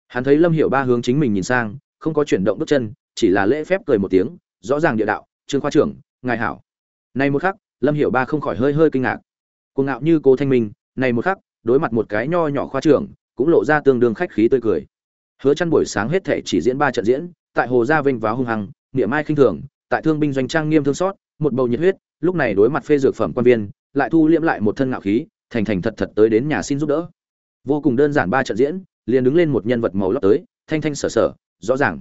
Hắn thấy lâm hiệu ba hướng chính mình nhìn sang, không có chuyển động bước chân, chỉ là lễ phép cười một tiếng, rõ ràng địa đạo, trương khoa trưởng, ngài hảo. Này một khắc, lâm hiệu ba không khỏi hơi hơi kinh ngạc. Cuồng ngạo như cố thanh minh này một khắc, đối mặt một cái nho nhỏ khoa trưởng, cũng lộ ra tương đương khách khí tươi cười. Hứa chăn buổi sáng hết thể chỉ diễn ba trận diễn tại hồ gia vinh váo hung hăng niệm mai khinh thường tại thương binh doanh trang nghiêm thương xót một bầu nhiệt huyết lúc này đối mặt phê dược phẩm quan viên lại thu liễm lại một thân ngạo khí thành thành thật thật tới đến nhà xin giúp đỡ. Vô cùng đơn giản ba trận diễn liền đứng lên một nhân vật màu lót tới thanh thanh sở sở rõ ràng.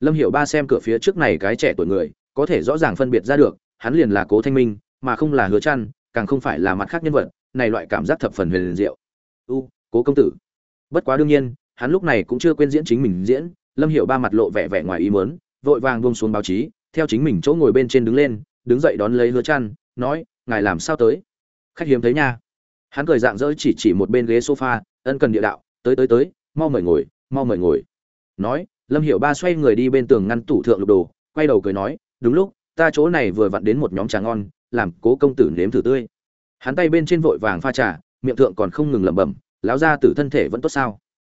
Lâm hiểu ba xem cửa phía trước này cái trẻ tuổi người có thể rõ ràng phân biệt ra được hắn liền là cố thanh minh mà không là hứa trăn, càng không phải là mặt khác nhân vật này loại cảm giác thập phần huyền diệu. U cố công tử. Bất quá đương nhiên hắn lúc này cũng chưa quên diễn chính mình diễn lâm hiểu ba mặt lộ vẻ vẻ ngoài ý muốn, vội vàng buông xuống báo chí, theo chính mình chỗ ngồi bên trên đứng lên, đứng dậy đón lấy hứa chăn nói, ngài làm sao tới? Khách hiếm thấy nha. Hắn cười dạng dỡ chỉ chỉ một bên ghế sofa, ân cần địa đạo, tới tới tới, mau mời ngồi, mau mời ngồi. Nói, lâm hiểu ba xoay người đi bên tường ngăn tủ thượng lục đồ, quay đầu cười nói, đúng lúc, ta chỗ này vừa vặn đến một nhóm trà ngon, làm cố công tử nếm thử tươi. Hắn tay bên trên vội vàng pha trà, miệng thượng còn không ngừng lẩm bẩm, lão gia tử thân thể vẫn tốt sao?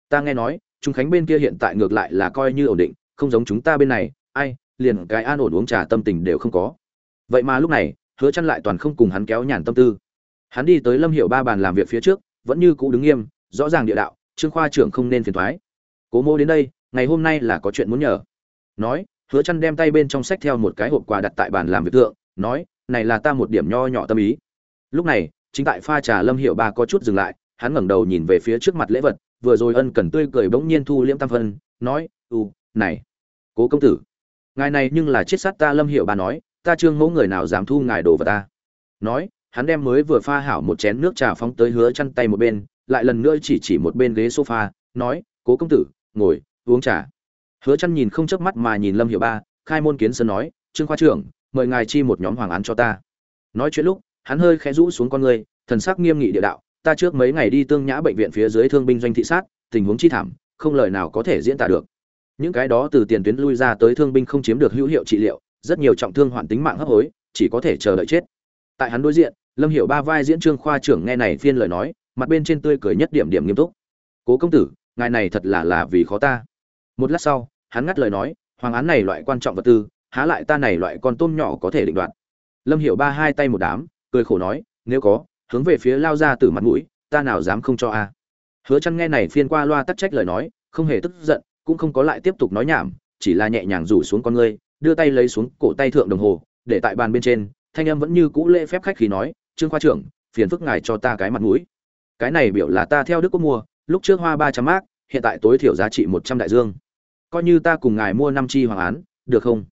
Ta nghe nói trung khánh bên kia hiện tại ngược lại là coi như ổn định, không giống chúng ta bên này, ai, liền cái an ổn uống trà tâm tình đều không có. Vậy mà lúc này, hứa chăn lại toàn không cùng hắn kéo nhàn tâm tư. Hắn đi tới lâm hiệu ba bàn làm việc phía trước, vẫn như cũ đứng nghiêm, rõ ràng địa đạo, trương khoa trưởng không nên phiền thoái cố mô đến đây, ngày hôm nay là có chuyện muốn nhờ. Nói, hứa chăn đem tay bên trong sách theo một cái hộp quà đặt tại bàn làm việc thượng, nói, này là ta một điểm nho nhỏ tâm ý. Lúc này, chính tại pha trà lâm hiệu ba có chút dừng lại hắn ngẩng đầu nhìn về phía trước mặt lễ vật, vừa rồi ân cần tươi cười bỗng nhiên thu liễm tam phân, nói, u, này, cố công tử, ngài này nhưng là chết sát ta lâm hiểu ba nói, ta trương mẫu người nào dám thu ngài đồ vào ta. Nói, hắn đem mới vừa pha hảo một chén nước trà phóng tới hứa chăn tay một bên, lại lần nữa chỉ chỉ một bên ghế sofa, nói, cố công tử, ngồi, uống trà. Hứa chăn nhìn không chớp mắt mà nhìn lâm hiểu ba, khai môn kiến sơn nói, trương khoa trưởng, mời ngài chi một nhóm hoàng án cho ta. Nói chuyện lúc, hắn hơi khẽ rũ xuống con người, thần sắc nghiêm nghị địa đạo ta trước mấy ngày đi tương nhã bệnh viện phía dưới thương binh doanh thị sát, tình huống chi thảm, không lời nào có thể diễn tả được. Những cái đó từ tiền tuyến lui ra tới thương binh không chiếm được hữu hiệu trị liệu, rất nhiều trọng thương hoạn tính mạng hấp hối, chỉ có thể chờ đợi chết. Tại hắn đối diện, lâm hiểu ba vai diễn trương khoa trưởng nghe này phiên lời nói, mặt bên trên tươi cười nhất điểm điểm nghiêm túc. Cố công tử, ngài này thật là là vì khó ta. Một lát sau, hắn ngắt lời nói, hoàng án này loại quan trọng vật tư, há lại ta này loại con tôm nhỏ có thể định đoạt. Lâm hiểu ba hai tay một đám, cười khổ nói, nếu có hướng về phía lao ra từ mặt mũi, ta nào dám không cho a. Hứa chăn nghe này phiên qua loa tắt trách lời nói, không hề tức giận, cũng không có lại tiếp tục nói nhảm, chỉ là nhẹ nhàng rủ xuống con ngươi, đưa tay lấy xuống cổ tay thượng đồng hồ, để tại bàn bên trên, thanh âm vẫn như cũ lễ phép khách khí nói, trương khoa trưởng, phiền phức ngài cho ta cái mặt mũi. Cái này biểu là ta theo đức quốc mua, lúc trước hoa ba trăm mác, hiện tại tối thiểu giá trị một trăm đại dương. Coi như ta cùng ngài mua năm chi hoàng án, được không?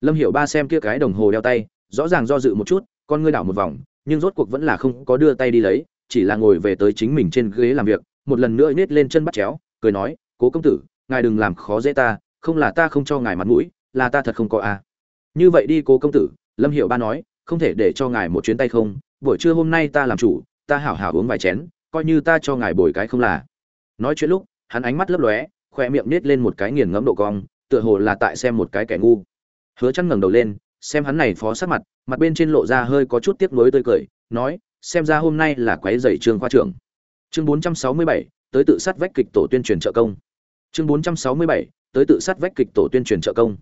Lâm hiểu ba xem kia cái đồng hồ đeo tay, rõ ràng do dự một chút, con ngươi đảo một vòng nhưng rốt cuộc vẫn là không có đưa tay đi lấy, chỉ là ngồi về tới chính mình trên ghế làm việc, một lần nữa nết lên chân bắt chéo, cười nói, cố công tử, ngài đừng làm khó dễ ta, không là ta không cho ngài mặt mũi, là ta thật không có à. như vậy đi, cố công tử, lâm hiệu ba nói, không thể để cho ngài một chuyến tay không, buổi trưa hôm nay ta làm chủ, ta hảo hảo uống vài chén, coi như ta cho ngài bồi cái không là nói chuyện lúc, hắn ánh mắt lấp lóe, khoe miệng nết lên một cái nghiền ngẫm độ cong, tựa hồ là tại xem một cái kẻ ngu hứa chăn ngẩng đầu lên xem hắn này phó sát mặt mặt bên trên lộ ra hơi có chút tiếc nuối tươi cười nói xem ra hôm nay là quấy rầy trường khoa trưởng. Chương 467, tới tự sát vách kịch tổ tuyên truyền trợ công. Chương 467, tới tự sát vách kịch tổ tuyên truyền trợ công.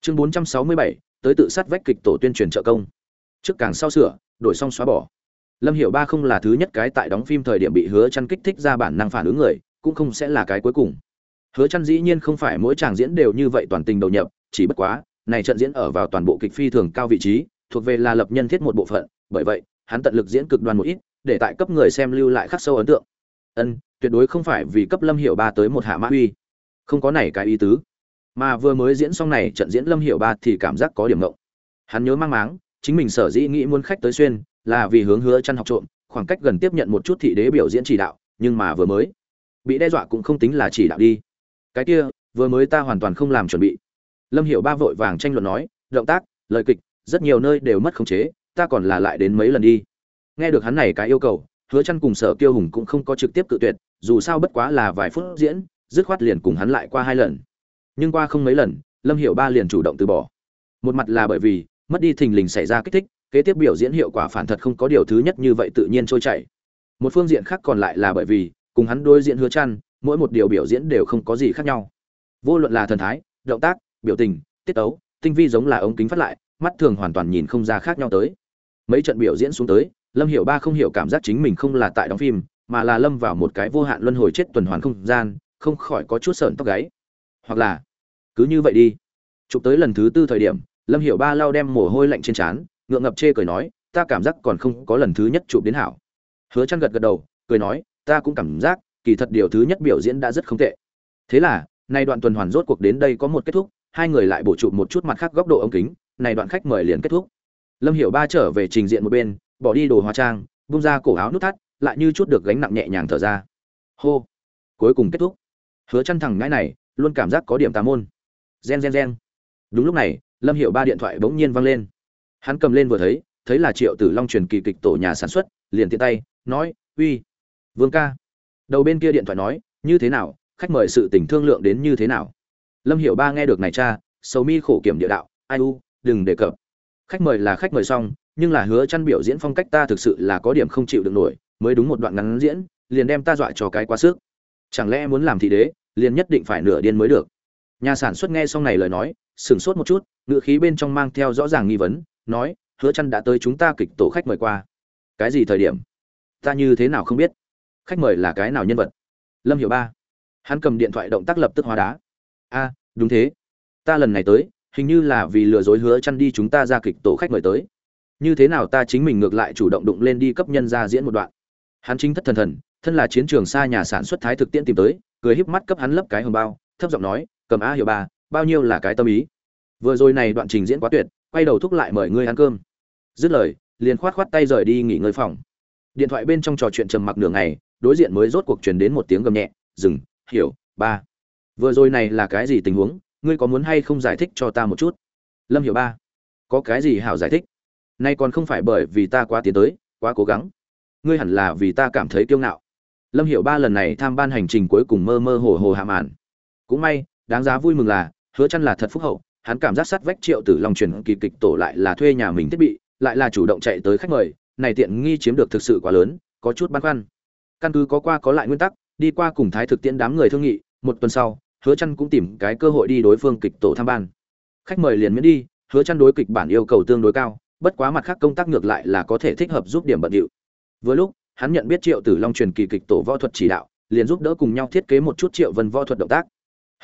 Chương 467, tới tự sát vách kịch tổ tuyên truyền trợ công. Trước càng sau sửa đổi xong xóa bỏ. Lâm hiểu ba không là thứ nhất cái tại đóng phim thời điểm bị hứa chăn kích thích ra bản năng phản ứng người cũng không sẽ là cái cuối cùng. Hứa chăn dĩ nhiên không phải mỗi chàng diễn đều như vậy toàn tình đầu nhập chỉ bất quá này trận diễn ở vào toàn bộ kịch phi thường cao vị trí, thuộc về là lập nhân thiết một bộ phận, bởi vậy, hắn tận lực diễn cực đoan một ít, để tại cấp người xem lưu lại khắc sâu ấn tượng. Ân, tuyệt đối không phải vì cấp lâm hiểu ba tới một hạ mã uy. Không có này cái ý tứ. Mà vừa mới diễn xong này trận diễn lâm hiểu ba thì cảm giác có điểm ngộng. Hắn nhớ mang máng, chính mình sở dĩ nghĩ muốn khách tới xuyên, là vì hướng hứa chăn học trộm, khoảng cách gần tiếp nhận một chút thị đế biểu diễn chỉ đạo, nhưng mà vừa mới, bị đe dọa cũng không tính là chỉ đạo đi. Cái kia, vừa mới ta hoàn toàn không làm chuẩn bị lâm hiểu ba vội vàng tranh luận nói, động tác, lời kịch, rất nhiều nơi đều mất khống chế, ta còn là lại đến mấy lần đi. Nghe được hắn này cái yêu cầu, hứa chăn cùng sở kiêu hùng cũng không có trực tiếp cự tuyệt, dù sao bất quá là vài phút diễn, dứt khoát liền cùng hắn lại qua hai lần. Nhưng qua không mấy lần, lâm hiểu ba liền chủ động từ bỏ. Một mặt là bởi vì, mất đi thình lình xảy ra kích thích, kế tiếp biểu diễn hiệu quả phản thật không có điều thứ nhất như vậy tự nhiên trôi chảy. Một phương diện khác còn lại là bởi vì, cùng hắn đối diện hứa chăn mỗi một điều biểu diễn đều không có gì khác nhau. Vô luận là thần thái, động tác biểu tình, tiết tấu tinh vi giống là ống kính phát lại, mắt thường hoàn toàn nhìn không ra khác nhau tới. Mấy trận biểu diễn xuống tới, lâm hiểu ba không hiểu cảm giác chính mình không là tại đóng phim, mà là lâm vào một cái vô hạn luân hồi chết tuần hoàn không gian, không khỏi có chút sợn tóc gáy. Hoặc là, cứ như vậy đi. Chụp tới lần thứ tư thời điểm, lâm hiểu ba lau đem mồ hôi lạnh trên trán, ngượng ngập chê cười nói, ta cảm giác còn không có lần thứ nhất chụp đến hảo. Hứa chăn gật gật đầu, cười nói, ta cũng cảm giác, kỳ thật điều thứ nhất biểu diễn đã rất không tệ. Thế là, nay đoạn tuần hoàn rốt cuộc đến đây có một kết thúc hai người lại bổ trụ một chút mặt khác góc độ ống kính, này đoạn khách mời liền kết thúc. Lâm hiểu ba trở về trình diện một bên, bỏ đi đồ hóa trang, bung ra cổ áo nút thắt, lại như chút được gánh nặng nhẹ nhàng thở ra. Hô! Cuối cùng kết thúc. Hứa chăn thẳng ngãi này, luôn cảm giác có điểm tà môn. Gen gen gen. Đúng lúc này, lâm hiểu ba điện thoại bỗng nhiên vang lên. Hắn cầm lên vừa thấy thấy là triệu tử long truyền kỳ kịch tổ nhà sản xuất, liền tiện tay, nói, uy, vương ca. Đầu bên kia điện thoại nói, như thế nào? Khách mời sự tình thương lượng đến như thế nào? Lâm hiểu ba nghe được này cha, sầu mi khổ kiểm địa đạo, ai u, đừng đề cập. Khách mời là khách mời xong, nhưng là hứa chăn biểu diễn phong cách ta thực sự là có điểm không chịu được nổi, mới đúng một đoạn ngắn diễn, liền đem ta dọa cho cái quá sức. Chẳng lẽ muốn làm thị đế, liền nhất định phải nửa điên mới được? Nhà sản xuất nghe xong này lời nói, sửng sốt một chút ngựa khí bên trong mang theo rõ ràng nghi vấn, nói, hứa chăn đã tới chúng ta kịch tổ khách mời qua. Cái gì thời điểm? Ta như thế nào không biết? Khách mời là cái nào nhân vật? Lâm hiểu ba. Hắn cầm điện thoại động tác lập tức hóa đá a đúng thế. Ta lần này tới hình như là vì lừa dối hứa chăn đi chúng ta ra kịch tổ khách mời tới. Như thế nào ta chính mình ngược lại chủ động đụng lên đi cấp nhân ra diễn một đoạn. Hắn chính thất thần thần thân là chiến trường xa nhà sản xuất thái thực tiễn tìm tới cười híp mắt cấp hắn lấp cái hồng bao thấp giọng nói cầm a hiểu bà, bao nhiêu là cái tâm ý? Vừa rồi này đoạn trình diễn quá tuyệt quay đầu thúc lại mời ngươi ăn cơm. Dứt lời liền khoát khoát tay rời đi nghỉ ngơi phòng. Điện thoại bên trong trò chuyện trầm mặc nửa ngày đối diện mới rốt cuộc truyền đến một tiếng gầm nhẹ dừng hiểu ba vừa rồi này là cái gì tình huống? Ngươi có muốn hay không giải thích cho ta một chút? Lâm hiểu ba. Có cái gì hảo giải thích? Nay còn không phải bởi vì ta quá tiến tới, quá cố gắng. Ngươi hẳn là vì ta cảm thấy kiêu ngạo. Lâm hiểu ba lần này tham ban hành trình cuối cùng mơ mơ hồ hồ hạ màn. Cũng may, đáng giá vui mừng là, hứa chăn là thật phúc hậu, hắn cảm giác sát vách triệu tử long truyền kỳ kịch tổ lại là thuê nhà mình thiết bị, lại là chủ động chạy tới khách mời, này tiện nghi chiếm được thực sự quá lớn, có chút băn khoăn. Căn cứ có qua có lại nguyên tắc, đi qua cùng thái thực tiễn đám người thương nghị, một tuần sau hứa chăn cũng tìm cái cơ hội đi đối phương kịch tổ tham ban. Khách mời liền miễn đi, hứa chăn đối kịch bản yêu cầu tương đối cao, bất quá mặt khác công tác ngược lại là có thể thích hợp giúp điểm bận điệu. Vừa lúc, hắn nhận biết triệu tử long truyền kỳ kịch tổ võ thuật chỉ đạo, liền giúp đỡ cùng nhau thiết kế một chút triệu vân võ thuật động tác.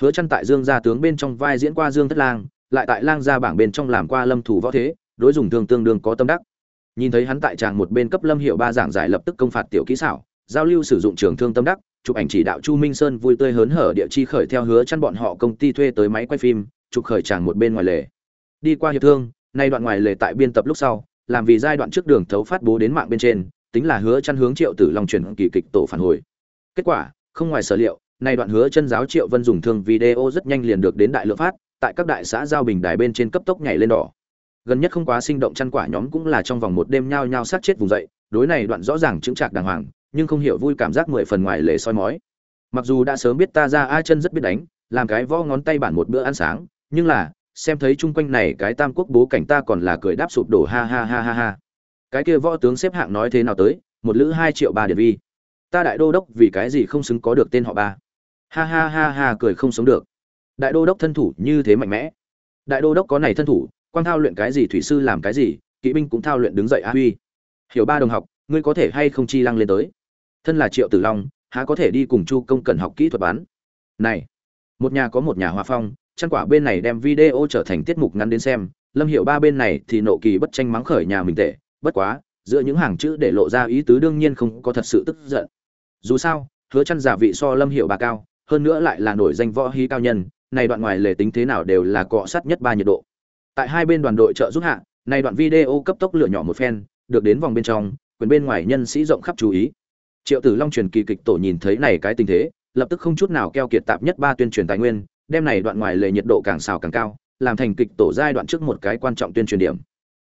Hứa chăn tại dương gia tướng bên trong vai diễn qua dương thất lang, lại tại lang gia bảng bên trong làm qua lâm thủ võ thế, đối dùng tương tương đương có tâm đắc. Nhìn thấy hắn tại tràng một bên cấp lâm hiệu ba giảng giải lập tức công phạt tiểu kỹ xảo, giao lưu sử dụng trường thương tâm đắc chụp ảnh chỉ đạo chu minh sơn vui tươi hớn hở địa chi khởi theo hứa chăn bọn họ công ty thuê tới máy quay phim, chụp khởi tràng một bên ngoài lề. Đi qua hiệp thương, nay đoạn ngoài lề tại biên tập lúc sau, làm vì giai đoạn trước đường thấu phát bố đến mạng bên trên, tính là hứa chăn hướng triệu tử long truyền kỳ kịch tổ phản hồi. Kết quả, không ngoài sở liệu, nay đoạn hứa chân giáo triệu vân dùng thương video rất nhanh liền được đến đại lượng phát, tại các đại xã giao bình đài bên trên cấp tốc nhảy lên đỏ. Gần nhất không quá sinh động chăn quả nhóm cũng là trong vòng một đêm nhao nhao sát chết vùng dậy, đối này đoạn rõ ràng chứng trạc đàng hoàng nhưng không hiểu vui cảm giác mười phần ngoài lề soi mói. Mặc dù đã sớm biết ta ra ai chân rất biết đánh, làm cái vo ngón tay bản một bữa ăn sáng, nhưng là, xem thấy chung quanh này cái tam quốc bố cảnh ta còn là cười đáp sụp đổ ha ha ha ha ha. Cái kia võ tướng xếp hạng nói thế nào tới, một lữ hai triệu ba điện vi. Ta đại đô đốc vì cái gì không xứng có được tên họ ba. Ha ha ha ha, cười không sống được. Đại đô đốc thân thủ như thế mạnh mẽ. Đại đô đốc có này thân thủ, quang thao luyện cái gì thủy sư làm cái gì, kỵ binh cũng thao luyện đứng dậy a huy. Hiểu ba đồng học, ngươi có thể hay không chi lăng lên tới? Thân là triệu tử long, há có thể đi cùng chu công cần học kỹ thuật bán? Này, một nhà có một nhà hòa phong, chăn quả bên này đem video trở thành tiết mục ngắn đến xem, lâm hiệu ba bên này thì nộ kỳ bất tranh mắng khởi nhà mình tệ, bất quá, giữa những hàng chữ để lộ ra ý tứ đương nhiên không có thật sự tức giận. Dù sao, hứa chăn giả vị so lâm hiệu ba cao, hơn nữa lại là nổi danh võ hí cao nhân, này đoạn ngoài lề tính thế nào đều là cọ sát nhất ba nhiệt độ. Tại hai bên đoàn đội trợ giúp hạ, này đoạn video cấp tốc lựa nhỏ một phen, được đến vòng bên trong, quyền bên ngoài nhân sĩ rộng khắp chú ý triệu tử long truyền kỳ kịch tổ nhìn thấy này cái tình thế, lập tức không chút nào keo kiệt tạp nhất ba tuyên truyền tài nguyên, đem này đoạn ngoài lề nhiệt độ càng xào càng cao, làm thành kịch tổ giai đoạn trước một cái quan trọng tuyên truyền điểm.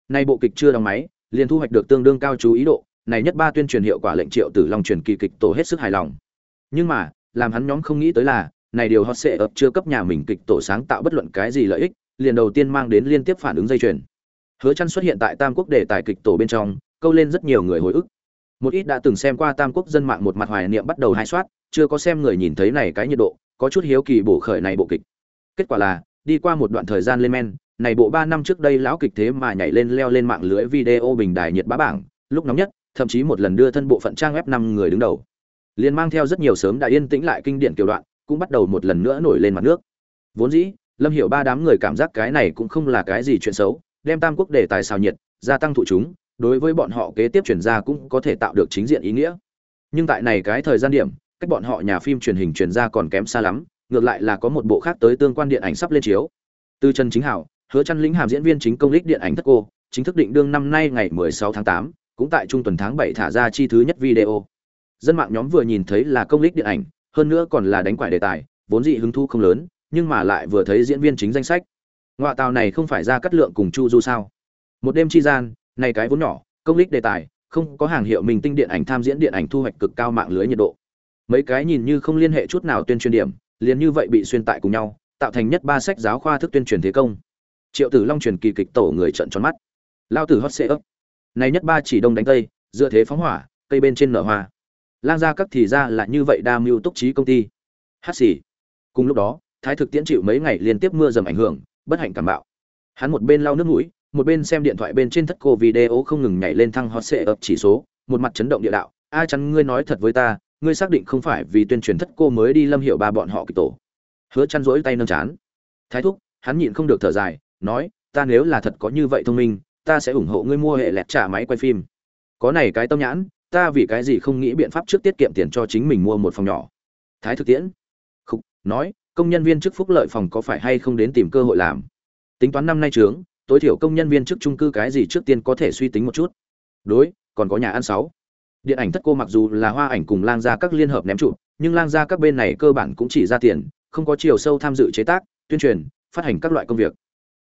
Nay bộ kịch chưa đóng máy, liền thu hoạch được tương đương cao chú ý độ, này nhất ba tuyên truyền hiệu quả lệnh triệu tử long truyền kỳ kịch tổ hết sức hài lòng. Nhưng mà, làm hắn nhóm không nghĩ tới là, này điều hot sẽ ập chưa cấp nhà mình kịch tổ sáng tạo bất luận cái gì lợi ích, liền đầu tiên mang đến liên tiếp phản ứng dây chuyền. Hứa chăn xuất hiện tại tam quốc đề tài kịch tổ bên trong, câu lên rất nhiều người hồi ức một ít đã từng xem qua tam quốc dân mạng một mặt hoài niệm bắt đầu hai soát, chưa có xem người nhìn thấy này cái nhiệt độ, có chút hiếu kỳ bổ khởi này bộ kịch. Kết quả là, đi qua một đoạn thời gian lên men, này bộ ba năm trước đây lão kịch thế mà nhảy lên leo lên mạng lưới video bình đài nhiệt bá bảng, lúc nóng nhất, thậm chí một lần đưa thân bộ phận trang web năm người đứng đầu. Liền mang theo rất nhiều sớm đã yên tĩnh lại kinh điển kiểu đoạn, cũng bắt đầu một lần nữa nổi lên mặt nước. Vốn dĩ, lâm hiểu ba đám người cảm giác cái này cũng không là cái gì chuyện xấu, đem tam quốc đề tài xào nhiệt, gia tăng thụ chúng đối với bọn họ kế tiếp chuyển ra cũng có thể tạo được chính diện ý nghĩa. Nhưng tại này cái thời gian điểm cách bọn họ nhà phim truyền hình truyền ra còn kém xa lắm ngược lại là có một bộ khác tới tương quan điện ảnh sắp lên chiếu. Từ trần chính hảo hứa chăn lĩnh hàm diễn viên chính công lích điện ảnh thất cô chính thức định đương năm nay ngày 16 tháng 8, cũng tại trung tuần tháng 7 thả ra chi thứ nhất video. Dân mạng nhóm vừa nhìn thấy là công lích điện ảnh hơn nữa còn là đánh quải đề tài vốn dị hứng thu không lớn nhưng mà lại vừa thấy diễn viên chính danh sách. Ngoại tàu này không phải ra cắt lượng cùng chu du sao? Một đêm chi gian này cái vốn nhỏ, công lích đề tài, không có hàng hiệu mình tinh điện ảnh tham diễn điện ảnh thu hoạch cực cao mạng lưới nhiệt độ. Mấy cái nhìn như không liên hệ chút nào tuyên truyền điểm, liền như vậy bị xuyên tại cùng nhau, tạo thành nhất ba sách giáo khoa thức tuyên truyền thế công. Triệu tử long truyền kỳ kịch tổ người trợn tròn mắt. Lao tử hot xệ ấp. Này nhất ba chỉ đông đánh tây, dựa thế phóng hỏa, cây bên trên nở hoa. Lang gia các thì ra là như vậy đa mưu túc trí công ty. Hát xỉ. cùng lúc đó, thái thực tiễn chịu mấy ngày liên tiếp mưa dầm ảnh hưởng, bất hạnh cảm bạo. Hắn một bên lau nước mũi một bên xem điện thoại bên trên thất cô video không ngừng nhảy lên thăng hot sệ ập chỉ số một mặt chấn động địa đạo. A chắn ngươi nói thật với ta ngươi xác định không phải vì tuyên truyền thất cô mới đi lâm hiệu ba bọn họ kịch tổ. Hứa chăn rỗi tay nâng chán. Thái thúc hắn nhịn không được thở dài nói ta nếu là thật có như vậy thông minh ta sẽ ủng hộ ngươi mua hệ lẹt trả máy quay phim. Có này cái tâm nhãn ta vì cái gì không nghĩ biện pháp trước tiết kiệm tiền cho chính mình mua một phòng nhỏ. Thái thực tiễn. Khúc, nói công nhân viên chức phúc lợi phòng có phải hay không đến tìm cơ hội làm? Tính toán năm nay trướng tối thiểu công nhân viên chức trung cư cái gì trước tiên có thể suy tính một chút. Đối còn có nhà ăn sáu. Điện ảnh thất cô mặc dù là hoa ảnh cùng lang gia các liên hợp ném trụ nhưng lang gia các bên này cơ bản cũng chỉ ra tiền không có chiều sâu tham dự chế tác tuyên truyền phát hành các loại công việc.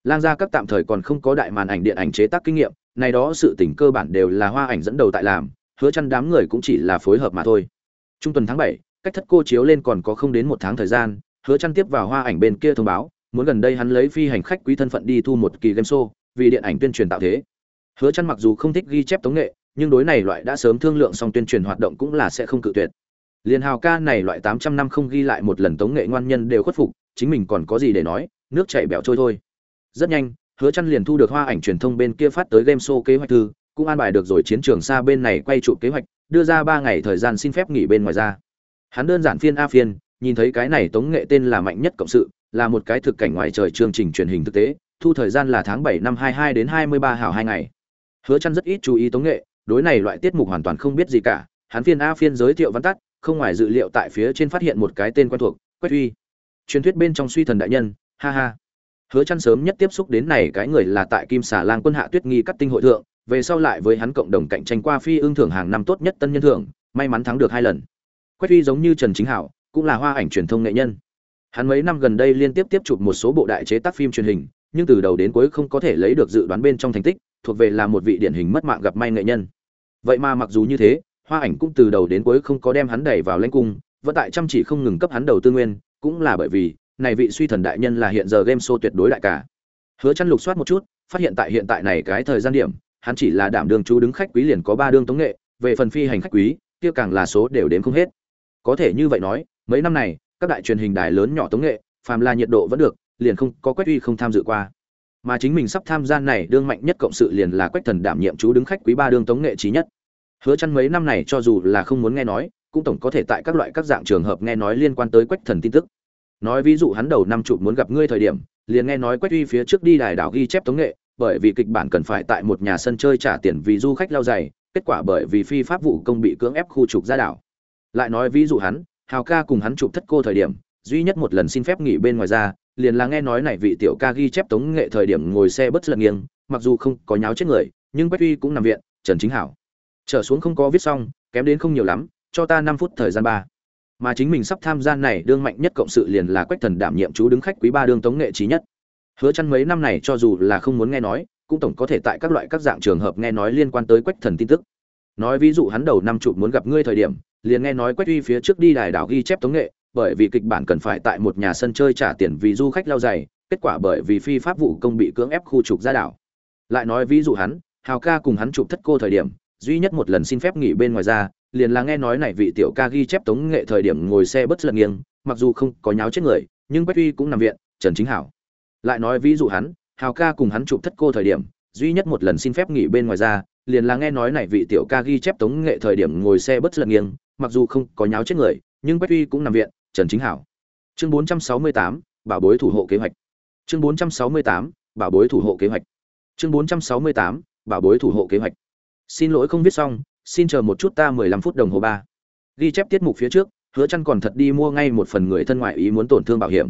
Lang gia các tạm thời còn không có đại màn ảnh điện ảnh chế tác kinh nghiệm này đó sự tỉnh cơ bản đều là hoa ảnh dẫn đầu tại làm hứa chăn đám người cũng chỉ là phối hợp mà thôi. Trung tuần tháng 7, cách thất cô chiếu lên còn có không đến một tháng thời gian hứa chăn tiếp vào hoa ảnh bên kia thông báo muốn gần đây hắn lấy phi hành khách quý thân phận đi thu một kỳ game show, vì điện ảnh tuyên truyền tạo thế. Hứa chăn mặc dù không thích ghi chép tống nghệ, nhưng đối này loại đã sớm thương lượng xong tuyên truyền hoạt động cũng là sẽ không cự tuyệt. Liên hào ca này loại 800 năm không ghi lại một lần tống nghệ ngoan nhân đều khuất phục, chính mình còn có gì để nói, nước chảy bẻo trôi thôi. Rất nhanh, hứa chăn liền thu được hoa ảnh truyền thông bên kia phát tới game show kế hoạch thư, cũng an bài được rồi chiến trường xa bên này quay trụ kế hoạch, đưa ra ba ngày thời gian xin phép nghỉ bên ngoài ra. Hắn đơn giản phiên a phiên, nhìn thấy cái này tống nghệ tên là mạnh nhất cộng sự là một cái thực cảnh ngoài trời chương trình truyền hình thực tế, thu thời gian là tháng 7 năm 22 đến 23 hảo hai ngày. Hứa Chân rất ít chú ý tống nghệ, đối này loại tiết mục hoàn toàn không biết gì cả, hắn phiên a phiên giới thiệu văn tắt, không ngoài dự liệu tại phía trên phát hiện một cái tên quen thuộc, quách uy truyền thuyết bên trong suy thần đại nhân, ha ha. Hứa Chân sớm nhất tiếp xúc đến này cái người là tại kim xà lang quân hạ tuyết nghi cắt tinh hội thượng, về sau lại với hắn cộng đồng cạnh tranh qua phi ương thưởng hàng năm tốt nhất tân nhân thưởng, may mắn thắng được hai lần. Quách uy giống như trần chính hảo, cũng là hoa ảnh truyền thông nghệ nhân hắn mấy năm gần đây liên tiếp tiếp chụp một số bộ đại chế tác phim truyền hình, nhưng từ đầu đến cuối không có thể lấy được dự đoán bên trong thành tích, thuộc về là một vị điển hình mất mạng gặp may nghệ nhân. Vậy mà mặc dù như thế, hoa ảnh cũng từ đầu đến cuối không có đem hắn đẩy vào lãnh cung, vẫn tại chăm chỉ không ngừng cấp hắn đầu tư nguyên, cũng là bởi vì, này vị suy thần đại nhân là hiện giờ game show tuyệt đối đại cả. Hứa chăn lục soát một chút, phát hiện tại hiện tại này cái thời gian điểm, hắn chỉ là đảm đương chú đứng khách quý liền có ba đương tống nghệ, về phần phi hành khách quý, kia càng là số đều đến không hết. Có thể như vậy nói, mấy năm này các đại truyền hình đài lớn nhỏ tống nghệ, phàm là nhiệt độ vẫn được, liền không có quách uy không tham dự qua. Mà chính mình sắp tham gia này đương mạnh nhất cộng sự liền là quách thần đảm nhiệm chú đứng khách quý ba đương tống nghệ trí nhất. Hứa chăn mấy năm này cho dù là không muốn nghe nói, cũng tổng có thể tại các loại các dạng trường hợp nghe nói liên quan tới quách thần tin tức. Nói ví dụ hắn đầu năm chụp muốn gặp ngươi thời điểm, liền nghe nói quách uy phía trước đi đài đảo ghi chép tống nghệ, bởi vì kịch bản cần phải tại một nhà sân chơi trả tiền vì du khách lao dày kết quả bởi vì phi pháp vụ công bị cưỡng ép khu trục ra đảo. Lại nói ví dụ hắn hào ca cùng hắn chụp thất cô thời điểm, duy nhất một lần xin phép nghỉ bên ngoài ra, liền là nghe nói này vị tiểu ca ghi chép tống nghệ thời điểm ngồi xe bất lật nghiêng, mặc dù không có nháo chết người, nhưng Bách uy cũng nằm viện, trần chính hảo. Trở xuống không có viết xong, kém đến không nhiều lắm, cho ta năm phút thời gian ba. Mà chính mình sắp tham gia này đương mạnh nhất cộng sự liền là quách thần đảm nhiệm chú đứng khách quý ba đương tống nghệ trí nhất. Hứa chăn mấy năm này cho dù là không muốn nghe nói, cũng tổng có thể tại các loại các dạng trường hợp nghe nói liên quan tới quách thần tin tức. Nói ví dụ hắn đầu năm chụp muốn gặp ngươi thời điểm liền nghe nói quách uy phía trước đi đài đảo ghi chép tống nghệ, bởi vì kịch bản cần phải tại một nhà sân chơi trả tiền vì du khách lao dày kết quả bởi vì phi pháp vụ công bị cưỡng ép khu trục ra đảo. Lại nói ví dụ hắn, hào ca cùng hắn chụp thất cô thời điểm, duy nhất một lần xin phép nghỉ bên ngoài ra, liền là nghe nói này vị tiểu ca ghi chép tống nghệ thời điểm ngồi xe bất lật nghiêng, mặc dù không có nháo chết người, nhưng quách uy cũng nằm viện, trần chính hảo. Lại nói ví dụ hắn, hào ca cùng hắn chụp thất cô thời điểm, duy nhất một lần xin phép nghỉ bên ngoài ra, liền là nghe nói này vị tiểu ca ghi chép tống nghệ thời điểm ngồi xe bất lật nghiêng mặc dù không có nháo chết người nhưng Bách uy cũng nằm viện trần chính hảo. Chương 468, bảo bối thủ hộ kế hoạch. Chương 468, bảo bối thủ hộ kế hoạch. Chương 468, bảo bối thủ hộ kế hoạch. Xin lỗi không viết xong xin chờ một chút ta mười lăm phút đồng hồ ba. Ghi chép tiết mục phía trước hứa chăn còn thật đi mua ngay một phần người thân ngoại ý muốn tổn thương bảo hiểm.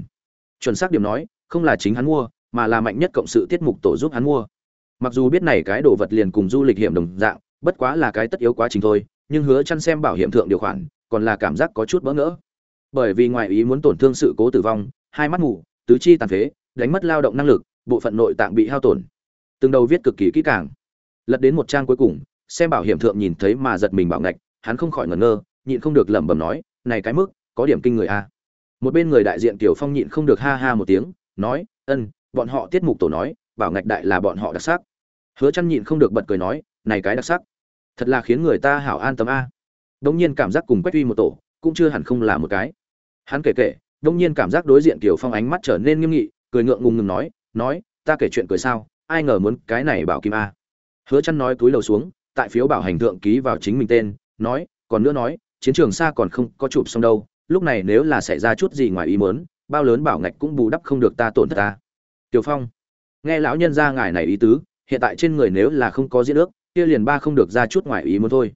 Chuẩn xác điểm nói không là chính hắn mua mà là mạnh nhất cộng sự tiết mục tổ giúp hắn mua. Mặc dù biết này cái đồ vật liền cùng du lịch hiểm đồng dạng bất quá là cái tất yếu quá trình thôi nhưng hứa chăn xem bảo hiểm thượng điều khoản, còn là cảm giác có chút bỡ ngỡ. Bởi vì ngoài ý muốn tổn thương sự cố tử vong, hai mắt mù, tứ chi tàn phế, đánh mất lao động năng lực, bộ phận nội tạng bị hao tổn. Từng đầu viết cực kỳ kỹ càng. Lật đến một trang cuối cùng, xem bảo hiểm thượng nhìn thấy mà giật mình bảo ngạch, hắn không khỏi ngẩn ngơ, nhịn không được lẩm bẩm nói, này cái mức, có điểm kinh người a. Một bên người đại diện tiểu phong nhịn không được ha ha một tiếng, nói, ân, bọn họ tiết mục tổ nói, bảo ngạch đại là bọn họ đặc sắc. Hứa chăn nhịn không được bật cười nói, này cái đặc sắc thật là khiến người ta hảo an tâm a. Đông nhiên cảm giác cùng quách uy một tổ cũng chưa hẳn không là một cái. Hắn kể kể đông nhiên cảm giác đối diện tiểu phong ánh mắt trở nên nghiêm nghị cười ngượng ngùng ngừng nói nói ta kể chuyện cười sao? Ai ngờ muốn cái này bảo kim a. Hứa chăn nói túi lầu xuống tại phiếu bảo hành thượng ký vào chính mình tên nói còn nữa nói chiến trường xa còn không có chụp xong đâu lúc này nếu là xảy ra chút gì ngoài ý muốn, bao lớn bảo ngạch cũng bù đắp không được ta tổn thất ta. Tiểu phong nghe lão nhân gia ngài này ý tứ hiện tại trên người nếu là không có diễn ước kia liền ba không được ra chút ngoại ý muốn thôi.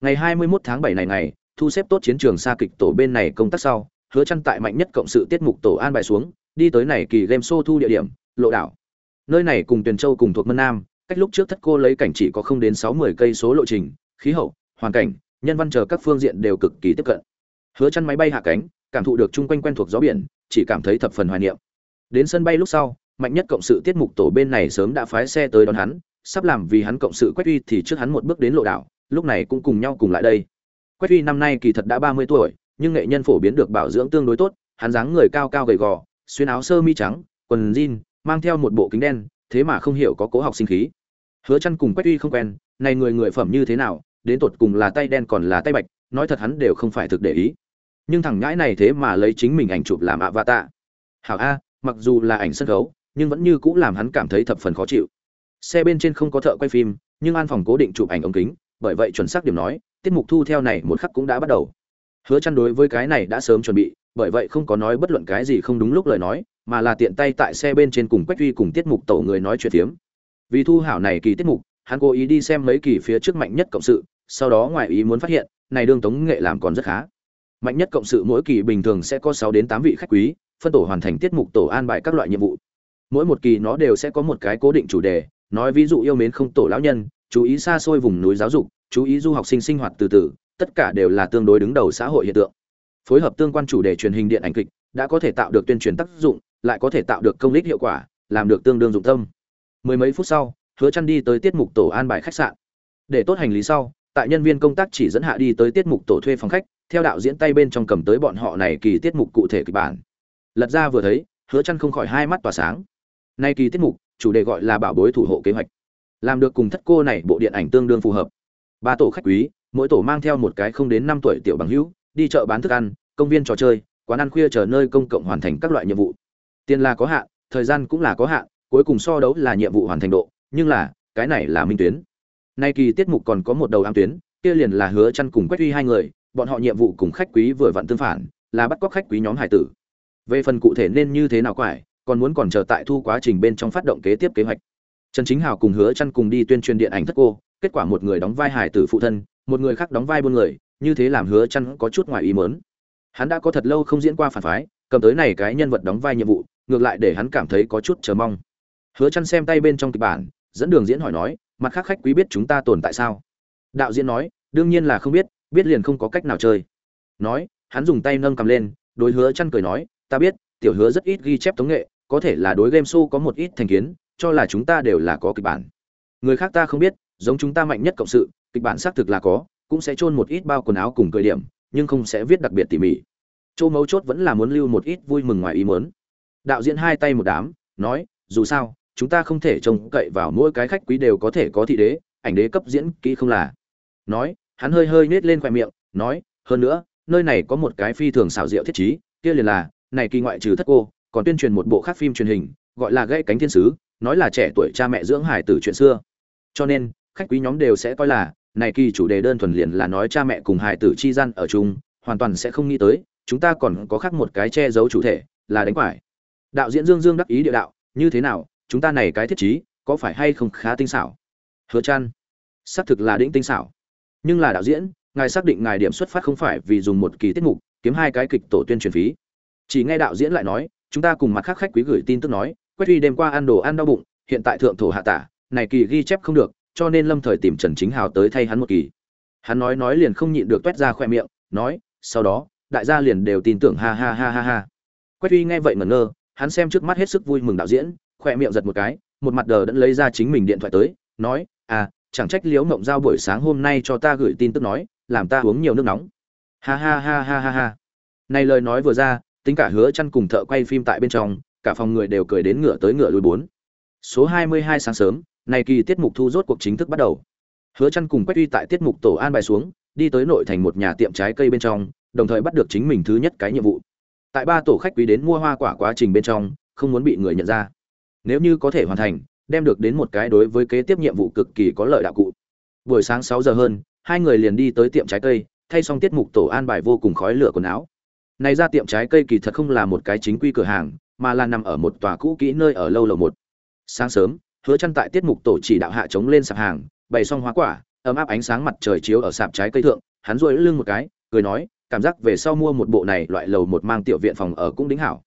Ngày hai mươi 21 tháng bảy này ngày, thu xếp tốt chiến trường xa kịch tổ bên này công tác sau, hứa chăn tại mạnh nhất cộng sự tiết mục tổ an bài xuống, đi tới này kỳ game show thu địa điểm, lộ đảo. Nơi này cùng tuyền châu cùng thuộc mân nam, cách lúc trước thất cô lấy cảnh chỉ có không đến sáu mươi cây số lộ trình, khí hậu, hoàn cảnh, nhân văn chờ các phương diện đều cực kỳ tiếp cận. Hứa chăn máy bay hạ cánh, cảm thụ được chung quanh quen thuộc gió biển, chỉ cảm thấy thập phần hoài niệm. Đến sân bay lúc sau, mạnh nhất cộng sự tiết mục tổ bên này sớm đã phái xe tới đón hắn sắp làm vì hắn cộng sự quách uy thì trước hắn một bước đến lộ đảo, lúc này cũng cùng nhau cùng lại đây. Quách uy năm nay kỳ thật đã ba mươi tuổi, nhưng nghệ nhân phổ biến được bảo dưỡng tương đối tốt, hắn dáng người cao cao gầy gò, xuyên áo sơ mi trắng, quần jean, mang theo một bộ kính đen, thế mà không hiểu có cố học sinh khí. Hứa chăn cùng quách uy không quen, này người người phẩm như thế nào, đến tột cùng là tay đen còn là tay bạch, nói thật hắn đều không phải thực để ý. Nhưng thằng nhãi này thế mà lấy chính mình ảnh chụp làm avatar. Hảo a, mặc dù là ảnh sân khấu, nhưng vẫn như cũng làm hắn cảm thấy thập phần khó chịu xe bên trên không có thợ quay phim, nhưng an phòng cố định chụp ảnh ống kính, bởi vậy chuẩn xác điểm nói, tiết mục thu theo này một khắc cũng đã bắt đầu. Hứa chăn đối với cái này đã sớm chuẩn bị, bởi vậy không có nói bất luận cái gì không đúng lúc lời nói, mà là tiện tay tại xe bên trên cùng quách duy cùng tiết mục tổ người nói chuyện tiếm vì thu hảo này kỳ tiết mục, hắn cố ý đi xem mấy kỳ phía trước mạnh nhất cộng sự, sau đó ngoài ý muốn phát hiện, này đương tống nghệ làm còn rất khá. Mạnh nhất cộng sự mỗi kỳ bình thường sẽ có 6 đến 8 vị khách quý, phân tổ hoàn thành tiết mục tổ an bài các loại nhiệm vụ. Mỗi một kỳ nó đều sẽ có một cái cố định chủ đề nói ví dụ yêu mến không tổ lão nhân, chú ý xa xôi vùng núi giáo dục, chú ý du học sinh sinh hoạt từ từ, tất cả đều là tương đối đứng đầu xã hội hiện tượng. Phối hợp tương quan chủ đề truyền hình điện ảnh kịch, đã có thể tạo được tuyên truyền tác dụng, lại có thể tạo được công lý hiệu quả, làm được tương đương dụng tâm. Mười mấy phút sau, hứa chăn đi tới tiết mục tổ an bài khách sạn. Để tốt hành lý sau, tại nhân viên công tác chỉ dẫn hạ đi tới tiết mục tổ thuê phòng khách, theo đạo diễn tay bên trong cầm tới bọn họ này kỳ tiết mục cụ thể kịch bản. Lật ra vừa thấy, hứa chăn không khỏi hai mắt tỏa sáng. Nay kỳ tiết mục chủ đề gọi là bảo bối thủ hộ kế hoạch. Làm được cùng thất cô này, bộ điện ảnh tương đương phù hợp. Ba tổ khách quý, mỗi tổ mang theo một cái không đến năm tuổi tiểu bằng hữu, đi chợ bán thức ăn, công viên trò chơi, quán ăn khuya chờ nơi công cộng hoàn thành các loại nhiệm vụ. Tiền là có hạn, thời gian cũng là có hạn, cuối cùng so đấu là nhiệm vụ hoàn thành độ, nhưng là, cái này là minh tuyến. Nay kỳ tiết mục còn có một đầu ám tuyến, kia liền là hứa chăn cùng quách uy hai người, bọn họ nhiệm vụ cùng khách quý vừa vặn tương phản, là bắt cóc khách quý nhóm hải tử. Về phần cụ thể nên như thế nào quải còn muốn còn chờ tại thu quá trình bên trong phát động kế tiếp kế hoạch. Trần chính hào cùng hứa chăn cùng đi tuyên truyền điện ảnh thất cô, kết quả một người đóng vai hải tử phụ thân, một người khác đóng vai buôn người, như thế làm hứa chăn có chút ngoài ý muốn. Hắn đã có thật lâu không diễn qua phản phái, cầm tới này cái nhân vật đóng vai nhiệm vụ, ngược lại để hắn cảm thấy có chút chờ mong. Hứa chăn xem tay bên trong kịch bản, dẫn đường diễn hỏi nói, mặt khác khách quý biết chúng ta tồn tại sao? Đạo diễn nói, đương nhiên là không biết biết liền không có cách nào chơi. Nói, hắn dùng tay nâng cầm lên, đối hứa chăn cười nói, ta biết, tiểu hứa rất ít ghi chép tống nghệ có thể là đối game show có một ít thành kiến, cho là chúng ta đều là có kịch bản. Người khác ta không biết, giống chúng ta mạnh nhất cộng sự, kịch bản xác thực là có, cũng sẽ chôn một ít bao quần áo cùng cười điểm, nhưng không sẽ viết đặc biệt tỉ mỉ. Chỗ mấu chốt vẫn là muốn lưu một ít vui mừng ngoài ý muốn. Đạo diễn hai tay một đám, nói, dù sao, chúng ta không thể trông cậy vào mỗi cái khách quý đều có thể có thị đế, ảnh đế cấp diễn kỹ không là. Nói, hắn hơi hơi nết lên khoe miệng, nói, hơn nữa, nơi này có một cái phi thường xảo diệu thiết trí, kia liền là, này kỳ ngoại trừ thất cô còn tuyên truyền một bộ khác phim truyền hình, gọi là gãy cánh thiên sứ, nói là trẻ tuổi cha mẹ dưỡng hải tử chuyện xưa. Cho nên, khách quý nhóm đều sẽ coi là, này kỳ chủ đề đơn thuần liền là nói cha mẹ cùng hải tử chi gian ở chung, hoàn toàn sẽ không nghĩ tới, chúng ta còn có khác một cái che giấu chủ thể, là đánh quải. Đạo diễn dương dương đắc ý địa đạo, như thế nào, chúng ta này cái thiết trí, có phải hay không khá tinh xảo? Hứa chăn xác thực là đỉnh tinh xảo. Nhưng là đạo diễn, ngài xác định ngài điểm xuất phát không phải vì dùng một kỳ tiết mục, kiếm hai cái kịch tổ tuyên truyền phí. Chỉ nghe đạo diễn lại nói chúng ta cùng mặt khác khách quý gửi tin tức nói, quách uy đêm qua ăn đồ ăn đau bụng, hiện tại thượng thổ hạ tả, này kỳ ghi chép không được, cho nên lâm thời tìm trần chính hào tới thay hắn một kỳ. Hắn nói nói liền không nhịn được toét ra khoe miệng, nói, sau đó, đại gia liền đều tin tưởng ha ha ha ha ha. Quách uy nghe vậy ngẩn ngơ, hắn xem trước mắt hết sức vui mừng đạo diễn khoe miệng giật một cái, một mặt đờ đẫn lấy ra chính mình điện thoại tới, nói à chẳng trách liếu mộng giao buổi sáng hôm nay cho ta gửi tin tức nói, làm ta uống nhiều nước nóng. Ha ha ha ha ha ha. Này lời nói vừa ra tính cả hứa chăn cùng thợ quay phim tại bên trong, cả phòng người đều cười đến ngựa tới ngựa lui bốn. Số 22 sáng sớm, này kỳ tiết mục thu rốt cuộc chính thức bắt đầu. Hứa chăn cùng quách uy tại tiết mục tổ an bài xuống, đi tới nội thành một nhà tiệm trái cây bên trong, đồng thời bắt được chính mình thứ nhất cái nhiệm vụ. Tại ba tổ khách quý đến mua hoa quả quá trình bên trong, không muốn bị người nhận ra. Nếu như có thể hoàn thành, đem được đến một cái đối với kế tiếp nhiệm vụ cực kỳ có lợi đạo cụ. Buổi sáng 6 giờ hơn, hai người liền đi tới tiệm trái cây, thay xong tiết mục tổ an bài vô cùng khói lửa quần áo này ra tiệm trái cây kỳ thật không là một cái chính quy cửa hàng, mà là nằm ở một tòa cũ kỹ nơi ở lâu lầu một. Sáng sớm, hứa Chân tại tiết mục tổ chỉ đạo hạ chống lên sạp hàng, bày xong hoa quả, ấm áp ánh sáng mặt trời chiếu ở sạp trái cây thượng, hắn duỗi lưng một cái, cười nói, cảm giác về sau mua một bộ này loại lầu một mang tiểu viện phòng ở cũng đính hảo.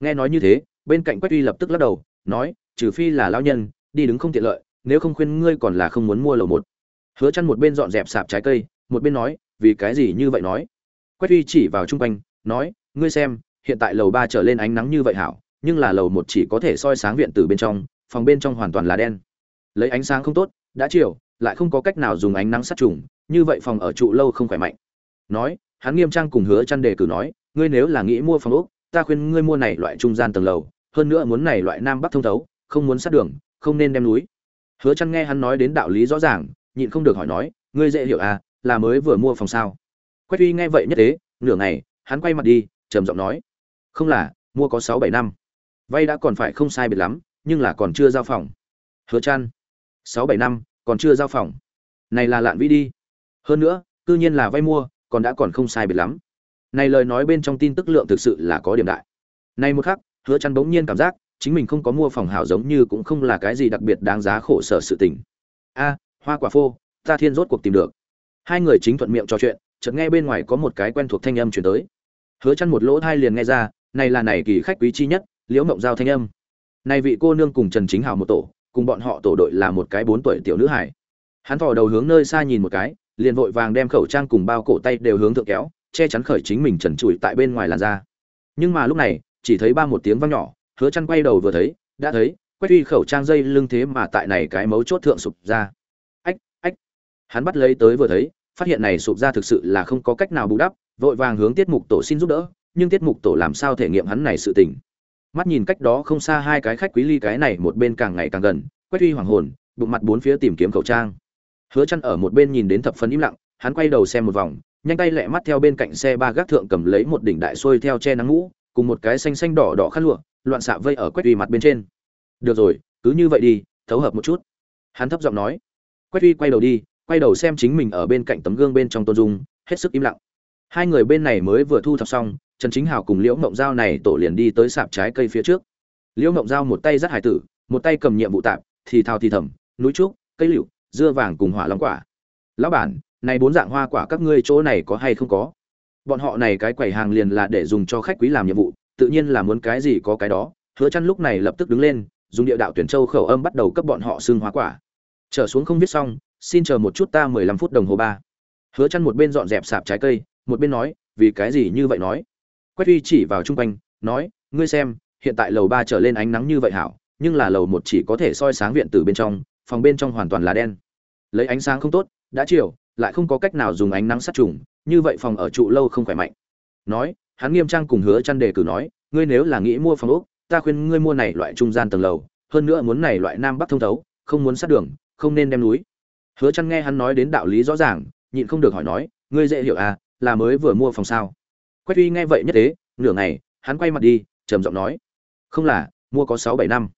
Nghe nói như thế, bên cạnh quách uy lập tức lắc đầu, nói, trừ phi là lão nhân, đi đứng không tiện lợi, nếu không khuyên ngươi còn là không muốn mua lầu một. Hứa Chân một bên dọn dẹp sạp trái cây, một bên nói, vì cái gì như vậy? nói. Quách uy chỉ vào trung quanh nói, ngươi xem, hiện tại lầu ba trở lên ánh nắng như vậy hảo, nhưng là lầu một chỉ có thể soi sáng viện từ bên trong, phòng bên trong hoàn toàn là đen. Lấy ánh sáng không tốt, đã chiều, lại không có cách nào dùng ánh nắng sát trùng, như vậy phòng ở trụ lâu không khỏe mạnh. Nói, hắn nghiêm trang cùng hứa chăn đề cử nói, ngươi nếu là nghĩ mua phòng ốc, ta khuyên ngươi mua này loại trung gian tầng lầu, hơn nữa muốn này loại nam bắc thông thấu, không muốn sát đường, không nên đem núi. Hứa chăn nghe hắn nói đến đạo lý rõ ràng, nhịn không được hỏi nói, ngươi dễ hiểu à là mới vừa mua phòng sao? Quách uy nghe vậy nhất thế, nửa ngày hắn quay mặt đi, trầm giọng nói, không là, mua có sáu bảy năm. Vay đã còn phải không sai biệt lắm, nhưng là còn chưa giao phòng. Hứa chăn sáu bảy năm, còn chưa giao phòng. Này là lạn vĩ đi. Hơn nữa, cư nhiên là vay mua, còn đã còn không sai biệt lắm. Này lời nói bên trong tin tức lượng thực sự là có điểm đại. Này một khắc, hứa chăn bỗng nhiên cảm giác, chính mình không có mua phòng hảo giống như cũng không là cái gì đặc biệt đáng giá khổ sở sự tình. A, hoa quả phô, ta thiên rốt cuộc tìm được. Hai người chính thuận miệng trò chuyện, chợt nghe bên ngoài có một cái quen thuộc thanh âm truyền tới hứa chăn một lỗ thai liền nghe ra, này là này kỳ khách quý chi nhất, liễu mộng giao thanh âm. Này vị cô nương cùng trần chính hào một tổ, cùng bọn họ tổ đội là một cái bốn tuổi tiểu nữ hải hắn thò đầu hướng nơi xa nhìn một cái, liền vội vàng đem khẩu trang cùng bao cổ tay đều hướng thượng kéo, che chắn khởi chính mình trần trụi tại bên ngoài làn da. Nhưng mà lúc này, chỉ thấy ba một tiếng vang nhỏ, hứa chăn quay đầu vừa thấy, đã thấy, quét uy khẩu trang dây lưng thế mà tại này cái mấu chốt thượng sụp ra. Ách ách. Hắn bắt lấy tới vừa thấy, phát hiện này sụp ra thực sự là không có cách nào bù đắp vội vàng hướng tiết mục tổ xin giúp đỡ, nhưng tiết mục tổ làm sao thể nghiệm hắn này sự tình? Mắt nhìn cách đó không xa hai cái khách quý ly cái này một bên càng ngày càng gần quét uy hoàng hồn, bụng mặt bốn phía tìm kiếm khẩu trang. Hứa chăn ở một bên nhìn đến thập phân im lặng, hắn quay đầu xem một vòng, nhanh tay lẹ mắt theo bên cạnh xe ba gác thượng cầm lấy một đỉnh đại xuôi theo che nắng ngũ, cùng một cái xanh xanh đỏ đỏ khăn lụa, loạn xạ vây ở quét uy mặt bên trên. Được rồi, cứ như vậy đi, thấu hợp một chút. Hắn thấp giọng nói. Quét uy quay đầu đi, quay đầu xem chính mình ở bên cạnh tấm gương bên trong tôn dung, hết sức im lặng hai người bên này mới vừa thu thập xong, trần chính hào cùng liễu mộng giao này tổ liền đi tới sạp trái cây phía trước. Liễu mộng giao một tay dắt hải tử, một tay cầm nhiệm vụ tạm thì thào thì thầm, núi trúc, cây lựu, dưa vàng cùng hỏa long quả. Lão bản, này bốn dạng hoa quả các ngươi chỗ này có hay không có? Bọn họ này cái quầy hàng liền là để dùng cho khách quý làm nhiệm vụ, tự nhiên là muốn cái gì có cái đó, hứa chăn lúc này lập tức đứng lên, dùng địa đạo tuyển châu khẩu âm bắt đầu cấp bọn họ xương hoa quả. Trở xuống không viết xong, xin chờ một chút ta 15 phút đồng hồ ba. Hứa chăn một bên dọn dẹp sạp trái cây một bên nói, vì cái gì như vậy nói? Quách uy chỉ vào trung quanh, nói, ngươi xem, hiện tại lầu ba trở lên ánh nắng như vậy hảo, nhưng là lầu một chỉ có thể soi sáng viện từ bên trong, phòng bên trong hoàn toàn là đen. Lấy ánh sáng không tốt, đã chiều, lại không có cách nào dùng ánh nắng sát trùng, như vậy phòng ở trụ lâu không khỏe mạnh. Nói, hắn nghiêm trang cùng hứa chăn đề cử nói, ngươi nếu là nghĩ mua phòng ốc, ta khuyên ngươi mua này loại trung gian tầng lầu, hơn nữa muốn này loại nam bắc thông thấu, không muốn sát đường, không nên đem núi. Hứa chăn nghe hắn nói đến đạo lý rõ ràng, nhịn không được hỏi nói, ngươi dễ hiểu à là mới vừa mua phòng sao? Quách uy nghe vậy nhất thế, nửa ngày, hắn quay mặt đi, trầm giọng nói. Không là, mua có sáu bảy năm.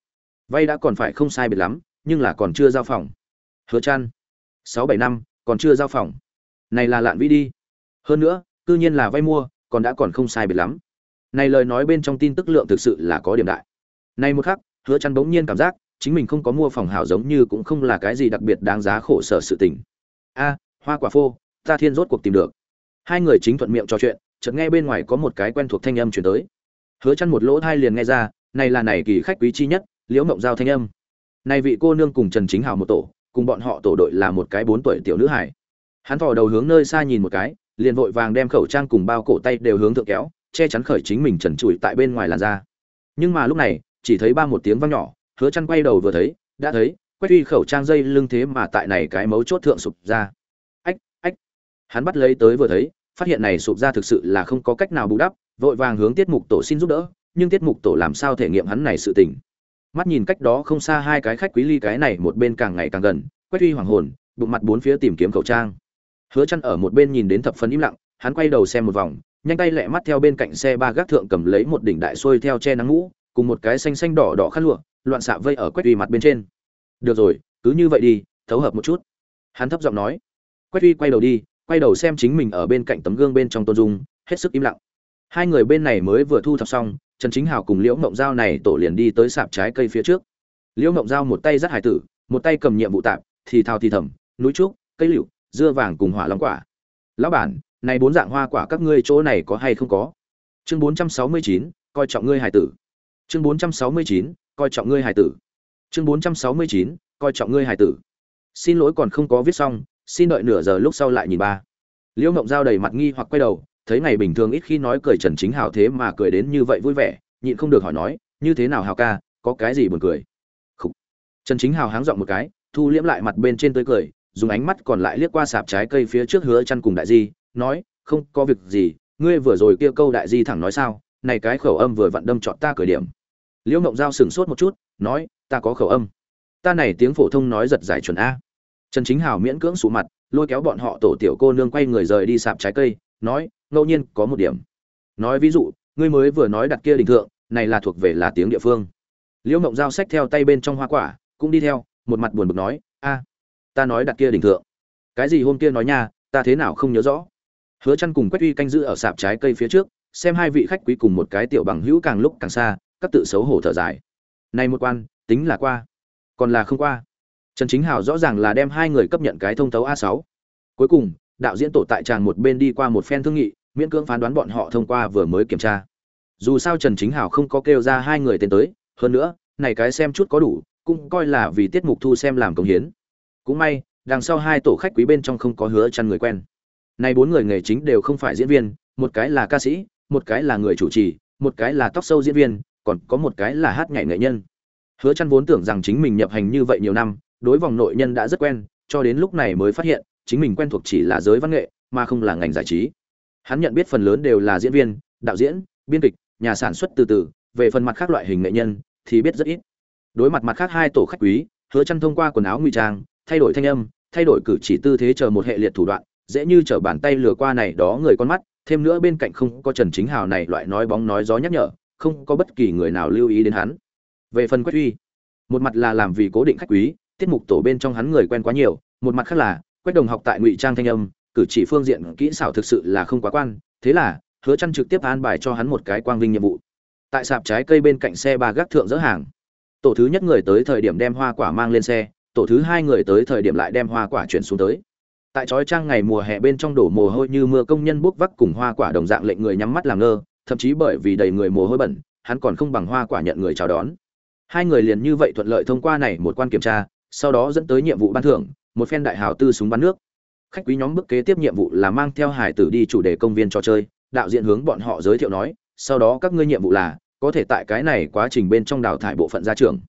Vay đã còn phải không sai biệt lắm, nhưng là còn chưa giao phòng. Hứa chăn sáu bảy năm, còn chưa giao phòng. Này là lạn vĩ đi. Hơn nữa, cư nhiên là vay mua, còn đã còn không sai biệt lắm. Này lời nói bên trong tin tức lượng thực sự là có điểm đại. Này một khắc, hứa chăn bỗng nhiên cảm giác, chính mình không có mua phòng hảo giống như cũng không là cái gì đặc biệt đáng giá khổ sở sự tình. A, hoa quả phô, ta thiên rốt cuộc tìm được hai người chính thuận miệng trò chuyện, chợt nghe bên ngoài có một cái quen thuộc thanh âm truyền tới. Hứa chăn một lỗ thai liền nghe ra, này là này kỳ khách quý chi nhất, liễu mộng giao thanh âm. Này vị cô nương cùng trần chính hào một tổ, cùng bọn họ tổ đội là một cái bốn tuổi tiểu nữ hải hắn thò đầu hướng nơi xa nhìn một cái, liền vội vàng đem khẩu trang cùng bao cổ tay đều hướng thượng kéo, che chắn khởi chính mình trần trụi tại bên ngoài làn da. Nhưng mà lúc này, chỉ thấy ba một tiếng vang nhỏ, hứa chăn quay đầu vừa thấy, đã thấy, quét uy khẩu trang dây lưng thế mà tại này cái mấu chốt thượng sụp ra hắn bắt lấy tới vừa thấy, phát hiện này sụp ra thực sự là không có cách nào bù đắp, vội vàng hướng tiết mục tổ xin giúp đỡ, nhưng tiết mục tổ làm sao thể nghiệm hắn này sự tình? Mắt nhìn cách đó không xa hai cái khách quý ly cái này một bên càng ngày càng gần quét uy hoàng hồn, bụng mặt bốn phía tìm kiếm khẩu trang. Hứa chăn ở một bên nhìn đến thập phần im lặng, hắn quay đầu xem một vòng, nhanh tay lẹ mắt theo bên cạnh xe ba gác thượng cầm lấy một đỉnh đại xuôi theo che nắng ngũ, cùng một cái xanh xanh đỏ đỏ khăn lụa, loạn xạ vây ở quét uy mặt bên trên. Được rồi, cứ như vậy đi, thấu hợp một chút. Hắn thấp giọng nói. Quét uy quay đầu đi quay đầu xem chính mình ở bên cạnh tấm gương bên trong tôn dung, hết sức im lặng. Hai người bên này mới vừa thu thập xong, trần chính hào cùng liễu mộng dao này tổ liền đi tới sạp trái cây phía trước. Liễu mộng dao một tay dắt hải tử, một tay cầm nhiệm vụ tạm thì thào thì thầm núi trúc, cây lựu, dưa vàng cùng hỏa long quả. Lão bản, này bốn dạng hoa quả các ngươi chỗ này có hay không có? Chương bốn trăm sáu mươi chín, coi trọng ngươi hải tử. Chương bốn trăm sáu mươi chín, coi trọng ngươi hải tử. Chương bốn trăm sáu mươi chín, coi trọng ngươi hải tử. Xin lỗi còn không có viết xong xin đợi nửa giờ lúc sau lại nhìn ba. Liễu mộng giao đầy mặt nghi hoặc quay đầu, thấy ngày bình thường ít khi nói cười trần chính hào thế mà cười đến như vậy vui vẻ, nhịn không được hỏi nói, như thế nào hào ca, có cái gì buồn cười? Khủ. trần chính hào háng giọng một cái, thu liễm lại mặt bên trên tươi cười, dùng ánh mắt còn lại liếc qua sạp trái cây phía trước hứa chăn cùng đại di, nói, không có việc gì, ngươi vừa rồi kia câu đại di thẳng nói sao, này cái khẩu âm vừa vặn đâm chọn ta cười điểm. Liễu mộng giao sừng sốt một chút, nói, ta có khẩu âm. Ta này tiếng phổ thông nói giật giải chuẩn a trần chính hào miễn cưỡng sụ mặt, lôi kéo bọn họ tổ tiểu cô nương quay người rời đi sạp trái cây, nói, ngẫu nhiên có một điểm. Nói ví dụ, ngươi mới vừa nói đặt kia đình thượng, này là thuộc về là tiếng địa phương. Liễu mộng giao sách theo tay bên trong hoa quả, cũng đi theo, một mặt buồn bực nói, a, ta nói đặt kia đình thượng. Cái gì hôm kia nói nha, ta thế nào không nhớ rõ? Hứa chăn cùng quách uy canh giữ ở sạp trái cây phía trước, xem hai vị khách quý cùng một cái tiểu bằng hữu càng lúc càng xa, các tự xấu hổ thở dài. Này một quan, tính là qua, còn là không qua trần chính hào rõ ràng là đem hai người cấp nhận cái thông thấu a 6 cuối cùng, đạo diễn tổ tại tràng một bên đi qua một phen thương nghị, miễn cưỡng phán đoán bọn họ thông qua vừa mới kiểm tra. Dù sao trần chính hào không có kêu ra hai người tên tới, hơn nữa, này cái xem chút có đủ, cũng coi là vì tiết mục thu xem làm công hiến. Cũng may, đằng sau hai tổ khách quý bên trong không có hứa chăn người quen. Này bốn người nghề chính đều không phải diễn viên, một cái là ca sĩ, một cái là người chủ trì, một cái là tóc sâu diễn viên, còn có một cái là hát nhảy nghệ nhân. Hứa chăn vốn tưởng rằng chính mình nhập hành như vậy nhiều năm đối vòng nội nhân đã rất quen, cho đến lúc này mới phát hiện, chính mình quen thuộc chỉ là giới văn nghệ, mà không là ngành giải trí. Hắn nhận biết phần lớn đều là diễn viên, đạo diễn, biên kịch, nhà sản xuất từ từ, về phần mặt khác loại hình nghệ nhân thì biết rất ít. Đối mặt mặt khác hai tổ khách quý, hứa chăn thông qua quần áo ngụy trang, thay đổi thanh âm, thay đổi cử chỉ tư thế chờ một hệ liệt thủ đoạn, dễ như trở bàn tay lừa qua này đó người con mắt, thêm nữa bên cạnh không có trần chính hào này loại nói bóng nói gió nhắc nhở, không có bất kỳ người nào lưu ý đến hắn. Về phần quách uy một mặt là làm vì cố định khách quý tiết mục tổ bên trong hắn người quen quá nhiều, một mặt khác là, quách đồng học tại ngụy trang thanh âm, cử chỉ phương diện kỹ xảo thực sự là không quá quan, thế là, hứa chăn trực tiếp an bài cho hắn một cái quang vinh nhiệm vụ. Tại sạp trái cây bên cạnh xe ba gác thượng dỡ hàng. Tổ thứ nhất người tới thời điểm đem hoa quả mang lên xe, tổ thứ hai người tới thời điểm lại đem hoa quả chuyển xuống tới. Tại trói trang ngày mùa hè bên trong đổ mồ hôi như mưa công nhân bốc vác cùng hoa quả đồng dạng lệnh người nhắm mắt làm ngơ, thậm chí bởi vì đầy người mồ hôi bẩn, hắn còn không bằng hoa quả nhận người chào đón. Hai người liền như vậy thuận lợi thông qua này một quan kiểm tra sau đó dẫn tới nhiệm vụ ban thưởng, một phen đại hào tư súng bắn nước. Khách quý nhóm bước kế tiếp nhiệm vụ là mang theo hải tử đi chủ đề công viên trò chơi, đạo diễn hướng bọn họ giới thiệu nói, sau đó các ngươi nhiệm vụ là, có thể tại cái này quá trình bên trong đào thải bộ phận ra trường.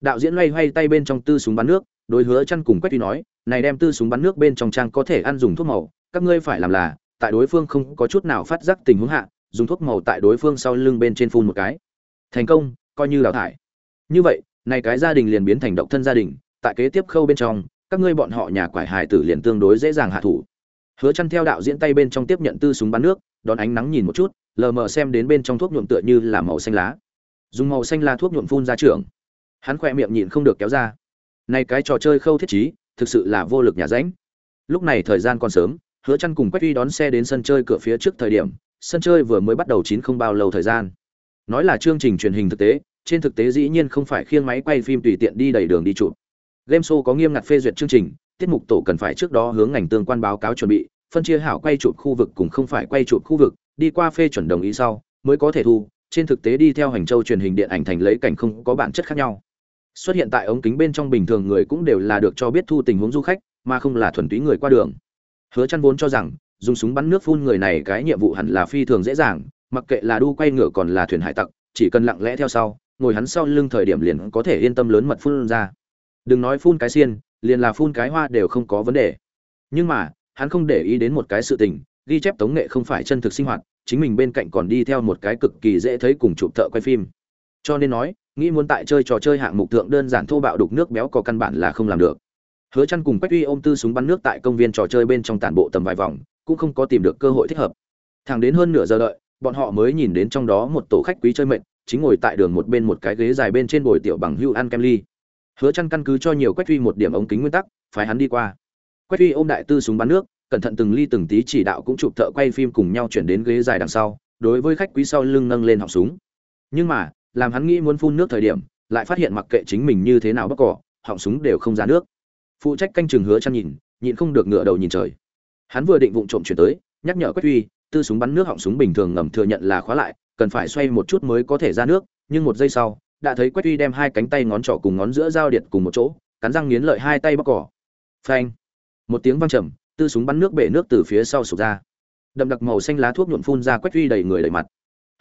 Đạo diễn loay hoay tay bên trong tư súng bắn nước, đối hứa chăn cùng quách tuy nói, này đem tư súng bắn nước bên trong trang có thể ăn dùng thuốc màu, các ngươi phải làm là, tại đối phương không có chút nào phát giác tình huống hạ, dùng thuốc màu tại đối phương sau lưng bên trên phun một cái. Thành công, coi như đào thải. Như vậy, này cái gia đình liền biến thành độc thân gia đình tại kế tiếp khâu bên trong, các ngươi bọn họ nhà quải hài tử liền tương đối dễ dàng hạ thủ. Hứa chăn theo đạo diễn tay bên trong tiếp nhận tư súng bắn nước, đón ánh nắng nhìn một chút, lờ mờ xem đến bên trong thuốc nhuộm tựa như là màu xanh lá. Dùng màu xanh lá thuốc nhuộm phun ra trưởng. hắn khoe miệng nhịn không được kéo ra. Này cái trò chơi khâu thiết trí, thực sự là vô lực nhà ránh. Lúc này thời gian còn sớm, hứa chăn cùng quách uy đón xe đến sân chơi cửa phía trước thời điểm, sân chơi vừa mới bắt đầu chín không bao lâu thời gian. Nói là chương trình truyền hình thực tế, trên thực tế dĩ nhiên không phải khiêng máy quay phim tùy tiện đi đầy đường đi chụp game show có nghiêm ngặt phê duyệt chương trình, tiết mục tổ cần phải trước đó hướng ngành tương quan báo cáo chuẩn bị, phân chia hảo quay chụp khu vực cùng không phải quay chụp khu vực, đi qua phê chuẩn đồng ý sau, mới có thể thu. Trên thực tế đi theo hành châu truyền hình điện ảnh thành lấy cảnh không có bản chất khác nhau. Xuất hiện tại ống kính bên trong bình thường người cũng đều là được cho biết thu tình huống du khách, mà không là thuần túy người qua đường. Hứa chăn vốn cho rằng, dùng súng bắn nước phun người này cái nhiệm vụ hẳn là phi thường dễ dàng, mặc kệ là đu quay ngựa còn là thuyền hải tặc, chỉ cần lặng lẽ theo sau, ngồi hắn sau lưng thời điểm liền có thể yên tâm lớn mật phun ra đừng nói phun cái xiên, liền là phun cái hoa đều không có vấn đề. Nhưng mà, hắn không để ý đến một cái sự tình, ghi chép tống nghệ không phải chân thực sinh hoạt, chính mình bên cạnh còn đi theo một cái cực kỳ dễ thấy cùng chụp thợ quay phim. Cho nên nói, nghĩ muốn tại chơi trò chơi hạng mục thượng đơn giản thô bạo đục nước béo có căn bản là không làm được. Hứa chăn cùng quách uy ôm tư súng bắn nước tại công viên trò chơi bên trong tản bộ tầm vài vòng, cũng không có tìm được cơ hội thích hợp. Thẳng đến hơn nửa giờ đợi, bọn họ mới nhìn đến trong đó một tổ khách quý chơi mệt, chính ngồi tại đường một bên một cái ghế dài bên trên bồi tiểu bằng hưu ăn kem ly hứa chăn căn cứ cho nhiều quách uy một điểm ống kính nguyên tắc phải hắn đi qua. Quách uy ôm đại tư súng bắn nước, cẩn thận từng ly từng tí chỉ đạo cũng chụp thợ quay phim cùng nhau chuyển đến ghế dài đằng sau, đối với khách quý sau lưng nâng lên họng súng. Nhưng mà, làm hắn nghĩ muốn phun nước thời điểm, lại phát hiện mặc kệ chính mình như thế nào bất cỏ, họng súng đều không ra nước. Phụ trách canh chừng hứa chăn nhìn, nhịn không được ngửa đầu nhìn trời. Hắn vừa định vụng trộm chuyển tới, nhắc nhở quách uy tư súng bắn nước họng súng bình thường ngầm thừa nhận là khóa lại, cần phải xoay một chút mới có thể ra nước, nhưng một giây sau đã thấy quách uy đem hai cánh tay ngón trỏ cùng ngón giữa giao điện cùng một chỗ, cắn răng nghiến lợi hai tay bóc cỏ. Phanh! Một tiếng vang trầm, tư súng bắn nước bể nước từ phía sau sụp ra. Đậm đặc màu xanh lá thuốc nhuộm phun ra quách uy đầy người đầy mặt.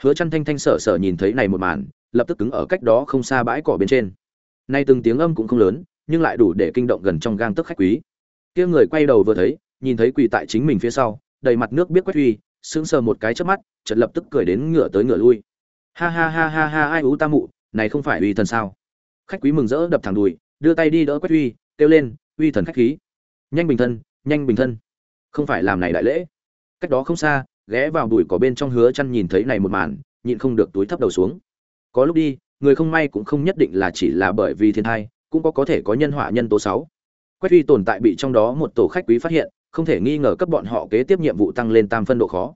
Hứa chăn thanh thanh sở sở nhìn thấy này một màn, lập tức cứng ở cách đó không xa bãi cỏ bên trên. Nay từng tiếng âm cũng không lớn, nhưng lại đủ để kinh động gần trong gang tức khách quý. Kia người quay đầu vừa thấy, nhìn thấy quỳ tại chính mình phía sau, đầy mặt nước biết quách uy, sững sờ một cái chớp mắt, chợt lập tức cười đến ngửa tới ngửa lui. Ha ha ha ha ha, ai ú ta mụ này không phải uy thần sao? Khách quý mừng rỡ đập thẳng đùi, đưa tay đi đỡ quách uy kêu lên, uy thần khách khí. Nhanh bình thân, nhanh bình thân. Không phải làm này đại lễ. Cách đó không xa, ghé vào bụi cỏ bên trong hứa chăn nhìn thấy này một màn, nhịn không được túi thấp đầu xuống. Có lúc đi, người không may cũng không nhất định là chỉ là bởi vì thiên tai cũng có có thể có nhân họa nhân tố xấu. quách uy tồn tại bị trong đó một tổ khách quý phát hiện, không thể nghi ngờ cấp bọn họ kế tiếp nhiệm vụ tăng lên tam phân độ khó.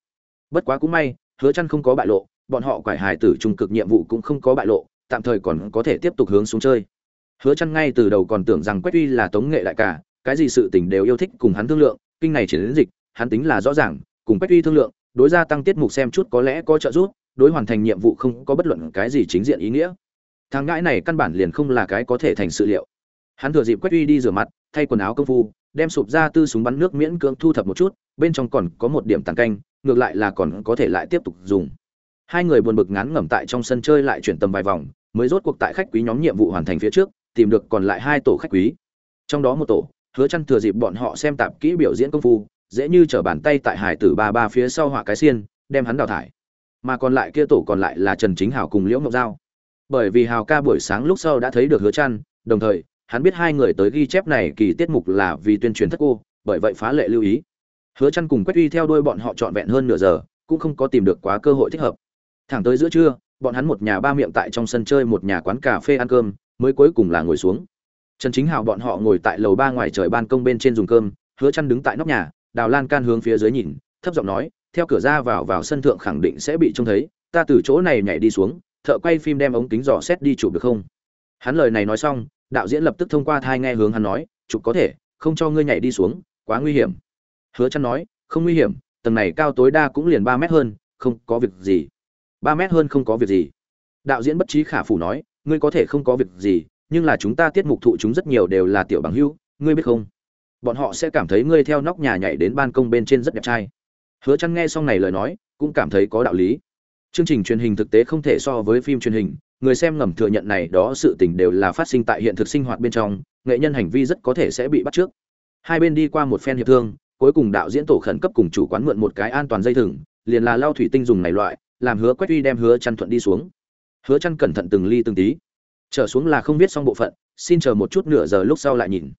Bất quá cũng may, hứa chăn không có bại lộ, bọn họ quải hài tử trung cực nhiệm vụ cũng không có bại lộ tạm thời còn có thể tiếp tục hướng xuống chơi. Hứa chăn ngay từ đầu còn tưởng rằng quách uy là tống nghệ đại cả cái gì sự tình đều yêu thích cùng hắn thương lượng, kinh này triển đến dịch, hắn tính là rõ ràng, cùng quách uy thương lượng, đối gia tăng tiết mục xem chút có lẽ có trợ giúp, đối hoàn thành nhiệm vụ không có bất luận cái gì chính diện ý nghĩa. Thằng ngãi này căn bản liền không là cái có thể thành sự liệu. Hắn thừa dịp quách uy đi rửa mặt, thay quần áo công phu, đem sụp ra tư súng bắn nước miễn cưỡng thu thập một chút, bên trong còn có một điểm tàn canh, ngược lại là còn có thể lại tiếp tục dùng. Hai người buồn bực ngán ngẩm tại trong sân chơi lại chuyển tầm vài vòng mới rốt cuộc tại khách quý nhóm nhiệm vụ hoàn thành phía trước, tìm được còn lại hai tổ khách quý. Trong đó một tổ, hứa chăn thừa dịp bọn họ xem tạp kỹ biểu diễn công phu, dễ như trở bàn tay tại hải tử ba ba phía sau họa cái xiên, đem hắn đào thải. Mà còn lại kia tổ còn lại là trần chính hảo cùng liễu ngọc giao. Bởi vì hào ca buổi sáng lúc sau đã thấy được hứa chăn, đồng thời, hắn biết hai người tới ghi chép này kỳ tiết mục là vì tuyên truyền thất cô, bởi vậy phá lệ lưu ý. Hứa chăn cùng quách uy theo đuôi bọn họ trọn vẹn hơn nửa giờ, cũng không có tìm được quá cơ hội thích hợp. Thẳng tới giữa trưa bọn hắn một nhà ba miệng tại trong sân chơi một nhà quán cà phê ăn cơm, mới cuối cùng là ngồi xuống. Trần chính hào bọn họ ngồi tại lầu ba ngoài trời ban công bên trên dùng cơm, hứa Chân đứng tại nóc nhà, đào lan can hướng phía dưới nhìn, thấp giọng nói, theo cửa ra vào vào sân thượng khẳng định sẽ bị trông thấy, ta từ chỗ này nhảy đi xuống, thợ quay phim đem ống kính dò xét đi chụp được không? Hắn lời này nói xong, đạo diễn lập tức thông qua thai nghe hướng hắn nói, chụp có thể, không cho ngươi nhảy đi xuống, quá nguy hiểm. Hứa Chân nói, không nguy hiểm, tầng này cao tối đa cũng liền 3 mét hơn, không có việc gì. Ba mét hơn không có việc gì. Đạo diễn bất trí khả phủ nói, ngươi có thể không có việc gì, nhưng là chúng ta tiết mục thụ chúng rất nhiều đều là tiểu bằng hữu ngươi biết không? Bọn họ sẽ cảm thấy ngươi theo nóc nhà nhảy đến ban công bên trên rất đẹp trai. Hứa chăn nghe xong này lời nói, cũng cảm thấy có đạo lý. Chương trình truyền hình thực tế không thể so với phim truyền hình, người xem ngầm thừa nhận này đó sự tình đều là phát sinh tại hiện thực sinh hoạt bên trong, nghệ nhân hành vi rất có thể sẽ bị bắt trước. Hai bên đi qua một phen hiệp thương, cuối cùng đạo diễn tổ khẩn cấp cùng chủ quán mượn một cái an toàn dây thừng, liền là lao thủy tinh dùng này loại làm hứa Quách uy đem hứa chăn thuận đi xuống. Hứa chăn cẩn thận từng ly từng tí. Trở xuống là không biết xong bộ phận, xin chờ một chút nửa giờ lúc sau lại nhìn.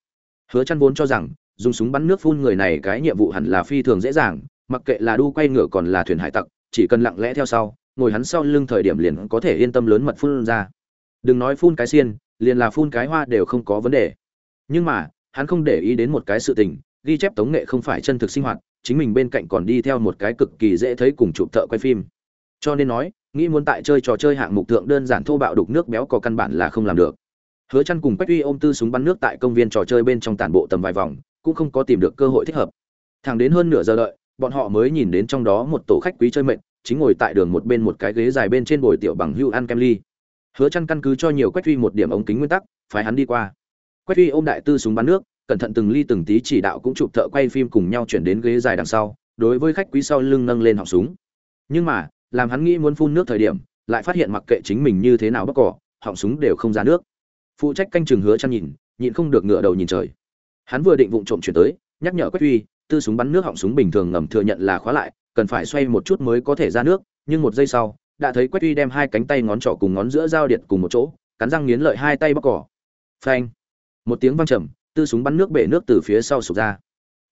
Hứa chăn vốn cho rằng, dùng súng bắn nước phun người này cái nhiệm vụ hẳn là phi thường dễ dàng, mặc kệ là đu quay ngựa còn là thuyền hải tặc, chỉ cần lặng lẽ theo sau, ngồi hắn sau lưng thời điểm liền có thể yên tâm lớn mật phun ra. Đừng nói phun cái xiên, liền là phun cái hoa đều không có vấn đề. Nhưng mà, hắn không để ý đến một cái sự tình, ghi chép tống nghệ không phải chân thực sinh hoạt, chính mình bên cạnh còn đi theo một cái cực kỳ dễ thấy cùng chụp thợ quay phim cho nên nói, nghĩ muốn tại chơi trò chơi hạng mục tượng đơn giản thô bạo đục nước béo có căn bản là không làm được. Hứa chăn cùng quách uy ôm tư súng bắn nước tại công viên trò chơi bên trong tản bộ tầm vài vòng, cũng không có tìm được cơ hội thích hợp. Thẳng đến hơn nửa giờ đợi, bọn họ mới nhìn đến trong đó một tổ khách quý chơi mệt, chính ngồi tại đường một bên một cái ghế dài bên trên bồi tiểu bằng hưu ăn kem ly. Hứa chăn căn cứ cho nhiều quách uy một điểm ống kính nguyên tắc phải hắn đi qua. Quách uy ôm đại tư súng bắn nước, cẩn thận từng ly từng tí chỉ đạo cũng chụp thợ quay phim cùng nhau chuyển đến ghế dài đằng sau, đối với khách quý sau lưng nâng lên họng súng. Nhưng mà làm hắn nghĩ muốn phun nước thời điểm, lại phát hiện mặc kệ chính mình như thế nào bóc cỏ, họng súng đều không ra nước. Phụ trách canh chừng hứa chăn nhìn, nhịn không được ngửa đầu nhìn trời. Hắn vừa định vụng trộm chuyển tới, nhắc nhở quách uy tư súng bắn nước họng súng bình thường ngầm thừa nhận là khóa lại, cần phải xoay một chút mới có thể ra nước, nhưng một giây sau, đã thấy quách uy đem hai cánh tay ngón trỏ cùng ngón giữa giao điện cùng một chỗ, cắn răng nghiến lợi hai tay bóc cỏ. Phanh! Một tiếng vang trầm, tư súng bắn nước bể nước từ phía sau sụp ra.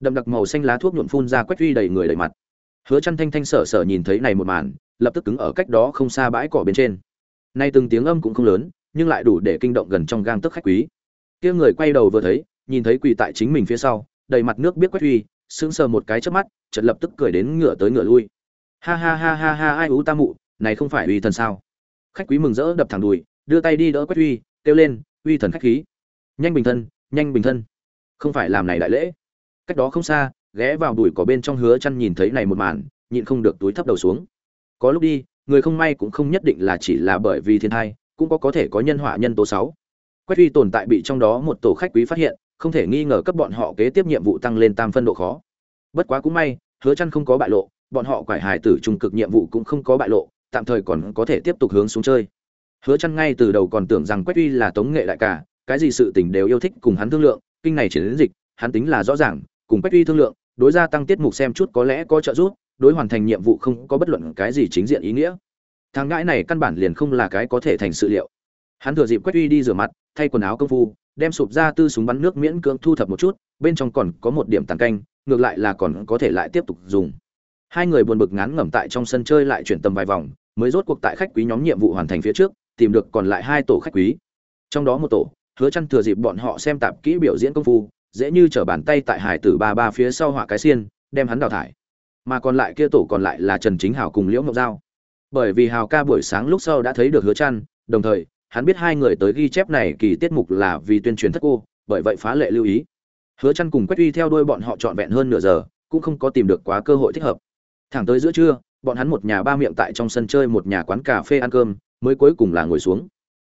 Đậm đặc màu xanh lá thuốc nhuộm phun ra quách uy đầy người đầy mặt hứa chăn thanh thanh sở sở nhìn thấy này một màn, lập tức cứng ở cách đó không xa bãi cỏ bên trên. Nay từng tiếng âm cũng không lớn, nhưng lại đủ để kinh động gần trong gang tức khách quý. Kia người quay đầu vừa thấy, nhìn thấy quỳ tại chính mình phía sau, đầy mặt nước biết quét huy sững sờ một cái chớp mắt, chợt lập tức cười đến ngửa tới ngửa lui. Ha ha ha ha ha, ai ú ta mụ, này không phải uy thần sao? Khách quý mừng rỡ đập thẳng đùi, đưa tay đi đỡ quét huy kêu lên, uy thần khách khí. Nhanh bình thân, nhanh bình thân. Không phải làm này đại lễ. Cách đó không xa ghé vào đùi có bên trong hứa chăn nhìn thấy này một màn, nhịn không được túi thấp đầu xuống. Có lúc đi, người không may cũng không nhất định là chỉ là bởi vì thiên tai cũng có có thể có nhân họa nhân tố xấu. quét uy tồn tại bị trong đó một tổ khách quý phát hiện, không thể nghi ngờ cấp bọn họ kế tiếp nhiệm vụ tăng lên tam phân độ khó. Bất quá cũng may, hứa chăn không có bại lộ, bọn họ quải hài tử trung cực nhiệm vụ cũng không có bại lộ, tạm thời còn có thể tiếp tục hướng xuống chơi. Hứa chăn ngay từ đầu còn tưởng rằng quách uy là tống nghệ đại ca, cái gì sự tình đều yêu thích cùng hắn thương lượng, kinh này chiến đến dịch, hắn tính là rõ ràng cùng quách uy thương lượng, đối gia tăng tiết mục xem chút có lẽ có trợ giúp, đối hoàn thành nhiệm vụ không có bất luận cái gì chính diện ý nghĩa. Thằng ngãi này căn bản liền không là cái có thể thành sự liệu. Hắn thừa dịp quách uy đi rửa mặt, thay quần áo công phu, đem sụp ra tư súng bắn nước miễn cưỡng thu thập một chút, bên trong còn có một điểm tàn canh, ngược lại là còn có thể lại tiếp tục dùng. Hai người buồn bực ngán ngẩm tại trong sân chơi lại chuyển tầm vài vòng, mới rốt cuộc tại khách quý nhóm nhiệm vụ hoàn thành phía trước, tìm được còn lại hai tổ khách quý. Trong đó một tổ, hứa Chân thừa dịp bọn họ xem tạp kỹ biểu diễn công phu dễ như trở bàn tay tại hải tử ba ba phía sau họa cái xiên, đem hắn đào thải. Mà còn lại kia tổ còn lại là trần chính hào cùng liễu ngọc giao. Bởi vì hào ca buổi sáng lúc sau đã thấy được hứa trăn đồng thời, hắn biết hai người tới ghi chép này kỳ tiết mục là vì tuyên truyền thất cô, bởi vậy phá lệ lưu ý. Hứa trăn cùng quách uy theo đuôi bọn họ trọn vẹn hơn nửa giờ, cũng không có tìm được quá cơ hội thích hợp. Thẳng tới giữa trưa, bọn hắn một nhà ba miệng tại trong sân chơi một nhà quán cà phê ăn cơm, mới cuối cùng là ngồi xuống.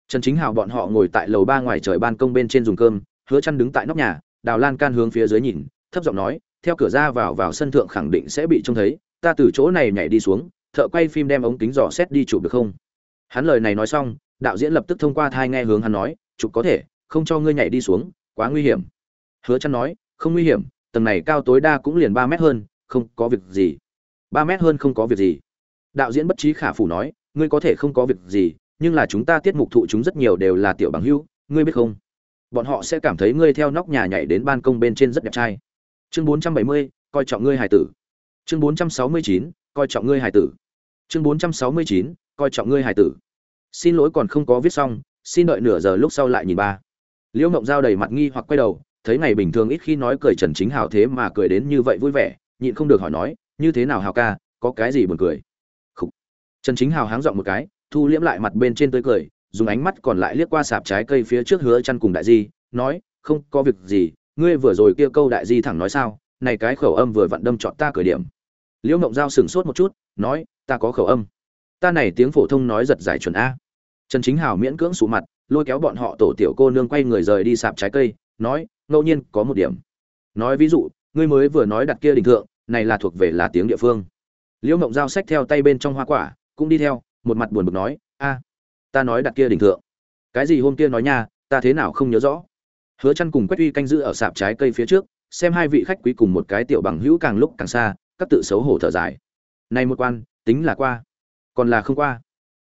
Trần chính hào bọn họ ngồi tại lầu ba ngoài trời ban công bên trên dùng cơm, hứa chăn đứng tại nóc nhà đào lan can hướng phía dưới nhìn, thấp giọng nói, theo cửa ra vào vào sân thượng khẳng định sẽ bị trông thấy, ta từ chỗ này nhảy đi xuống, thợ quay phim đem ống kính dò xét đi chụp được không? Hắn lời này nói xong, đạo diễn lập tức thông qua thai nghe hướng hắn nói, chụp có thể, không cho ngươi nhảy đi xuống, quá nguy hiểm. Hứa chăn nói, không nguy hiểm, tầng này cao tối đa cũng liền 3 mét hơn, không có việc gì. 3 mét hơn không có việc gì. Đạo diễn bất trí khả phủ nói, ngươi có thể không có việc gì, nhưng là chúng ta tiết mục thụ chúng rất nhiều đều là tiểu bằng hữu, ngươi biết không? Bọn họ sẽ cảm thấy ngươi theo nóc nhà nhảy đến ban công bên trên rất đẹp trai. Chương 470, coi trọng ngươi hải tử. Chương 469, coi trọng ngươi hải tử. Chương 469, coi trọng ngươi hải tử. Xin lỗi còn không có viết xong xin đợi nửa giờ lúc sau lại nhìn ba. Liễu mộng giao đầy mặt nghi hoặc quay đầu thấy ngày bình thường ít khi nói cười trần chính hào thế mà cười đến như vậy vui vẻ nhịn không được hỏi nói như thế nào hào ca có cái gì buồn cười? Khủ. trần chính hào háng giọng một cái thu liễm lại mặt bên trên tươi cười dùng ánh mắt còn lại liếc qua sạp trái cây phía trước hứa chăn cùng đại di, nói, không có việc gì, ngươi vừa rồi kia câu đại di thẳng nói sao, này cái khẩu âm vừa vặn đâm chọn ta cửa điểm. Liễu mộng giao sửng sốt một chút, nói, ta có khẩu âm. Ta này tiếng phổ thông nói giật giải chuẩn a. Trần chính hào miễn cưỡng sụ mặt, lôi kéo bọn họ tổ tiểu cô nương quay người rời đi sạp trái cây, nói, ngẫu nhiên có một điểm. Nói ví dụ, ngươi mới vừa nói đặt kia đình thượng, này là thuộc về là tiếng địa phương. Liễu mộng giao sách theo tay bên trong hoa quả, cũng đi theo, một mặt buồn bực nói, a ta nói đặt kia đỉnh thượng. Cái gì hôm kia nói nha, ta thế nào không nhớ rõ. Hứa chăn cùng quách uy canh giữ ở sạp trái cây phía trước, xem hai vị khách quý cùng một cái tiểu bằng hữu càng lúc càng xa, các tự xấu hổ thở dài. Này một quan, tính là qua, còn là không qua.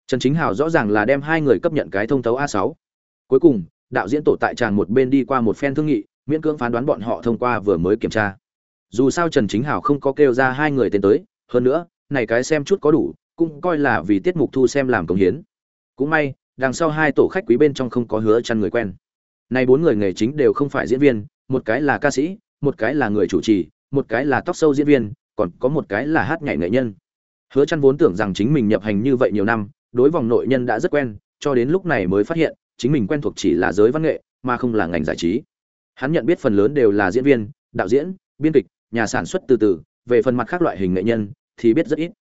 Trần chính hào rõ ràng là đem hai người cấp nhận cái thông tấu a 6 cuối cùng, đạo diễn tổ tại tràng một bên đi qua một phen thương nghị, miễn cưỡng phán đoán bọn họ thông qua vừa mới kiểm tra. Dù sao trần chính hào không có kêu ra hai người tên tới, hơn nữa, này cái xem chút có đủ, cũng coi là vì tiết mục thu xem làm công hiến cũng may, đằng sau hai tổ khách quý bên trong không có hứa chăn người quen. Nay bốn người nghề chính đều không phải diễn viên, một cái là ca sĩ, một cái là người chủ trì, một cái là tóc sâu diễn viên, còn có một cái là hát nhảy nghệ nhân. Hứa chăn vốn tưởng rằng chính mình nhập hành như vậy nhiều năm, đối vòng nội nhân đã rất quen, cho đến lúc này mới phát hiện, chính mình quen thuộc chỉ là giới văn nghệ, mà không là ngành giải trí. Hắn nhận biết phần lớn đều là diễn viên, đạo diễn, biên kịch, nhà sản xuất từ từ, về phần mặt khác loại hình nghệ nhân thì biết rất ít.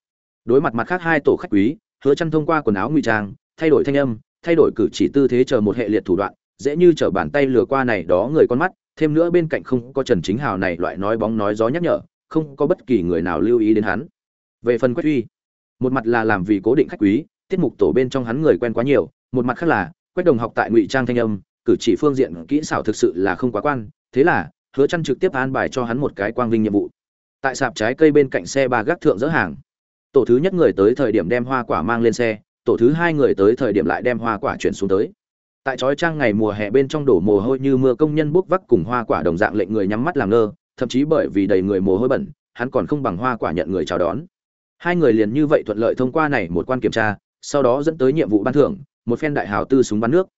Đối mặt mặt khác hai tổ khách quý, hứa chăn thông qua quần áo ngụy trang thay đổi thanh âm, thay đổi cử chỉ tư thế chờ một hệ liệt thủ đoạn, dễ như trở bàn tay lừa qua này đó người con mắt, thêm nữa bên cạnh không có trần chính hào này loại nói bóng nói gió nhắc nhở, không có bất kỳ người nào lưu ý đến hắn. Về phần quách uy một mặt là làm vì cố định khách quý, tiết mục tổ bên trong hắn người quen quá nhiều, một mặt khác là, quách đồng học tại ngụy trang thanh âm, cử chỉ phương diện, kỹ xảo thực sự là không quá quan, thế là, hứa chăn trực tiếp an bài cho hắn một cái quang vinh nhiệm vụ. Tại sạp trái cây bên cạnh xe ba gác thượng dỡ hàng. Tổ thứ nhất người tới thời điểm đem hoa quả mang lên xe tổ thứ hai người tới thời điểm lại đem hoa quả chuyển xuống tới. Tại trói trang ngày mùa hè bên trong đổ mồ hôi như mưa công nhân bốc vác cùng hoa quả đồng dạng lệnh người nhắm mắt làm ngơ, thậm chí bởi vì đầy người mồ hôi bẩn, hắn còn không bằng hoa quả nhận người chào đón. Hai người liền như vậy thuận lợi thông qua này một quan kiểm tra, sau đó dẫn tới nhiệm vụ ban thưởng, một phen đại hào tư súng bắn nước.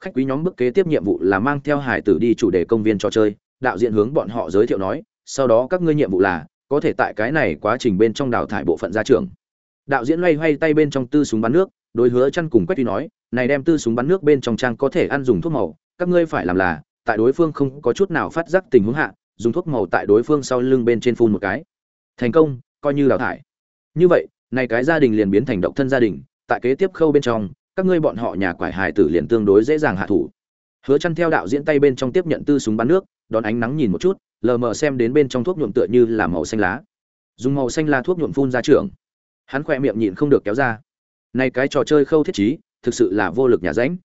Khách quý nhóm bước kế tiếp nhiệm vụ là mang theo hải tử đi chủ đề công viên trò chơi, đạo diễn hướng bọn họ giới thiệu nói, sau đó các ngươi nhiệm vụ là, có thể tại cái này quá trình bên trong đào thải bộ phận ra trường. Đạo diễn loay hoay tay bên trong tư súng bắn nước đối hứa chăn cùng quách tuy nói, này đem tư súng bắn nước bên trong trang có thể ăn dùng thuốc màu, các ngươi phải làm là, tại đối phương không có chút nào phát giác tình huống hạ, dùng thuốc màu tại đối phương sau lưng bên trên phun một cái. Thành công, coi như đào thải. Như vậy, này cái gia đình liền biến thành độc thân gia đình, tại kế tiếp khâu bên trong, các ngươi bọn họ nhà quải hài tử liền tương đối dễ dàng hạ thủ. Hứa chăn theo đạo diễn tay bên trong tiếp nhận tư súng bắn nước, đón ánh nắng nhìn một chút, lờ mờ xem đến bên trong thuốc nhuộm tựa như là màu xanh lá. Dùng màu xanh lá thuốc nhuộm phun ra trưởng. Hắn khoe miệng nhịn không được kéo ra này cái trò chơi khâu thiết trí, thực sự là vô lực nhà ránh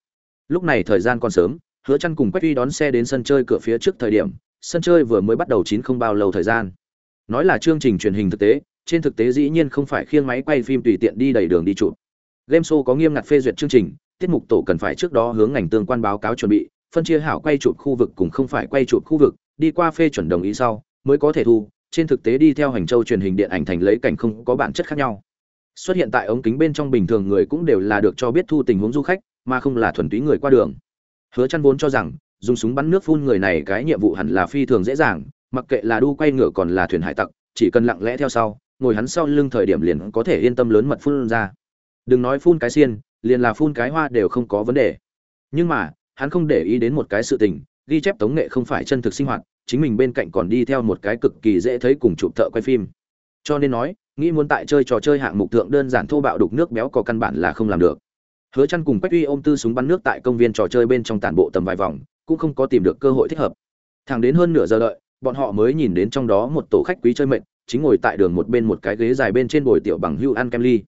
lúc này thời gian còn sớm, hứa Chân cùng quách uy đón xe đến sân chơi cửa phía trước thời điểm, sân chơi vừa mới bắt đầu chín không bao lâu thời gian. Nói là chương trình truyền hình thực tế, trên thực tế dĩ nhiên không phải khiêng máy quay phim tùy tiện đi đầy đường đi chụp. Game show có nghiêm ngặt phê duyệt chương trình, tiết mục tổ cần phải trước đó hướng ngành tương quan báo cáo chuẩn bị, phân chia hảo quay chụp khu vực cùng không phải quay chụp khu vực, đi qua phê chuẩn đồng ý sau, mới có thể thu. Trên thực tế đi theo hành châu truyền hình điện ảnh thành lấy cảnh không có bản chất khác nhau xuất hiện tại ống kính bên trong bình thường người cũng đều là được cho biết thu tình huống du khách, mà không là thuần túy người qua đường. Hứa chăn vốn cho rằng, dùng súng bắn nước phun người này cái nhiệm vụ hẳn là phi thường dễ dàng, mặc kệ là đu quay ngựa còn là thuyền hải tặc, chỉ cần lặng lẽ theo sau, ngồi hắn sau lưng thời điểm liền có thể yên tâm lớn mật phun ra. Đừng nói phun cái xiên, liền là phun cái hoa đều không có vấn đề. Nhưng mà, hắn không để ý đến một cái sự tình, ghi chép tống nghệ không phải chân thực sinh hoạt, chính mình bên cạnh còn đi theo một cái cực kỳ dễ thấy cùng chụp thợ quay phim. Cho nên nói nghĩ muốn tại chơi trò chơi hạng mục thượng đơn giản thô bạo đục nước béo có căn bản là không làm được. Hứa chăn cùng quách uy ôm tư súng bắn nước tại công viên trò chơi bên trong tản bộ tầm vài vòng, cũng không có tìm được cơ hội thích hợp. Thẳng đến hơn nửa giờ đợi, bọn họ mới nhìn đến trong đó một tổ khách quý chơi mệnh chính ngồi tại đường một bên một cái ghế dài bên trên bồi tiểu bằng hưu ăn kem ly.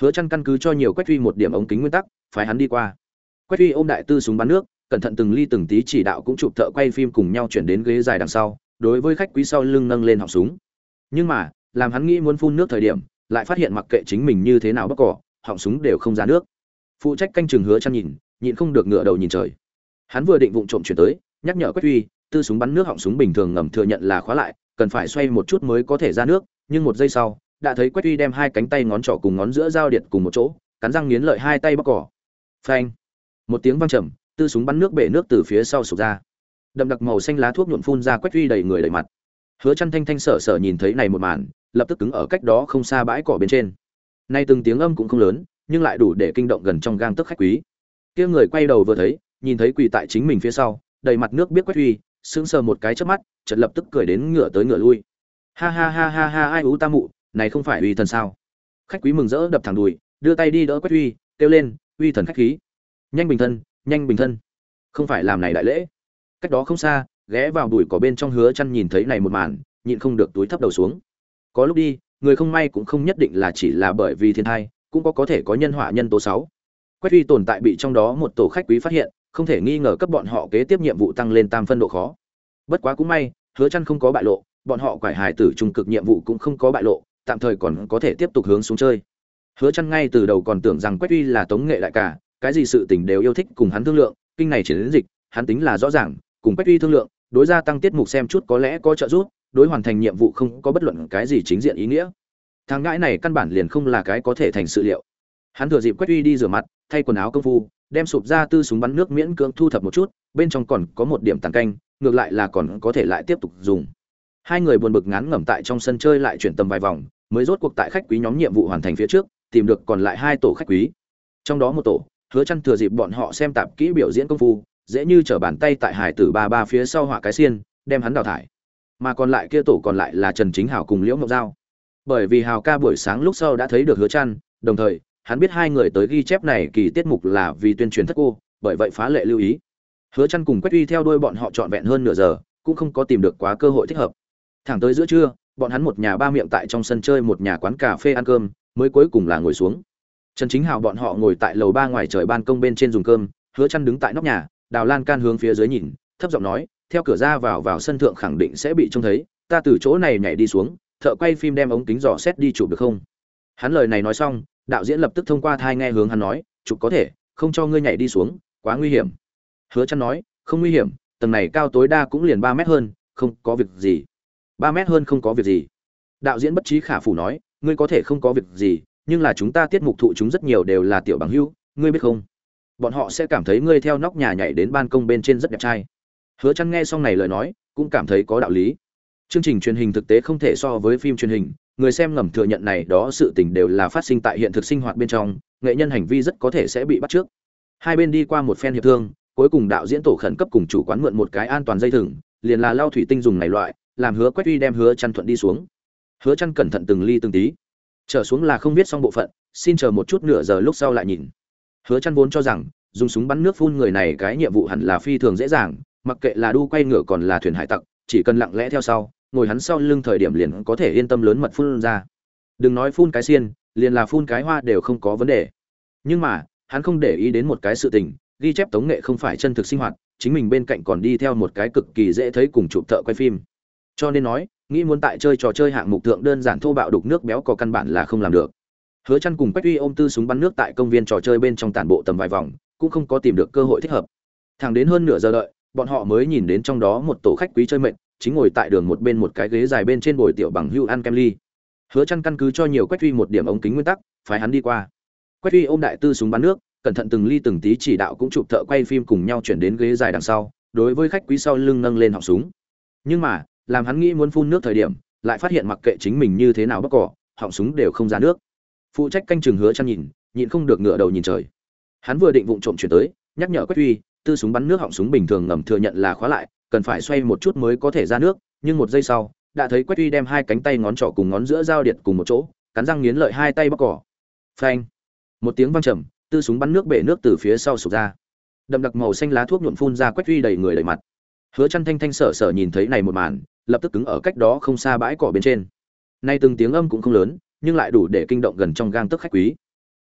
Hứa chăn căn cứ cho nhiều quách uy một điểm ống kính nguyên tắc phải hắn đi qua. Quách uy ôm đại tư súng bắn nước, cẩn thận từng ly từng tí chỉ đạo cũng chụp thợ quay phim cùng nhau chuyển đến ghế dài đằng sau, đối với khách quý sau lưng nâng lên họng súng. Nhưng mà làm hắn nghĩ muốn phun nước thời điểm, lại phát hiện mặc kệ chính mình như thế nào bóc cỏ, họng súng đều không ra nước. Phụ trách canh chừng hứa chăn nhìn, nhịn không được ngửa đầu nhìn trời. Hắn vừa định vụng trộm chuyển tới, nhắc nhở quách uy, tư súng bắn nước họng súng bình thường ngầm thừa nhận là khóa lại, cần phải xoay một chút mới có thể ra nước, nhưng một giây sau, đã thấy quách uy đem hai cánh tay ngón trỏ cùng ngón giữa giao điện cùng một chỗ, cắn răng nghiến lợi hai tay bóc cỏ. Phanh! Một tiếng vang trầm, tư súng bắn nước bể nước từ phía sau sụp ra. Đậm đặc màu xanh lá thuốc nhuộm phun ra quách uy đầy người đầy mặt. Hứa chăn thanh thanh sở sở nhìn thấy này một màn lập tức cứng ở cách đó không xa bãi cỏ bên trên. Nay từng tiếng âm cũng không lớn, nhưng lại đủ để kinh động gần trong gang tức khách quý. Kia người quay đầu vừa thấy, nhìn thấy quỳ tại chính mình phía sau, đầy mặt nước biết quách uy, sững sờ một cái chớp mắt, chợt lập tức cười đến ngửa tới ngửa lui. Ha ha ha ha ha, ai ú ta mụ, này không phải uy thần sao? Khách quý mừng rỡ đập thẳng đùi, đưa tay đi đỡ quách uy, kêu lên, uy thần khách khí. Nhanh bình thân, nhanh bình thân. Không phải làm này đại lễ. Cách đó không xa, ghé vào bụi cỏ bên trong hứa chăn nhìn thấy này một màn, nhịn không được túi thấp đầu xuống có lúc đi, người không may cũng không nhất định là chỉ là bởi vì thiên thai, cũng có có thể có nhân họa nhân tố sáu. Quách uy tồn tại bị trong đó một tổ khách quý phát hiện, không thể nghi ngờ cấp bọn họ kế tiếp nhiệm vụ tăng lên tam phân độ khó. Bất quá cũng may, hứa chăn không có bại lộ, bọn họ quải hài tử trung cực nhiệm vụ cũng không có bại lộ, tạm thời còn có thể tiếp tục hướng xuống chơi. Hứa chăn ngay từ đầu còn tưởng rằng quách uy là tống nghệ đại cả, cái gì sự tình đều yêu thích cùng hắn thương lượng, kinh này chỉ đến dịch, hắn tính là rõ ràng, cùng quách uy thương lượng, đối gia tăng tiết mục xem chút có lẽ có trợ giúp đối hoàn thành nhiệm vụ không có bất luận cái gì chính diện ý nghĩa. Thằng ngãi này căn bản liền không là cái có thể thành sự liệu. Hắn thừa dịp quách uy đi rửa mặt, thay quần áo công phu, đem sụp ra tư súng bắn nước miễn cưỡng thu thập một chút, bên trong còn có một điểm tàn canh, ngược lại là còn có thể lại tiếp tục dùng. Hai người buồn bực ngán ngẩm tại trong sân chơi lại chuyển tầm vài vòng, mới rốt cuộc tại khách quý nhóm nhiệm vụ hoàn thành phía trước, tìm được còn lại hai tổ khách quý. Trong đó một tổ, hứa chăn thừa dịp bọn họ xem tạp kỹ biểu diễn công phu, dễ như trở bàn tay tại hải tử ba ba phía sau họa cái xiên, đem hắn đào thải mà còn lại kia tổ còn lại là trần chính hảo cùng liễu ngọc giao. Bởi vì hào ca buổi sáng lúc sau đã thấy được hứa Trăn, đồng thời hắn biết hai người tới ghi chép này kỳ tiết mục là vì tuyên truyền thất cô bởi vậy phá lệ lưu ý. Hứa Trăn cùng quách uy theo đuôi bọn họ trọn vẹn hơn nửa giờ cũng không có tìm được quá cơ hội thích hợp. Thẳng tới giữa trưa bọn hắn một nhà ba miệng tại trong sân chơi một nhà quán cà phê ăn cơm mới cuối cùng là ngồi xuống. Trần chính hào bọn họ ngồi tại lầu ba ngoài trời ban công bên trên dùng cơm hứa chăn đứng tại nóc nhà đào lan can hướng phía dưới nhìn thấp giọng nói theo cửa ra vào vào sân thượng khẳng định sẽ bị trông thấy, ta từ chỗ này nhảy đi xuống, thợ quay phim đem ống kính dò xét đi chụp được không? Hắn lời này nói xong, đạo diễn lập tức thông qua thai nghe hướng hắn nói, chụp có thể, không cho ngươi nhảy đi xuống, quá nguy hiểm. Hứa chăn nói, không nguy hiểm, tầng này cao tối đa cũng liền ba mét hơn, không có việc gì. Ba mét hơn không có việc gì. Đạo diễn bất trí khả phủ nói, ngươi có thể không có việc gì, nhưng là chúng ta tiết mục thụ chúng rất nhiều đều là tiểu bằng hữu, ngươi biết không? Bọn họ sẽ cảm thấy ngươi theo nóc nhà nhảy đến ban công bên trên rất đẹp trai hứa chăn nghe xong này lời nói, cũng cảm thấy có đạo lý. Chương trình truyền hình thực tế không thể so với phim truyền hình, người xem ngầm thừa nhận này đó sự tình đều là phát sinh tại hiện thực sinh hoạt bên trong, nghệ nhân hành vi rất có thể sẽ bị bắt trước. Hai bên đi qua một phen hiệp thương, cuối cùng đạo diễn tổ khẩn cấp cùng chủ quán mượn một cái an toàn dây thừng, liền là lao thủy tinh dùng này loại, làm hứa quét uy đem hứa chăn thuận đi xuống. Hứa chăn cẩn thận từng ly từng tí. Trở xuống là không biết xong bộ phận, xin chờ một chút nửa giờ lúc sau lại nhìn. Hứa chăn vốn cho rằng, dùng súng bắn nước phun người này cái nhiệm vụ hẳn là phi thường dễ dàng mặc kệ là đu quay ngựa còn là thuyền hải tặc, chỉ cần lặng lẽ theo sau, ngồi hắn sau lưng thời điểm liền có thể yên tâm lớn mật phun ra. Đừng nói phun cái xiên, liền là phun cái hoa đều không có vấn đề. Nhưng mà, hắn không để ý đến một cái sự tình, ghi chép tống nghệ không phải chân thực sinh hoạt, chính mình bên cạnh còn đi theo một cái cực kỳ dễ thấy cùng chụp thợ quay phim. Cho nên nói, nghĩ muốn tại chơi trò chơi hạng mục thượng đơn giản thô bạo đục nước béo có căn bản là không làm được. Hứa chăn cùng quách uy ôm tư súng bắn nước tại công viên trò chơi bên trong tản bộ tầm vài vòng, cũng không có tìm được cơ hội thích hợp. Thẳng đến hơn nửa giờ đợi bọn họ mới nhìn đến trong đó một tổ khách quý chơi mệnh chính ngồi tại đường một bên một cái ghế dài bên trên bồi tiểu bằng hưu ăn kem ly. Hứa chăn căn cứ cho nhiều quách huy một điểm ống kính nguyên tắc phải hắn đi qua. Quách huy ôm đại tư súng bắn nước, cẩn thận từng ly từng tí chỉ đạo cũng chụp thợ quay phim cùng nhau chuyển đến ghế dài đằng sau, đối với khách quý sau lưng nâng lên họng súng. Nhưng mà, làm hắn nghĩ muốn phun nước thời điểm, lại phát hiện mặc kệ chính mình như thế nào bất cỏ, họng súng đều không ra nước. Phụ trách canh chừng hứa chăn nhìn, nhịn không được ngửa đầu nhìn trời. Hắn vừa định vụng trộm chuyển tới, nhắc nhở quách huy tư súng bắn nước họng súng bình thường ngầm thừa nhận là khóa lại, cần phải xoay một chút mới có thể ra nước, nhưng một giây sau, đã thấy quách uy đem hai cánh tay ngón trỏ cùng ngón giữa giao điện cùng một chỗ, cắn răng nghiến lợi hai tay bóc cỏ. Phanh! Một tiếng vang trầm, tư súng bắn nước bể nước từ phía sau sụp ra. Đậm đặc màu xanh lá thuốc nhuộm phun ra quách uy đầy người đầy mặt. Hứa chăn thanh thanh sở sở nhìn thấy này một màn, lập tức cứng ở cách đó không xa bãi cỏ bên trên. Nay từng tiếng âm cũng không lớn, nhưng lại đủ để kinh động gần trong gang tức khách quý.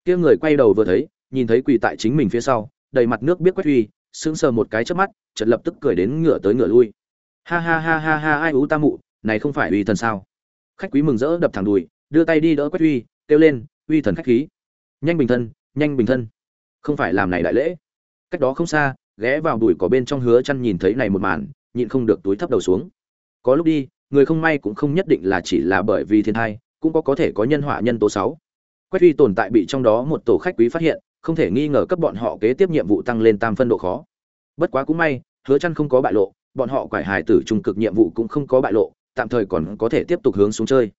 Kia người quay đầu vừa thấy, nhìn thấy quỳ tại chính mình phía sau, đầy mặt nước biết quách uy sững sờ một cái chớp mắt, chợt lập tức cười đến ngửa tới ngửa lui. Ha ha ha ha ha, ai ú ta mụ, này không phải uy thần sao? Khách quý mừng rỡ đập thẳng đùi, đưa tay đi đỡ quách uy kêu lên, uy thần khách khí. Nhanh bình thân, nhanh bình thân. Không phải làm này đại lễ. Cách đó không xa, ghé vào đùi có bên trong hứa chăn nhìn thấy này một màn, nhịn không được túi thấp đầu xuống. Có lúc đi, người không may cũng không nhất định là chỉ là bởi vì thiên tai cũng có có thể có nhân họa nhân tố sáu. Quách uy tồn tại bị trong đó một tổ khách quý phát hiện không thể nghi ngờ cấp bọn họ kế tiếp nhiệm vụ tăng lên tam phân độ khó. Bất quá cũng may, hứa chăn không có bại lộ, bọn họ quải hài tử trung cực nhiệm vụ cũng không có bại lộ, tạm thời còn có thể tiếp tục hướng xuống chơi.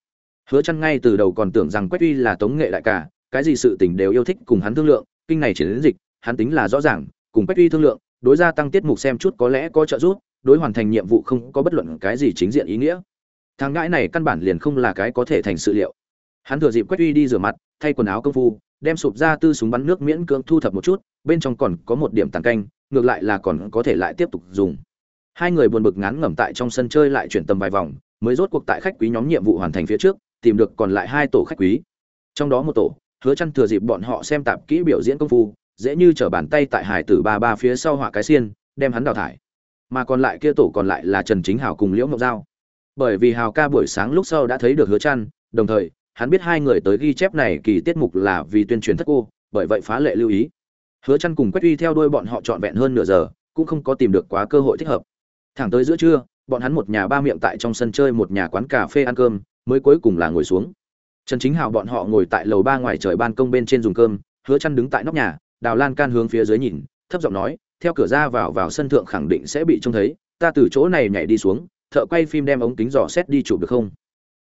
Hứa chăn ngay từ đầu còn tưởng rằng quách uy là tống nghệ đại cả cái gì sự tình đều yêu thích cùng hắn thương lượng, kinh này chiến dịch, hắn tính là rõ ràng, cùng quách uy thương lượng, đối gia tăng tiết mục xem chút có lẽ có trợ giúp, đối hoàn thành nhiệm vụ không có bất luận cái gì chính diện ý nghĩa. Thằng ngãi này căn bản liền không là cái có thể thành sự liệu. Hắn thừa dịp quách uy đi rửa mặt, thay quần áo công phu đem sụp ra tư súng bắn nước miễn cưỡng thu thập một chút, bên trong còn có một điểm tàn canh, ngược lại là còn có thể lại tiếp tục dùng. Hai người buồn bực ngán ngẩm tại trong sân chơi lại chuyển tầm vài vòng, mới rốt cuộc tại khách quý nhóm nhiệm vụ hoàn thành phía trước, tìm được còn lại hai tổ khách quý. Trong đó một tổ, hứa chăn thừa dịp bọn họ xem tạp kỹ biểu diễn công phu, dễ như trở bàn tay tại hải tử ba ba phía sau họa cái xiên, đem hắn đào thải. Mà còn lại kia tổ còn lại là trần chính hào cùng liễu ngọc giao. Bởi vì hào ca buổi sáng lúc sau đã thấy được hứa chăn, đồng thời hắn biết hai người tới ghi chép này kỳ tiết mục là vì tuyên truyền thất cô, bởi vậy phá lệ lưu ý. Hứa chăn cùng quách uy theo đuôi bọn họ trọn vẹn hơn nửa giờ, cũng không có tìm được quá cơ hội thích hợp. Thẳng tới giữa trưa, bọn hắn một nhà ba miệng tại trong sân chơi một nhà quán cà phê ăn cơm, mới cuối cùng là ngồi xuống. Trần chính hào bọn họ ngồi tại lầu ba ngoài trời ban công bên trên dùng cơm, hứa chăn đứng tại nóc nhà, đào lan can hướng phía dưới nhìn, thấp giọng nói, theo cửa ra vào vào sân thượng khẳng định sẽ bị trông thấy, ta từ chỗ này nhảy đi xuống, thợ quay phim đem ống kính dò xét đi chụp được không?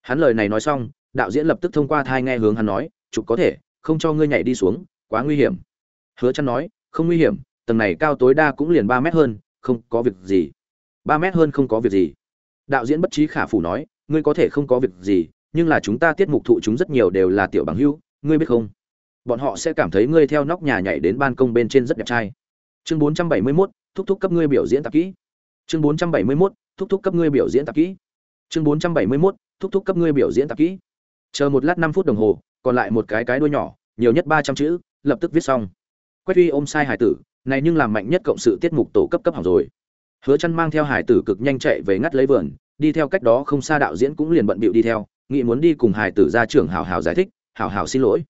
Hắn lời này nói xong đạo diễn lập tức thông qua thai nghe hướng hắn nói chụp có thể không cho ngươi nhảy đi xuống quá nguy hiểm. Hứa chăn nói không nguy hiểm tầng này cao tối đa cũng liền ba mét hơn không có việc gì. Ba mét hơn không có việc gì. Đạo diễn bất trí khả phủ nói ngươi có thể không có việc gì nhưng là chúng ta tiết mục thụ chúng rất nhiều đều là tiểu bằng hữu ngươi biết không? Bọn họ sẽ cảm thấy ngươi theo nóc nhà nhảy đến ban công bên trên rất đẹp trai. Chương 471, thúc thúc cấp ngươi biểu diễn tập kỹ. Chương 471, thúc thúc cấp ngươi biểu diễn tập kỹ. Chương 471, thúc thúc cấp ngươi biểu diễn tập kỹ chờ một lát năm phút đồng hồ, còn lại một cái cái đuôi nhỏ, nhiều nhất ba trăm chữ, lập tức viết xong. Quét uy ôm sai hải tử, này nhưng làm mạnh nhất cộng sự tiết mục tổ cấp cấp học rồi. Hứa chăn mang theo hải tử cực nhanh chạy về ngắt lấy vườn, đi theo cách đó không xa đạo diễn cũng liền bận bịu đi theo, nghĩ muốn đi cùng hải tử ra trưởng hào hào giải thích, hào hào xin lỗi.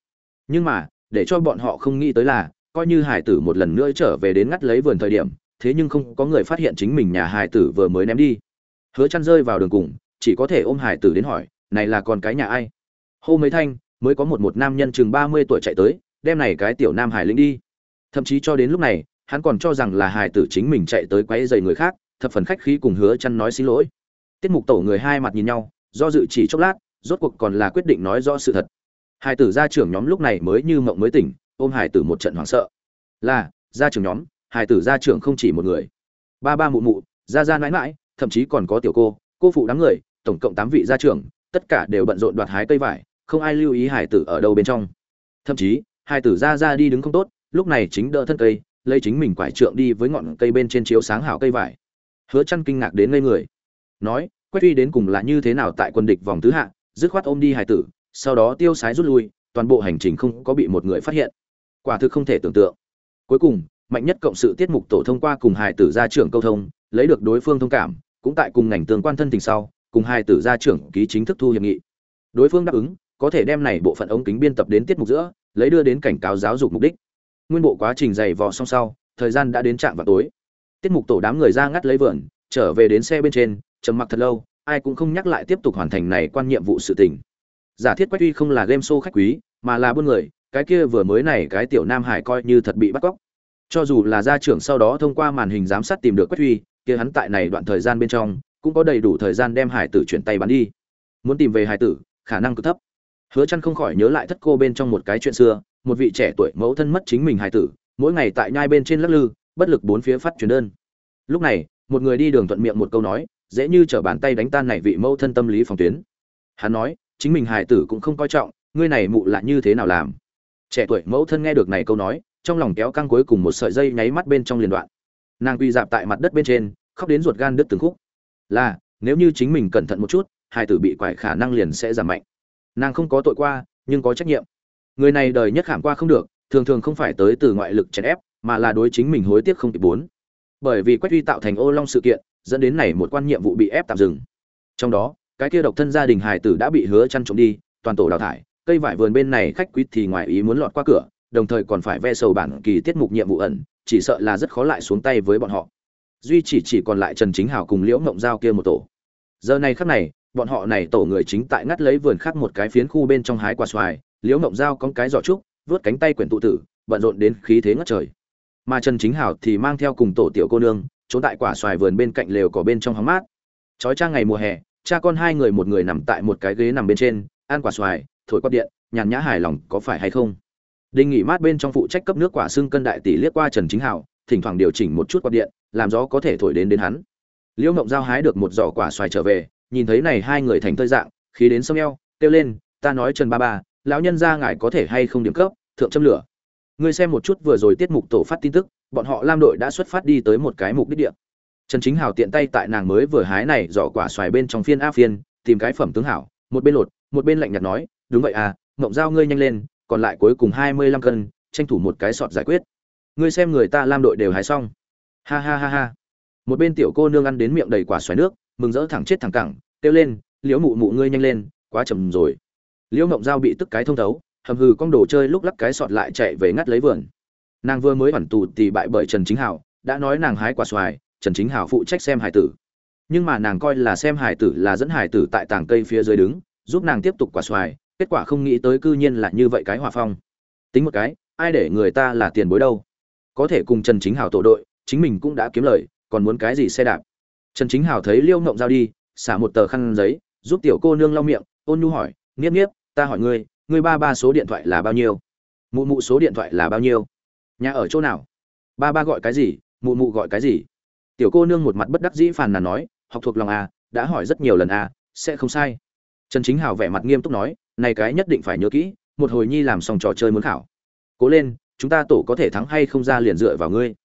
Nhưng mà, để cho bọn họ không nghĩ tới là, coi như hải tử một lần nữa trở về đến ngắt lấy vườn thời điểm, thế nhưng không có người phát hiện chính mình nhà hải tử vừa mới ném đi. Hứa chăn rơi vào đường cùng, chỉ có thể ôm hải tử đến hỏi, này là con cái nhà ai? Hô mấy thanh, mới có một một nam nhân chừng 30 tuổi chạy tới, đem này cái tiểu nam hải lĩnh đi. Thậm chí cho đến lúc này, hắn còn cho rằng là hải tử chính mình chạy tới quấy rầy người khác, thập phần khách khí cùng hứa chăn nói xin lỗi. Tiết mục tổ người hai mặt nhìn nhau, do dự chỉ chốc lát, rốt cuộc còn là quyết định nói rõ sự thật. Hải tử gia trưởng nhóm lúc này mới như mộng mới tỉnh, ôm hải tử một trận hoảng sợ. Là, gia trưởng nhóm, hải tử gia trưởng không chỉ một người. Ba ba mụ mụ, gia gia nãi mãi, thậm chí còn có tiểu cô cô phụ đám người, tổng cộng tám vị gia trưởng, tất cả đều bận rộn đoạt hái cây vải không ai lưu ý hải tử ở đâu bên trong. Thậm chí, hải tử ra ra đi đứng không tốt, lúc này chính đỡ thân cây, lấy chính mình quải trượng đi với ngọn cây bên trên chiếu sáng hảo cây vải. Hứa chăn kinh ngạc đến ngây người. Nói quét uy đến cùng là như thế nào tại quân địch vòng tứ hạ, dứt khoát ôm đi hải tử, sau đó tiêu sái rút lui, toàn bộ hành trình không có bị một người phát hiện. Quả thực không thể tưởng tượng. Cuối cùng, mạnh nhất cộng sự tiết mục tổ thông qua cùng hải tử gia trưởng câu thông, lấy được đối phương thông cảm, cũng tại cùng ngành tương quan thân tình sau, cùng hải tử gia trưởng ký chính thức thu hiệp nghị. Đối phương đáp ứng có thể đem này bộ phận ống kính biên tập đến tiết mục giữa lấy đưa đến cảnh cáo giáo dục mục đích. Nguyên bộ quá trình dày vò song sau thời gian đã đến trạm vào tối. Tiết mục tổ đám người ra ngắt lấy vườn trở về đến xe bên trên trầm mặc thật lâu ai cũng không nhắc lại tiếp tục hoàn thành này quan nhiệm vụ sự tình. Giả thiết quách Uy không là game show khách quý mà là buôn người cái kia vừa mới này cái tiểu nam hải coi như thật bị bắt cóc. Cho dù là gia trưởng sau đó thông qua màn hình giám sát tìm được quách Uy, kia hắn tại này đoạn thời gian bên trong cũng có đầy đủ thời gian đem hải tử chuyển tay bắn đi. Muốn tìm về hải tử khả năng cực thấp hứa chăn không khỏi nhớ lại thất cô bên trong một cái chuyện xưa, một vị trẻ tuổi mẫu thân mất chính mình hải tử, mỗi ngày tại nhai bên trên lắc lư, bất lực bốn phía phát truyền đơn. Lúc này, một người đi đường thuận miệng một câu nói, dễ như trở bàn tay đánh tan này vị mẫu thân tâm lý phòng tuyến. Hắn nói, chính mình hài tử cũng không coi trọng, ngươi này mụ lại như thế nào làm? Trẻ tuổi mẫu thân nghe được này câu nói, trong lòng kéo căng cuối cùng một sợi dây nháy mắt bên trong liền đoạn. Nàng quy dạp tại mặt đất bên trên, khóc đến ruột gan đứt từng khúc. Là, nếu như chính mình cẩn thận một chút, hài tử bị quải khả năng liền sẽ giảm mạnh nàng không có tội qua, nhưng có trách nhiệm. Người này đời nhất khảm qua không được, thường thường không phải tới từ ngoại lực chèn ép, mà là đối chính mình hối tiếc không kịp bốn. Bởi vì quách Uy tạo thành ô long sự kiện, dẫn đến này một quan nhiệm vụ bị ép tạm dừng. Trong đó, cái kia độc thân gia đình Hải tử đã bị hứa chăn trộm đi, toàn tổ đào thải, cây vải vườn bên này khách quý thì ngoài ý muốn lọt qua cửa, đồng thời còn phải ve sầu bản kỳ tiết mục nhiệm vụ ẩn, chỉ sợ là rất khó lại xuống tay với bọn họ. Duy chỉ chỉ còn lại trần chính hảo cùng liễu ngộng giao kia một tổ. Giờ này khắc này bọn họ này tổ người chính tại ngắt lấy vườn khác một cái phiến khu bên trong hái quả xoài, liễu mộng giao con cái giỏ trúc vớt cánh tay quyển tụ tử, bận rộn đến khí thế ngất trời. Mà trần chính hảo thì mang theo cùng tổ tiểu cô nương, trốn tại quả xoài vườn bên cạnh lều cỏ bên trong hóng mát. Trói trang ngày mùa hè, cha con hai người một người nằm tại một cái ghế nằm bên trên, ăn quả xoài, thổi quạt điện, nhàn nhã hài lòng có phải hay không. Đinh nghỉ mát bên trong phụ trách cấp nước quả xương cân đại tỷ liếc qua trần chính hảo, thỉnh thoảng điều chỉnh một chút quạt điện, làm gió có thể thổi đến đến hắn. Liễu mộng giao hái được một giỏ quả xoài trở về nhìn thấy này hai người thành thơi dạng, khí đến sông eo, kêu lên, ta nói trần ba ba, lão nhân gia ngài có thể hay không điểm cấp, thượng châm lửa? Ngươi xem một chút vừa rồi tiết mục tổ phát tin tức, bọn họ lam đội đã xuất phát đi tới một cái mục đích địa. Trần chính hảo tiện tay tại nàng mới vừa hái này giỏ quả xoài bên trong phiên a phiên, tìm cái phẩm tướng hảo, một bên lột, một bên lạnh nhạt nói, đúng vậy à mộng giao ngươi nhanh lên, còn lại cuối cùng hai mươi lăm cân, tranh thủ một cái sọt giải quyết. Ngươi xem người ta lam đội đều hái xong. Ha ha ha ha. Một bên tiểu cô nương ăn đến miệng đầy quả xoài nước, mừng rỡ thẳng chết thẳng cẳng kêu lên, liễu mụ mụ ngươi nhanh lên, quá chậm rồi. Liễu mộng giao bị tức cái thông thấu, hầm hừ con đồ chơi lúc lắc cái sọt lại chạy về ngắt lấy vườn. Nàng vừa mới hoàn tù thì bại bởi trần chính hảo, đã nói nàng hái quả xoài, trần chính hảo phụ trách xem hải tử. Nhưng mà nàng coi là xem hải tử là dẫn hải tử tại tảng cây phía dưới đứng, giúp nàng tiếp tục quả xoài, kết quả không nghĩ tới cư nhiên là như vậy cái hòa phong. Tính một cái, ai để người ta là tiền bối đâu? Có thể cùng trần chính hảo tổ đội, chính mình cũng đã kiếm lời, còn muốn cái gì xe đạp? Trần chính hảo thấy liêu ngộng giao đi xả một tờ khăn giấy, giúp tiểu cô nương lau miệng, ôn nhu hỏi, nghiếp nghiếp, ta hỏi ngươi ngươi ba ba số điện thoại là bao nhiêu? Mụ mụ số điện thoại là bao nhiêu? Nhà ở chỗ nào? Ba ba gọi cái gì, mụ mụ gọi cái gì? Tiểu cô nương một mặt bất đắc dĩ phàn nàn nói, học thuộc lòng a đã hỏi rất nhiều lần a sẽ không sai. Trần chính hào vẻ mặt nghiêm túc nói, này cái nhất định phải nhớ kỹ, một hồi nhi làm xong trò chơi muốn khảo. Cố lên, chúng ta tổ có thể thắng hay không ra liền dựa vào ngươi.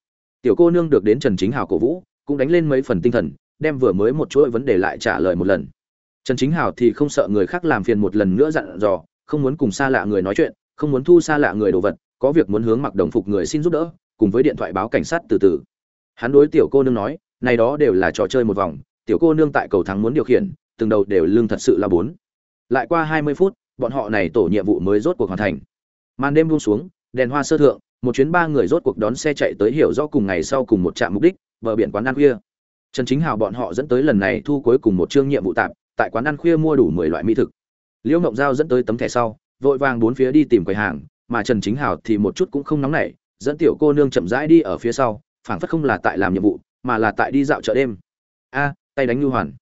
Tiểu cô nương được đến trần chính hào cổ vũ, cũng đánh lên mấy phần tinh thần đem vừa mới một chuỗi vấn đề lại trả lời một lần. Trần chính hào thì không sợ người khác làm phiền một lần nữa dặn dò, không muốn cùng xa lạ người nói chuyện, không muốn thu xa lạ người đồ vật, có việc muốn hướng mặc đồng phục người xin giúp đỡ, cùng với điện thoại báo cảnh sát từ từ. Hắn đối tiểu cô nương nói, này đó đều là trò chơi một vòng, tiểu cô nương tại cầu thắng muốn điều khiển, từng đầu đều lương thật sự là bốn. Lại qua hai mươi phút, bọn họ này tổ nhiệm vụ mới rốt cuộc hoàn thành. Màn đêm buông xuống, đèn hoa sơ thượng, một chuyến ba người rốt cuộc đón xe chạy tới hiểu rõ cùng ngày sau cùng một trạm mục đích, bờ biển quán ăn khuya trần chính hào bọn họ dẫn tới lần này thu cuối cùng một chương nhiệm vụ tạm, tại quán ăn khuya mua đủ mười loại mỹ thực. Liễu ngộng giao dẫn tới tấm thẻ sau, vội vàng bốn phía đi tìm quầy hàng, mà trần chính hào thì một chút cũng không nóng nảy, dẫn tiểu cô nương chậm rãi đi ở phía sau, phảng phất không là tại làm nhiệm vụ, mà là tại đi dạo chợ đêm. A, tay đánh Nưu hoàn.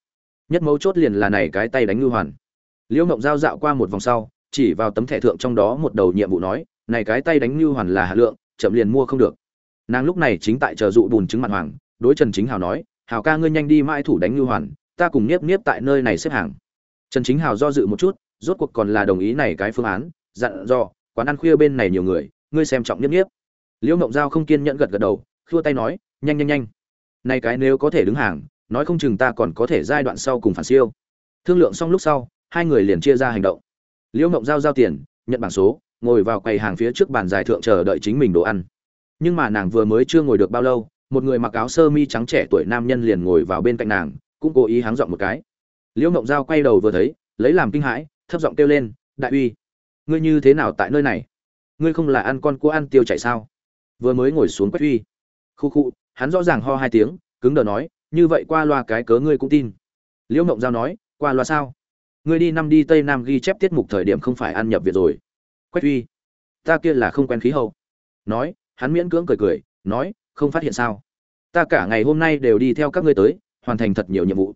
Nhất mấu chốt liền là này cái tay đánh Nưu hoàn. Liễu Ngộng giao dạo qua một vòng sau, chỉ vào tấm thẻ thượng trong đó một đầu nhiệm vụ nói, này cái tay đánh Nưu hoàn là hạ lượng, chậm liền mua không được. Nàng lúc này chính tại chờ dụ bùn chứng mặt hoàng, đối trần chính hào nói hào ca ngươi nhanh đi mãi thủ đánh ngư hoàn, ta cùng niếp niếp tại nơi này xếp hàng. Trần chính hào do dự một chút, rốt cuộc còn là đồng ý này cái phương án, dặn dò, quán ăn khuya bên này nhiều người, ngươi xem trọng niếp niếp. Liễu mộng giao không kiên nhẫn gật gật đầu, khua tay nói, nhanh nhanh nhanh. Này cái nếu có thể đứng hàng, nói không chừng ta còn có thể giai đoạn sau cùng phản siêu. Thương lượng xong lúc sau, hai người liền chia ra hành động. Liễu mộng giao giao tiền, nhận bảng số, ngồi vào quầy hàng phía trước bàn dài thượng chờ đợi chính mình đồ ăn. Nhưng mà nàng vừa mới chưa ngồi được bao lâu một người mặc áo sơ mi trắng trẻ tuổi nam nhân liền ngồi vào bên cạnh nàng, cũng cố ý háng giọng một cái. Liễu mộng giao quay đầu vừa thấy, lấy làm kinh hãi, thấp giọng kêu lên, đại uy, ngươi như thế nào tại nơi này? Ngươi không là ăn con cua ăn tiêu chạy sao? Vừa mới ngồi xuống quách uy. Khu khu, hắn rõ ràng ho hai tiếng, cứng đờ nói, như vậy qua loa cái cớ ngươi cũng tin. Liễu mộng giao nói, qua loa sao? Ngươi đi năm đi tây nam ghi chép tiết mục thời điểm không phải ăn nhập viện rồi. Quách uy, ta kia là không quen khí hậu. Nói, hắn miễn cưỡng cười cười, nói không phát hiện sao? Ta cả ngày hôm nay đều đi theo các ngươi tới hoàn thành thật nhiều nhiệm vụ.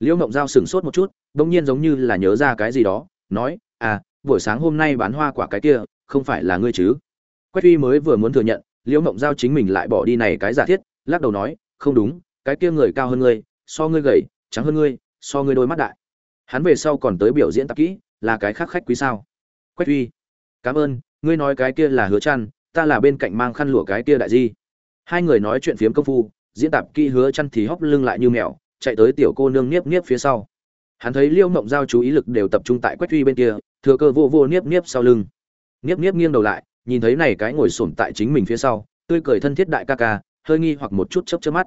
Liễu mộng giao sửng sốt một chút đ ỗ n g nhiên giống như là nhớ ra cái gì đó nói à buổi sáng hôm nay bán hoa quả cái kia không phải là ngươi chứ? Quách uy mới vừa muốn thừa nhận liễu mộng giao chính mình lại bỏ đi này cái giả thiết lắc đầu nói không đúng cái kia người cao hơn ngươi so ngươi gầy trắng hơn ngươi so ngươi đôi mắt đại. Hắn về sau còn tới biểu diễn tập kỹ là cái khác khách quý sao? Quách uy cảm ơn ngươi nói cái kia là hứa trăn, ta là bên cạnh mang khăn lụa cái kia đại di hai người nói chuyện phiếm công phu, diễn tạp kỹ hứa chăn thì hóc lưng lại như mèo, chạy tới tiểu cô nương niếp niếp phía sau. Hắn thấy liêu mộng giao chú ý lực đều tập trung tại quách huy bên kia, thừa cơ vô vô niếp niếp sau lưng. Niếp niếp nghiêng đầu lại, nhìn thấy này cái ngồi sồn tại chính mình phía sau, tươi cười thân thiết đại ca ca, hơi nghi hoặc một chút chớp chớp mắt.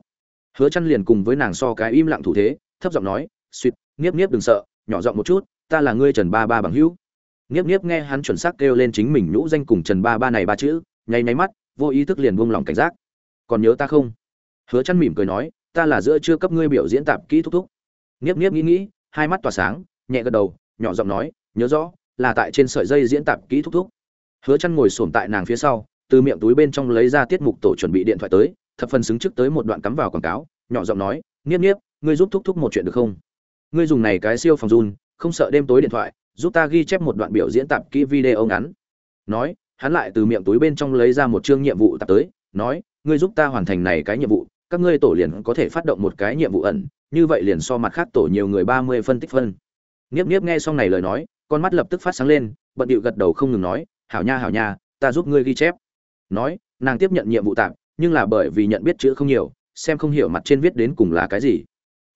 Hứa chăn liền cùng với nàng so cái im lặng thủ thế, thấp giọng nói suýt niếp niếp đừng sợ, nhỏ giọng một chút, ta là ngươi trần ba ba bằng hữu. Niếp niếp nghe hắn chuẩn xác kêu lên chính mình nhũ danh cùng trần ba ba này ba chữ, nháy nháy mắt, vô ý thức liền buông lòng cảnh giác còn nhớ ta không? Hứa chăn mỉm cười nói, ta là giữa chưa cấp ngươi biểu diễn tạp kỹ thúc thúc. Nghiếp nghiếp nghĩ nghĩ, hai mắt tỏa sáng, nhẹ gật đầu, nhỏ giọng nói, nhớ rõ, là tại trên sợi dây diễn tạp kỹ thúc thúc. Hứa chăn ngồi sồn tại nàng phía sau, từ miệng túi bên trong lấy ra tiết mục tổ chuẩn bị điện thoại tới, thập phần xứng trước tới một đoạn cắm vào quảng cáo, nhỏ giọng nói, nghiếp nghiếp, ngươi giúp thúc thúc một chuyện được không? Ngươi dùng này cái siêu phòng run, không sợ đêm tối điện thoại, giúp ta ghi chép một đoạn biểu diễn tạp kỹ video ngắn. Nói, hắn lại từ miệng túi bên trong lấy ra một chương nhiệm vụ tập tới, nói ngươi giúp ta hoàn thành này cái nhiệm vụ, các ngươi tổ liền có thể phát động một cái nhiệm vụ ẩn, như vậy liền so mặt khác tổ nhiều người ba mươi phân tích phân. Nghiếp nghiếp nghe xong này lời nói, con mắt lập tức phát sáng lên, bận điệu gật đầu không ngừng nói, hảo nha hảo nha, ta giúp ngươi ghi chép. Nói, nàng tiếp nhận nhiệm vụ tạm, nhưng là bởi vì nhận biết chữ không nhiều, xem không hiểu mặt trên viết đến cùng là cái gì.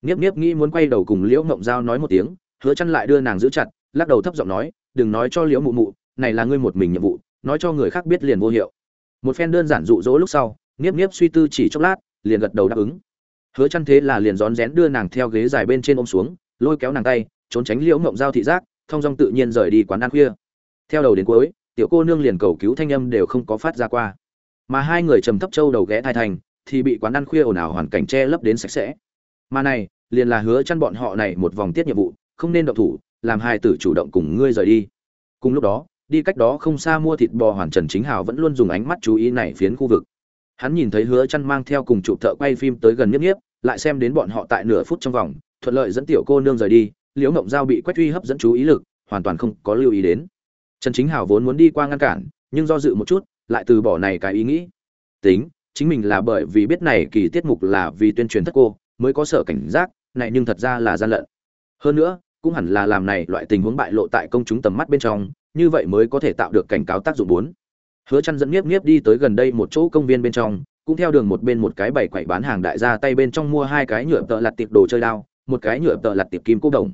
Nghiếp nghiếp nghĩ muốn quay đầu cùng liễu ngộng giao nói một tiếng, hứa chăn lại đưa nàng giữ chặt, lắc đầu thấp giọng nói, đừng nói cho liễu mụ mụ, này là ngươi một mình nhiệm vụ, nói cho người khác biết liền vô hiệu. Một phen đơn giản dụ dỗ lúc sau Niếp Niếp suy tư chỉ chốc lát, liền gật đầu đáp ứng. Hứa Chân thế là liền rón rén đưa nàng theo ghế dài bên trên ôm xuống, lôi kéo nàng tay, trốn tránh Liễu Ngộng Giao thị giác, thông dong tự nhiên rời đi quán ăn khuya. Theo đầu đến cuối, tiểu cô nương liền cầu cứu thanh âm đều không có phát ra qua. Mà hai người trầm thấp châu đầu ghé thai thành, thì bị quán ăn khuya ồn ào hoàn cảnh che lấp đến sạch sẽ. Mà này, liền là hứa chăn bọn họ này một vòng tiết nhiệm vụ, không nên động thủ, làm hai tử chủ động cùng ngươi rời đi. Cùng lúc đó, đi cách đó không xa mua thịt bò hoàn Trần Chính Hào vẫn luôn dùng ánh mắt chú ý này phiến khu vực hắn nhìn thấy hứa chăn mang theo cùng chụp thợ quay phim tới gần nhất nhiếp lại xem đến bọn họ tại nửa phút trong vòng, thuận lợi dẫn tiểu cô nương rời đi, liễu ngộng giao bị Quách uy hấp dẫn chú ý lực, hoàn toàn không có lưu ý đến. Trần chính Hảo vốn muốn đi qua ngăn cản, nhưng do dự một chút, lại từ bỏ này cái ý nghĩ. Tính, chính mình là bởi vì biết này kỳ tiết mục là vì tuyên truyền thất cô, mới có sợ cảnh giác, này nhưng thật ra là gian lận. Hơn nữa, cũng hẳn là làm này loại tình huống bại lộ tại công chúng tầm mắt bên trong, như vậy mới có thể tạo được cảnh cáo tác dụng bốn hứa chăn dẫn Niếp Niếp đi tới gần đây một chỗ công viên bên trong, cũng theo đường một bên một cái bày quậy bán hàng đại gia tay bên trong mua hai cái nhựa tợ lặt tiệp đồ chơi đao, một cái nhựa tợ lặt tiệp kim cô đồng.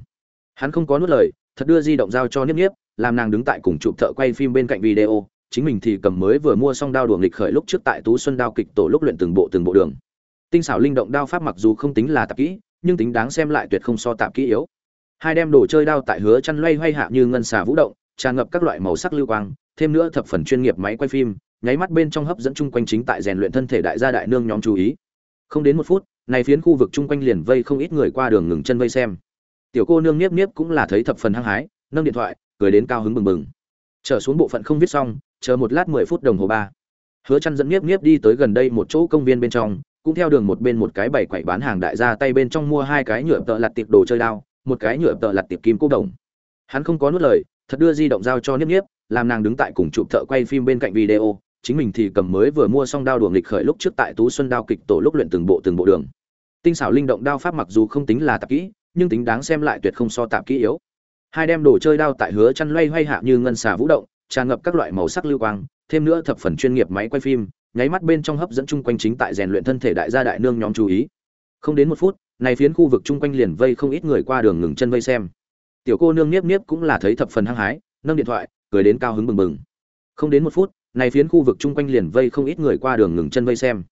Hắn không có nuốt lời, thật đưa di động giao cho niếp niếp, làm nàng đứng tại cùng chụp thợ quay phim bên cạnh video, chính mình thì cầm mới vừa mua xong đao đường lịch khởi lúc trước tại tú xuân đao kịch tổ lúc luyện từng bộ từng bộ đường. Tinh xảo linh động đao pháp mặc dù không tính là tạp kỹ, nhưng tính đáng xem lại tuyệt không so tạp kỹ yếu. Hai đem đồ chơi đao tại hứa chăn loay hoay hạ như ngân xà vũ động, tràn ngập các loại màu sắc lưu quang thêm nữa thập phần chuyên nghiệp máy quay phim, nháy mắt bên trong hấp dẫn chung quanh chính tại rèn luyện thân thể đại gia đại nương nhóm chú ý. Không đến một phút, này phiến khu vực chung quanh liền vây không ít người qua đường ngừng chân vây xem. Tiểu cô nương niếp niếp cũng là thấy thập phần hăng hái, nâng điện thoại, cười đến cao hứng bừng bừng. Trở xuống bộ phận không viết xong, chờ một lát mười phút đồng hồ ba. Hứa chăn dẫn niếp niếp đi tới gần đây một chỗ công viên bên trong, cũng theo đường một bên một cái bảy quậy bán hàng đại gia tay bên trong mua hai cái nhựa tợ lặt tiệp đồ chơi đao, một cái nhựa tợ lặt tiệp kim cô đồng. Hắn không có nuốt lời, thật đưa di động giao cho niếp niếp làm nàng đứng tại cùng chụp thợ quay phim bên cạnh video, chính mình thì cầm mới vừa mua xong đao đuồng lịch khởi lúc trước tại tú xuân đao kịch tổ lúc luyện từng bộ từng bộ đường. Tinh xảo linh động đao pháp mặc dù không tính là tạp kỹ, nhưng tính đáng xem lại tuyệt không so tạp kỹ yếu. Hai đem đồ chơi đao tại hứa chăn loay hoay hạ như ngân xà vũ động, tràn ngập các loại màu sắc lưu quang, thêm nữa thập phần chuyên nghiệp máy quay phim, nháy mắt bên trong hấp dẫn chung quanh chính tại rèn luyện thân thể đại gia đại nương nhóm chú ý. Không đến một phút, này phiến khu vực chung quanh liền vây không ít người qua đường ngừng chân vây xem. Tiểu cô nương niếp niếp cũng là thấy thập phần hăng hái, nâng điện thoại cười đến cao hứng bừng bừng. Không đến một phút này phiến khu vực chung quanh liền vây không ít người qua đường ngừng chân vây xem.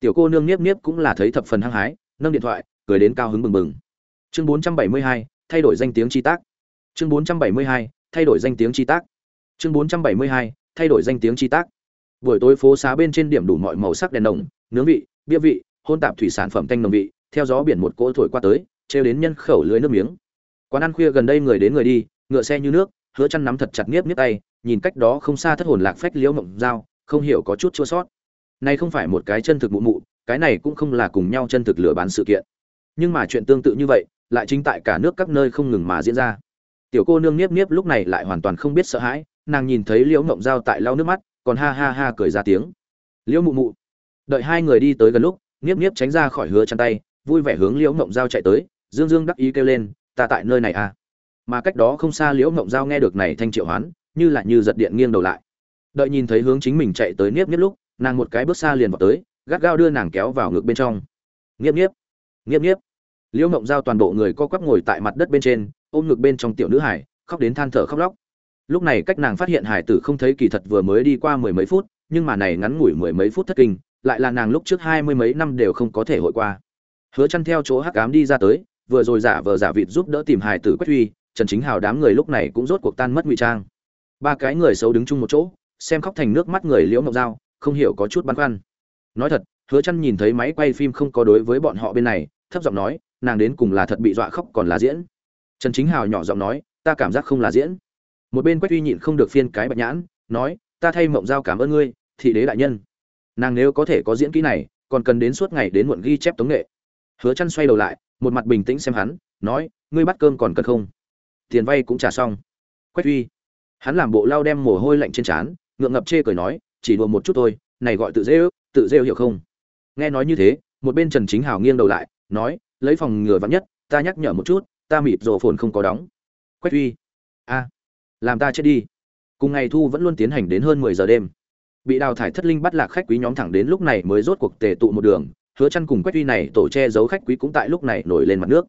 Tiểu cô nương niếp niếp cũng là thấy thập phần hăng hái nâng điện thoại cười đến cao hứng bừng bừng. Chương 472, thay đổi danh tiếng chi tác. Chương 472, thay đổi danh tiếng chi tác. Chương 472, thay đổi danh tiếng chi tác. Buổi tối phố xá bên trên điểm đủ mọi màu sắc đèn nồng nướng vị bia vị hôn tạp thủy sản phẩm canh nồng vị theo gió biển một cỗ thổi qua tới treo đến nhân khẩu lưới nước miếng. Quán ăn khuya gần đây người đến người đi ngựa xe như nước hứa chăn nắm thật chặt nghiếp nghiếp tay, nhìn cách đó không xa thất hồn lạc phách liễu mộng dao, không hiểu có chút chua sót. Này không phải một cái chân thực mụ mụ, cái này cũng không là cùng nhau chân thực lừa bán sự kiện. Nhưng mà chuyện tương tự như vậy, lại chính tại cả nước các nơi không ngừng mà diễn ra. Tiểu cô nương niếp niếp lúc này lại hoàn toàn không biết sợ hãi, nàng nhìn thấy liễu mộng dao tại lau nước mắt, còn ha ha ha cười ra tiếng. Liễu mụ mụ. Đợi hai người đi tới gần lúc niếp niếp tránh ra khỏi hứa chăn tay, vui vẻ hướng liễu mộng dao chạy tới, dương dương đắc ý kêu lên, ta tại nơi này à? Mà cách đó không xa liễu mộng giao nghe được này thanh triệu hoán, như là như giật điện nghiêng đầu lại. Đợi nhìn thấy hướng chính mình chạy tới niếp niếp lúc, nàng một cái bước xa liền vào tới, gắt gao đưa nàng kéo vào ngực bên trong. Niếp niếp niếp niếp. Liễu mộng giao toàn bộ người co quắp ngồi tại mặt đất bên trên, ôm ngực bên trong tiểu nữ hải, khóc đến than thở khóc lóc. Lúc này cách nàng phát hiện hải tử không thấy kỳ thật vừa mới đi qua mười mấy phút, nhưng mà này ngắn ngủi mười mấy phút thất kinh, lại là nàng lúc trước hai mươi mấy năm đều không có thể hội qua. Hứa chăn theo chỗ hắc ám đi ra tới, vừa rồi giả vờ giả vịt giúp đỡ tìm hải tử quách huy trần chính hào đám người lúc này cũng rốt cuộc tan mất ngụy trang. Ba cái người xấu đứng chung một chỗ, xem khóc thành nước mắt người liễu mộng dao không hiểu có chút băn khoăn. Nói thật, hứa chăn nhìn thấy máy quay phim không có đối với bọn họ bên này, thấp giọng nói, nàng đến cùng là thật bị dọa khóc còn là diễn. Trần chính hào nhỏ giọng nói, ta cảm giác không là diễn. Một bên quách uy nhịn không được phiên cái bạch nhãn, nói, ta thay mộng giao cảm ơn ngươi, thị đế đại nhân. Nàng nếu có thể có diễn kỹ này, còn cần đến suốt ngày đến muộn ghi chép tống nghệ. Hứa chăn xoay đầu lại, một mặt bình tĩnh xem hắn, nói, ngươi bắt cơm còn cần không? Tiền vay cũng trả xong. Quách uy hắn làm bộ lau đem mồ hôi lạnh trên trán, ngượng ngập chê cười nói, chỉ đùa một chút thôi, này gọi tự dễ ước, tự rêu hiểu không? Nghe nói như thế, một bên trần chính hào nghiêng đầu lại, nói, lấy phòng ngừa vắn nhất, ta nhắc nhở một chút, ta mịt rồ phồn không có đóng. Quách uy a, làm ta chết đi. Cùng ngày thu vẫn luôn tiến hành đến hơn mười giờ đêm. Bị đào thải thất linh bắt lạc khách quý nhóm thẳng đến lúc này mới rốt cuộc tề tụ một đường, hứa chăn cùng quách uy này tổ che giấu khách quý cũng tại lúc này nổi lên mặt nước.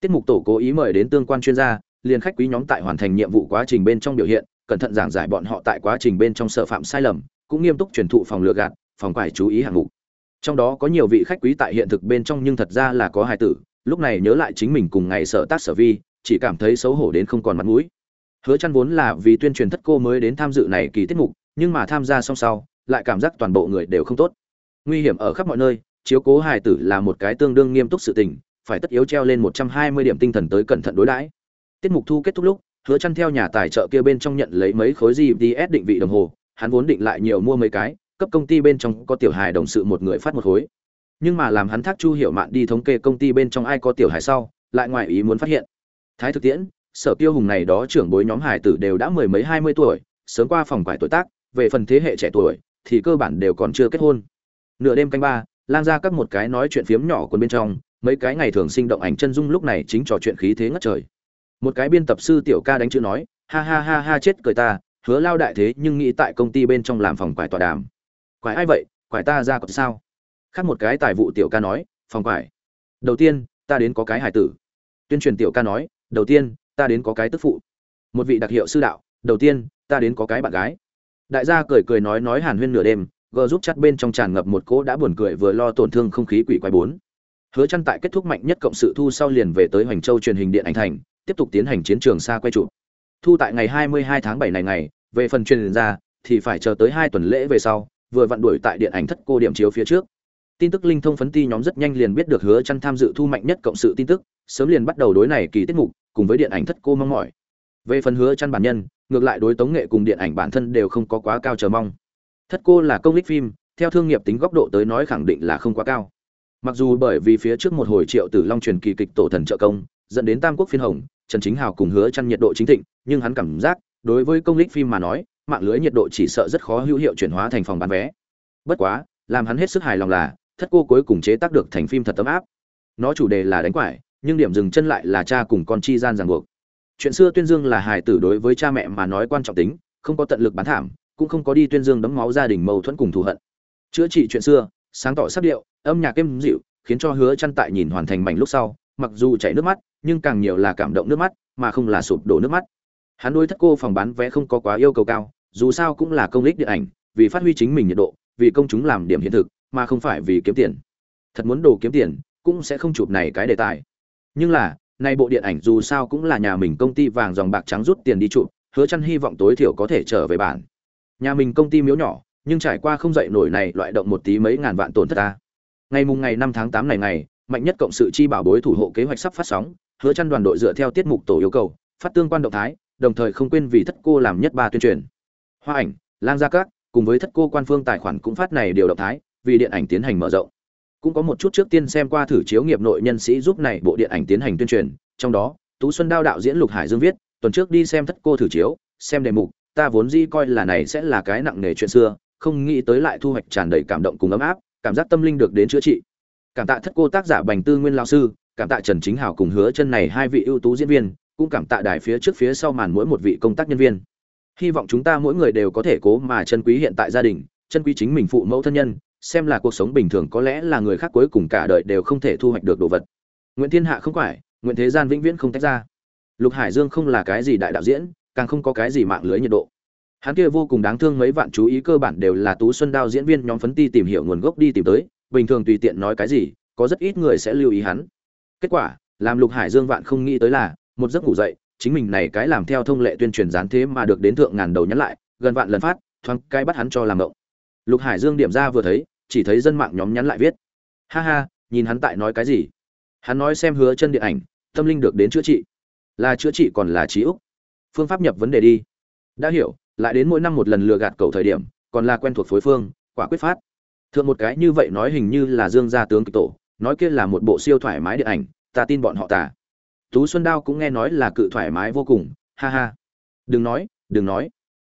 Tiết mục tổ cố ý mời đến tương quan chuyên gia liền khách quý nhóm tại hoàn thành nhiệm vụ quá trình bên trong biểu hiện, cẩn thận giảng giải bọn họ tại quá trình bên trong sợ phạm sai lầm, cũng nghiêm túc truyền thụ phòng lừa gạt, phòng phải chú ý hạng mục. Trong đó có nhiều vị khách quý tại hiện thực bên trong nhưng thật ra là có hài tử, lúc này nhớ lại chính mình cùng ngày sở tác sở vi, chỉ cảm thấy xấu hổ đến không còn mặt mũi. Hứa chăn vốn là vì tuyên truyền thất cô mới đến tham dự này kỳ tiết mục, nhưng mà tham gia xong sau, lại cảm giác toàn bộ người đều không tốt. Nguy hiểm ở khắp mọi nơi, chiếu cố hài tử là một cái tương đương nghiêm túc sự tình, phải tất yếu treo lên 120 điểm tinh thần tới cẩn thận đối đãi tiết mục thu kết thúc lúc, hứa chăn theo nhà tài trợ kia bên trong nhận lấy mấy khối gps định vị đồng hồ, hắn vốn định lại nhiều mua mấy cái, cấp công ty bên trong có tiểu hài đồng sự một người phát một khối. Nhưng mà làm hắn thác chu hiểu mạn đi thống kê công ty bên trong ai có tiểu hài sau, lại ngoài ý muốn phát hiện. Thái thực tiễn, sở tiêu hùng này đó trưởng bối nhóm hài tử đều đã mười mấy hai mươi tuổi, sớm qua phòng quải tuổi tác, về phần thế hệ trẻ tuổi, thì cơ bản đều còn chưa kết hôn. Nửa đêm canh ba, lang ra các một cái nói chuyện phiếm nhỏ quần bên trong, mấy cái ngày thường sinh động ảnh chân dung lúc này chính trò chuyện khí thế ngất trời một cái biên tập sư tiểu ca đánh chữ nói, ha ha ha ha, chết cười ta, hứa lao đại thế nhưng nghĩ tại công ty bên trong làm phòng quải tọa đàm. Quải ai vậy? Quải ta ra còn sao? Khác một cái tài vụ tiểu ca nói, phòng quải. Đầu tiên, ta đến có cái hải tử. Tuyên truyền tiểu ca nói, đầu tiên, ta đến có cái tức phụ. Một vị đặc hiệu sư đạo, đầu tiên, ta đến có cái bạn gái. Đại gia cười cười nói nói hàn huyên nửa đêm, gờ giúp chắt bên trong tràn ngập một cỗ đã buồn cười vừa lo tổn thương không khí quỷ quái bốn. Hứa chăn tại kết thúc mạnh nhất cộng sự thu sau liền về tới hoành châu truyền hình điện ảnh thành tiếp tục tiến hành chiến trường xa quay trụ. Thu tại ngày 22 tháng 7 này ngày, về phần truyền ra, thì phải chờ tới hai tuần lễ về sau, vừa vặn đuổi tại điện ảnh thất cô điểm chiếu phía trước. Tin tức linh thông phấn ti nhóm rất nhanh liền biết được hứa chăn tham dự thu mạnh nhất cộng sự tin tức, sớm liền bắt đầu đối này kỳ tiết mục, cùng với điện ảnh thất cô mong mỏi. Về phần hứa chăn bản nhân, ngược lại đối tống nghệ cùng điện ảnh bản thân đều không có quá cao chờ mong. Thất cô là công lích phim, theo thương nghiệp tính góc độ tới nói khẳng định là không quá cao. Mặc dù bởi vì phía trước một hồi triệu tử long truyền kỳ kịch tổ thần trợ công, dẫn đến tam quốc phiên hồng trần chính hào cùng hứa chăn nhiệt độ chính thịnh, nhưng hắn cảm giác, đối với công lịch phim mà nói, mạng lưới nhiệt độ chỉ sợ rất khó hữu hiệu chuyển hóa thành phòng bán vé. Bất quá, làm hắn hết sức hài lòng là, thất cô cuối cùng chế tác được thành phim thật ấm áp. Nó chủ đề là đánh quải, nhưng điểm dừng chân lại là cha cùng con chi gian ràng buộc. Chuyện xưa tuyên dương là hài tử đối với cha mẹ mà nói quan trọng tính, không có tận lực bán thảm, cũng không có đi tuyên dương đấm máu gia đình mâu thuẫn cùng thù hận. Chữa trị chuyện xưa, sáng tỏ sắc điệu, âm nhạc êm dịu, khiến cho hứa chăn tại nhìn hoàn thành mảnh lúc sau, mặc dù chảy nước mắt nhưng càng nhiều là cảm động nước mắt, mà không là sụp đổ nước mắt. Hắn đối thất cô phòng bán vé không có quá yêu cầu cao, dù sao cũng là công lích điện ảnh, vì phát huy chính mình nhiệt độ, vì công chúng làm điểm hiện thực, mà không phải vì kiếm tiền. Thật muốn đồ kiếm tiền, cũng sẽ không chụp này cái đề tài. Nhưng là, nay bộ điện ảnh dù sao cũng là nhà mình công ty vàng dòng bạc trắng rút tiền đi chụp, hứa chăn hy vọng tối thiểu có thể trở về bản. Nhà mình công ty miếu nhỏ, nhưng trải qua không dậy nổi này loại động một tí mấy ngàn vạn tổn thất ta. Ngày mùng ngày 5 tháng 8 này ngày, mạnh nhất cộng sự chi bảo bối thủ hộ kế hoạch sắp phát sóng hứa chăn đoàn đội dựa theo tiết mục tổ yêu cầu, phát tương quan động thái, đồng thời không quên vì thất cô làm nhất ba tuyên truyền. Hoa ảnh, lang gia cát cùng với thất cô quan phương tài khoản cũng phát này điều động thái, vì điện ảnh tiến hành mở rộng. Cũng có một chút trước tiên xem qua thử chiếu nghiệp nội nhân sĩ giúp này bộ điện ảnh tiến hành tuyên truyền, trong đó, tú xuân đao đạo diễn lục hải dương viết, tuần trước đi xem thất cô thử chiếu, xem đề mục, ta vốn dĩ coi là này sẽ là cái nặng nề chuyện xưa, không nghĩ tới lại thu hoạch tràn đầy cảm động cùng ấm áp, cảm giác tâm linh được đến chữa trị. Cảm tạ thất cô tác giả bành tư nguyên lão sư cảm tạ trần chính hảo cùng hứa chân này hai vị ưu tú diễn viên, cũng cảm tạ đài phía trước phía sau màn mỗi một vị công tác nhân viên. Hy vọng chúng ta mỗi người đều có thể cố mà chân quý hiện tại gia đình chân quý chính mình phụ mẫu thân nhân, xem là cuộc sống bình thường có lẽ là người khác cuối cùng cả đời đều không thể thu hoạch được đồ vật. Nguyễn thiên hạ không phải, nguyễn thế gian vĩnh viễn không tách ra. Lục hải dương không là cái gì đại đạo diễn, càng không có cái gì mạng lưới nhiệt độ. Hắn kia vô cùng đáng thương mấy vạn chú ý cơ bản đều là tú xuân đao diễn viên nhóm phấn ti tìm hiểu nguồn gốc đi tìm tới, bình thường tùy tiện nói cái gì, có rất ít người sẽ lưu ý hắn kết quả, làm lục hải dương vạn không nghĩ tới là, một giấc ngủ dậy, chính mình này cái làm theo thông lệ tuyên truyền gián thế mà được đến thượng ngàn đầu nhắn lại, gần vạn lần phát, thoáng cái bắt hắn cho làm động. Lục hải dương điểm ra vừa thấy, chỉ thấy dân mạng nhóm nhắn lại viết. Ha ha, nhìn hắn tại nói cái gì? Hắn nói xem hứa chân điện ảnh, tâm linh được đến chữa trị. Là chữa trị còn là trí úc? Phương pháp nhập vấn đề đi. Đã hiểu, lại đến mỗi năm một lần lừa gạt cầu thời điểm, còn là quen thuộc phối phương, quả quyết phát. Thượng một cái như vậy nói hình như là dương gia tướng kịch tổ nói kia là một bộ siêu thoải mái điện ảnh, ta tin bọn họ tả tú xuân đao cũng nghe nói là cự thoải mái vô cùng, ha ha. Đừng nói đừng nói.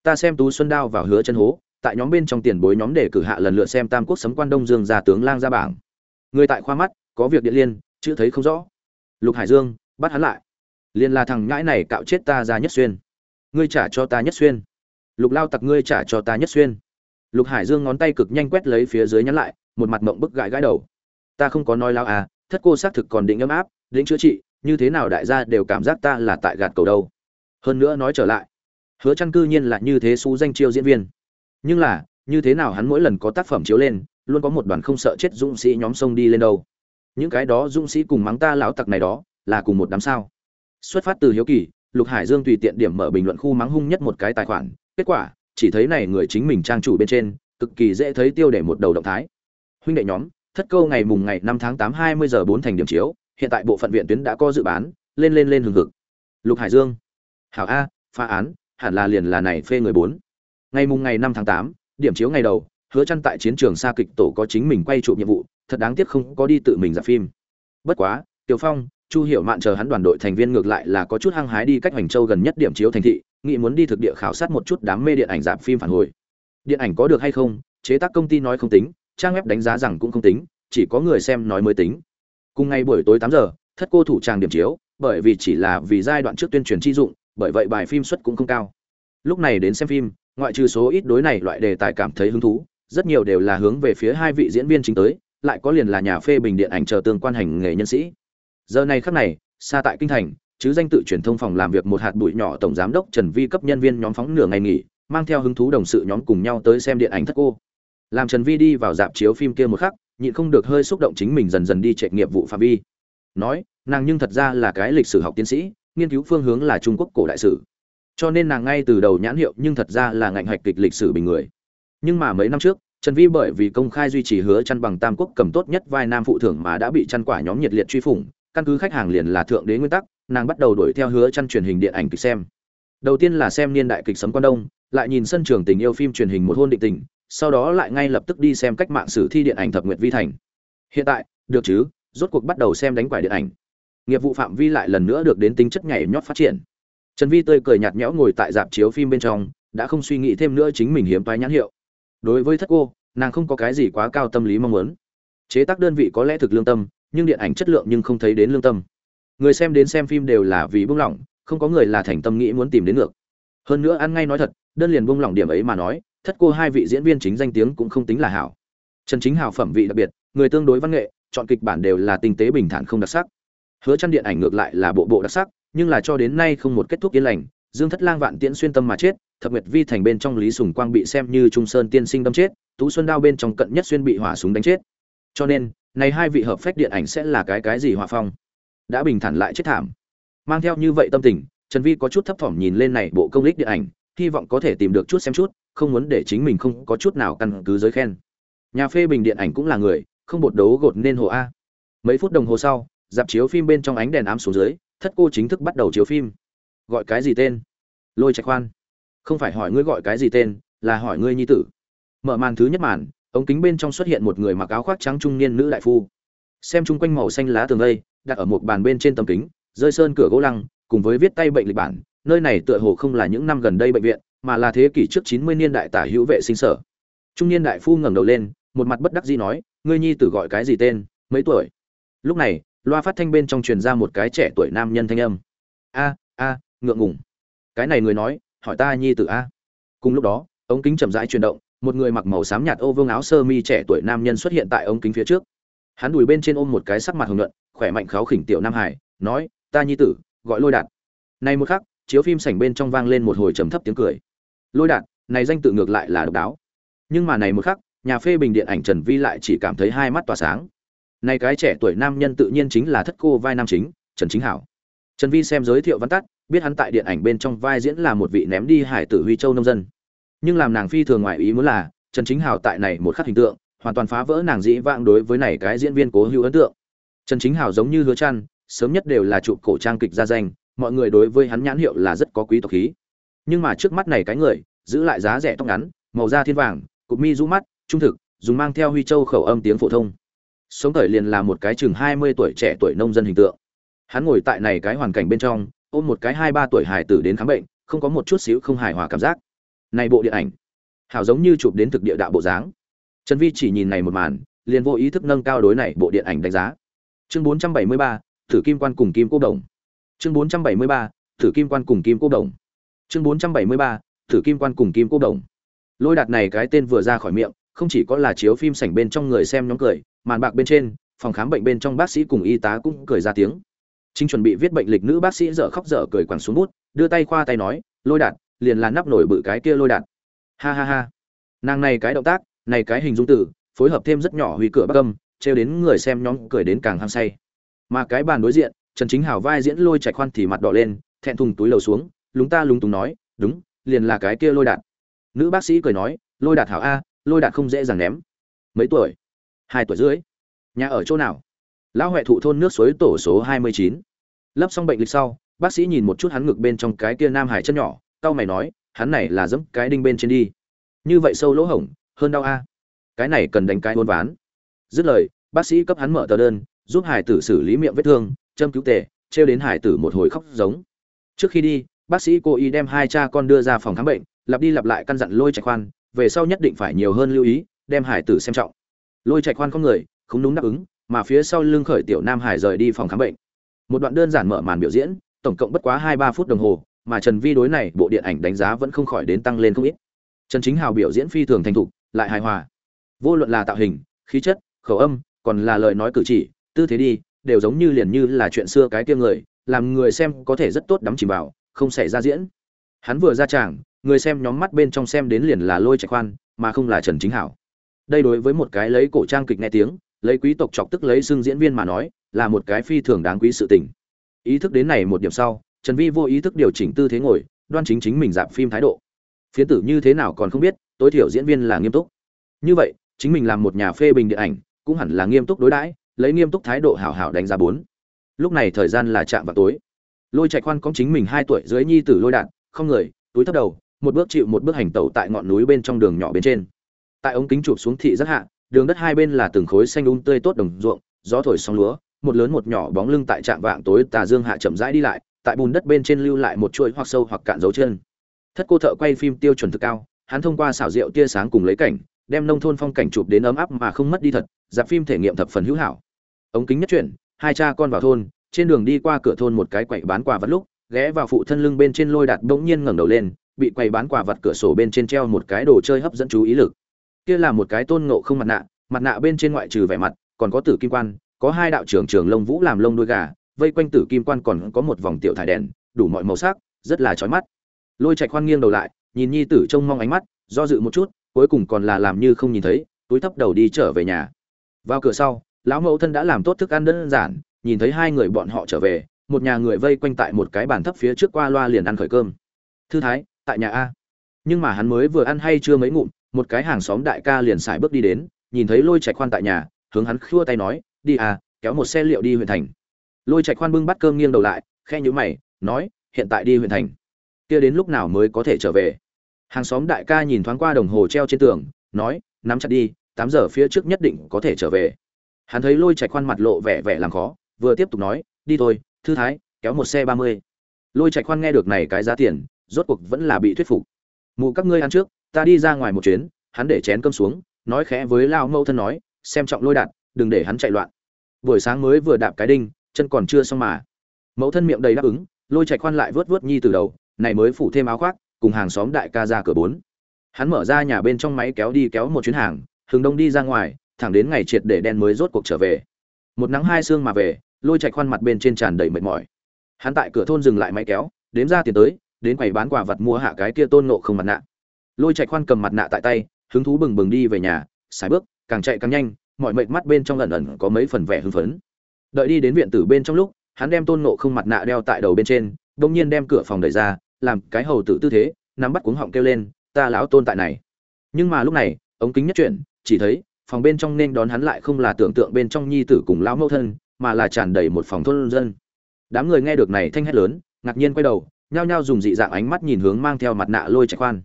Ta xem tú xuân đao vào hứa chân hố, tại nhóm bên trong tiền bối nhóm để cử hạ lần lượt xem tam quốc sấm quan đông dương gia tướng lang ra bảng. Người tại khoa mắt, có việc điện liên, chữ thấy không rõ. Lục hải dương, bắt hắn lại. Liên là thằng ngãi này cạo chết ta ra nhất xuyên. Ngươi trả cho ta nhất xuyên. Lục lao tặc ngươi trả cho ta nhất xuyên. Lục hải dương ngón tay cực nhanh quét lấy phía dưới nhắn lại, một mặt mộng bức gãi gãi đầu ta không có nói lao à thất cô xác thực còn định ấm áp, định chữa trị, như thế nào đại gia đều cảm giác ta là tại gạt cầu đâu. Hơn nữa nói trở lại, hứa chăn cư nhiên là như thế xú danh chiêu diễn viên. Nhưng là, như thế nào hắn mỗi lần có tác phẩm chiếu lên, luôn có một đoàn không sợ chết dũng sĩ nhóm sông đi lên đâu. Những cái đó dũng sĩ cùng mắng ta lão tặc này đó, là cùng một đám sao. Xuất phát từ hiếu kỳ, lục hải dương tùy tiện điểm mở bình luận khu mắng hung nhất một cái tài khoản, kết quả, chỉ thấy này người chính mình trang chủ bên trên, cực kỳ dễ thấy tiêu để một đầu động thái. Huynh đệ nhóm thất câu ngày mùng ngày năm tháng tám hai mươi giờ bốn thành điểm chiếu, hiện tại bộ phận viện tuyến đã có dự bán, lên lên lên hừng hực. Lục hải dương. Hảo a, phá án, hẳn là liền là này phê người bốn. Ngày mùng ngày năm tháng tám, điểm chiếu ngày đầu, hứa chăn tại chiến trường xa kịch tổ có chính mình quay chụp nhiệm vụ, thật đáng tiếc không có đi tự mình ra phim. Bất quá, tiểu phong, chu hiểu mạn chờ hắn đoàn đội thành viên ngược lại là có chút hăng hái đi cách hoành châu gần nhất điểm chiếu thành thị, nghĩ muốn đi thực địa khảo sát một chút đám mê điện ảnh dạp phim phản hồi. Điện ảnh có được hay không, chế tác công ty nói không tính trang web đánh giá rằng cũng không tính, chỉ có người xem nói mới tính. Cùng ngày buổi tối tám giờ, thất cô thủ trang điểm chiếu, bởi vì chỉ là vì giai đoạn trước tuyên truyền chi dụng, bởi vậy bài phim suất cũng không cao. Lúc này đến xem phim, ngoại trừ số ít đối này loại đề tài cảm thấy hứng thú, rất nhiều đều là hướng về phía hai vị diễn viên chính tới, lại có liền là nhà phê bình điện ảnh chờ tương quan hành nghề nhân sĩ. Giờ này khắc này xa tại kinh thành, chứ danh tự truyền thông phòng làm việc một hạt bụi nhỏ tổng giám đốc trần vi cấp nhân viên nhóm phóng nửa ngày nghỉ, mang theo hứng thú đồng sự nhóm cùng nhau tới xem điện ảnh thất cô làm trần vi đi vào dạp chiếu phim kia một khắc, nhịn không được hơi xúc động chính mình dần dần đi chạy nghiệp vụ phạm vi. Nói, nàng nhưng thật ra là cái lịch sử học tiến sĩ, nghiên cứu phương hướng là trung quốc cổ đại sử. Cho nên nàng ngay từ đầu nhãn hiệu nhưng thật ra là ngạnh hạch kịch lịch sử bình người. Nhưng mà mấy năm trước, trần vi bởi vì công khai duy trì hứa chăn bằng tam quốc cầm tốt nhất vai nam phụ thưởng mà đã bị chăn quả nhóm nhiệt liệt truy phủng, căn cứ khách hàng liền là thượng đế nguyên tắc, nàng bắt đầu đuổi theo hứa chăn truyền hình điện ảnh kịch xem. Đầu tiên là xem niên đại kịch sấm quan đông, lại nhìn sân trường tình yêu phim truyền hình một hôn định tình sau đó lại ngay lập tức đi xem cách mạng sử thi điện ảnh thập nguyệt vi thành. Hiện tại, được chứ, rốt cuộc bắt đầu xem đánh quải điện ảnh. Nghiệp vụ phạm vi lại lần nữa được đến tính chất nhảy nhót phát triển. Trần vi tươi cười nhạt nhẽo ngồi tại dạp chiếu phim bên trong, đã không suy nghĩ thêm nữa chính mình hiếm toái nhãn hiệu. Đối với thất cô, nàng không có cái gì quá cao tâm lý mong muốn. Chế tác đơn vị có lẽ thực lương tâm, nhưng điện ảnh chất lượng nhưng không thấy đến lương tâm. Người xem đến xem phim đều là vì buông lỏng, không có người là thành tâm nghĩ muốn tìm đến ngược. Hơn nữa ăn ngay nói thật, đơn liền buông lỏng điểm ấy mà nói thất cô hai vị diễn viên chính danh tiếng cũng không tính là hảo. Trần chính hào phẩm vị đặc biệt, người tương đối văn nghệ, chọn kịch bản đều là tinh tế bình thản không đặc sắc. Hứa chăn điện ảnh ngược lại là bộ bộ đặc sắc, nhưng là cho đến nay không một kết thúc yên lành, dương thất lang vạn tiễn xuyên tâm mà chết, thập nguyệt vi thành bên trong lý sùng quang bị xem như trung sơn tiên sinh đâm chết, tú xuân đao bên trong cận nhất xuyên bị hỏa súng đánh chết. Cho nên, này hai vị hợp phách điện ảnh sẽ là cái cái gì hòa phong? Đã bình thản lại chết thảm. Mang theo như vậy tâm tình, trần vi có chút thấp thỏm nhìn lên này bộ công lích điện ảnh, hy vọng có thể tìm được chút xem chút không muốn để chính mình không có chút nào căn cứ giới khen. Nhà phê bình điện ảnh cũng là người, không bột đấu gột nên hồ a. Mấy phút đồng hồ sau, dạp chiếu phim bên trong ánh đèn ám xuống dưới, thất cô chính thức bắt đầu chiếu phim. Gọi cái gì tên? Lôi trạch khoan. Không phải hỏi ngươi gọi cái gì tên, là hỏi ngươi nhi tử. Mở màn thứ nhất màn, ống kính bên trong xuất hiện một người mặc áo khoác trắng trung niên nữ đại phu. Xem chung quanh màu xanh lá tường lây đặt ở một bàn bên trên tầm kính, rơi sơn cửa gỗ lăng, cùng với viết tay bệnh lịch bản, nơi này tựa hồ không là những năm gần đây bệnh viện mà là thế kỷ trước chín mươi niên đại tả hữu vệ sinh sở. Trung niên đại phu ngẩng đầu lên, một mặt bất đắc dĩ nói, ngươi nhi tử gọi cái gì tên? Mấy tuổi? Lúc này, loa phát thanh bên trong truyền ra một cái trẻ tuổi nam nhân thanh âm. A a, ngượng ngùng. Cái này người nói, hỏi ta nhi tử a. Cùng lúc đó, ống kính chậm rãi chuyển động, một người mặc màu xám nhạt ô vương áo sơ mi trẻ tuổi nam nhân xuất hiện tại ống kính phía trước. Hắn đùi bên trên ôm một cái sắc mặt hồng nhuận, khỏe mạnh kháo khỉnh tiểu nam hải, nói, ta nhi tử, gọi lôi đạt này một khắc, chiếu phim sảnh bên trong vang lên một hồi trầm thấp tiếng cười lôi đạt này danh tự ngược lại là độc đáo. Nhưng mà này một khắc nhà phê bình điện ảnh trần vi lại chỉ cảm thấy hai mắt tỏa sáng. Này cái trẻ tuổi nam nhân tự nhiên chính là thất cô vai nam chính trần chính hảo. Trần vi xem giới thiệu văn tắt biết hắn tại điện ảnh bên trong vai diễn là một vị ném đi hải tử huy châu nông dân. Nhưng làm nàng phi thường ngoại ý muốn là trần chính Hảo tại này một khắc hình tượng hoàn toàn phá vỡ nàng dĩ vãng đối với này cái diễn viên cố hữu ấn tượng. Trần chính Hảo giống như hứa trăn, sớm nhất đều là trụ cổ trang kịch gia danh mọi người đối với hắn nhãn hiệu là rất có quý tộc khí nhưng mà trước mắt này cái người giữ lại giá rẻ tóc ngắn màu da thiên vàng cụp mi rũ mắt trung thực dùng mang theo huy châu khẩu âm tiếng phổ thông. Sống thời liền là một cái chừng mươi tuổi trẻ tuổi nông dân hình tượng. Hắn ngồi tại này cái hoàn cảnh bên trong ôm một cái hai ba tuổi hài tử đến khám bệnh không có một chút xíu không hài hòa cảm giác. Này bộ điện ảnh hảo giống như chụp đến thực địa đạo bộ dáng. Trần vi chỉ nhìn này một màn liền vô ý thức nâng cao đối này bộ điện ảnh đánh giá. Chương 473, thử kim quan cùng kim cô đồng. Chương 473, thử kim quan cùng kim cô đồng chương 473, thử kim quan cùng kim cô đồng. Lôi đạt này cái tên vừa ra khỏi miệng không chỉ có là chiếu phim sảnh bên trong người xem nhóm cười màn bạc bên trên phòng khám bệnh bên trong bác sĩ cùng y tá cũng cười ra tiếng. Chính chuẩn bị viết bệnh lịch nữ bác sĩ dở khóc dở cười quẳng xuống bút đưa tay khoa tay nói lôi đạt liền là nắp nổi bự cái kia lôi đạt ha ha ha. Nàng này cái động tác này cái hình dung tử phối hợp thêm rất nhỏ huy cửa bắc âm trêu đến người xem nhóm cười đến càng hăng say. Mà cái bàn đối diện trần chính hào vai diễn lôi chạy khoan thì mặt đỏ lên thẹn thùng túi lầu xuống lúng ta lúng túng nói, đúng, liền là cái kia lôi đạt. Nữ bác sĩ cười nói, lôi đạt hảo a, lôi đạt không dễ dàng ném. Mấy tuổi? Hai tuổi rưỡi. Nhà ở chỗ nào? Lão huệ thụ thôn nước suối tổ số hai mươi chín. Lấp xong bệnh lịch sau, bác sĩ nhìn một chút hắn ngực bên trong cái kia nam hải chân nhỏ tao mày nói, hắn này là dẫm cái đinh bên trên đi. Như vậy sâu lỗ hổng, hơn đau a. Cái này cần đánh cái hôn ván. Dứt lời, bác sĩ cấp hắn mở tờ đơn, giúp hải tử xử lý miệng vết thương, châm cứu tề, trêu đến hải tử một hồi khóc giống. Trước khi đi bác sĩ cố ý đem hai cha con đưa ra phòng khám bệnh, lặp đi lặp lại căn dặn lôi chạy khoan, về sau nhất định phải nhiều hơn lưu ý, đem hải tử xem trọng. Lôi chạy khoan không người, không đúng đáp ứng, mà phía sau lưng khởi tiểu nam hải rời đi phòng khám bệnh. Một đoạn đơn giản mở màn biểu diễn, tổng cộng bất quá hai ba phút đồng hồ, mà trần vi đối này bộ điện ảnh đánh giá vẫn không khỏi đến tăng lên không ít. Trần chính hào biểu diễn phi thường thành thục, lại hài hòa. Vô luận là tạo hình, khí chất, khẩu âm, còn là lời nói cử chỉ, tư thế đi, đều giống như liền như là chuyện xưa cái kia người, làm người xem có thể rất tốt đắm chìm vào không xảy ra diễn. Hắn vừa ra tràng, người xem nhóm mắt bên trong xem đến liền là lôi trạch khoan, mà không là trần chính hảo. Đây đối với một cái lấy cổ trang kịch nghe tiếng, lấy quý tộc chọc tức lấy xưng diễn viên mà nói, là một cái phi thường đáng quý sự tình. Ý thức đến này một điểm sau, trần vi vô ý thức điều chỉnh tư thế ngồi, đoan chính chính mình dạp phim thái độ. Phiến tử như thế nào còn không biết, tối thiểu diễn viên là nghiêm túc. Như vậy, chính mình làm một nhà phê bình điện ảnh, cũng hẳn là nghiêm túc đối đãi, lấy nghiêm túc thái độ hảo hảo đánh giá bốn. Lúc này thời gian là chạm vào tối lôi chạy khoan có chính mình hai tuổi dưới nhi tử lôi đạn, không người, túi thấp đầu, một bước chịu một bước hành tẩu tại ngọn núi bên trong đường nhỏ bên trên. Tại ống kính chụp xuống thị rất hạ, đường đất hai bên là từng khối xanh um tươi tốt đồng ruộng, gió thổi sóng lúa, một lớn một nhỏ bóng lưng tại trạm vạng tối tà dương hạ chậm rãi đi lại, tại bùn đất bên trên lưu lại một chuỗi hoặc sâu hoặc cạn dấu chân. Thất cô thợ quay phim tiêu chuẩn thực cao, hắn thông qua xảo rượu tia sáng cùng lấy cảnh, đem nông thôn phong cảnh chụp đến ấm áp mà không mất đi thật, dạp phim thể nghiệm thập phần hữu hảo. Ống kính nhất chuyển, hai cha con vào thôn trên đường đi qua cửa thôn một cái quậy bán quà vật lúc, ghé vào phụ thân lưng bên trên lôi đạt bỗng nhiên ngẩng đầu lên, bị quầy bán quà vật cửa sổ bên trên treo một cái đồ chơi hấp dẫn chú ý lực. Kia là một cái tôn ngộ không mặt nạ mặt nạ bên trên ngoại trừ vẻ mặt, còn có tử kim quan, có hai đạo trưởng trường lông vũ làm lông đuôi gà, vây quanh tử kim quan còn có một vòng tiểu thải đèn, đủ mọi màu sắc, rất là chói mắt. Lôi trạch khoan nghiêng đầu lại, nhìn nhi tử trông mong ánh mắt, do dự một chút, cuối cùng còn là làm như không nhìn thấy, túi thấp đầu đi trở về nhà. Vào cửa sau, lão mẫu thân đã làm tốt thức ăn đơn giản nhìn thấy hai người bọn họ trở về, một nhà người vây quanh tại một cái bàn thấp phía trước qua loa liền ăn khởi cơm. Thư thái, tại nhà a. Nhưng mà hắn mới vừa ăn hay chưa mấy ngụm, một cái hàng xóm đại ca liền xài bước đi đến, nhìn thấy lôi trạch khoan tại nhà, hướng hắn khua tay nói, đi à kéo một xe liệu đi huyện thành. Lôi trạch khoan bưng bắt cơm nghiêng đầu lại khe nhữ mày, nói, hiện tại đi huyện thành. Kia đến lúc nào mới có thể trở về? Hàng xóm đại ca nhìn thoáng qua đồng hồ treo trên tường, nói, nắm chặt đi, tám giờ phía trước nhất định có thể trở về. Hắn thấy lôi trạch khoan mặt lộ vẻ vẻ làm khó vừa tiếp tục nói, đi thôi, thư thái, kéo một xe ba mươi. Lôi trạch khoan nghe được này cái giá tiền, rốt cuộc vẫn là bị thuyết phục. Mụ, các ngươi ăn trước, ta đi ra ngoài một chuyến. Hắn để chén cơm xuống, nói khẽ với lao mâu thân nói, xem trọng lôi đạt đừng để hắn chạy loạn. Buổi sáng mới vừa đạp cái đinh, chân còn chưa xong mà. Mẫu thân miệng đầy đáp ứng, lôi chạy khoan lại vớt vớt nhi từ đầu, này mới phủ thêm áo khoác, cùng hàng xóm đại ca ra cửa bốn. Hắn mở ra nhà bên trong máy kéo đi kéo một chuyến hàng, hướng đông đi ra ngoài, thẳng đến ngày triệt để đen mới rốt cuộc trở về. Một nắng hai sương mà về lôi chạy khoan mặt bên trên tràn đầy mệt mỏi. Hắn tại cửa thôn dừng lại máy kéo, đếm ra tiền tới, đến quầy bán quà vật mua hạ cái kia tôn nộ không mặt nạ. Lôi chạy khoan cầm mặt nạ tại tay, hứng thú bừng bừng đi về nhà, sải bước, càng chạy càng nhanh, mọi mệt mắt bên trong lần ẩn có mấy phần vẻ hưng phấn. Đợi đi đến viện tử bên trong lúc, hắn đem tôn nộ không mặt nạ đeo tại đầu bên trên, bỗng nhiên đem cửa phòng đẩy ra, làm cái hầu tử tư thế, nắm bắt cuống họng kêu lên, ta lão tôn tại này. Nhưng mà lúc này, ống kính nhất chuyển, chỉ thấy, phòng bên trong nên đón hắn lại không là tưởng tượng bên trong nhi tử cùng lão mẫu thân mà là tràn đầy một phòng thôn dân. Đám người nghe được này thanh hét lớn, ngạc nhiên quay đầu, nhao nhao dùng dị dạng ánh mắt nhìn hướng mang theo mặt nạ lôi trạch khoan.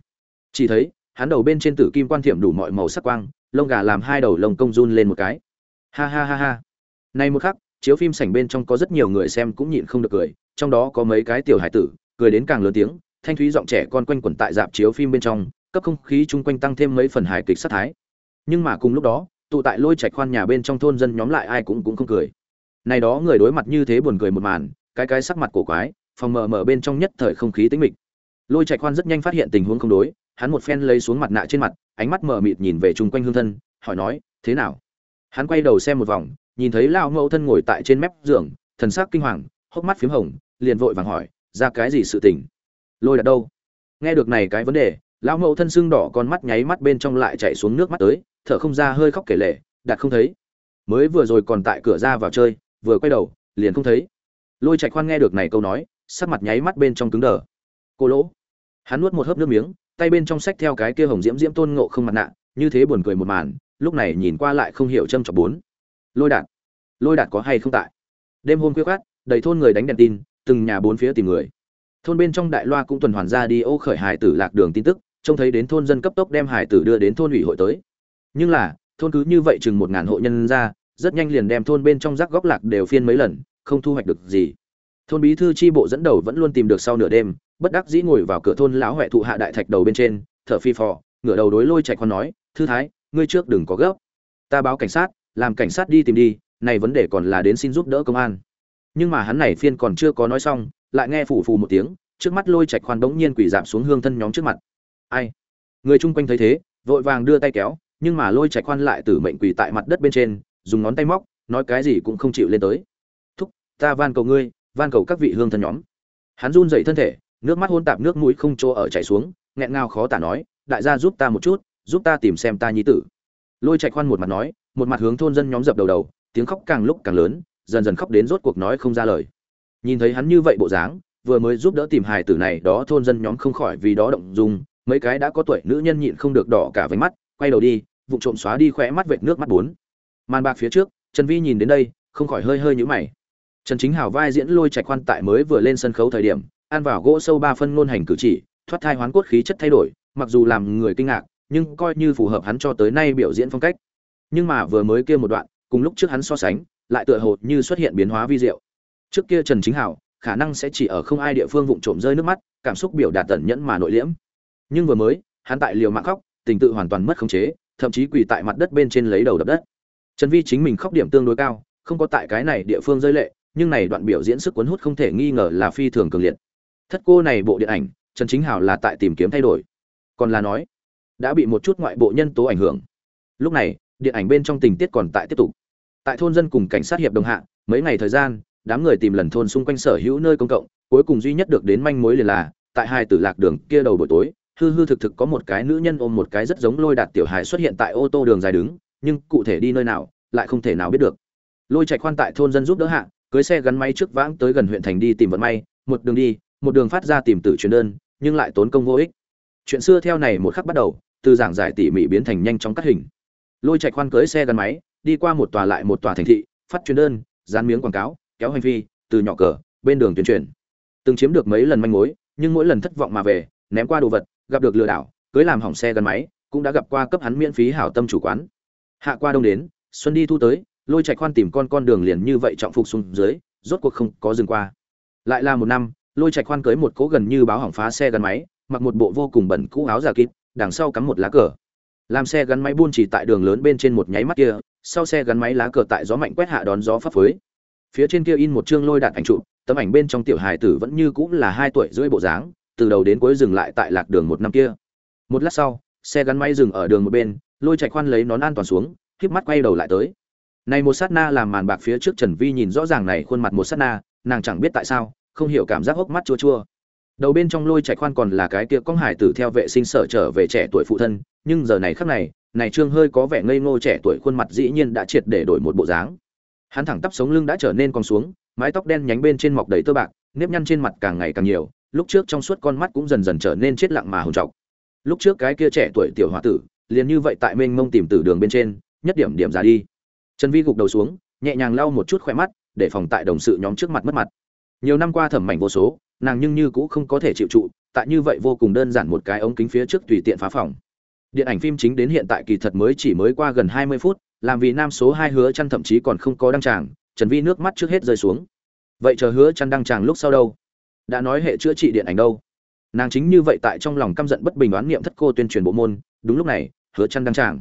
Chỉ thấy, hắn đầu bên trên tử kim quan thiểm đủ mọi màu sắc quang, lông gà làm hai đầu lông công run lên một cái. Ha ha ha ha. Nay một khắc, chiếu phim sảnh bên trong có rất nhiều người xem cũng nhịn không được cười, trong đó có mấy cái tiểu hải tử, cười đến càng lớn tiếng, thanh thúy giọng trẻ con quanh quẩn tại dạp chiếu phim bên trong, cấp không khí chung quanh tăng thêm mấy phần hài kịch sát thái. Nhưng mà cùng lúc đó, tụ tại lôi trạch khoan nhà bên trong thôn dân nhóm lại ai cũng cũng không cười này đó người đối mặt như thế buồn cười một màn, cái cái sắc mặt cổ quái, phòng mờ mờ bên trong nhất thời không khí tĩnh mịch. Lôi trạch khoan rất nhanh phát hiện tình huống không đối, hắn một phen lấy xuống mặt nạ trên mặt, ánh mắt mờ mịt nhìn về chung quanh hương thân, hỏi nói, thế nào? Hắn quay đầu xem một vòng, nhìn thấy lao mẫu thân ngồi tại trên mép giường, thần sắc kinh hoàng, hốc mắt p h í m hồng, liền vội vàng hỏi, ra cái gì sự tình? Lôi đặt đâu? Nghe được này cái vấn đề, lão mẫu thân xương đỏ con mắt nháy mắt bên trong lại chạy xuống nước mắt tới, thở không ra hơi khóc kể lệ đặt không thấy. Mới vừa rồi còn tại cửa ra vào chơi vừa quay đầu, liền không thấy. Lôi chạy khoan nghe được này câu nói, sắc mặt nháy mắt bên trong cứng đờ. Cô lỗ. Hắn nuốt một hớp nước miếng, tay bên trong sách theo cái kia hồng diễm diễm tôn ngộ không mặt nạ, như thế buồn cười một màn, lúc này nhìn qua lại không hiểu châm chọc bốn. Lôi đạt. Lôi đạt có hay không tại? Đêm hôm khuya khoát đầy thôn người đánh đèn tin, từng nhà bốn phía tìm người. Thôn bên trong đại loa cũng tuần hoàn ra đi ô khởi hải tử lạc đường tin tức, trông thấy đến thôn dân cấp tốc đem hải tử đưa đến thôn ủy hội tới. Nhưng là, thôn cứ như vậy chừng một ngàn hộ nhân ra rất nhanh liền đem thôn bên trong rác góc lạc đều phiên mấy lần, không thu hoạch được gì. Thôn bí thư tri bộ dẫn đầu vẫn luôn tìm được sau nửa đêm, bất đắc dĩ ngồi vào cửa thôn lão huệ thụ hạ đại thạch đầu bên trên, thở phi phò, ngửa đầu đối lôi chạy con nói, thư thái, ngươi trước đừng có gấp. Ta báo cảnh sát, làm cảnh sát đi tìm đi, này vấn đề còn là đến xin giúp đỡ công an. Nhưng mà hắn này phiên còn chưa có nói xong, lại nghe phủ phù một tiếng, trước mắt lôi chạch khoan đống nhiên quỷ giảm xuống hương thân nhóm trước mặt. Ai? Người chung quanh thấy thế, vội vàng đưa tay kéo, nhưng mà lôi chạch khoan lại tử mệnh quỷ tại mặt đất bên trên dùng ngón tay móc, nói cái gì cũng không chịu lên tới. Thúc, ta van cầu ngươi, van cầu các vị hương thân nhóm. Hắn run dậy thân thể, nước mắt hôn tạp nước mũi không chỗ ở chảy xuống, nghẹn ngào khó tả nói, đại gia giúp ta một chút, giúp ta tìm xem ta nhi tử. Lôi chạy khoan một mặt nói, một mặt hướng thôn dân nhóm dập đầu đầu, tiếng khóc càng lúc càng lớn, dần dần khóc đến rốt cuộc nói không ra lời. Nhìn thấy hắn như vậy bộ dáng, vừa mới giúp đỡ tìm hài tử này đó thôn dân nhóm không khỏi vì đó động dung, mấy cái đã có tuổi nữ nhân nhịn không được đỏ cả váy mắt, quay đầu đi vụ trộm xóa đi khỏe mắt vệt nước mắt bốn màn bạc phía trước, trần vi nhìn đến đây, không khỏi hơi hơi nhũ mày. Trần chính hào vai diễn lôi trạch khoan tại mới vừa lên sân khấu thời điểm, ăn vào gỗ sâu ba phân ngôn hành cử chỉ, thoát thai hoán cốt khí chất thay đổi, mặc dù làm người kinh ngạc, nhưng coi như phù hợp hắn cho tới nay biểu diễn phong cách. Nhưng mà vừa mới kia một đoạn, cùng lúc trước hắn so sánh, lại tựa hồ như xuất hiện biến hóa vi diệu. Trước kia trần chính hảo, khả năng sẽ chỉ ở không ai địa phương vụng trộm rơi nước mắt, cảm xúc biểu đạt tẩn nhẫn mà nội liễm. Nhưng vừa mới, hắn tại liều mạng khóc, tình tự hoàn toàn mất khống chế, thậm chí quỳ tại mặt đất bên trên lấy đầu đập đất trần vi chính mình khóc điểm tương đối cao, không có tại cái này địa phương rơi lệ, nhưng này đoạn biểu diễn sức cuốn hút không thể nghi ngờ là phi thường cường liệt. Thất cô này bộ điện ảnh, trần chính hảo là tại tìm kiếm thay đổi. Còn là nói, đã bị một chút ngoại bộ nhân tố ảnh hưởng. Lúc này, điện ảnh bên trong tình tiết còn tại tiếp tục. Tại thôn dân cùng cảnh sát hiệp đồng hạ, mấy ngày thời gian, đám người tìm lần thôn xung quanh sở hữu nơi công cộng, cuối cùng duy nhất được đến manh mối liền là, tại hai tử lạc đường kia đầu buổi tối, hư hư thực thực có một cái nữ nhân ôm một cái rất giống lôi đạt tiểu hài xuất hiện tại ô tô đường dài đứng nhưng cụ thể đi nơi nào, lại không thể nào biết được. Lôi chạy khoan tại thôn dân giúp đỡ hạ, cưới xe gắn máy trước vãng tới gần huyện thành đi tìm vận may, một đường đi, một đường phát ra tìm tử truyền đơn, nhưng lại tốn công vô ích. Chuyện xưa theo này một khắc bắt đầu, từ giảng giải tỉ mỉ biến thành nhanh chóng cắt hình. Lôi chạy khoan cưới xe gắn máy, đi qua một tòa lại một tòa thành thị, phát truyền đơn, dán miếng quảng cáo, kéo hành vi, từ nhỏ cờ, bên đường tuyên truyền. Từng chiếm được mấy lần manh mối, nhưng mỗi lần thất vọng mà về, ném qua đồ vật, gặp được lừa đảo, cưới làm hỏng xe gắn máy, cũng đã gặp qua cấp hắn miễn phí hảo tâm chủ quán hạ qua đông đến, xuân đi thu tới, lôi chạy khoan tìm con con đường liền như vậy trọng phục xuống dưới, rốt cuộc không có dừng qua. Lại là một năm, lôi chạy khoan cưới một cỗ gần như báo hỏng phá xe gắn máy, mặc một bộ vô cùng bẩn cũ áo giả kịp, đằng sau cắm một lá cờ. Làm xe gắn máy buôn chỉ tại đường lớn bên trên một nháy mắt kia, sau xe gắn máy lá cờ tại gió mạnh quét hạ đón gió phấp phới. Phía trên kia in một chương lôi đạt ảnh trụ tấm ảnh bên trong tiểu hài tử vẫn như cũng là hai tuổi rưỡi bộ dáng, từ đầu đến cuối dừng lại tại lạc đường một năm kia. Một lát sau, xe gắn máy dừng ở đường một bên lôi chạy khoan lấy nón an toàn xuống híp mắt quay đầu lại tới. Này một sát na làm màn bạc phía trước trần vi nhìn rõ ràng này khuôn mặt một sát na, nàng chẳng biết tại sao, không hiểu cảm giác hốc mắt chua chua. Đầu bên trong lôi chạy khoan còn là cái kia con hải tử theo vệ sinh sở trở về trẻ tuổi phụ thân, nhưng giờ này khắc này này trương hơi có vẻ ngây ngô trẻ tuổi khuôn mặt dĩ nhiên đã triệt để đổi một bộ dáng. Hắn thẳng tắp sống lưng đã trở nên con xuống, mái tóc đen nhánh bên trên mọc đầy tơ bạc, nếp nhăn trên mặt càng ngày càng nhiều, lúc trước trong suốt con mắt cũng dần dần trở nên chết lặng mà hùng trọc. Lúc trước cái kia trẻ tuổi tiểu h tử liền như vậy tại mênh mông tìm tử đường bên trên, nhất điểm điểm ra đi. Trần vi gục đầu xuống, nhẹ nhàng lau một chút khỏe mắt, để phòng tại đồng sự nhóm trước mặt mất mặt. Nhiều năm qua thẩm mảnh vô số, nàng nhưng như cũng không có thể chịu trụ, tại như vậy vô cùng đơn giản một cái ống kính phía trước tùy tiện phá phòng. Điện ảnh phim chính đến hiện tại kỳ thật mới chỉ mới qua gần hai mươi phút, làm vì nam số hai hứa chăn thậm chí còn không có đăng tràng, trần vi nước mắt trước hết rơi xuống. Vậy chờ hứa chăn đăng tràng lúc sau đâu? Đã nói hệ chữa trị điện ảnh đâu? Nàng chính như vậy tại trong lòng căm giận bất bình đoán niệm thất cô tuyên truyền bộ môn đúng lúc này, hứa chăn đăng tràng.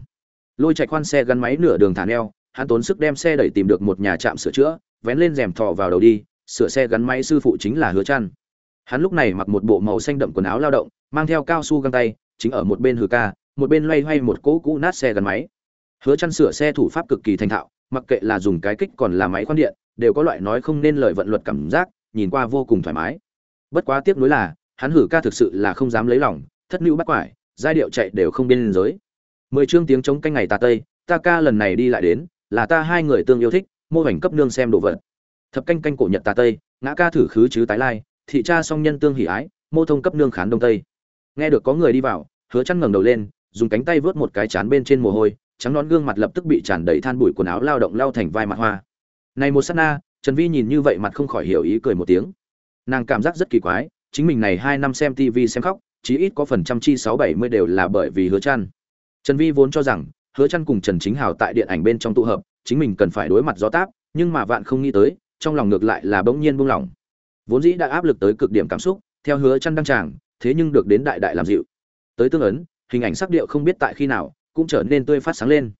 Lôi chạy khoan xe gắn máy nửa đường thả neo, hắn tốn sức đem xe đẩy tìm được một nhà trạm sửa chữa, vén lên rèm thò vào đầu đi, sửa xe gắn máy sư phụ chính là hứa chăn. Hắn lúc này mặc một bộ màu xanh đậm quần áo lao động, mang theo cao su găng tay, chính ở một bên hứa ca, một bên loay hoay một cỗ cũ nát xe gắn máy. Hứa chăn sửa xe thủ pháp cực kỳ thành thạo, mặc kệ là dùng cái kích còn là máy khoan điện, đều có loại nói không nên lời vận luật cảm giác, nhìn qua vô cùng thoải mái. Bất quá tiếc nuối là, hắn hử ca thực sự là không dám lấy lòng, thất nữ bắt quải giai điệu chạy đều không biên giới. Mười chương tiếng chống canh ngày ta tây, ta ca lần này đi lại đến, là ta hai người tương yêu thích, mô hình cấp nương xem đồ vật. Thập canh canh cổ nhật ta tây, ngã ca thử khứ chứ tái lai, thị cha song nhân tương hỉ ái, mô thông cấp nương khán đông tây. Nghe được có người đi vào, hứa chăn ngẩng đầu lên, dùng cánh tay vớt một cái chán bên trên mồ hôi, trắng nón gương mặt lập tức bị tràn đầy than bụi quần áo lao động lao thành vai mặt hoa. Này một sát na, trần vi nhìn như vậy mặt không khỏi hiểu ý cười một tiếng. Nàng cảm giác rất kỳ quái, chính mình này hai năm xem tv xem khóc chí ít có phần trăm chi sáu bảy mươi đều là bởi vì hứa chăn. Trần vi vốn cho rằng, hứa chăn cùng trần chính hào tại điện ảnh bên trong tụ hợp, chính mình cần phải đối mặt gió táp, nhưng mà vạn không nghĩ tới, trong lòng ngược lại là bỗng nhiên buông lỏng. Vốn dĩ đã áp lực tới cực điểm cảm xúc, theo hứa chăn đăng tràng, thế nhưng được đến đại đại làm dịu. Tới tương ấn, hình ảnh sắc điệu không biết tại khi nào, cũng trở nên tươi phát sáng lên.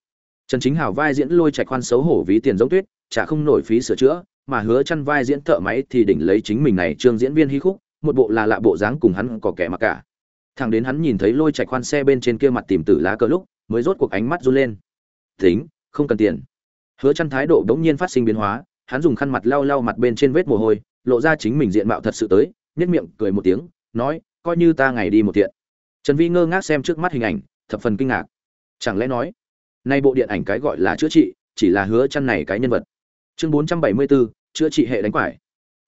Trần chính hào vai diễn lôi chạy khoan xấu hổ ví tiền giống tuyết, chả không nổi phí sửa chữa, mà hứa chăn vai diễn thợ máy thì đỉnh lấy chính mình này trương diễn viên hí khúc, một bộ là lạ bộ dáng cùng hắn có kẻ mà cả thằng đến hắn nhìn thấy lôi chạy khoan xe bên trên kia mặt tìm tử lá cờ lúc mới rốt cuộc ánh mắt run lên. Tính không cần tiền. Hứa chăn thái độ đống nhiên phát sinh biến hóa hắn dùng khăn mặt lau lau mặt bên trên vết mồ hôi lộ ra chính mình diện mạo thật sự tới nhất miệng cười một tiếng nói coi như ta ngày đi một tiện trần vi ngơ ngác xem trước mắt hình ảnh thập phần kinh ngạc. Chẳng lẽ nói nay bộ điện ảnh cái gọi là chữa trị chỉ là hứa chăn này cái nhân vật. Chương 474, chữa trị hệ đánh quải.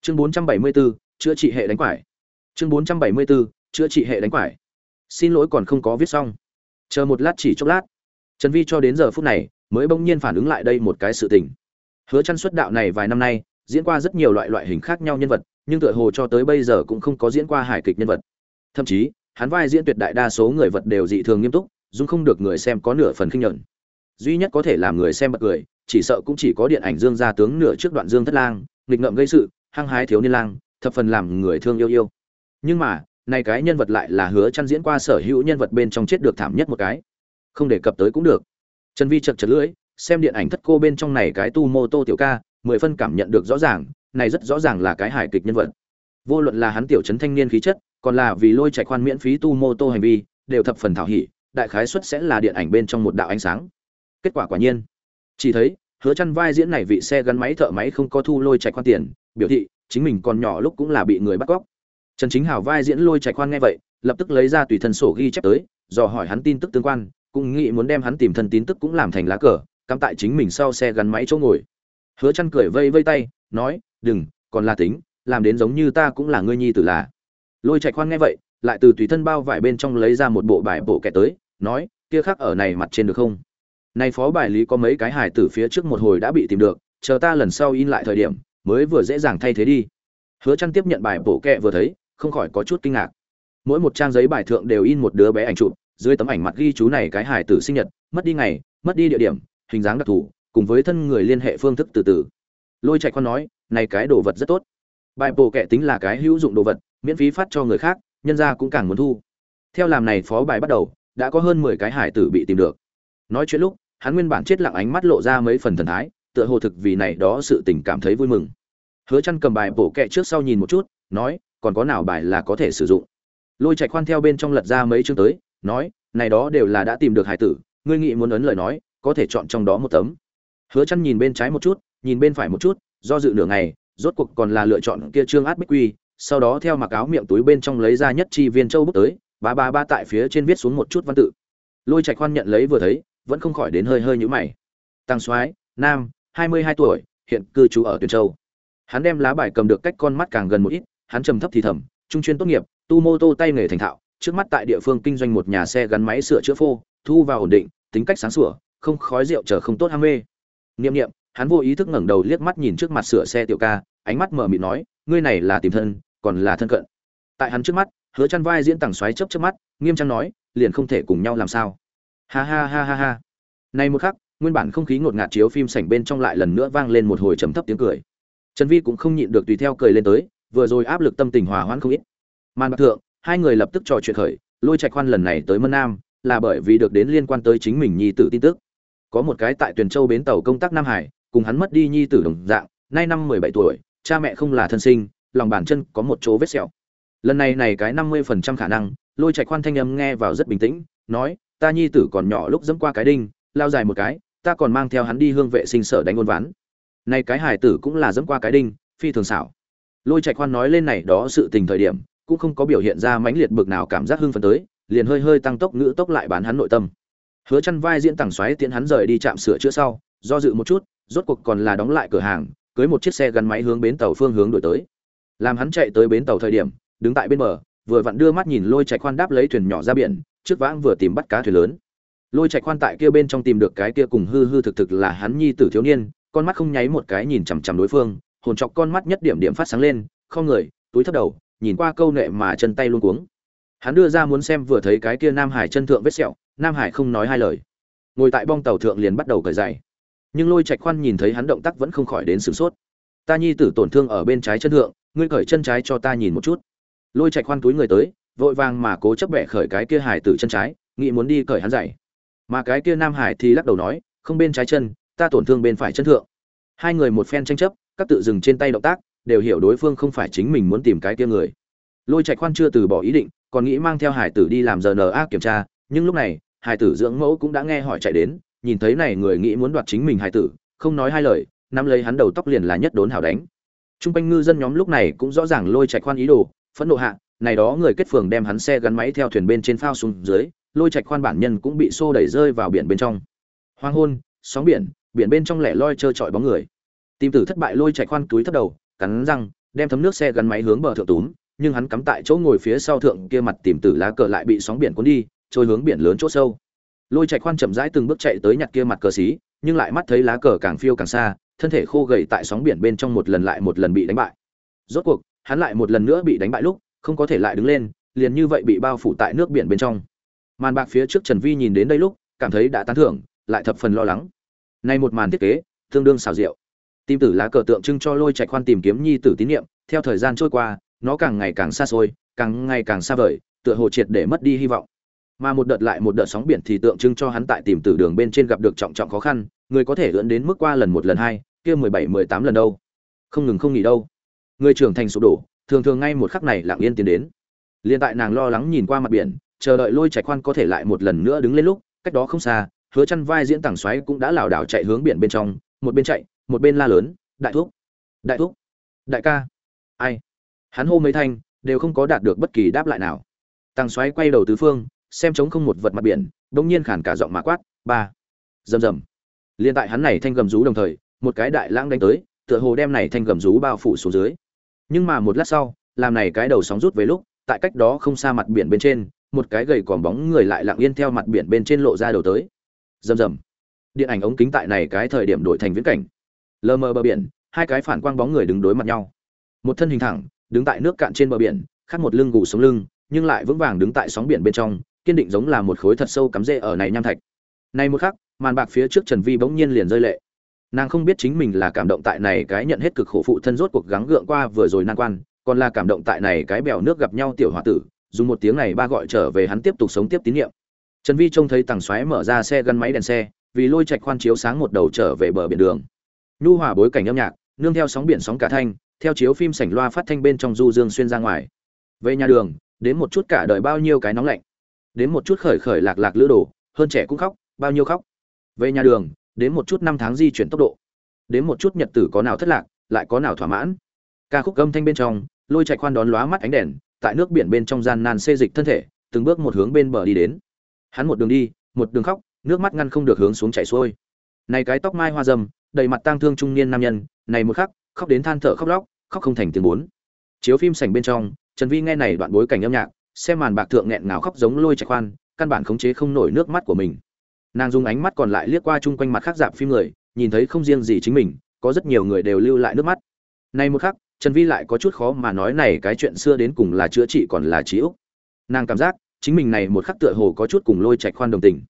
Chương 474, chữa trị hệ đánh quải. Chương 474, chữa trị hệ đánh quải. Xin lỗi còn không có viết xong. Chờ một lát chỉ chốc lát. Trần vi cho đến giờ phút này mới bỗng nhiên phản ứng lại đây một cái sự tình. Hứa chăn xuất đạo này vài năm nay, diễn qua rất nhiều loại loại hình khác nhau nhân vật, nhưng tựa hồ cho tới bây giờ cũng không có diễn qua hài kịch nhân vật. Thậm chí, hắn vai diễn tuyệt đại đa số người vật đều dị thường nghiêm túc, dung không được người xem có nửa phần kinh nhận duy nhất có thể làm người xem bật cười, chỉ sợ cũng chỉ có điện ảnh dương gia tướng nửa trước đoạn dương thất lang, nghịch ngợm gây sự, hăng hái thiếu niên lang, thập phần làm người thương yêu yêu. Nhưng mà này cái nhân vật lại là hứa chăn diễn qua sở hữu nhân vật bên trong chết được thảm nhất một cái. Không đề cập tới cũng được. Trần vi chật chật lưỡi, xem điện ảnh thất cô bên trong này cái tu mô tô tiểu ca, mười phân cảm nhận được rõ ràng, này rất rõ ràng là cái hài kịch nhân vật. Vô luận là hắn tiểu trấn thanh niên khí chất, còn là vì lôi chạy khoan miễn phí tu mô tô hành vi, đều thập phần thảo hỉ, đại khái xuất sẽ là điện ảnh bên trong một đạo ánh sáng. Kết quả quả nhiên, chỉ thấy, hứa chăn vai diễn này vị xe gắn máy thợ máy không có thu lôi chạy khoan tiền, biểu thị, chính mình còn nhỏ lúc cũng là bị người bắt cóc trần chính hảo vai diễn lôi chạy khoan nghe vậy, lập tức lấy ra tùy thân sổ ghi chép tới, dò hỏi hắn tin tức tương quan, cũng nghĩ muốn đem hắn tìm thân tin tức cũng làm thành lá cờ, cắm tại chính mình sau xe gắn máy chỗ ngồi. Hứa chăn cười vây vây tay, nói, đừng, còn là tính, làm đến giống như ta cũng là ngươi nhi tử là. Lôi chạy khoan nghe vậy, lại từ tùy thân bao vải bên trong lấy ra một bộ bài bộ kẻ tới, nói, kia khác ở này mặt trên được không? Này phó bài lý có mấy cái hài tử phía trước một hồi đã bị tìm được, chờ ta lần sau in lại thời điểm, mới vừa dễ dàng thay thế đi. Hứa chăn tiếp nhận bài bộ kệ vừa thấy không khỏi có chút kinh ngạc. Mỗi một trang giấy bài thượng đều in một đứa bé ảnh chụp, dưới tấm ảnh mặt ghi chú này cái hài tử sinh nhật, mất đi ngày, mất đi địa điểm, hình dáng đặc thù, cùng với thân người liên hệ phương thức từ từ. Lôi chạy con nói, này cái đồ vật rất tốt. Bài bổ kệ tính là cái hữu dụng đồ vật, miễn phí phát cho người khác, nhân ra cũng càng muốn thu. Theo làm này phó bài bắt đầu, đã có hơn mười cái hải tử bị tìm được. Nói chuyện lúc, hắn nguyên bản chết lặng ánh mắt lộ ra mấy phần thần thái, tựa hồ thực vì này đó sự tình cảm thấy vui mừng. Hứa chăn cầm bài bổ kệ trước sau nhìn một chút, nói còn có nào bài là có thể sử dụng? Lôi chạy khoan theo bên trong lật ra mấy chương tới, nói, này đó đều là đã tìm được hải tử, ngươi nghĩ muốn ấn lời nói, có thể chọn trong đó một tấm. Hứa chăn nhìn bên trái một chút, nhìn bên phải một chút, do dự nửa ngày, rốt cuộc còn là lựa chọn kia trương át bích quy, sau đó theo mặc áo miệng túi bên trong lấy ra nhất chi viên châu bút tới, ba ba ba tại phía trên viết xuống một chút văn tự. Lôi chạy khoan nhận lấy vừa thấy, vẫn không khỏi đến hơi hơi nhũ mày. Tăng soái, nam, hai mươi hai tuổi, hiện cư trú ở tuyền châu. Hắn đem lá bài cầm được cách con mắt càng gần một ít hắn trầm thấp thì thầm, trung chuyên tốt nghiệp, tu mô tô tay nghề thành thạo, trước mắt tại địa phương kinh doanh một nhà xe gắn máy sửa chữa phô, thu vào ổn định, tính cách sáng sủa, không khói rượu chờ không tốt ham mê. Niệm niệm, hắn vô ý thức ngẩng đầu liếc mắt nhìn trước mặt sửa xe tiểu ca, ánh mắt mở mịt nói, ngươi này là tìm thân, còn là thân cận. Tại hắn trước mắt, hứa chăn vai diễn tảng xoáy chớp chớp mắt, nghiêm trang nói, liền không thể cùng nhau làm sao. Ha ha ha ha ha. Này một khắc, nguyên bản không khí ngột ngạt chiếu phim sảnh bên trong lại lần nữa vang lên một hồi trầm thấp tiếng cười. Trần vi cũng không nhịn được tùy theo cười lên tới vừa rồi áp lực tâm tình hòa hoãn không ít. Màn bạc thượng, hai người lập tức trò chuyện khởi, lôi trạch khoan lần này tới mân nam, là bởi vì được đến liên quan tới chính mình nhi tử tin tức. Có một cái tại tuyền châu bến tàu công tác nam hải, cùng hắn mất đi nhi tử đồng dạng, nay năm mười bảy tuổi, cha mẹ không là thân sinh, lòng bàn chân có một chỗ vết sẹo. Lần này này cái năm mươi phần trăm khả năng, lôi trạch khoan thanh âm nghe vào rất bình tĩnh, nói, ta nhi tử còn nhỏ lúc dẫm qua cái đinh, lao dài một cái, ta còn mang theo hắn đi hương vệ sinh sở đánh ôn ván. Này cái hải tử cũng là dẫm qua cái đinh, phi thường xảo lôi trạch khoan nói lên này đó sự tình thời điểm, cũng không có biểu hiện ra mãnh liệt bực nào cảm giác hưng phấn tới, liền hơi hơi tăng tốc ngữ tốc lại bán hắn nội tâm. Hứa chăn vai diễn tảng xoáy tiến hắn rời đi chạm sửa chữa sau, do dự một chút, rốt cuộc còn là đóng lại cửa hàng, cưới một chiếc xe gắn máy hướng bến tàu phương hướng đổi tới. Làm hắn chạy tới bến tàu thời điểm, đứng tại bên bờ, vừa vặn đưa mắt nhìn lôi chạy khoan đáp lấy thuyền nhỏ ra biển, trước vãng vừa tìm bắt cá thuyền lớn. Lôi chạy khoan tại kia bên trong tìm được cái kia cùng hư hư thực thực là hắn nhi tử thiếu niên, con mắt không nháy một cái nhìn chằm chằm đối phương hồn chọc con mắt nhất điểm điểm phát sáng lên không người, túi thấp đầu, nhìn qua câu nệ mà chân tay luôn cuống. Hắn đưa ra muốn xem vừa thấy cái kia nam hải chân thượng vết sẹo, nam hải không nói hai lời. Ngồi tại bong tàu thượng liền bắt đầu cởi giày. Nhưng lôi trạch khoan nhìn thấy hắn động tác vẫn không khỏi đến sửng sốt. Ta nhi tử tổn thương ở bên trái chân thượng, ngươi cởi chân trái cho ta nhìn một chút. Lôi trạch khoan túi người tới, vội vàng mà cố chấp bẻ khởi cái kia hải tử chân trái, nghĩ muốn đi cởi hắn giày. Mà cái kia nam hải thì lắc đầu nói, không bên trái chân, ta tổn thương bên phải chân thượng. Hai người một phen tranh chấp các tự dừng trên tay động tác đều hiểu đối phương không phải chính mình muốn tìm cái kia người lôi trạch khoan chưa từ bỏ ý định còn nghĩ mang theo hải tử đi làm giờ rna kiểm tra nhưng lúc này hải tử dưỡng mẫu cũng đã nghe hỏi chạy đến nhìn thấy này người nghĩ muốn đoạt chính mình hải tử không nói hai lời nắm lấy hắn đầu tóc liền là nhất đốn hảo đánh Trung quanh ngư dân nhóm lúc này cũng rõ ràng lôi Trạch khoan ý đồ, phẫn nộ hạ, này đó người kết phường đem hắn xe gắn máy theo thuyền bên trên phao xuống dưới, lôi Trạch khoan bản nhân cũng bị xô đẩy rơi vào biển bên trong. Hoang hôn, sóng biển, biển bên trong lẻ loi trơ trọi bóng người. Tìm tử thất bại lôi chạy khoan túi thấp đầu, cắn răng, đem thấm nước xe gắn máy hướng bờ thượng túm, nhưng hắn cắm tại chỗ ngồi phía sau thượng kia mặt tìm tử lá cờ lại bị sóng biển cuốn đi, trôi hướng biển lớn chỗ sâu. Lôi chạy khoan chậm rãi từng bước chạy tới nhặt kia mặt cờ xí, nhưng lại mắt thấy lá cờ càng phiêu càng xa, thân thể khô gầy tại sóng biển bên trong một lần lại một lần bị đánh bại. Rốt cuộc, hắn lại một lần nữa bị đánh bại lúc, không có thể lại đứng lên, liền như vậy bị bao phủ tại nước biển bên trong. Màn bạc phía trước Trần Vi nhìn đến đây lúc, cảm thấy đã tán thưởng, lại thập phần lo lắng. Nay một màn thiết kế, tương đương xào rượu tim tử lá cờ tượng trưng cho lôi trạch khoan tìm kiếm nhi tử tín nhiệm theo thời gian trôi qua, nó càng ngày càng xa xôi, càng ngày càng xa vời, tựa hồ triệt để mất đi hy vọng. Mà một đợt lại một đợt sóng biển thì tượng trưng cho hắn tại tìm tử đường bên trên gặp được trọng trọng khó khăn, người có thể ưỡn đến mức qua lần một lần hai, kia mười bảy, mười tám lần đâu. Không ngừng không nghỉ đâu. Người trưởng thành sụp đổ, thường thường ngay một khắc này lặng yên tiến đến. Liên tại nàng lo lắng nhìn qua mặt biển, chờ đợi lôi trạch khoan có thể lại một lần nữa đứng lên lúc, cách đó không xa, hứa chăn vai diễn tảng xoáy cũng đã lảo đảo chạy hướng biển bên trong, một bên chạy một bên la lớn, đại thúc đại thúc, đại ca. Ai? Hắn hô mấy thanh, đều không có đạt được bất kỳ đáp lại nào. Tăng xoáy quay đầu tứ phương, xem trống không một vật mặt biển đông nhiên khản cả giọng mã quát, ba. Rầm rầm. Liên tại hắn này thanh gầm rú đồng thời, một cái đại lãng đánh tới, tựa hồ đem này thanh gầm rú bao phủ xuống dưới. Nhưng mà một lát sau, làm này cái đầu sóng rút về lúc, tại cách đó không xa mặt biển bên trên, một cái gầy còn bóng người lại lặng yên theo mặt biển bên trên lộ ra đầu tới. Rầm rầm. Điện ảnh ống kính tại này cái thời điểm đổi thành viễn cảnh lờ mờ bờ biển, hai cái phản quang bóng người đứng đối mặt nhau. Một thân hình thẳng, đứng tại nước cạn trên bờ biển, khác một lưng gù sống lưng, nhưng lại vững vàng đứng tại sóng biển bên trong, kiên định giống là một khối thật sâu cắm rễ ở này nham thạch. Này một khắc, màn bạc phía trước trần vi bỗng nhiên liền rơi lệ. Nàng không biết chính mình là cảm động tại này cái nhận hết cực khổ phụ thân rốt cuộc gắng gượng qua vừa rồi nan quan, còn là cảm động tại này cái bèo nước gặp nhau tiểu h tử, dùng một tiếng này ba gọi trở về hắn tiếp tục sống tiếp tín nhiệm. Trần vi trông thấy tàng xoáy mở ra xe gắn máy đèn xe, vì lôi chạch khoan chiếu sáng một đầu trở về bờ biển đường nhu hòa bối cảnh âm nhạc, nương theo sóng biển sóng cả thanh, theo chiếu phim sảnh loa phát thanh bên trong du dương xuyên ra ngoài. Về nhà đường, đến một chút cả đời bao nhiêu cái nóng lạnh. Đến một chút khởi khởi lạc lạc lữ đồ, hơn trẻ cũng khóc, bao nhiêu khóc. Về nhà đường, đến một chút năm tháng di chuyển tốc độ. Đến một chút nhật tử có nào thất lạc, lại có nào thỏa mãn. Ca khúc âm thanh bên trong, lôi chạy khoan đón lóa mắt ánh đèn, tại nước biển bên trong gian nan xê dịch thân thể, từng bước một hướng bên bờ đi đến. Hắn một đường đi, một đường khóc, nước mắt ngăn không được hướng xuống chảy xuôi. Này cái tóc mai hoa dâm đầy mặt tang thương trung niên nam nhân, này một khắc, khóc đến than thở khóc lóc, khóc không thành tiếng bốn. Chiếu phim sảnh bên trong, trần vi nghe này đoạn bối cảnh âm nhạc, xem màn bạc thượng nghẹn ngào khóc giống lôi chạy khoan, căn bản khống chế không nổi nước mắt của mình. Nàng dùng ánh mắt còn lại liếc qua chung quanh mặt khác dạp phim người, nhìn thấy không riêng gì chính mình, có rất nhiều người đều lưu lại nước mắt. Nay một khắc, trần vi lại có chút khó mà nói này cái chuyện xưa đến cùng là chữa trị còn là trí úc. Nàng cảm giác, chính mình này một khắc tựa hồ có chút cùng lôi chạy khoan đồng tình.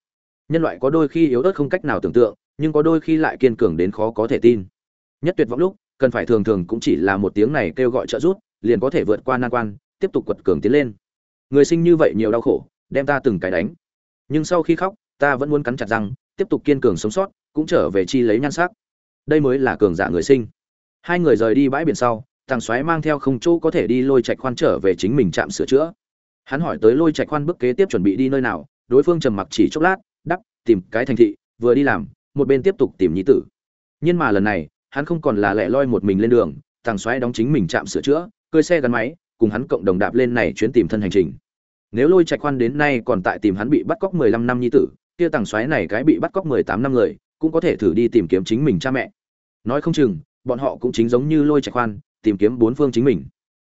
Nhân loại có đôi khi yếu ớt không cách nào tưởng tượng nhưng có đôi khi lại kiên cường đến khó có thể tin. Nhất tuyệt vọng lúc, cần phải thường thường cũng chỉ là một tiếng này kêu gọi trợ giúp, liền có thể vượt qua nan quan, tiếp tục quật cường tiến lên. Người sinh như vậy nhiều đau khổ, đem ta từng cái đánh. Nhưng sau khi khóc, ta vẫn muốn cắn chặt răng, tiếp tục kiên cường sống sót, cũng trở về chi lấy nhan sắc. Đây mới là cường giả người sinh. Hai người rời đi bãi biển sau tàng xoáy mang theo không chỗ có thể đi lôi trạch khoan trở về chính mình chạm sửa chữa. Hắn hỏi tới lôi trạch khoan bước kế tiếp chuẩn bị đi nơi nào, đối phương trầm mặc chỉ chốc lát, đắp, tìm cái thành thị, vừa đi làm một bên tiếp tục tìm nhi tử. Nhưng mà lần này, hắn không còn là lẻ loi một mình lên đường tàng xoáy đóng chính mình chạm sửa chữa, cơi xe gắn máy, cùng hắn cộng đồng đạp lên này chuyến tìm thân hành trình. Nếu lôi trạch khoan đến nay còn tại tìm hắn bị bắt cóc mười lăm năm nhi tử, kia tàng xoáy này cái bị bắt cóc mười tám năm người, cũng có thể thử đi tìm kiếm chính mình cha mẹ. Nói không chừng, bọn họ cũng chính giống như lôi trạch khoan, tìm kiếm bốn phương chính mình.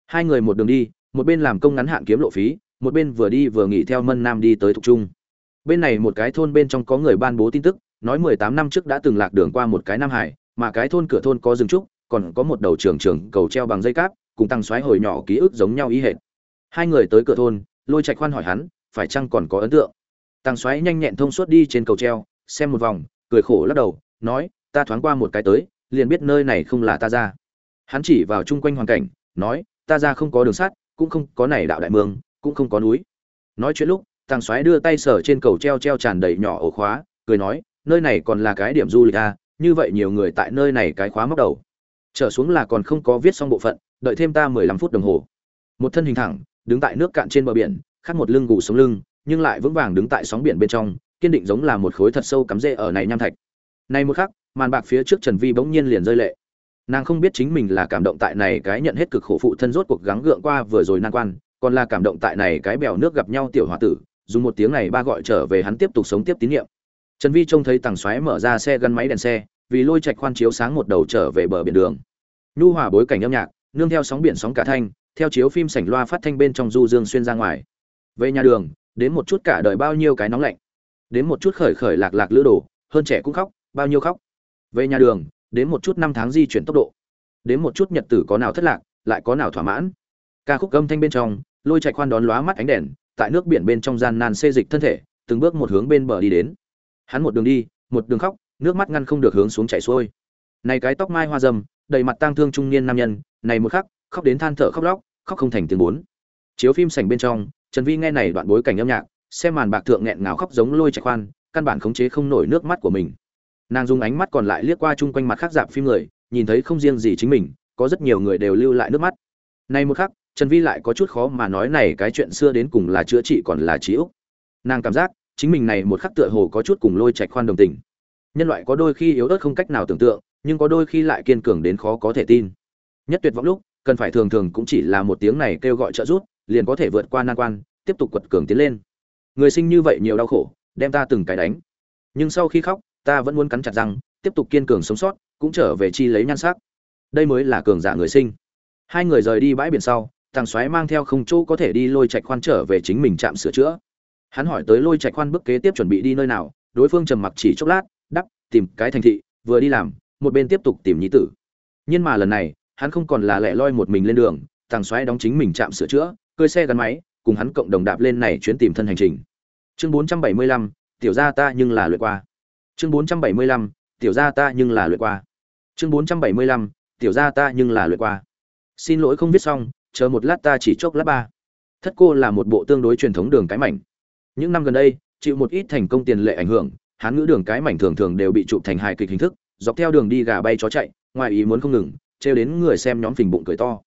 Hai người một đường đi, một bên làm công ngắn hạn kiếm lộ phí, một bên vừa đi vừa nghỉ theo mân nam đi tới thục trung. Bên này một cái thôn bên trong có người ban bố tin tức nói mười tám năm trước đã từng lạc đường qua một cái nam hải, mà cái thôn cửa thôn có rừng trúc, còn có một đầu trường trường cầu treo bằng dây cáp, cùng tăng xoáy hồi nhỏ ký ức giống nhau ý hệt. Hai người tới cửa thôn, lôi trạch khoan hỏi hắn, phải chăng còn có ấn tượng? Tăng xoáy nhanh nhẹn thông suốt đi trên cầu treo, xem một vòng, cười khổ lắc đầu, nói, ta thoáng qua một cái tới, liền biết nơi này không là ta ra. Hắn chỉ vào chung quanh hoàn cảnh, nói, ta ra không có đường sắt, cũng không có này đạo đại mương, cũng không có núi. Nói chuyện lúc, tăng xoáy đưa tay sở trên cầu treo treo tràn đầy nhỏ ổ khóa, cười nói nơi này còn là cái điểm du lịch à như vậy nhiều người tại nơi này cái khóa móc đầu. Trở xuống là còn không có viết xong bộ phận, đợi thêm ta mười lăm phút đồng hồ. Một thân hình thẳng, đứng tại nước cạn trên bờ biển khác một lưng gù sống lưng, nhưng lại vững vàng đứng tại sóng biển bên trong, kiên định giống là một khối thật sâu cắm rễ ở này nham thạch. Này một khắc, màn bạc phía trước trần vi bỗng nhiên liền rơi lệ. Nàng không biết chính mình là cảm động tại này cái nhận hết cực khổ phụ thân rốt cuộc gắng gượng qua vừa rồi nan quan, còn là cảm động tại này cái bèo nước gặp nhau tiểu h tử, dùng một tiếng này ba gọi trở về hắn tiếp tục sống tiếp tín nhiệm trần vi trông thấy tàng xoáy mở ra xe gắn máy đèn xe, vì lôi trạch khoan chiếu sáng một đầu trở về bờ biển đường. Nhu hòa bối cảnh âm nhạc, nương theo sóng biển sóng cả thanh, theo chiếu phim sảnh loa phát thanh bên trong du dương xuyên ra ngoài. Về nhà đường, đến một chút cả đời bao nhiêu cái nóng lạnh. Đến một chút khởi khởi lạc lạc lữ đồ, hơn trẻ cũng khóc, bao nhiêu khóc. Về nhà đường, đến một chút năm tháng di chuyển tốc độ. Đến một chút nhật tử có nào thất lạc, lại có nào thỏa mãn. Ca khúc âm thanh bên trong, lôi chạy khoan đón lóa mắt ánh đèn, tại nước biển bên trong gian nan xê dịch thân thể, từng bước một hướng bên bờ đi đến hắn một đường đi, một đường khóc, nước mắt ngăn không được hướng xuống chảy xuôi. Này cái tóc mai hoa dâm, đầy mặt tang thương trung niên nam nhân, này một khắc, khóc đến than thở khóc lóc, khóc không thành tiếng bốn. Chiếu phim sảnh bên trong, trần vi nghe này đoạn bối cảnh âm nhạc, xem màn bạc thượng nghẹn ngào khóc giống lôi chạy khoan, căn bản khống chế không nổi nước mắt của mình. Nàng dùng ánh mắt còn lại liếc qua chung quanh mặt khác dạp phim người, nhìn thấy không riêng gì chính mình, có rất nhiều người đều lưu lại nước mắt. Này một khắc, trần vi lại có chút khó mà nói này cái chuyện xưa đến cùng là chữa trị còn là trí úc. Nàng cảm giác chính mình này một khắc tựa hồ có chút cùng lôi chạy khoan đồng tình. Nhân loại có đôi khi yếu ớt không cách nào tưởng tượng, nhưng có đôi khi lại kiên cường đến khó có thể tin. Nhất tuyệt vọng lúc, cần phải thường thường cũng chỉ là một tiếng này kêu gọi trợ giúp, liền có thể vượt qua nan quan, tiếp tục quật cường tiến lên. Người sinh như vậy nhiều đau khổ, đem ta từng cái đánh. Nhưng sau khi khóc, ta vẫn muốn cắn chặt răng, tiếp tục kiên cường sống sót, cũng trở về chi lấy nhan sắc. Đây mới là cường giả người sinh. Hai người rời đi bãi biển sau, thằng xoáy mang theo không chỗ có thể đi lôi trạch khoan trở về chính mình chạm sửa chữa hắn hỏi tới lôi trạch khoan bước kế tiếp chuẩn bị đi nơi nào đối phương trầm mặc chỉ chốc lát đắp tìm cái thành thị vừa đi làm một bên tiếp tục tìm nhí tử. Nhưng mà lần này hắn không còn là lẻ loi một mình lên đường thằng xoáy đóng chính mình chạm sửa chữa cơi xe gắn máy cùng hắn cộng đồng đạp lên này chuyến tìm thân hành trình. Chương 475, tiểu gia ta nhưng là luyện qua. Chương 475, tiểu gia ta nhưng là luyện qua. Chương 475, tiểu gia ta nhưng là luyện qua. Xin lỗi không viết xong chờ một lát ta chỉ chốc lát ba. Thất cô là một bộ tương đối truyền thống đường cái mảnh những năm gần đây, chịu một ít thành công tiền lệ ảnh hưởng, hán ngữ đường cái mảnh thường thường đều bị chụp thành hài kịch hình thức, dọc theo đường đi gà bay chó chạy, ngoài ý muốn không ngừng, trêu đến người xem nhóm phình bụng cười to.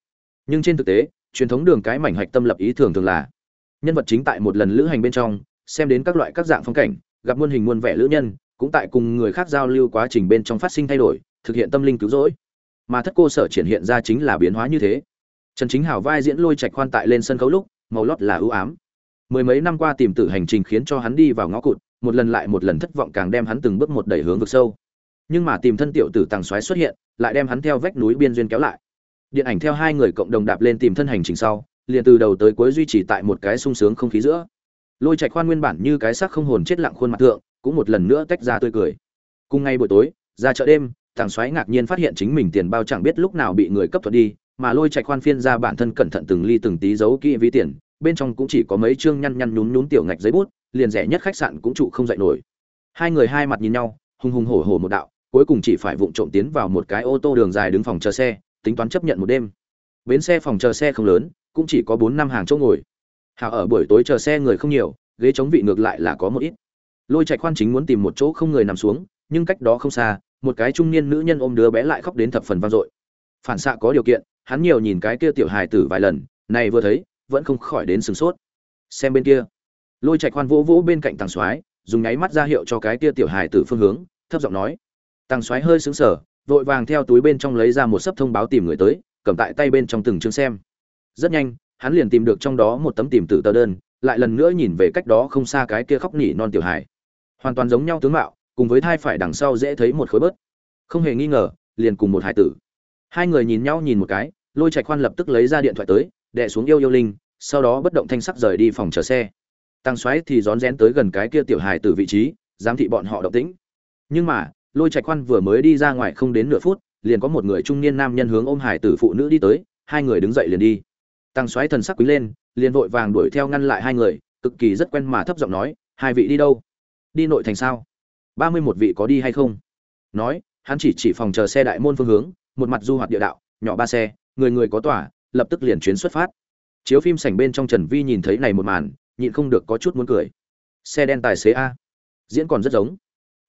Nhưng trên thực tế, truyền thống đường cái mảnh hạch tâm lập ý thường thường là nhân vật chính tại một lần lữ hành bên trong, xem đến các loại các dạng phong cảnh, gặp muôn hình muôn vẻ lữ nhân, cũng tại cùng người khác giao lưu quá trình bên trong phát sinh thay đổi, thực hiện tâm linh cứu rỗi. Mà thất cô sở triển hiện ra chính là biến hóa như thế. Trần chính hảo vai diễn lôi trạch khoan tại lên sân khấu lúc, màu lót là ưu ám mười mấy năm qua tìm tử hành trình khiến cho hắn đi vào ngõ cụt, một lần lại một lần thất vọng càng đem hắn từng bước một đẩy hướng vực sâu. Nhưng mà tìm thân tiểu tử tàng xoáy xuất hiện, lại đem hắn theo vách núi biên duyên kéo lại. Điện ảnh theo hai người cộng đồng đạp lên tìm thân hành trình sau, liền từ đầu tới cuối duy trì tại một cái sung sướng không khí giữa. Lôi trạch khoan nguyên bản như cái xác không hồn chết lặng khuôn mặt thượng, cũng một lần nữa tách ra tươi cười. Cùng ngay buổi tối, ra chợ đêm, tàng xoáy ngạc nhiên phát hiện chính mình tiền bao chẳng biết lúc nào bị người cấp thuật đi, mà lôi trạch khoan phiên ra bản thân cẩn thận từng ly từng tí giấu kỹ ví tiền bên trong cũng chỉ có mấy chương nhăn nhăn nhún nhún tiểu ngạch giấy bút, liền rẻ nhất khách sạn cũng trụ không dậy nổi. Hai người hai mặt nhìn nhau, hùng hùng hổ hổ một đạo, cuối cùng chỉ phải vụng trộm tiến vào một cái ô tô đường dài đứng phòng chờ xe, tính toán chấp nhận một đêm. Bến xe phòng chờ xe không lớn, cũng chỉ có bốn năm hàng chỗ ngồi. Hào ở buổi tối chờ xe người không nhiều, ghế chống vị ngược lại là có một ít. Lôi chạy khoan chính muốn tìm một chỗ không người nằm xuống, nhưng cách đó không xa, một cái trung niên nữ nhân ôm đứa bé lại khóc đến thập phần vang dội. Phản xạ có điều kiện, hắn nhiều nhìn cái kia tiểu hài tử vài lần, này vừa thấy vẫn không khỏi đến sửng sốt. Xem bên kia. Lôi chạy khoan vỗ vỗ bên cạnh tàng soái, dùng nháy mắt ra hiệu cho cái kia tiểu hài tử phương hướng, thấp giọng nói. Tàng soái hơi sững sờ, vội vàng theo túi bên trong lấy ra một sấp thông báo tìm người tới, cầm tại tay bên trong từng chương xem. Rất nhanh, hắn liền tìm được trong đó một tấm tìm tử tờ đơn, lại lần nữa nhìn về cách đó không xa cái kia khóc nỉ non tiểu hài. Hoàn toàn giống nhau tướng mạo, cùng với thai phải đằng sau dễ thấy một khối bớt. Không hề nghi ngờ, liền cùng một hải tử. Hai người nhìn nhau nhìn một cái, lôi trạch khoan lập tức lấy ra điện thoại tới đệ xuống yêu yêu linh sau đó bất động thanh sắc rời đi phòng chờ xe. Tăng xoáy thì rón rén tới gần cái kia tiểu hài từ vị trí, giám thị bọn họ động tĩnh. Nhưng mà, lôi trạch khoan vừa mới đi ra ngoài không đến nửa phút, liền có một người trung niên nam nhân hướng ôm hải tử phụ nữ đi tới, hai người đứng dậy liền đi. Tăng xoáy thần sắc quý lên, liền vội vàng đuổi theo ngăn lại hai người, cực kỳ rất quen mà thấp giọng nói, hai vị đi đâu? Đi nội thành sao? Ba mươi một vị có đi hay không? Nói, hắn chỉ chỉ phòng chờ xe đại môn phương hướng, một mặt du hoạt địa đạo, nhỏ ba xe, người người có tỏa lập tức liền chuyến xuất phát chiếu phim sảnh bên trong trần vi nhìn thấy này một màn nhịn không được có chút muốn cười. Xe đen tài xế a. Diễn còn rất giống.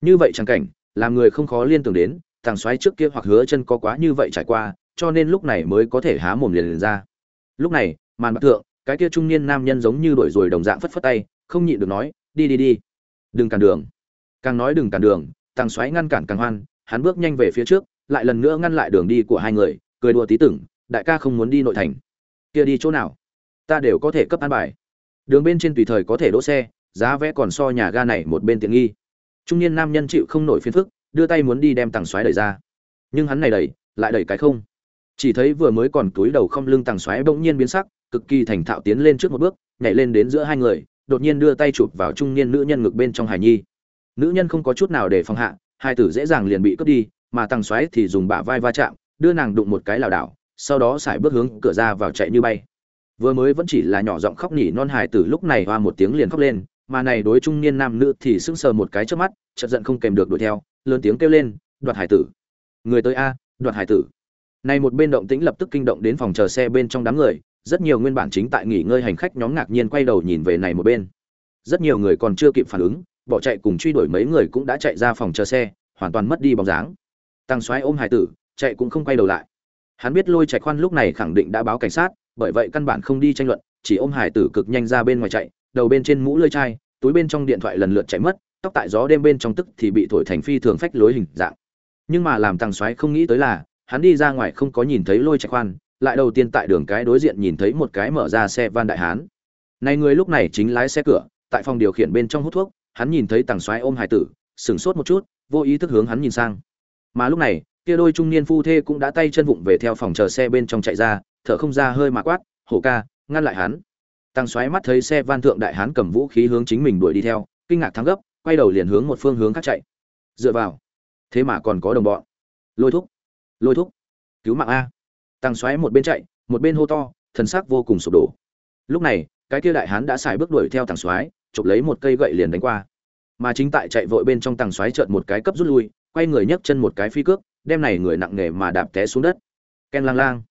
Như vậy chẳng cảnh làm người không khó liên tưởng đến thằng xoáy trước kia hoặc hứa chân có quá như vậy trải qua cho nên lúc này mới có thể há mồm liền, liền ra. Lúc này màn bạc thượng cái kia trung niên nam nhân giống như đổi rồi đồng dạng phất phất tay không nhịn được nói đi đi đi. Đừng cản đường. Càng nói đừng cản đường thằng xoáy ngăn cản càng hoan hắn bước nhanh về phía trước lại lần nữa ngăn lại đường đi của hai người cười đùa tí tửng đại ca không muốn đi nội thành. Kia đi chỗ nào? Ta đều có thể cấp an bài. Đường bên trên tùy thời có thể đỗ xe, giá vé còn so nhà ga này một bên tiện nghi. Trung niên nam nhân chịu không nổi phiền phức, đưa tay muốn đi đem tàng xoáy đẩy ra. Nhưng hắn này đẩy, lại đẩy cái không. Chỉ thấy vừa mới còn túi đầu không lưng tàng xoáy bỗng nhiên biến sắc, cực kỳ thành thạo tiến lên trước một bước, nhảy lên đến giữa hai người, đột nhiên đưa tay chụp vào trung niên nữ nhân ngực bên trong hải nhi. Nữ nhân không có chút nào để phòng hạ, hai tử dễ dàng liền bị cướp đi, mà tàng xoáy thì dùng bả vai va chạm, đưa nàng đụng một cái lảo đảo, sau đó xài bước hướng cửa ra vào chạy như bay vừa mới vẫn chỉ là nhỏ giọng khóc nhỉ non hài tử lúc này hoa một tiếng liền khóc lên, mà này đối trung niên nam nữ thì sững sờ một cái trước mắt, chợt giận không kèm được đuổi theo, lớn tiếng kêu lên, đoạt hải tử. Người tới a, đoạt hải tử. Này một bên động tĩnh lập tức kinh động đến phòng chờ xe bên trong đám người, rất nhiều nguyên bản chính tại nghỉ ngơi hành khách nhóm ngạc nhiên quay đầu nhìn về này một bên. Rất nhiều người còn chưa kịp phản ứng, bỏ chạy cùng truy đuổi mấy người cũng đã chạy ra phòng chờ xe, hoàn toàn mất đi bóng dáng. Tăng xoáy ôm hải tử, chạy cũng không quay đầu lại. Hắn biết lôi chạy khoan lúc này khẳng định đã báo cảnh sát bởi vậy căn bản không đi tranh luận, chỉ ôm hải tử cực nhanh ra bên ngoài chạy, đầu bên trên mũ lơi chai, túi bên trong điện thoại lần lượt chạy mất, tóc tại gió đêm bên trong tức thì bị thổi thành phi thường phách lối hình dạng. Nhưng mà làm Tàng xoáy không nghĩ tới là, hắn đi ra ngoài không có nhìn thấy lôi chạy khoan, lại đầu tiên tại đường cái đối diện nhìn thấy một cái mở ra xe van đại hán. Này người lúc này chính lái xe cửa, tại phòng điều khiển bên trong hút thuốc, hắn nhìn thấy tàng xoáy ôm hải tử, sửng sốt một chút, vô ý thức hướng hắn nhìn sang. Mà lúc này, kia đôi trung niên phu thê cũng đã tay chân vụng về theo phòng chờ xe bên trong chạy ra thở không ra hơi mà quát, hổ ca, ngăn lại hắn. Tăng xoáy mắt thấy xe van thượng đại hán cầm vũ khí hướng chính mình đuổi đi theo, kinh ngạc thắng gấp, quay đầu liền hướng một phương hướng khác chạy. Dựa vào. Thế mà còn có đồng bọn. Lôi thúc. Lôi thúc. Cứu mạng a. Tăng xoáy một bên chạy, một bên hô to, thần sắc vô cùng sụp đổ. Lúc này, cái kia đại hán đã xài bước đuổi theo tăng xoáy chụp lấy một cây gậy liền đánh qua. Mà chính tại chạy vội bên trong tăng xoáy chợt một cái cấp rút lui, quay người nhấc chân một cái phi cước, đem này người nặng nề mà đạp té xuống đất. Ken lang lang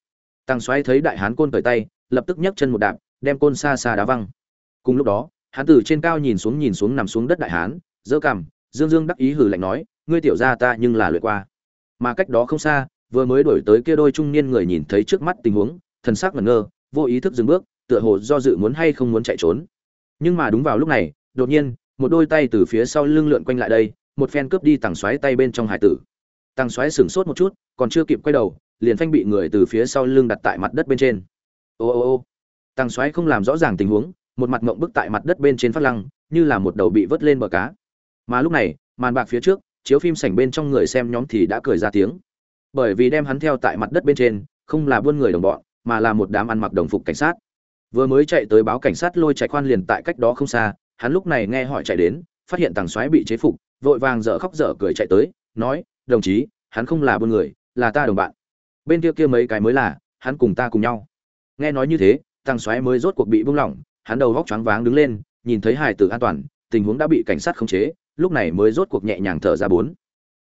tăng xoáy thấy đại hán côn cởi tay, lập tức nhấc chân một đạp, đem côn xa xa đá văng. Cùng lúc đó, hắn từ trên cao nhìn xuống nhìn xuống nằm xuống đất đại hán, giơ cằm, dương dương đắc ý hừ lạnh nói, ngươi tiểu gia ta nhưng là luyện qua. Mà cách đó không xa, vừa mới đổi tới kia đôi trung niên người nhìn thấy trước mắt tình huống, thần sắc ngẩn ngơ, vô ý thức dừng bước, tựa hồ do dự muốn hay không muốn chạy trốn. Nhưng mà đúng vào lúc này, đột nhiên, một đôi tay từ phía sau lưng lượn quanh lại đây, một phen cướp đi tàng xoáy tay bên trong hải tử. Tàng xoáy sửng sốt một chút, còn chưa kịp quay đầu liền phanh bị người từ phía sau lưng đặt tại mặt đất bên trên. Ô ô ô. Tăng xoáy không làm rõ ràng tình huống, một mặt mộng bức tại mặt đất bên trên phát lăng, như là một đầu bị vớt lên bờ cá. Mà lúc này, màn bạc phía trước, chiếu phim sảnh bên trong người xem nhóm thì đã cười ra tiếng. Bởi vì đem hắn theo tại mặt đất bên trên, không là buôn người đồng bọn, mà là một đám ăn mặc đồng phục cảnh sát. Vừa mới chạy tới báo cảnh sát lôi chạy khoan liền tại cách đó không xa, hắn lúc này nghe hỏi chạy đến, phát hiện tàng xoáy bị chế phục, vội vàng dở khóc dở cười chạy tới, nói, đồng chí, hắn không là buôn người, là ta đồng bạn bên kia kia mấy cái mới là, hắn cùng ta cùng nhau. Nghe nói như thế, tăng xoáy mới rốt cuộc bị buông lỏng, hắn đầu góc choáng váng đứng lên, nhìn thấy hải tử an toàn, tình huống đã bị cảnh sát khống chế, lúc này mới rốt cuộc nhẹ nhàng thở ra bốn.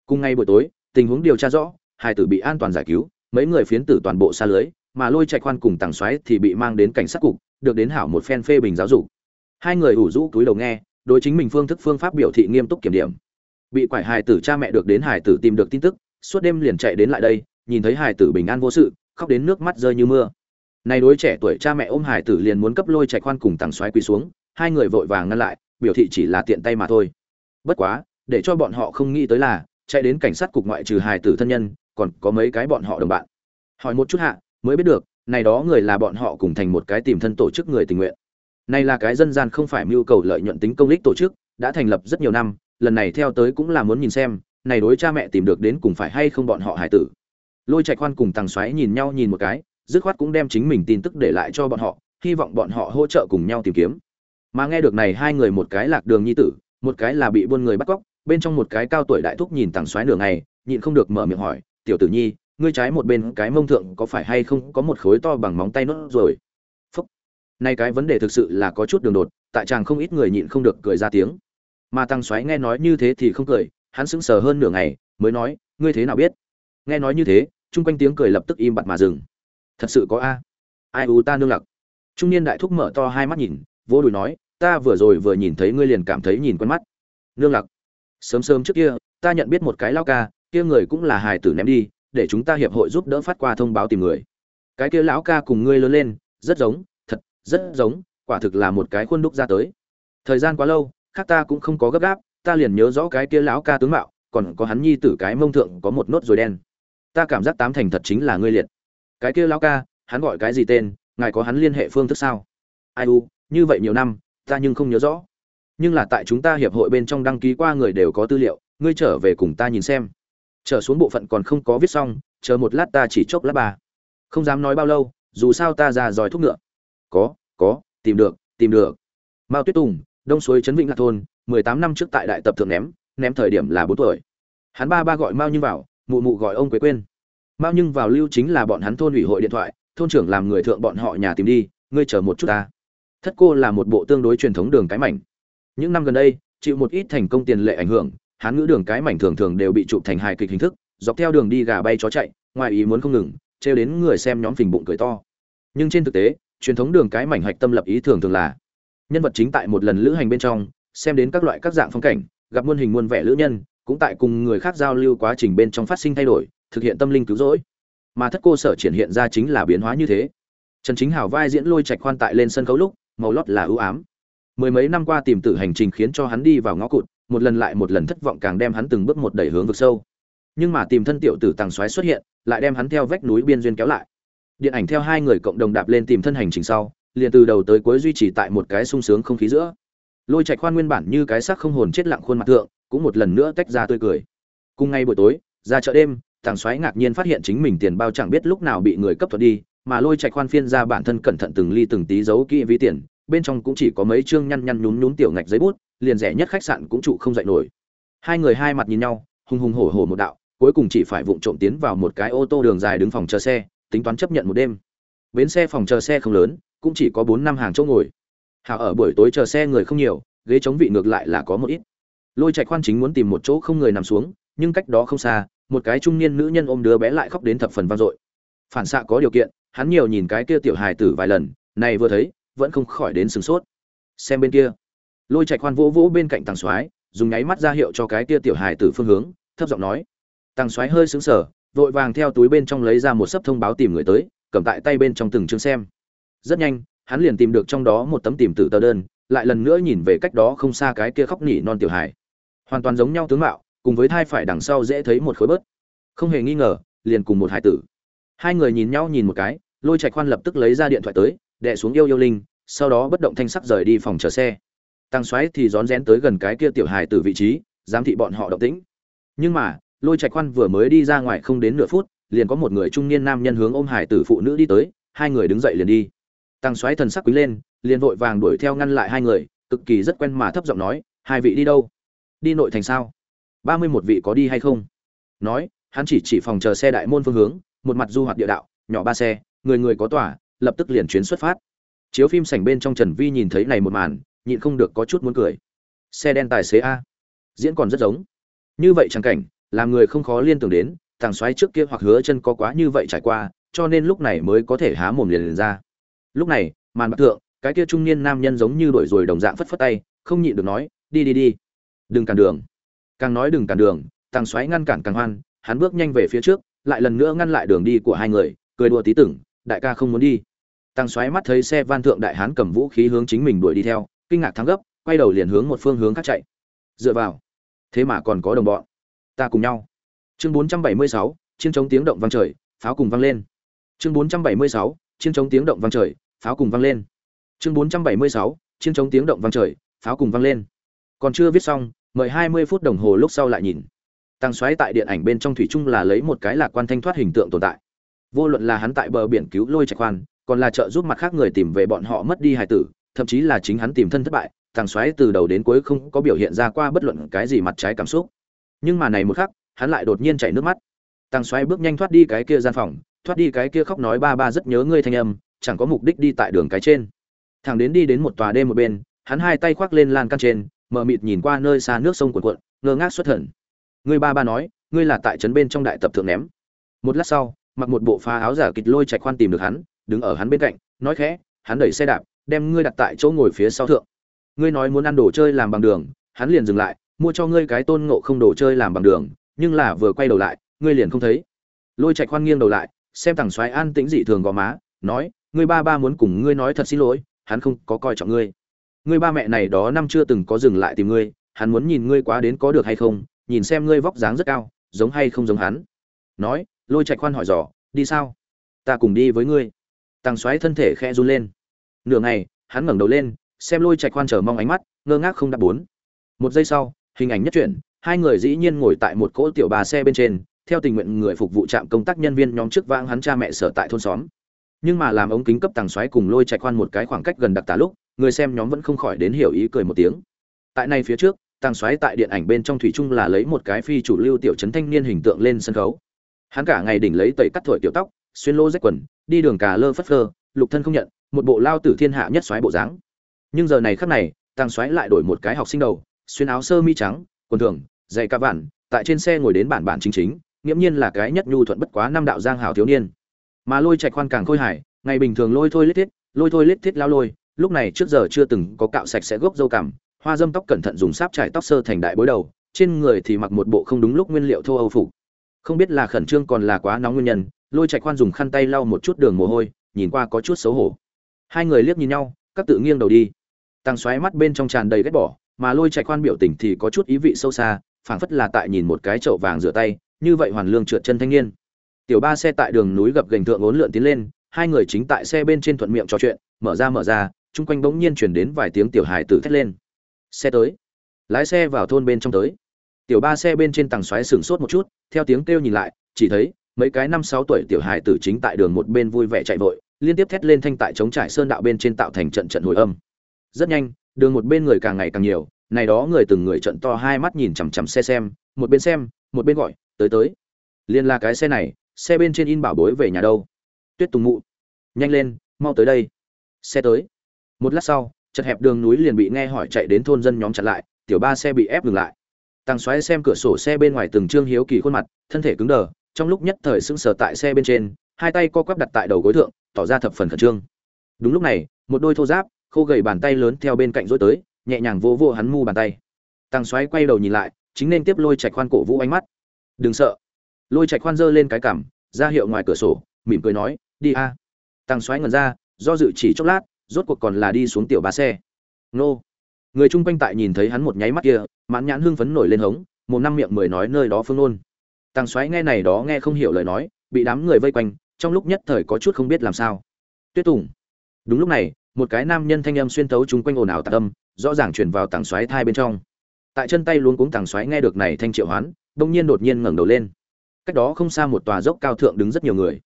Cùng ngay buổi tối, tình huống điều tra rõ hải tử bị an toàn giải cứu, mấy người phiến tử toàn bộ xa lưới, mà lôi chạy khoan cùng tàng xoáy thì bị mang đến cảnh sát cục, được đến hảo một phen phê bình giáo dục. Hai người ủ rũ túi đầu nghe, đối chính mình phương thức phương pháp biểu thị nghiêm túc kiểm điểm. Bị quải hài tử cha mẹ được đến hải tử tìm được tin tức, suốt đêm liền chạy đến lại đây nhìn thấy Hải tử bình an vô sự, khóc đến nước mắt rơi như mưa. Này đối trẻ tuổi cha mẹ ôm Hải tử liền muốn cấp lôi chạy khoan cùng tàng xoáy quỳ xuống, hai người vội vàng ngăn lại, biểu thị chỉ là tiện tay mà thôi. Bất quá, để cho bọn họ không nghĩ tới là, chạy đến cảnh sát cục ngoại trừ Hải tử thân nhân, còn có mấy cái bọn họ đồng bạn. Hỏi một chút hạ, mới biết được, này đó người là bọn họ cùng thành một cái tìm thân tổ chức người tình nguyện. Này là cái dân gian không phải mưu cầu lợi nhuận tính công lý tổ chức, đã thành lập rất nhiều năm, lần này theo tới cũng là muốn nhìn xem, này đối cha mẹ tìm được đến cùng phải hay không bọn họ hải tử lôi chạy khoan cùng tàng xoáy nhìn nhau nhìn một cái, dứt khoát cũng đem chính mình tin tức để lại cho bọn họ, hy vọng bọn họ hỗ trợ cùng nhau tìm kiếm. Mà nghe được này hai người một cái lạc đường nhi tử, một cái là bị buôn người bắt cóc, bên trong một cái cao tuổi đại thúc nhìn tàng xoáy nửa ngày, nhịn không được mở miệng hỏi, tiểu tử nhi, ngươi trái một bên cái mông thượng có phải hay không có một khối to bằng móng tay nốt rồi? Phúc. Nay cái vấn đề thực sự là có chút đường đột, tại chàng không ít người nhịn không được cười ra tiếng. Mà tăng xoáy nghe nói như thế thì không cười, hắn sững sờ hơn nửa ngày, mới nói, ngươi thế nào biết? Nghe nói như thế, chung quanh tiếng cười lập tức im bặt mà dừng. Thật sự có a? Ai u ta nương lặc? Trung niên đại thúc mở to hai mắt nhìn, vô đùi nói, ta vừa rồi vừa nhìn thấy ngươi liền cảm thấy nhìn quen mắt. Nương lặc, sớm sớm trước kia, ta nhận biết một cái lao ca, kia người cũng là hài tử ném đi, để chúng ta hiệp hội giúp đỡ phát qua thông báo tìm người. Cái kia lão ca cùng ngươi lớn lên, rất giống, thật, rất giống, quả thực là một cái khuôn đúc ra tới. Thời gian quá lâu, khác ta cũng không có gấp gáp, ta liền nhớ rõ cái kia lão ca tướng mạo, còn có hắn nhi tử cái mông thượng có một nốt rồi đen ta cảm giác tám thành thật chính là ngươi liệt. Cái kia lão ca, hắn gọi cái gì tên, ngài có hắn liên hệ phương thức sao? Ai u, như vậy nhiều năm, ta nhưng không nhớ rõ. Nhưng là tại chúng ta hiệp hội bên trong đăng ký qua người đều có tư liệu, ngươi trở về cùng ta nhìn xem. Trở xuống bộ phận còn không có viết xong, chờ một lát ta chỉ chốc lát bà. Không dám nói bao lâu, dù sao ta ra giỏi thuốc ngựa. Có có, tìm được tìm được. Mao tuyết tùng, đông suối trấn vĩnh lạc thôn, mười tám năm trước tại đại tập thượng ném ném thời điểm là bốn tuổi. Hắn ba ba gọi mao như vào mụ mụ gọi ông quế quên mao nhưng vào lưu chính là bọn hắn thôn ủy hội điện thoại, thôn trưởng làm người thượng bọn họ nhà tìm đi, ngươi chờ một chút ta. Thất cô là một bộ tương đối truyền thống đường cái mảnh. Những năm gần đây, chịu một ít thành công tiền lệ ảnh hưởng, hán ngữ đường cái mảnh thường thường đều bị chụp thành hài kịch hình thức, dọc theo đường đi gà bay chó chạy, ngoài ý muốn không ngừng, trêu đến người xem nhóm phình bụng cười to. Nhưng trên thực tế, truyền thống đường cái mảnh hạch tâm lập ý thường thường là nhân vật chính tại một lần lữ hành bên trong, xem đến các loại các dạng phong cảnh, gặp muôn hình muôn vẻ lữ nhân cũng tại cùng người khác giao lưu quá trình bên trong phát sinh thay đổi, thực hiện tâm linh cứu rỗi. Mà thất cô sở triển hiện ra chính là biến hóa như thế. Trần chính hảo vai diễn lôi trạch khoan tại lên sân khấu lúc, màu lót là ưu ám. Mười mấy năm qua tìm tử hành trình khiến cho hắn đi vào ngõ cụt, một lần lại một lần thất vọng càng đem hắn từng bước một đẩy hướng vực sâu. Nhưng mà tìm thân tiểu tử tàng xoáy xuất hiện, lại đem hắn theo vách núi biên duyên kéo lại. Điện ảnh theo hai người cộng đồng đạp lên tìm thân hành trình sau, liền từ đầu tới cuối duy trì tại một cái sung sướng không khí giữa. Lôi trạch khoan nguyên bản như cái xác không hồn chết lặng khuôn mặt thượng cũng một lần nữa tách ra tươi cười. Cùng ngay buổi tối, ra chợ đêm, thằng xoáy ngạc nhiên phát hiện chính mình tiền bao chẳng biết lúc nào bị người cấp thuật đi, mà lôi trạch khoan phiên ra bản thân cẩn thận từng ly từng tí giấu kỹ ví tiền, bên trong cũng chỉ có mấy chương nhăn nhăn nhún nhún tiểu ngạch giấy bút, liền rẻ nhất khách sạn cũng trụ không dậy nổi. Hai người hai mặt nhìn nhau, hùng hùng hổ hổ một đạo, cuối cùng chỉ phải vụng trộm tiến vào một cái ô tô đường dài đứng phòng chờ xe, tính toán chấp nhận một đêm. Bến xe phòng chờ xe không lớn, cũng chỉ có bốn năm hàng chỗ ngồi. Hào ở buổi tối chờ xe người không nhiều, ghế chống vị ngược lại là có một ít lôi trạch khoan chính muốn tìm một chỗ không người nằm xuống, nhưng cách đó không xa, một cái trung niên nữ nhân ôm đứa bé lại khóc đến thập phần vang dội. Phản xạ có điều kiện, hắn nhiều nhìn cái kia tiểu hài tử vài lần, này vừa thấy, vẫn không khỏi đến sửng sốt. Xem bên kia. Lôi Trạch khoan vỗ vỗ bên cạnh tàng soái, dùng nháy mắt ra hiệu cho cái kia tiểu hài tử phương hướng, thấp giọng nói. Tàng soái hơi sững sờ, vội vàng theo túi bên trong lấy ra một sấp thông báo tìm người tới, cầm tại tay bên trong từng chương xem. Rất nhanh, hắn liền tìm được trong đó một tấm tìm tử tờ đơn, lại lần nữa nhìn về cách đó không xa cái kia khóc nỉ non tiểu hài hoàn toàn giống nhau tướng mạo, cùng với thai phải đằng sau dễ thấy một khối bớt. Không hề nghi ngờ, liền cùng một hải tử. Hai người nhìn nhau nhìn một cái, lôi trạch khoan lập tức lấy ra điện thoại tới đệ xuống yêu yêu linh, sau đó bất động thanh sắc rời đi phòng chờ xe. Tăng xoáy thì rón rén tới gần cái kia tiểu hài từ vị trí, giám thị bọn họ động tĩnh. Nhưng mà, lôi trạch khoan vừa mới đi ra ngoài không đến nửa phút, liền có một người trung niên nam nhân hướng ôm hải tử phụ nữ đi tới, hai người đứng dậy liền đi. Tăng xoáy thần sắc quý lên, liền vội vàng đuổi theo ngăn lại hai người, cực kỳ rất quen mà thấp giọng nói, hai vị đi đâu? Đi nội thành sao? Ba mươi một vị có đi hay không? Nói hắn chỉ chỉ phòng chờ xe đại môn phương hướng một mặt du hoạt địa đạo nhỏ ba xe người người có tỏa lập tức liền chuyến xuất phát. Chiếu phim sảnh bên trong trần vi nhìn thấy này một màn nhịn không được có chút muốn cười. Xe đen tài xế a. Diễn còn rất giống. Như vậy trang cảnh làm người không khó liên tưởng đến thằng xoáy trước kia hoặc hứa chân có quá như vậy trải qua cho nên lúc này mới có thể há mồm liền, liền ra. Lúc này màn bạc thượng cái kia trung niên nam nhân giống như đuổi rồi đồng dạng phất phất tay không nhịn được nói đi đi đi đừng cản đường. Càng nói đừng cản đường tàng xoáy ngăn cản càng hoan hắn bước nhanh về phía trước lại lần nữa ngăn lại đường đi của hai người cười đùa tí tưởng đại ca không muốn đi. Tăng xoáy mắt thấy xe van thượng đại hán cầm vũ khí hướng chính mình đuổi đi theo kinh ngạc thắng gấp quay đầu liền hướng một phương hướng khác chạy. Dựa vào. Thế mà còn có đồng bọn. Ta cùng nhau. Chương 476, chiến chống tiếng động vang trời pháo cùng vang lên. Chương 476, chiến chống tiếng động vang trời pháo cùng vang lên. Chương 476, chiến chống tiếng động vang trời pháo cùng vang lên. Còn chưa viết xong mời 20 phút đồng hồ lúc sau lại nhìn. Tăng xoáy tại điện ảnh bên trong thủy chung là lấy một cái lạc quan thanh thoát hình tượng tồn tại. Vô luận là hắn tại bờ biển cứu lôi trạch khoan còn là trợ giúp mặt khác người tìm về bọn họ mất đi hài tử, thậm chí là chính hắn tìm thân thất bại tăng xoáy từ đầu đến cuối không có biểu hiện ra qua bất luận cái gì mặt trái cảm xúc. Nhưng mà này một khắc, hắn lại đột nhiên chảy nước mắt. Tăng xoáy bước nhanh thoát đi cái kia gian phòng, thoát đi cái kia khóc nói ba ba rất nhớ ngươi thanh âm, chẳng có mục đích đi tại đường cái trên. Thằng đến đi đến một tòa đêm một bên, hắn hai tay khoác lên lan can trên mờ mịt nhìn qua nơi xa nước sông cuộn cuộn, ngơ ngác xuất thần. Ngươi ba ba nói, ngươi là tại trấn bên trong đại tập thượng ném. Một lát sau, mặc một bộ phá áo giả kịch lôi chạy khoan tìm được hắn, đứng ở hắn bên cạnh, nói khẽ, hắn đẩy xe đạp, đem ngươi đặt tại chỗ ngồi phía sau thượng. Ngươi nói muốn ăn đồ chơi làm bằng đường, hắn liền dừng lại, mua cho ngươi cái tôn ngộ không đồ chơi làm bằng đường, nhưng là vừa quay đầu lại, ngươi liền không thấy. Lôi chạy khoan nghiêng đầu lại, xem thằng xoáy an tĩnh dị thường gò má, nói, ngươi ba ba muốn cùng ngươi nói thật xin lỗi, hắn không có coi trọng ngươi ngươi ba mẹ này đó năm chưa từng có dừng lại tìm ngươi, hắn muốn nhìn ngươi quá đến có được hay không, nhìn xem ngươi vóc dáng rất cao, giống hay không giống hắn. Nói, lôi Trạch khoan hỏi dò, đi sao? Ta cùng đi với ngươi. Tăng xoáy thân thể khẽ run lên. Nửa ngày, hắn ngẩng đầu lên, xem lôi Trạch khoan chờ mong ánh mắt, ngơ ngác không đáp bốn. Một giây sau, hình ảnh nhất chuyển, hai người dĩ nhiên ngồi tại một cỗ tiểu bà xe bên trên, theo tình nguyện người phục vụ trạm công tác nhân viên nhóm trước vãng hắn cha mẹ sở tại thôn xóm. Nhưng mà làm ống kính cấp tàng xoáy cùng lôi chạy khoan một cái khoảng cách gần đặc tả lúc người xem nhóm vẫn không khỏi đến hiểu ý cười một tiếng. Tại này phía trước, tàng xoáy tại điện ảnh bên trong thủy chung là lấy một cái phi chủ lưu tiểu trấn thanh niên hình tượng lên sân khấu. Hắn cả ngày đỉnh lấy tẩy cắt thổi tiểu tóc, xuyên lô rách quần, đi đường cà lơ phất phơ, lục thân không nhận, một bộ lao tử thiên hạ nhất xoáy bộ dáng. Nhưng giờ này khắc này, tàng xoáy lại đổi một cái học sinh đầu, xuyên áo sơ mi trắng, quần thường dày ca vạn, tại trên xe ngồi đến bản bản chính chính, nghiễm nhiên là cái nhất nhu thuận bất quá năm đạo giang hảo thiếu niên. Mà lôi trạch khoan càng khôi hài, ngày bình thường lôi thôi lết thiết, lôi thôi lết thiết lao lôi lúc này trước giờ chưa từng có cạo sạch sẽ gốc dâu cằm, hoa dâm tóc cẩn thận dùng sáp trải tóc sơ thành đại bối đầu, trên người thì mặc một bộ không đúng lúc nguyên liệu thô âu phục. Không biết là khẩn trương còn là quá nóng nguyên nhân, lôi trạch khoan dùng khăn tay lau một chút đường mồ hôi, nhìn qua có chút xấu hổ. Hai người liếc nhìn nhau, các tự nghiêng đầu đi. Tăng xoáy mắt bên trong tràn đầy ghét bỏ, mà lôi trạch khoan biểu tình thì có chút ý vị sâu xa, phảng phất là tại nhìn một cái chậu vàng rửa tay, như vậy hoàn lương trượt chân thanh niên. Tiểu ba xe tại đường núi gập gành thượng ốn lượn tiến lên, hai người chính tại xe bên trên thuận miệng trò chuyện, mở ra mở ra chung quanh bỗng nhiên chuyển đến vài tiếng tiểu hài tử thét lên. Xe tới. Lái xe vào thôn bên trong tới. Tiểu ba xe bên trên tầng xoáy sửng sốt một chút, theo tiếng kêu nhìn lại, chỉ thấy mấy cái năm sáu tuổi tiểu hài tử chính tại đường một bên vui vẻ chạy vội, liên tiếp thét lên thanh tại chống trải sơn đạo bên trên tạo thành trận trận hồi âm. Rất nhanh, đường một bên người càng ngày càng nhiều, này đó người từng người trận to hai mắt nhìn chằm chằm xe xem, một bên xem, một bên gọi, tới tới. Liên là cái xe này, xe bên trên in bảo bối về nhà đâu. Tuyết tùng mụ, nhanh lên, mau tới đây. Xe tới một lát sau, chật hẹp đường núi liền bị nghe hỏi chạy đến thôn dân nhóm chặn lại, tiểu ba xe bị ép ngừng lại. Tăng xoáy xem cửa sổ xe bên ngoài từng trương hiếu kỳ khuôn mặt, thân thể cứng đờ, trong lúc nhất thời sững sờ tại xe bên trên, hai tay co quắp đặt tại đầu gối thượng, tỏ ra thập phần khẩn trương. Đúng lúc này, một đôi thô giáp, khô gầy bàn tay lớn theo bên cạnh rối tới, nhẹ nhàng vô vỗ hắn mu bàn tay. Tăng xoáy quay đầu nhìn lại, chính nên tiếp lôi chạy khoan cổ vũ ánh mắt. Đừng sợ. Lôi chạy khoan giơ lên cái cằm, ra hiệu ngoài cửa sổ, mỉm cười nói, đi a. Tăng xoáy ngẩn ra, do dự chỉ chốc lát rốt cuộc còn là đi xuống tiểu ba xe. Nô. Người chung quanh tại nhìn thấy hắn một nháy mắt kia, mãn nhãn hưng phấn nổi lên hống, một năm miệng mười nói nơi đó phương nôn Tàng xoáy nghe này đó nghe không hiểu lời nói, bị đám người vây quanh, trong lúc nhất thời có chút không biết làm sao. Tuyết tùng. Đúng lúc này, một cái nam nhân thanh âm xuyên thấu chúng quanh ồn ào tạc âm, rõ ràng truyền vào tàng xoáy thai bên trong. Tại chân tay luống cuống tàng xoáy nghe được này thanh triệu hoán đông nhiên đột nhiên ngẩng đầu lên. Cách đó không xa một tòa dốc cao thượng đứng rất nhiều người.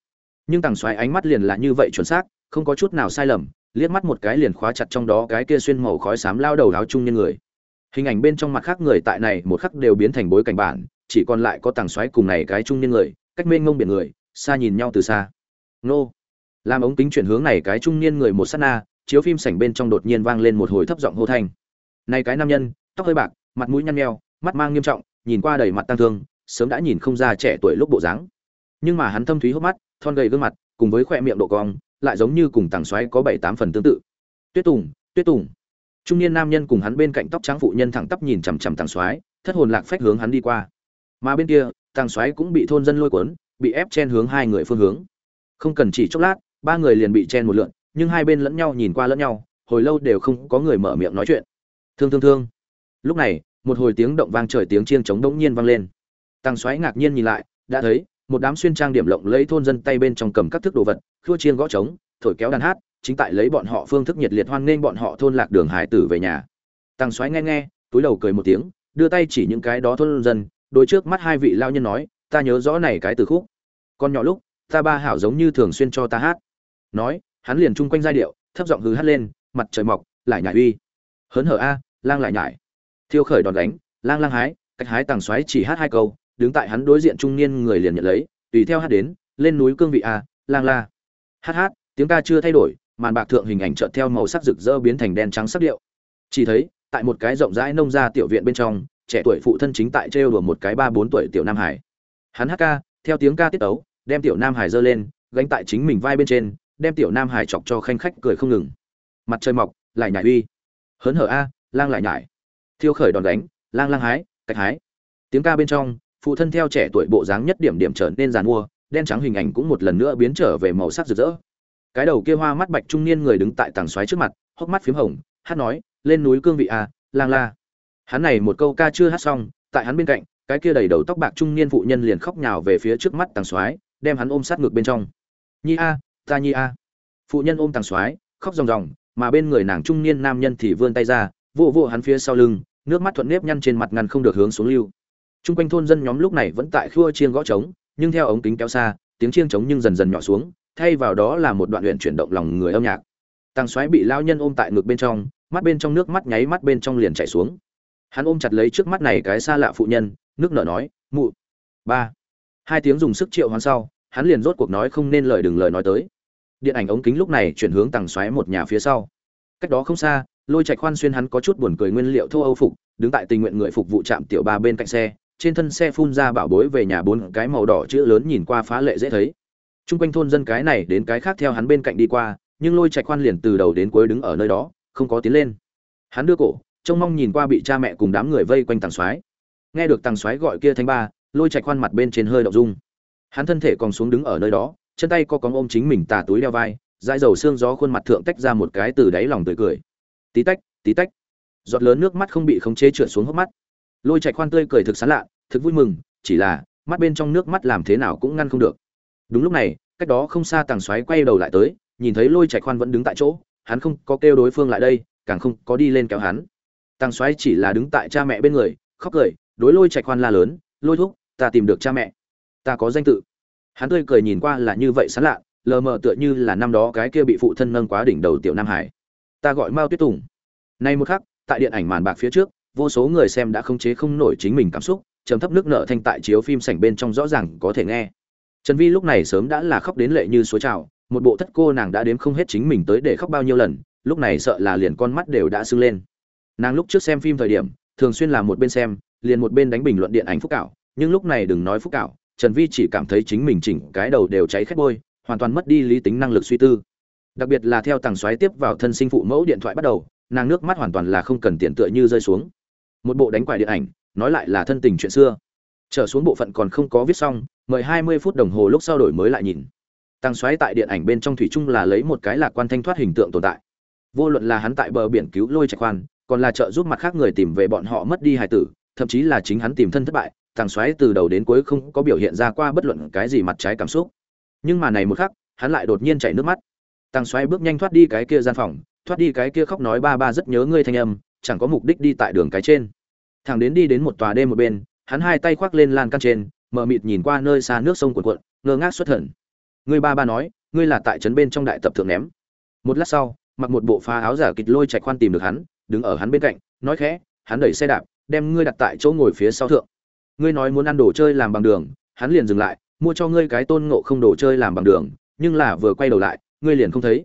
Nhưng tàng xoáy ánh mắt liền là như vậy chuẩn xác, không có chút nào sai lầm liếc mắt một cái liền khóa chặt trong đó cái kia xuyên màu khói xám lao đầu áo chung nhân người. Hình ảnh bên trong mặt khác người tại này một khắc đều biến thành bối cảnh bản, chỉ còn lại có tảng xoáy cùng này cái trung niên người, cách mênh ngông biển người, xa nhìn nhau từ xa. Nô. Làm ống kính chuyển hướng này cái trung niên người một sát na, chiếu phim sảnh bên trong đột nhiên vang lên một hồi thấp giọng hô thanh. Này cái nam nhân, tóc hơi bạc, mặt mũi nhăn nheo, mắt mang nghiêm trọng, nhìn qua đầy mặt tăng thương, sớm đã nhìn không ra trẻ tuổi lúc bộ dáng. Nhưng mà hắn thâm thúy hốc mắt, thon gầy gương mặt, cùng với khoe miệng độ cong lại giống như cùng tàng xoáy có bảy tám phần tương tự. Tuyết tùng tuyết tùng. Trung niên nam nhân cùng hắn bên cạnh tóc trắng phụ nhân thẳng tắp nhìn chằm chằm tàng xoáy thất hồn lạc phách hướng hắn đi qua. Mà bên kia, tàng xoáy cũng bị thôn dân lôi cuốn, bị ép chen hướng hai người phương hướng. Không cần chỉ chốc lát, ba người liền bị chen một lượn, nhưng hai bên lẫn nhau nhìn qua lẫn nhau, hồi lâu đều không có người mở miệng nói chuyện. Thương thương thương. Lúc này, một hồi tiếng động vang trời tiếng chiêng trống đống nhiên vang lên. Tàng xoáy ngạc nhiên nhìn lại, đã thấy một đám xuyên trang điểm lộng lấy thôn dân tay bên trong cầm các thức đồ vật, khua chiên gõ trống, thổi kéo đàn hát, chính tại lấy bọn họ phương thức nhiệt liệt hoan nghênh bọn họ thôn lạc đường hải tử về nhà. Tăng xoáy nghe nghe, túi đầu cười một tiếng, đưa tay chỉ những cái đó thôn dân, đôi trước mắt hai vị lao nhân nói, ta nhớ rõ này cái từ khúc. Con nhỏ lúc, ta ba hảo giống như thường xuyên cho ta hát. Nói, hắn liền chung quanh giai điệu, thấp giọng hừ hát lên, mặt trời mọc, lại nhảy uy. Hớn hở a, lang lại nhảy. Thiêu khởi đòn đánh lang lang hái, cách hái tàng xoáy chỉ hát hai câu đứng tại hắn đối diện trung niên người liền nhận lấy, tùy theo hát đến, lên núi cương vị a, lang la. Hát hát, tiếng ca chưa thay đổi, màn bạc thượng hình ảnh chợt theo màu sắc rực rỡ biến thành đen trắng sắc điệu. Chỉ thấy, tại một cái rộng rãi nông gia tiểu viện bên trong, trẻ tuổi phụ thân chính tại trêu đùa một cái ba bốn tuổi tiểu nam hải. Hắn hát ca, theo tiếng ca tiết tấu, đem tiểu nam hải giơ lên, gánh tại chính mình vai bên trên, đem tiểu nam hải chọc cho khanh khách cười không ngừng. Mặt trời mọc, lại nhảy uy. Hớn hở a, lang lại nhảy. Thiêu khởi đòn đánh, lang lang hái cách hái. Tiếng ca bên trong phụ thân theo trẻ tuổi bộ dáng nhất điểm điểm trở nên giàn mua đen trắng hình ảnh cũng một lần nữa biến trở về màu sắc rực rỡ. Cái đầu kia hoa mắt bạch trung niên người đứng tại tàng xoáy trước mặt, hốc mắt p h í m hồng, hát nói, lên núi cương vị a lang la. Hắn này một câu ca chưa hát xong, tại hắn bên cạnh, cái kia đầy đầu tóc bạc trung niên phụ nhân liền khóc nhào về phía trước mắt tàng xoáy, đem hắn ôm sát ngược bên trong. Nhi a, ta nhi a. Phụ nhân ôm tàng xoáy, khóc ròng ròng, mà bên người nàng trung niên nam nhân thì vươn tay ra vụ vụ hắn phía sau lưng, nước mắt thuận nếp nhăn trên mặt ngăn không được hướng xuống lưu. Trung quanh thôn dân nhóm lúc này vẫn tại khua chiêng gõ trống, nhưng theo ống kính kéo xa, tiếng chiêng trống nhưng dần dần nhỏ xuống, thay vào đó là một đoạn luyện chuyển động lòng người âm nhạc. Tăng xoáy bị Lão nhân ôm tại ngực bên trong, mắt bên trong nước mắt nháy mắt bên trong liền chảy xuống. Hắn ôm chặt lấy trước mắt này cái xa lạ phụ nhân, nước nở nói, mụ. Ba. Hai tiếng dùng sức triệu hoán sau, hắn liền rốt cuộc nói không nên lời đừng lời nói tới. Điện ảnh ống kính lúc này chuyển hướng Tăng xoáy một nhà phía sau. Cách đó không xa, lôi trạch khoan xuyên hắn có chút buồn cười nguyên liệu thô âu phục, đứng tại tình nguyện người phục vụ trạm tiểu ba bên cạnh xe trên thân xe phun ra bảo bối về nhà bốn cái màu đỏ chữ lớn nhìn qua phá lệ dễ thấy Trung quanh thôn dân cái này đến cái khác theo hắn bên cạnh đi qua, nhưng Lôi Trạch Khoan liền từ đầu đến cuối đứng ở nơi đó, không có tiến lên. Hắn đưa cổ, trông mong nhìn qua bị cha mẹ cùng đám người vây quanh Tàng Soái. Nghe được Tàng Soái gọi kia thanh ba, Lôi Trạch Khoan mặt bên trên hơi động dung. Hắn thân thể còn xuống đứng ở nơi đó, chân tay co cóng ôm chính mình tà túi đeo vai, dãi dầu xương gió khuôn mặt thượng tách ra một cái từ đáy lòng tươi cười. Tí tách, tí tách. Giọt lớn nước mắt không bị khống chế trượt xuống hốc mắt. Lôi Trạch Khoan tươi cười thực sán lạ, thực vui mừng, chỉ là mắt bên trong nước mắt làm thế nào cũng ngăn không được. Đúng lúc này cách đó không xa tàng xoáy quay đầu lại tới nhìn thấy lôi trạch khoan vẫn đứng tại chỗ hắn không có kêu đối phương lại đây càng không có đi lên kéo hắn. Tàng xoáy chỉ là đứng tại cha mẹ bên người khóc cười đối lôi trạch khoan la lớn lôi thúc ta tìm được cha mẹ. Ta có danh tự. Hắn tươi cười nhìn qua là như vậy sán lạ lờ mờ tựa như là năm đó cái kia bị phụ thân nâng quá đỉnh đầu tiểu nam hải. Ta gọi mao tuyết tùng. Nay một khắc tại điện ảnh màn bạc phía trước vô số người xem đã không chế không nổi chính mình cảm xúc trầm thấp nước nợ thanh tại chiếu phim sảnh bên trong rõ ràng có thể nghe Trần Vi lúc này sớm đã là khóc đến lệ như suối trào, một bộ thất cô nàng đã đếm không hết chính mình tới để khóc bao nhiêu lần, lúc này sợ là liền con mắt đều đã sưng lên. Nàng lúc trước xem phim thời điểm, thường xuyên là một bên xem, liền một bên đánh bình luận điện ảnh phúc cảo, nhưng lúc này đừng nói phúc cảo, Trần Vi chỉ cảm thấy chính mình chỉnh cái đầu đều cháy khét bôi, hoàn toàn mất đi lý tính năng lực suy tư. Đặc biệt là theo tàng xoáy tiếp vào thân sinh phụ mẫu điện thoại bắt đầu, nàng nước mắt hoàn toàn là không cần tiền tựa như rơi xuống. Một bộ đánh quải điện ảnh, nói lại là thân tình chuyện xưa. Trở xuống bộ phận còn không có viết xong mời hai mươi phút đồng hồ lúc sau đổi mới lại nhìn. Tăng xoáy tại điện ảnh bên trong thủy chung là lấy một cái lạc quan thanh thoát hình tượng tồn tại. Vô luận là hắn tại bờ biển cứu lôi trạch khoan còn là trợ giúp mặt khác người tìm về bọn họ mất đi hài tử thậm chí là chính hắn tìm thân thất bại tăng xoáy từ đầu đến cuối không có biểu hiện ra qua bất luận cái gì mặt trái cảm xúc. Nhưng mà này một khắc hắn lại đột nhiên chảy nước mắt. Tăng xoáy bước nhanh thoát đi cái kia gian phòng thoát đi cái kia khóc nói ba ba rất nhớ ngươi thanh âm chẳng có mục đích đi tại đường cái trên thằng đến đi đến một tòa đêm một bên, hắn hai tay khoác lên lan can trên mờ mịt nhìn qua nơi xa nước sông cuộn cuộn, ngơ ngác xuất thần. Người ba ba nói, ngươi là tại trấn bên trong đại tập thượng ném. Một lát sau, mặc một bộ phá áo giả kịch lôi chạy khoan tìm được hắn, đứng ở hắn bên cạnh, nói khẽ, hắn đẩy xe đạp, đem ngươi đặt tại chỗ ngồi phía sau thượng. Ngươi nói muốn ăn đồ chơi làm bằng đường, hắn liền dừng lại, mua cho ngươi cái tôn ngộ không đồ chơi làm bằng đường, nhưng là vừa quay đầu lại, ngươi liền không thấy.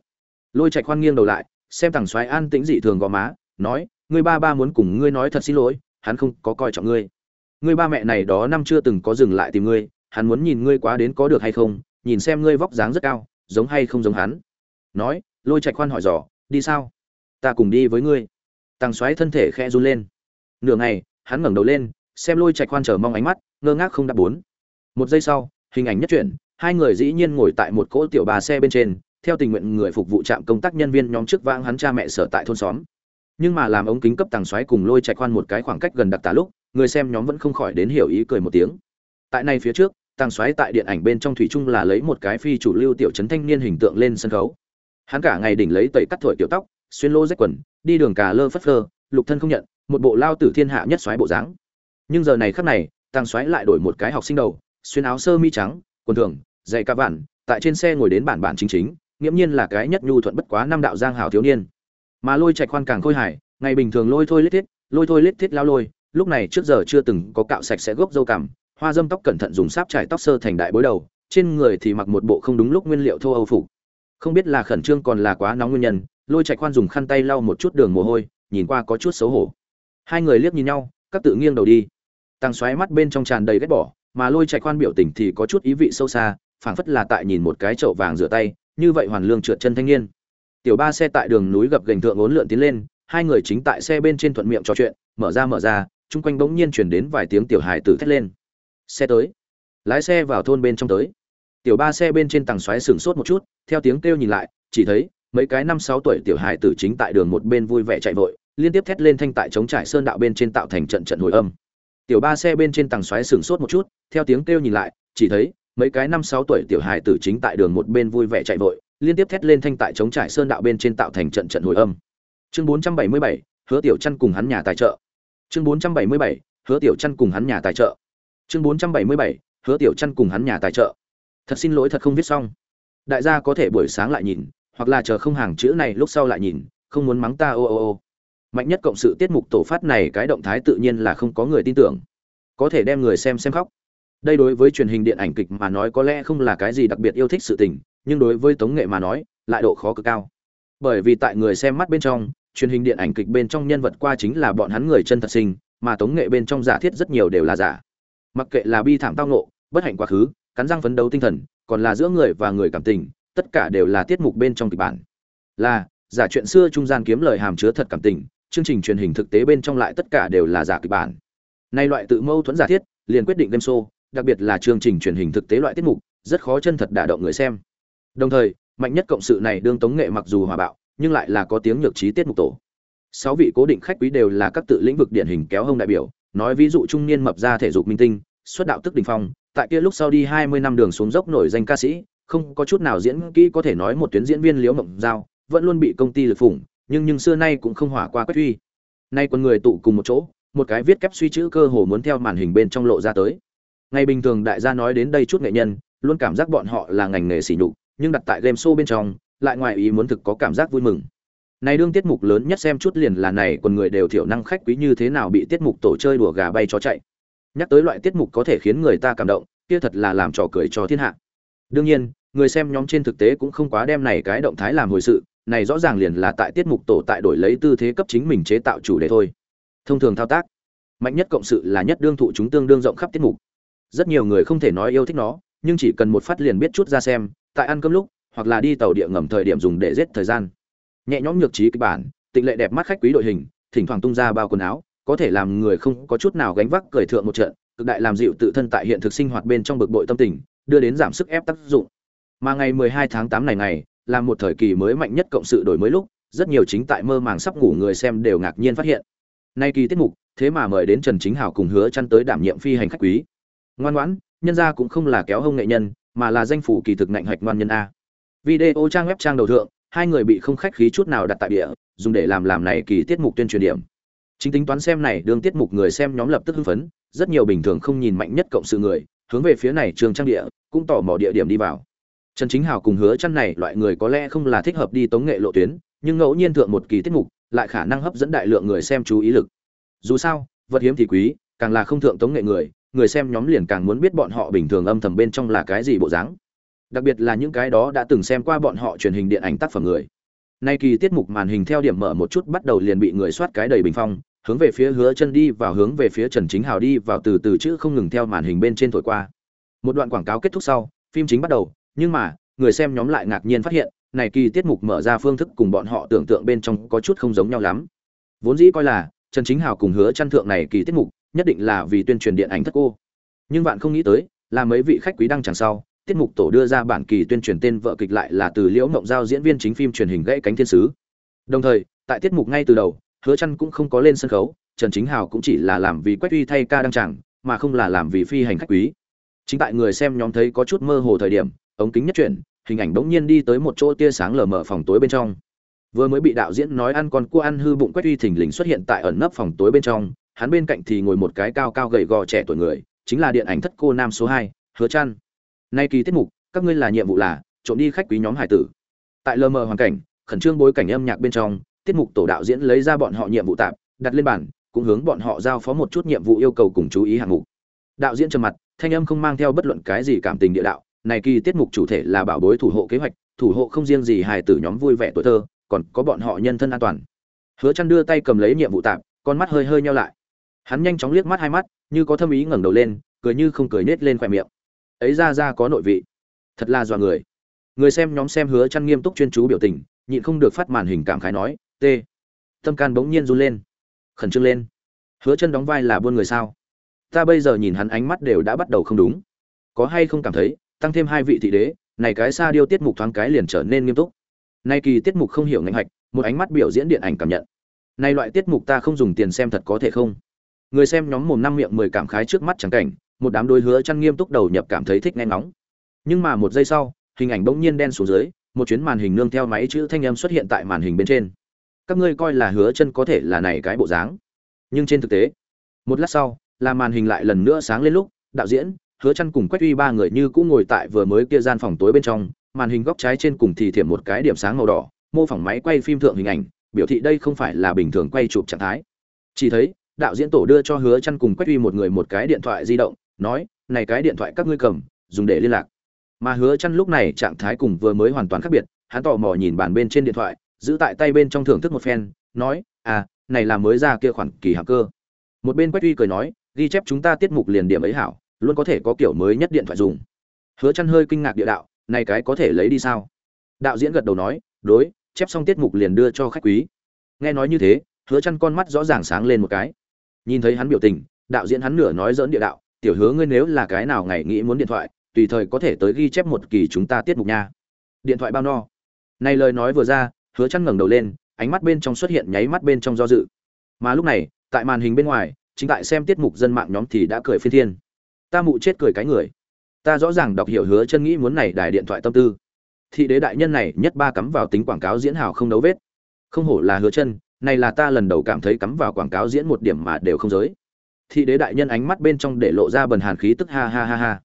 Lôi chạy khoan nghiêng đầu lại, xem thằng xoáy an tĩnh dị thường gò má, nói, ngươi ba ba muốn cùng ngươi nói thật xin lỗi hắn không có coi trọng ngươi. Ngươi ba mẹ này đó năm chưa từng có dừng lại tìm ngươi, hắn muốn nhìn ngươi quá đến có được hay không, nhìn xem ngươi vóc dáng rất cao, giống hay không giống hắn. Nói, lôi trạch khoan hỏi dò, đi sao? Ta cùng đi với ngươi. Tăng xoáy thân thể khe run lên. Nửa ngày, hắn ngẩng đầu lên, xem lôi trạch khoan chờ mong ánh mắt, ngơ ngác không đáp bốn. Một giây sau, hình ảnh nhất chuyển, hai người dĩ nhiên ngồi tại một cỗ tiểu bà xe bên trên, theo tình nguyện người phục vụ trạm công tác nhân viên nhóm trước vãng hắn cha mẹ sở tại thôn xóm nhưng mà làm ống kính cấp tàng xoáy cùng lôi chạy khoan một cái khoảng cách gần đặc tả lúc, người xem nhóm vẫn không khỏi đến hiểu ý cười một tiếng. Tại này phía trước, tàng xoáy tại điện ảnh bên trong thủy chung là lấy một cái phi chủ lưu tiểu trấn thanh niên hình tượng lên sân khấu. Hắn cả ngày đỉnh lấy tẩy cắt thổi tiểu tóc, xuyên lô rách quần, đi đường cà lơ phất phơ, lục thân không nhận, một bộ lao tử thiên hạ nhất xoáy bộ dáng. Nhưng giờ này khắc này, tàng xoáy lại đổi một cái học sinh đầu, xuyên áo sơ mi trắng, quần thường dạy ca vạn, tại trên xe ngồi đến bản bản chính chính, nghiễm nhiên là cái nhất nhu thuận bất quá năm đạo giang hào thiếu niên mà lôi trạch khoan càng khôi hài, ngày bình thường lôi thôi lết thiết, lôi thôi lết thiết lao lôi, lúc này trước giờ chưa từng có cạo sạch sẽ gốc dâu cằm, hoa dâm tóc cẩn thận dùng sáp trải tóc sơ thành đại bối đầu, trên người thì mặc một bộ không đúng lúc nguyên liệu thô âu phục. Không biết là khẩn trương còn là quá nóng nguyên nhân, lôi chạy khoan dùng khăn tay lau một chút đường mồ hôi, nhìn qua có chút xấu hổ. Hai người liếc nhìn nhau, các tự nghiêng đầu đi. Tăng xoáy mắt bên trong tràn đầy ghét bỏ, mà lôi chạy khoan biểu tình thì có chút ý vị sâu xa, phảng phất là tại nhìn một cái chậu vàng rửa tay, như vậy hoàn lương trượt chân thanh niên tiểu ba xe tại đường núi gập gành thượng ốn lượn tiến lên, hai người chính tại xe bên trên thuận miệng trò chuyện, mở ra mở ra, chung quanh bỗng nhiên chuyển đến vài tiếng tiểu hài tử thét lên. Xe tới. Lái xe vào thôn bên trong tới. Tiểu ba xe bên trên tầng xoáy sừng sốt một chút, theo tiếng kêu nhìn lại, chỉ thấy mấy cái năm sáu tuổi tiểu hài tử chính tại đường một bên vui vẻ chạy vội, liên tiếp thét lên thanh tại chống trải sơn đạo bên trên tạo thành trận trận hồi âm. Tiểu ba xe bên trên tầng xoáy sừng sốt một chút, theo tiếng kêu nhìn lại, chỉ thấy mấy cái năm sáu tuổi tiểu hài tử chính tại đường một bên vui vẻ chạy vội liên tiếp thét lên thanh tại chống trải sơn đạo bên trên tạo thành trận trận hồi âm. Chương bốn trăm bảy mươi bảy hứa tiểu chăn cùng hắn nhà tài trợ. Chương 477, hứa tiểu chân cùng hắn nhà tài trợ. Chương 477, hứa tiểu chân cùng hắn nhà tài trợ. Thật xin lỗi thật không viết xong. Đại gia có thể buổi sáng lại nhìn hoặc là chờ không hàng chữ này lúc sau lại nhìn không muốn mắng ta ô ô ô. Mạnh nhất cộng sự tiết mục tổ phát này cái động thái tự nhiên là không có người tin tưởng. Có thể đem người xem xem khóc. Đây đối với truyền hình điện ảnh kịch mà nói có lẽ không là cái gì đặc biệt yêu thích sự tình nhưng đối với tống nghệ mà nói lại độ khó cực cao. Bởi vì tại người xem mắt bên trong truyền hình điện ảnh kịch bên trong nhân vật qua chính là bọn hắn người chân thật sinh, mà tống nghệ bên trong giả thiết rất nhiều đều là giả. mặc kệ là bi thảm tao nộ bất hạnh quá khứ cắn răng phấn đấu tinh thần còn là giữa người và người cảm tình tất cả đều là tiết mục bên trong kịch bản. Là giả chuyện xưa trung gian kiếm lời hàm chứa thật cảm tình chương trình truyền hình thực tế bên trong lại tất cả đều là giả kịch bản. Nay loại tự mâu thuẫn giả thiết liền quyết định game show đặc biệt là chương trình truyền hình thực tế loại tiết mục rất khó chân thật đả động người xem đồng thời, mạnh nhất cộng sự này đương tống nghệ mặc dù hòa bạo, nhưng lại là có tiếng nhược trí tiết mục tổ sáu vị cố định khách quý đều là các tự lĩnh vực điển hình kéo hông đại biểu, nói ví dụ trung niên mập ra thể dục minh tinh, xuất đạo tức đình phong, tại kia lúc sau đi hai mươi năm đường xuống dốc nổi danh ca sĩ, không có chút nào diễn kỹ có thể nói một tuyến diễn viên liễu mộng giao, vẫn luôn bị công ty lực phủng, nhưng nhưng xưa nay cũng không hỏa qua quách uy. nay con người tụ cùng một chỗ, một cái viết kép suy chữ cơ hồ muốn theo màn hình bên trong lộ ra tới ngày bình thường đại gia nói đến đây chút nghệ nhân, luôn cảm giác bọn họ là ngành nghề xỉ nhục nhưng đặt tại game show bên trong, lại ngoài ý muốn thực có cảm giác vui mừng. Này đương tiết mục lớn nhất xem chút liền là này còn người đều thiểu năng khách quý như thế nào bị tiết mục tổ chơi đùa gà bay chó chạy. Nhắc tới loại tiết mục có thể khiến người ta cảm động, kia thật là làm trò cười cho thiên hạ. Đương nhiên, người xem nhóm trên thực tế cũng không quá đem này cái động thái làm hồi sự, này rõ ràng liền là tại tiết mục tổ tại đổi lấy tư thế cấp chính mình chế tạo chủ đề thôi. Thông thường thao tác, mạnh nhất cộng sự là nhất đương thụ chúng tương đương rộng khắp tiết mục. Rất nhiều người không thể nói yêu thích nó, nhưng chỉ cần một phát liền biết chút ra xem tại ăn cơm lúc, hoặc là đi tàu địa ngầm thời điểm dùng để giết thời gian. Nhẹ nhõm nhược trí kịch bản, tịnh lệ đẹp mắt khách quý đội hình, thỉnh thoảng tung ra bao quần áo, có thể làm người không có chút nào gánh vác cởi thượng một trận, cực đại làm dịu tự thân tại hiện thực sinh hoạt bên trong bực bội tâm tình, đưa đến giảm sức ép tác dụng. Mà ngày 12 tháng 8 này ngày, là một thời kỳ mới mạnh nhất cộng sự đổi mới lúc, rất nhiều chính tại mơ màng sắp ngủ người xem đều ngạc nhiên phát hiện. Nay kỳ tiết mục, thế mà mời đến trần chính hảo cùng hứa chăn tới đảm nhiệm phi hành khách quý. Ngoan ngoãn, nhân gia cũng không là kéo hông nghệ nhân mà là danh phủ kỳ thực nạnh hạch ngoan nhân a. Video trang web trang đầu thượng, hai người bị không khách khí chút nào đặt tại địa dùng để làm làm này kỳ tiết mục tuyên truyền điểm. Chính tính toán xem này, đương tiết mục người xem nhóm lập tức hưng phấn, rất nhiều bình thường không nhìn mạnh nhất cộng sự người, hướng về phía này trường trang địa, cũng tỏ mò địa điểm đi vào. Trần chính hào cùng hứa chăn này loại người có lẽ không là thích hợp đi tống nghệ lộ tuyến, nhưng ngẫu nhiên thượng một kỳ tiết mục, lại khả năng hấp dẫn đại lượng người xem chú ý lực. Dù sao, vật hiếm thì quý, càng là không thượng tống nghệ người người xem nhóm liền càng muốn biết bọn họ bình thường âm thầm bên trong là cái gì bộ dáng. Đặc biệt là những cái đó đã từng xem qua bọn họ truyền hình điện ảnh tác phẩm người. Nay kỳ tiết mục màn hình theo điểm mở một chút bắt đầu liền bị người soát cái đầy bình phong, hướng về phía hứa chân đi vào hướng về phía trần chính hào đi vào từ từ chữ không ngừng theo màn hình bên trên thổi qua. Một đoạn quảng cáo kết thúc sau, phim chính bắt đầu, nhưng mà, người xem nhóm lại ngạc nhiên phát hiện, này kỳ tiết mục mở ra phương thức cùng bọn họ tưởng tượng bên trong có chút không giống nhau lắm. Vốn dĩ coi là, trần chính hào cùng hứa chăn thượng này kỳ tiết mục nhất định là vì tuyên truyền điện ảnh thất cô. Nhưng bạn không nghĩ tới, là mấy vị khách quý đăng chẳng sau, tiết mục tổ đưa ra bản kỳ tuyên truyền tên vợ kịch lại là từ liễu mộng giao diễn viên chính phim truyền hình gãy cánh thiên sứ. Đồng thời, tại tiết mục ngay từ đầu, hứa chăn cũng không có lên sân khấu, trần chính hào cũng chỉ là làm vì quách uy thay ca đăng chẳng, mà không là làm vì phi hành khách quý. Chính tại người xem nhóm thấy có chút mơ hồ thời điểm, ống kính nhất chuyển, hình ảnh bỗng nhiên đi tới một chỗ tia sáng lờ mờ phòng tối bên trong. Vừa mới bị đạo diễn nói ăn con cua ăn hư bụng quách uy thình lình xuất hiện tại ẩn nấp phòng tối bên trong hắn bên cạnh thì ngồi một cái cao cao gầy gò trẻ tuổi người, chính là điện ảnh thất cô nam số hai, hứa trăn. Nay kỳ tiết mục, các ngươi là nhiệm vụ là, trộm đi khách quý nhóm hải tử. Tại lờ mờ hoàn cảnh, khẩn trương bối cảnh âm nhạc bên trong, tiết mục tổ đạo diễn lấy ra bọn họ nhiệm vụ tạm, đặt lên bàn, cũng hướng bọn họ giao phó một chút nhiệm vụ yêu cầu cùng chú ý hạng mục. Đạo diễn trầm mặt, thanh âm không mang theo bất luận cái gì cảm tình địa đạo, này kỳ tiết mục chủ thể là bảo bối thủ hộ kế hoạch, thủ hộ không riêng gì hài tử nhóm vui vẻ tuổi thơ, còn có bọn họ nhân thân an toàn. Hứa chăn đưa tay cầm lấy nhiệm vụ tạm, con mắt hơi hơi nheo lại hắn nhanh chóng liếc mắt hai mắt, như có thâm ý ngẩng đầu lên, cười như không cười nết lên khoe miệng. Ấy ra ra có nội vị. Thật là dọa người. Người xem nhóm xem hứa chăn nghiêm túc chuyên chú biểu tình, nhịn không được phát màn hình cảm khái nói, t. Tâm can bỗng nhiên run lên. Khẩn trương lên. Hứa chân đóng vai là buôn người sao? Ta bây giờ nhìn hắn ánh mắt đều đã bắt đầu không đúng. Có hay không cảm thấy, tăng thêm hai vị thị đế, này cái xa điêu tiết mục thoáng cái liền trở nên nghiêm túc. Nay kỳ tiết mục không hiểu ngành hạch, một ánh mắt biểu diễn điện ảnh cảm nhận. Nay loại tiết mục ta không dùng tiền xem thật có thể không? Người xem nhóm mồm năm miệng mười cảm khái trước mắt chẳng cảnh, một đám đôi hứa chăn nghiêm túc đầu nhập cảm thấy thích nghe ngóng. Nhưng mà một giây sau, hình ảnh bỗng nhiên đen xuống dưới, một chuyến màn hình nương theo máy chữ thanh âm xuất hiện tại màn hình bên trên. Các ngươi coi là hứa chân có thể là này cái bộ dáng. Nhưng trên thực tế, một lát sau, là màn hình lại lần nữa sáng lên lúc, đạo diễn, hứa chân cùng quách uy ba người như cũng ngồi tại vừa mới kia gian phòng tối bên trong, màn hình góc trái trên cùng thì thiểm một cái điểm sáng màu đỏ, mô phỏng máy quay phim thượng hình ảnh, biểu thị đây không phải là bình thường quay chụp trạng thái. Chỉ thấy đạo diễn tổ đưa cho hứa chăn cùng quách uy một người một cái điện thoại di động, nói, này cái điện thoại các ngươi cầm, dùng để liên lạc. Mà hứa chăn lúc này trạng thái cùng vừa mới hoàn toàn khác biệt, hắn tò mò nhìn bàn bên trên điện thoại, giữ tại tay bên trong thưởng thức một phen, nói à này là mới ra kia khoản kỳ hạng cơ. Một bên quách uy cười nói, ghi chép chúng ta tiết mục liền điểm ấy hảo, luôn có thể có kiểu mới nhất điện thoại dùng. Hứa chăn hơi kinh ngạc địa đạo, này cái có thể lấy đi sao? Đạo diễn gật đầu nói, đối, chép xong tiết mục liền đưa cho khách quý. Nghe nói như thế, hứa chăn con mắt rõ ràng sáng lên một cái nhìn thấy hắn biểu tình, đạo diễn hắn nửa nói dỡn địa đạo, tiểu hứa ngươi nếu là cái nào ngày nghĩ muốn điện thoại, tùy thời có thể tới ghi chép một kỳ chúng ta tiết mục nha. Điện thoại bao no. Này lời nói vừa ra, hứa chăn ngẩng đầu lên, ánh mắt bên trong xuất hiện nháy mắt bên trong do dự. Mà lúc này, tại màn hình bên ngoài, chính tại xem tiết mục dân mạng nhóm thì đã cười phi thiên. Ta mụ chết cười cái người. Ta rõ ràng đọc hiểu hứa chân nghĩ muốn này đài điện thoại tâm tư. Thị đế đại nhân này nhất ba cắm vào tính quảng cáo diễn hào không đấu vết. Không hổ là hứa chân này là ta lần đầu cảm thấy cắm vào quảng cáo diễn một điểm mà đều không giới. Thị đế đại nhân ánh mắt bên trong để lộ ra bần hàn khí tức ha ha ha ha.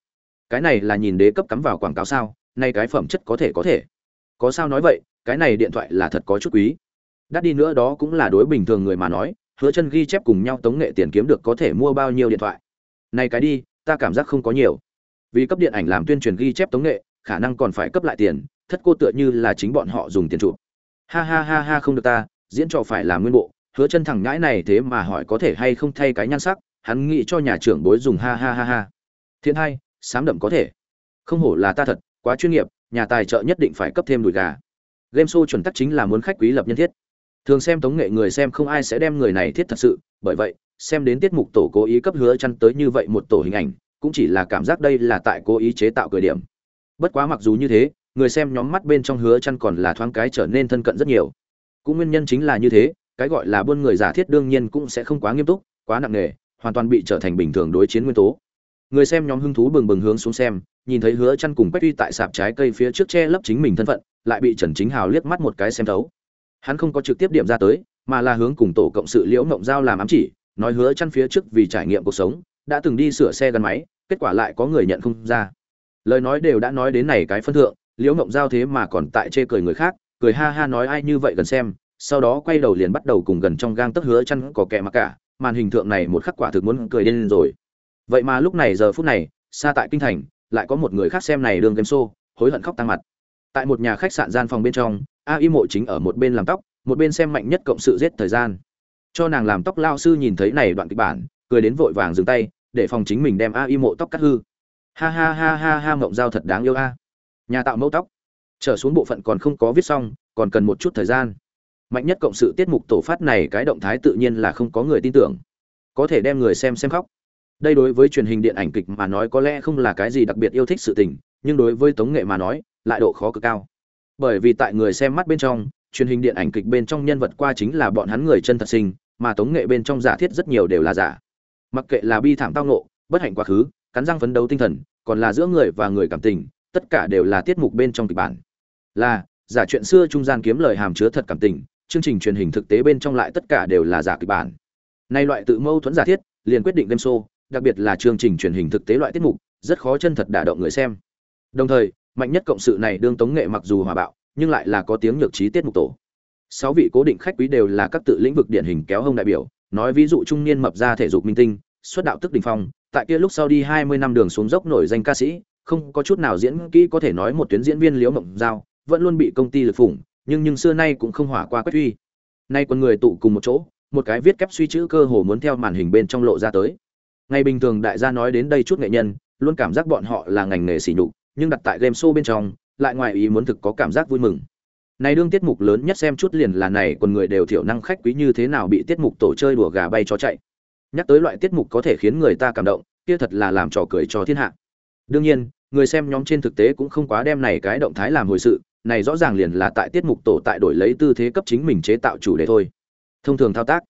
Cái này là nhìn đế cấp cắm vào quảng cáo sao? Nay cái phẩm chất có thể có thể. Có sao nói vậy, cái này điện thoại là thật có chút quý. Đắt đi nữa đó cũng là đối bình thường người mà nói, hứa chân ghi chép cùng nhau tống nghệ tiền kiếm được có thể mua bao nhiêu điện thoại. Này cái đi, ta cảm giác không có nhiều. Vì cấp điện ảnh làm tuyên truyền ghi chép tống nghệ, khả năng còn phải cấp lại tiền, thất cô tựa như là chính bọn họ dùng tiền chụp. Ha ha ha ha không được ta diễn trò phải làm nguyên bộ, hứa chân thằng ngãi này thế mà hỏi có thể hay không thay cái nhan sắc, hắn nghĩ cho nhà trưởng bối dùng ha ha ha ha. Thiên hai, sám đậm có thể. Không hổ là ta thật, quá chuyên nghiệp, nhà tài trợ nhất định phải cấp thêm đùi gà. Game show chuẩn tắc chính là muốn khách quý lập nhân thiết. Thường xem tống nghệ người xem không ai sẽ đem người này thiết thật sự, bởi vậy, xem đến tiết mục tổ cố ý cấp hứa chăn tới như vậy một tổ hình ảnh, cũng chỉ là cảm giác đây là tại cố ý chế tạo cười điểm. Bất quá mặc dù như thế, người xem nhóm mắt bên trong hứa chăn còn là thoáng cái trở nên thân cận rất nhiều cũng nguyên nhân chính là như thế, cái gọi là buôn người giả thiết đương nhiên cũng sẽ không quá nghiêm túc, quá nặng nề, hoàn toàn bị trở thành bình thường đối chiến nguyên tố. Người xem nhóm hưng thú bừng bừng hướng xuống xem, nhìn thấy hứa chăn cùng quách uy tại sạp trái cây phía trước che lấp chính mình thân phận, lại bị trần chính hào liếc mắt một cái xem thấu. Hắn không có trực tiếp điểm ra tới, mà là hướng cùng tổ cộng sự liễu mộng giao làm ám chỉ, nói hứa chăn phía trước vì trải nghiệm cuộc sống, đã từng đi sửa xe gắn máy, kết quả lại có người nhận không ra. Lời nói đều đã nói đến này cái phân thượng, liễu mộng giao thế mà còn tại chê cười người khác cười ha ha nói ai như vậy gần xem, sau đó quay đầu liền bắt đầu cùng gần trong gang tấc hứa chăn có kẻ mà cả, màn hình thượng này một khắc quả thực muốn cười lên rồi. Vậy mà lúc này giờ phút này, xa tại kinh thành, lại có một người khác xem này đường game show, hối hận khóc tăng mặt. Tại một nhà khách sạn gian phòng bên trong, a y mộ chính ở một bên làm tóc, một bên xem mạnh nhất cộng sự giết thời gian. Cho nàng làm tóc lao sư nhìn thấy này đoạn kịch bản, cười đến vội vàng dừng tay, để phòng chính mình đem a y mộ tóc cắt hư. Ha ha ha ha ha, mộng dao thật đáng yêu a. Nhà tạo mẫu tóc trở xuống bộ phận còn không có viết xong, còn cần một chút thời gian. Mạnh nhất cộng sự tiết mục tổ phát này cái động thái tự nhiên là không có người tin tưởng. Có thể đem người xem xem khóc. Đây đối với truyền hình điện ảnh kịch mà nói có lẽ không là cái gì đặc biệt yêu thích sự tình, nhưng đối với tống nghệ mà nói, lại độ khó cực cao. Bởi vì tại người xem mắt bên trong, truyền hình điện ảnh kịch bên trong nhân vật qua chính là bọn hắn người chân thật sinh, mà tống nghệ bên trong giả thiết rất nhiều đều là giả. Mặc kệ là bi thảm tao nộ bất hạnh quá khứ, cắn răng phấn đấu tinh thần, còn là giữa người và người cảm tình, tất cả đều là tiết mục bên trong kịch bản là, giả chuyện xưa trung gian kiếm lời hàm chứa thật cảm tình, chương trình truyền hình thực tế bên trong lại tất cả đều là giả kịch bản. Nay loại tự mâu thuẫn giả thiết, liền quyết định game show, đặc biệt là chương trình truyền hình thực tế loại tiết mục, rất khó chân thật đả động người xem. Đồng thời, mạnh nhất cộng sự này đương tống nghệ mặc dù hòa bạo, nhưng lại là có tiếng nhược trí tiết mục tổ. Sáu vị cố định khách quý đều là các tự lĩnh vực điển hình kéo hông đại biểu, nói ví dụ trung niên mập ra thể dục minh tinh, xuất đạo tức đình phong, tại kia lúc sau đi hai mươi năm đường xuống dốc nổi danh ca sĩ, không có chút nào diễn kỹ có thể nói một tuyến diễn viên liễu mộng giao vẫn luôn bị công ty lực phủng, nhưng nhưng xưa nay cũng không hỏa qua quách uy. Nay quần người tụ cùng một chỗ, một cái viết kép suy chữ cơ hồ muốn theo màn hình bên trong lộ ra tới. Ngày bình thường đại gia nói đến đây chút nghệ nhân, luôn cảm giác bọn họ là ngành nghề xỉ nhục, nhưng đặt tại game show bên trong, lại ngoài ý muốn thực có cảm giác vui mừng. Này đương tiết mục lớn nhất xem chút liền là này còn người đều thiểu năng khách quý như thế nào bị tiết mục tổ chơi đùa gà bay chó chạy. Nhắc tới loại tiết mục có thể khiến người ta cảm động, kia thật là làm trò cười cho thiên hạ. Đương nhiên, người xem nhóm trên thực tế cũng không quá đem này cái động thái làm hồi sự này rõ ràng liền là tại tiết mục tổ tại đổi lấy tư thế cấp chính mình chế tạo chủ đề thôi. Thông thường thao tác,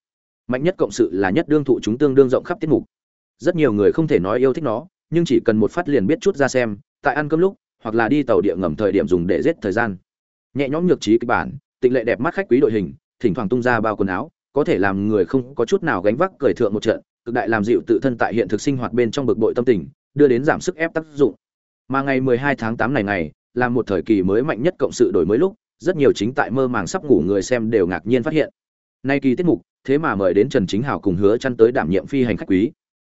mạnh nhất cộng sự là nhất đương thụ chúng tương đương rộng khắp tiết mục. Rất nhiều người không thể nói yêu thích nó, nhưng chỉ cần một phát liền biết chút ra xem, tại ăn cơm lúc, hoặc là đi tàu địa ngầm thời điểm dùng để giết thời gian. Nhẹ nhõm nhược trí kịch bản, tịnh lệ đẹp mắt khách quý đội hình, thỉnh thoảng tung ra bao quần áo, có thể làm người không có chút nào gánh vác cười thượng một trận, cực đại làm dịu tự thân tại hiện thực sinh hoạt bên trong bực bội tâm tình, đưa đến giảm sức ép tác dụng. Mà ngày 12 tháng 8 này ngày là một thời kỳ mới mạnh nhất cộng sự đổi mới lúc, rất nhiều chính tại mơ màng sắp ngủ người xem đều ngạc nhiên phát hiện. Nay kỳ tiết mục, thế mà mời đến trần chính hảo cùng hứa chăn tới đảm nhiệm phi hành khách quý.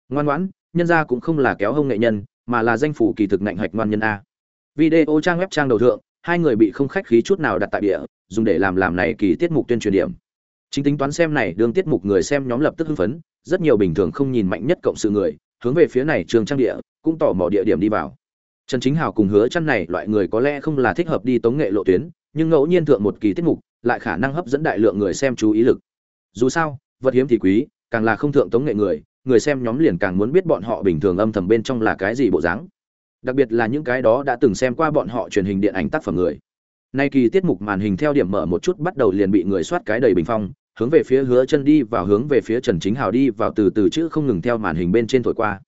Ngoan ngoãn, nhân gia cũng không là kéo hông nghệ nhân, mà là danh phủ kỳ thực ngạnh hạch ngoan nhân a. Video trang web trang đầu thượng, hai người bị không khách khí chút nào đặt tại địa dùng để làm làm này kỳ tiết mục tuyên truyền điểm. Chính tính toán xem này, đương tiết mục người xem nhóm lập tức hưng phấn, rất nhiều bình thường không nhìn mạnh nhất cộng sự người, hướng về phía này trường trang địa, cũng tỏ mò địa điểm đi vào trần chính hào cùng hứa chăn này loại người có lẽ không là thích hợp đi tống nghệ lộ tuyến, nhưng ngẫu nhiên thượng một kỳ tiết mục, lại khả năng hấp dẫn đại lượng người xem chú ý lực. Dù sao, vật hiếm thì quý, càng là không thượng tống nghệ người người xem nhóm liền càng muốn biết bọn họ bình thường âm thầm bên trong là cái gì bộ dáng. Đặc biệt là những cái đó đã từng xem qua bọn họ truyền hình điện ảnh tác phẩm người. Nay kỳ tiết mục màn hình theo điểm mở một chút bắt đầu liền bị người soát cái đầy bình phong, hướng về phía hứa chân đi vào hướng về phía trần chính hào đi vào từ từ chữ không ngừng theo màn hình bên trên thổi qua.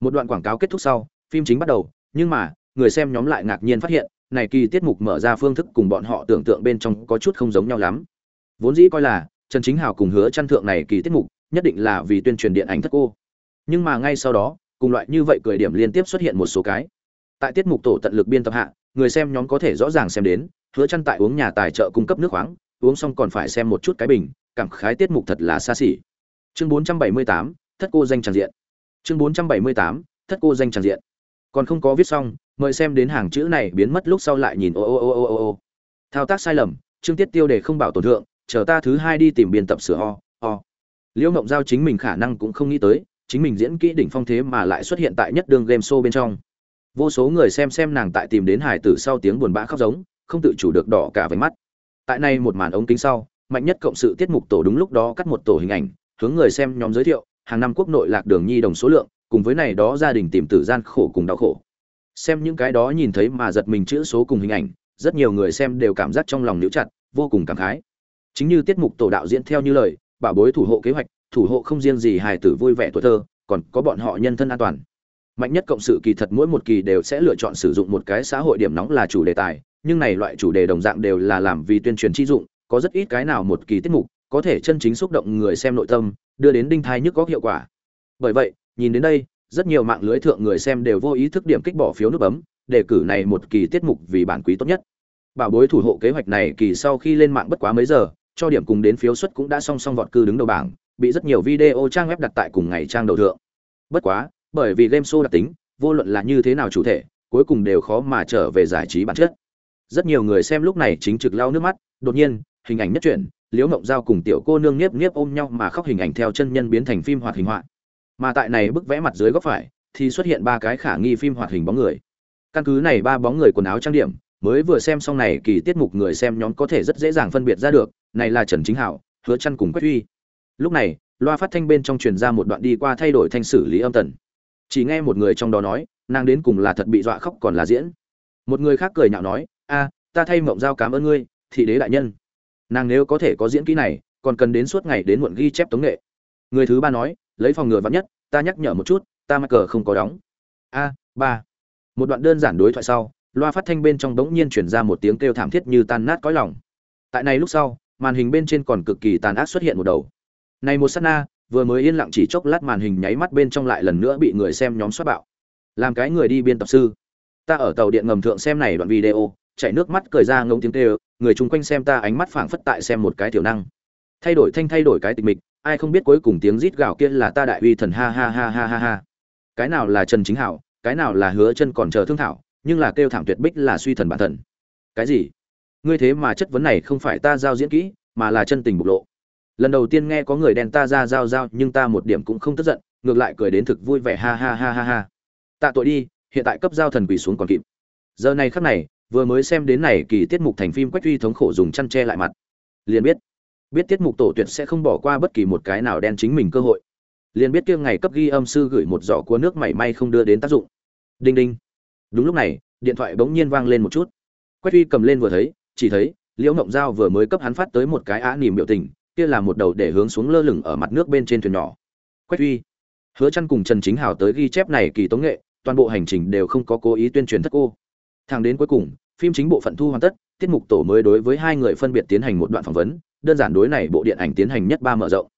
Một đoạn quảng cáo kết thúc sau, phim chính bắt đầu nhưng mà người xem nhóm lại ngạc nhiên phát hiện này kỳ tiết mục mở ra phương thức cùng bọn họ tưởng tượng bên trong có chút không giống nhau lắm. Vốn dĩ coi là trần chính hào cùng hứa chăn thượng này kỳ tiết mục nhất định là vì tuyên truyền điện ảnh thất cô. Nhưng mà ngay sau đó cùng loại như vậy cười điểm liên tiếp xuất hiện một số cái. Tại tiết mục tổ tận lực biên tập hạ người xem nhóm có thể rõ ràng xem đến hứa chăn tại uống nhà tài trợ cung cấp nước khoáng uống xong còn phải xem một chút cái bình cảm khái tiết mục thật là xa xỉ. Chương 478, thất cô danh tràng diện. Chương 478, thất cô danh tràng diện còn không có viết xong, mời xem đến hàng chữ này biến mất lúc sau lại nhìn. Ô ô ô ô ô ô. Thao tác sai lầm chương tiết tiêu để không bảo tổn thượng, chờ ta thứ hai đi tìm biên tập sửa ho ho. Liễu mộng giao chính mình khả năng cũng không nghĩ tới, chính mình diễn kỹ đỉnh phong thế mà lại xuất hiện tại nhất đường game show bên trong. Vô số người xem xem nàng tại tìm đến hải tử sau tiếng buồn bã khóc giống, không tự chủ được đỏ cả váy mắt. Tại này một màn ống kính sau, mạnh nhất cộng sự tiết mục tổ đúng lúc đó cắt một tổ hình ảnh, hướng người xem nhóm giới thiệu, hàng năm quốc nội lạc đường nhi đồng số lượng cùng với này đó gia đình tìm tử gian khổ cùng đau khổ. Xem những cái đó nhìn thấy mà giật mình chữ số cùng hình ảnh, rất nhiều người xem đều cảm giác trong lòng níu chặt, vô cùng cảm khái. Chính như tiết mục tổ đạo diễn theo như lời, bảo bối thủ hộ kế hoạch, thủ hộ không riêng gì hài tử vui vẻ tuổi thơ, còn có bọn họ nhân thân an toàn. Mạnh nhất cộng sự kỳ thật mỗi một kỳ đều sẽ lựa chọn sử dụng một cái xã hội điểm nóng là chủ đề tài, nhưng này loại chủ đề đồng dạng đều là làm vì tuyên truyền chi dụng, có rất ít cái nào một kỳ tiết mục có thể chân chính xúc động người xem nội tâm, đưa đến đinh thai nhức có hiệu quả. Bởi vậy nhìn đến đây, rất nhiều mạng lưới thượng người xem đều vô ý thức điểm kích bỏ phiếu nút bấm, đề cử này một kỳ tiết mục vì bản quý tốt nhất. Bảo bối thủ hộ kế hoạch này kỳ sau khi lên mạng bất quá mấy giờ, cho điểm cùng đến phiếu suất cũng đã song song vọt cư đứng đầu bảng, bị rất nhiều video trang web đặt tại cùng ngày trang đầu thượng. Bất quá, bởi vì game show đặc tính, vô luận là như thế nào chủ thể, cuối cùng đều khó mà trở về giải trí bản chất. Rất nhiều người xem lúc này chính trực lau nước mắt, đột nhiên, hình ảnh nhất truyện liễu ngộng giao cùng tiểu cô nương nhiếp nhiếp ôm nhau mà khóc hình ảnh theo chân nhân biến thành phim hoạt hình họa mà tại này bức vẽ mặt dưới góc phải thì xuất hiện ba cái khả nghi phim hoạt hình bóng người. Căn cứ này ba bóng người quần áo trang điểm, mới vừa xem xong này kỳ tiết mục người xem nhóm có thể rất dễ dàng phân biệt ra được, này là trần chính hảo, hứa chăn cùng quách huy. Lúc này, loa phát thanh bên trong truyền ra một đoạn đi qua thay đổi thanh xử lý âm tần. Chỉ nghe một người trong đó nói, nàng đến cùng là thật bị dọa khóc còn là diễn. Một người khác cười nhạo nói, a, ta thay mộng giao cảm ơn ngươi, thị đế đại nhân. Nàng nếu có thể có diễn kỹ này, còn cần đến suốt ngày đến muộn ghi chép tống nghệ. Người thứ ba nói lấy phòng ngừa vắn nhất, ta nhắc nhở một chút, ta mắc cờ không có đóng. A, ba. Một đoạn đơn giản đối thoại sau, loa phát thanh bên trong bỗng nhiên chuyển ra một tiếng kêu thảm thiết như tan nát cõi lòng. Tại này lúc sau, màn hình bên trên còn cực kỳ tàn ác xuất hiện một đầu. Này một sát na, vừa mới yên lặng chỉ chốc lát màn hình nháy mắt bên trong lại lần nữa bị người xem nhóm xoát bạo. Làm cái người đi biên tập sư. Ta ở tàu điện ngầm thượng xem này đoạn video, chảy nước mắt cười ra ngông tiếng kêu, người chung quanh xem ta ánh mắt phảng phất tại xem một cái tiểu năng. Thay đổi thanh thay đổi cái tịch mịch ai không biết cuối cùng tiếng rít gào kia là ta đại uy thần ha ha ha ha ha ha. Cái nào là trần chính hảo, cái nào là hứa chân còn chờ thương thảo, nhưng là kêu thảm tuyệt bích là suy thần bản thần cái gì? Ngươi thế mà chất vấn này không phải ta giao diễn kỹ, mà là chân tình bộc lộ. Lần đầu tiên nghe có người đen ta ra giao giao, nhưng ta một điểm cũng không tức giận, ngược lại cười đến thực vui vẻ ha ha ha ha ha. Tạ tội đi, hiện tại cấp giao thần quỳ xuống còn kịp. Giờ này khắc này, vừa mới xem đến này kỳ tiết mục thành phim quách uy thống khổ dùng chăn che lại mặt. Liền biết biết tiết mục tổ tuyệt sẽ không bỏ qua bất kỳ một cái nào đen chính mình cơ hội. Liền biết kia ngày cấp ghi âm sư gửi một giỏ cua nước mảy may không đưa đến tác dụng. Đinh đinh. Đúng lúc này, điện thoại bỗng nhiên vang lên một chút. Quách uy cầm lên vừa thấy, chỉ thấy liễu ngộng giao vừa mới cấp hắn phát tới một cái á nỉm biểu tình, kia là một đầu để hướng xuống lơ lửng ở mặt nước bên trên thuyền nhỏ. Quách uy hứa chăn cùng trần chính hào tới ghi chép này kỳ tống nghệ, toàn bộ hành trình đều không có cố ý tuyên truyền thất cô thẳng đến cuối cùng, phim chính bộ phận thu hoàn tất, tiết mục tổ mới đối với hai người phân biệt tiến hành một đoạn phỏng vấn, đơn giản đối này bộ điện ảnh tiến hành nhất ba mở rộng.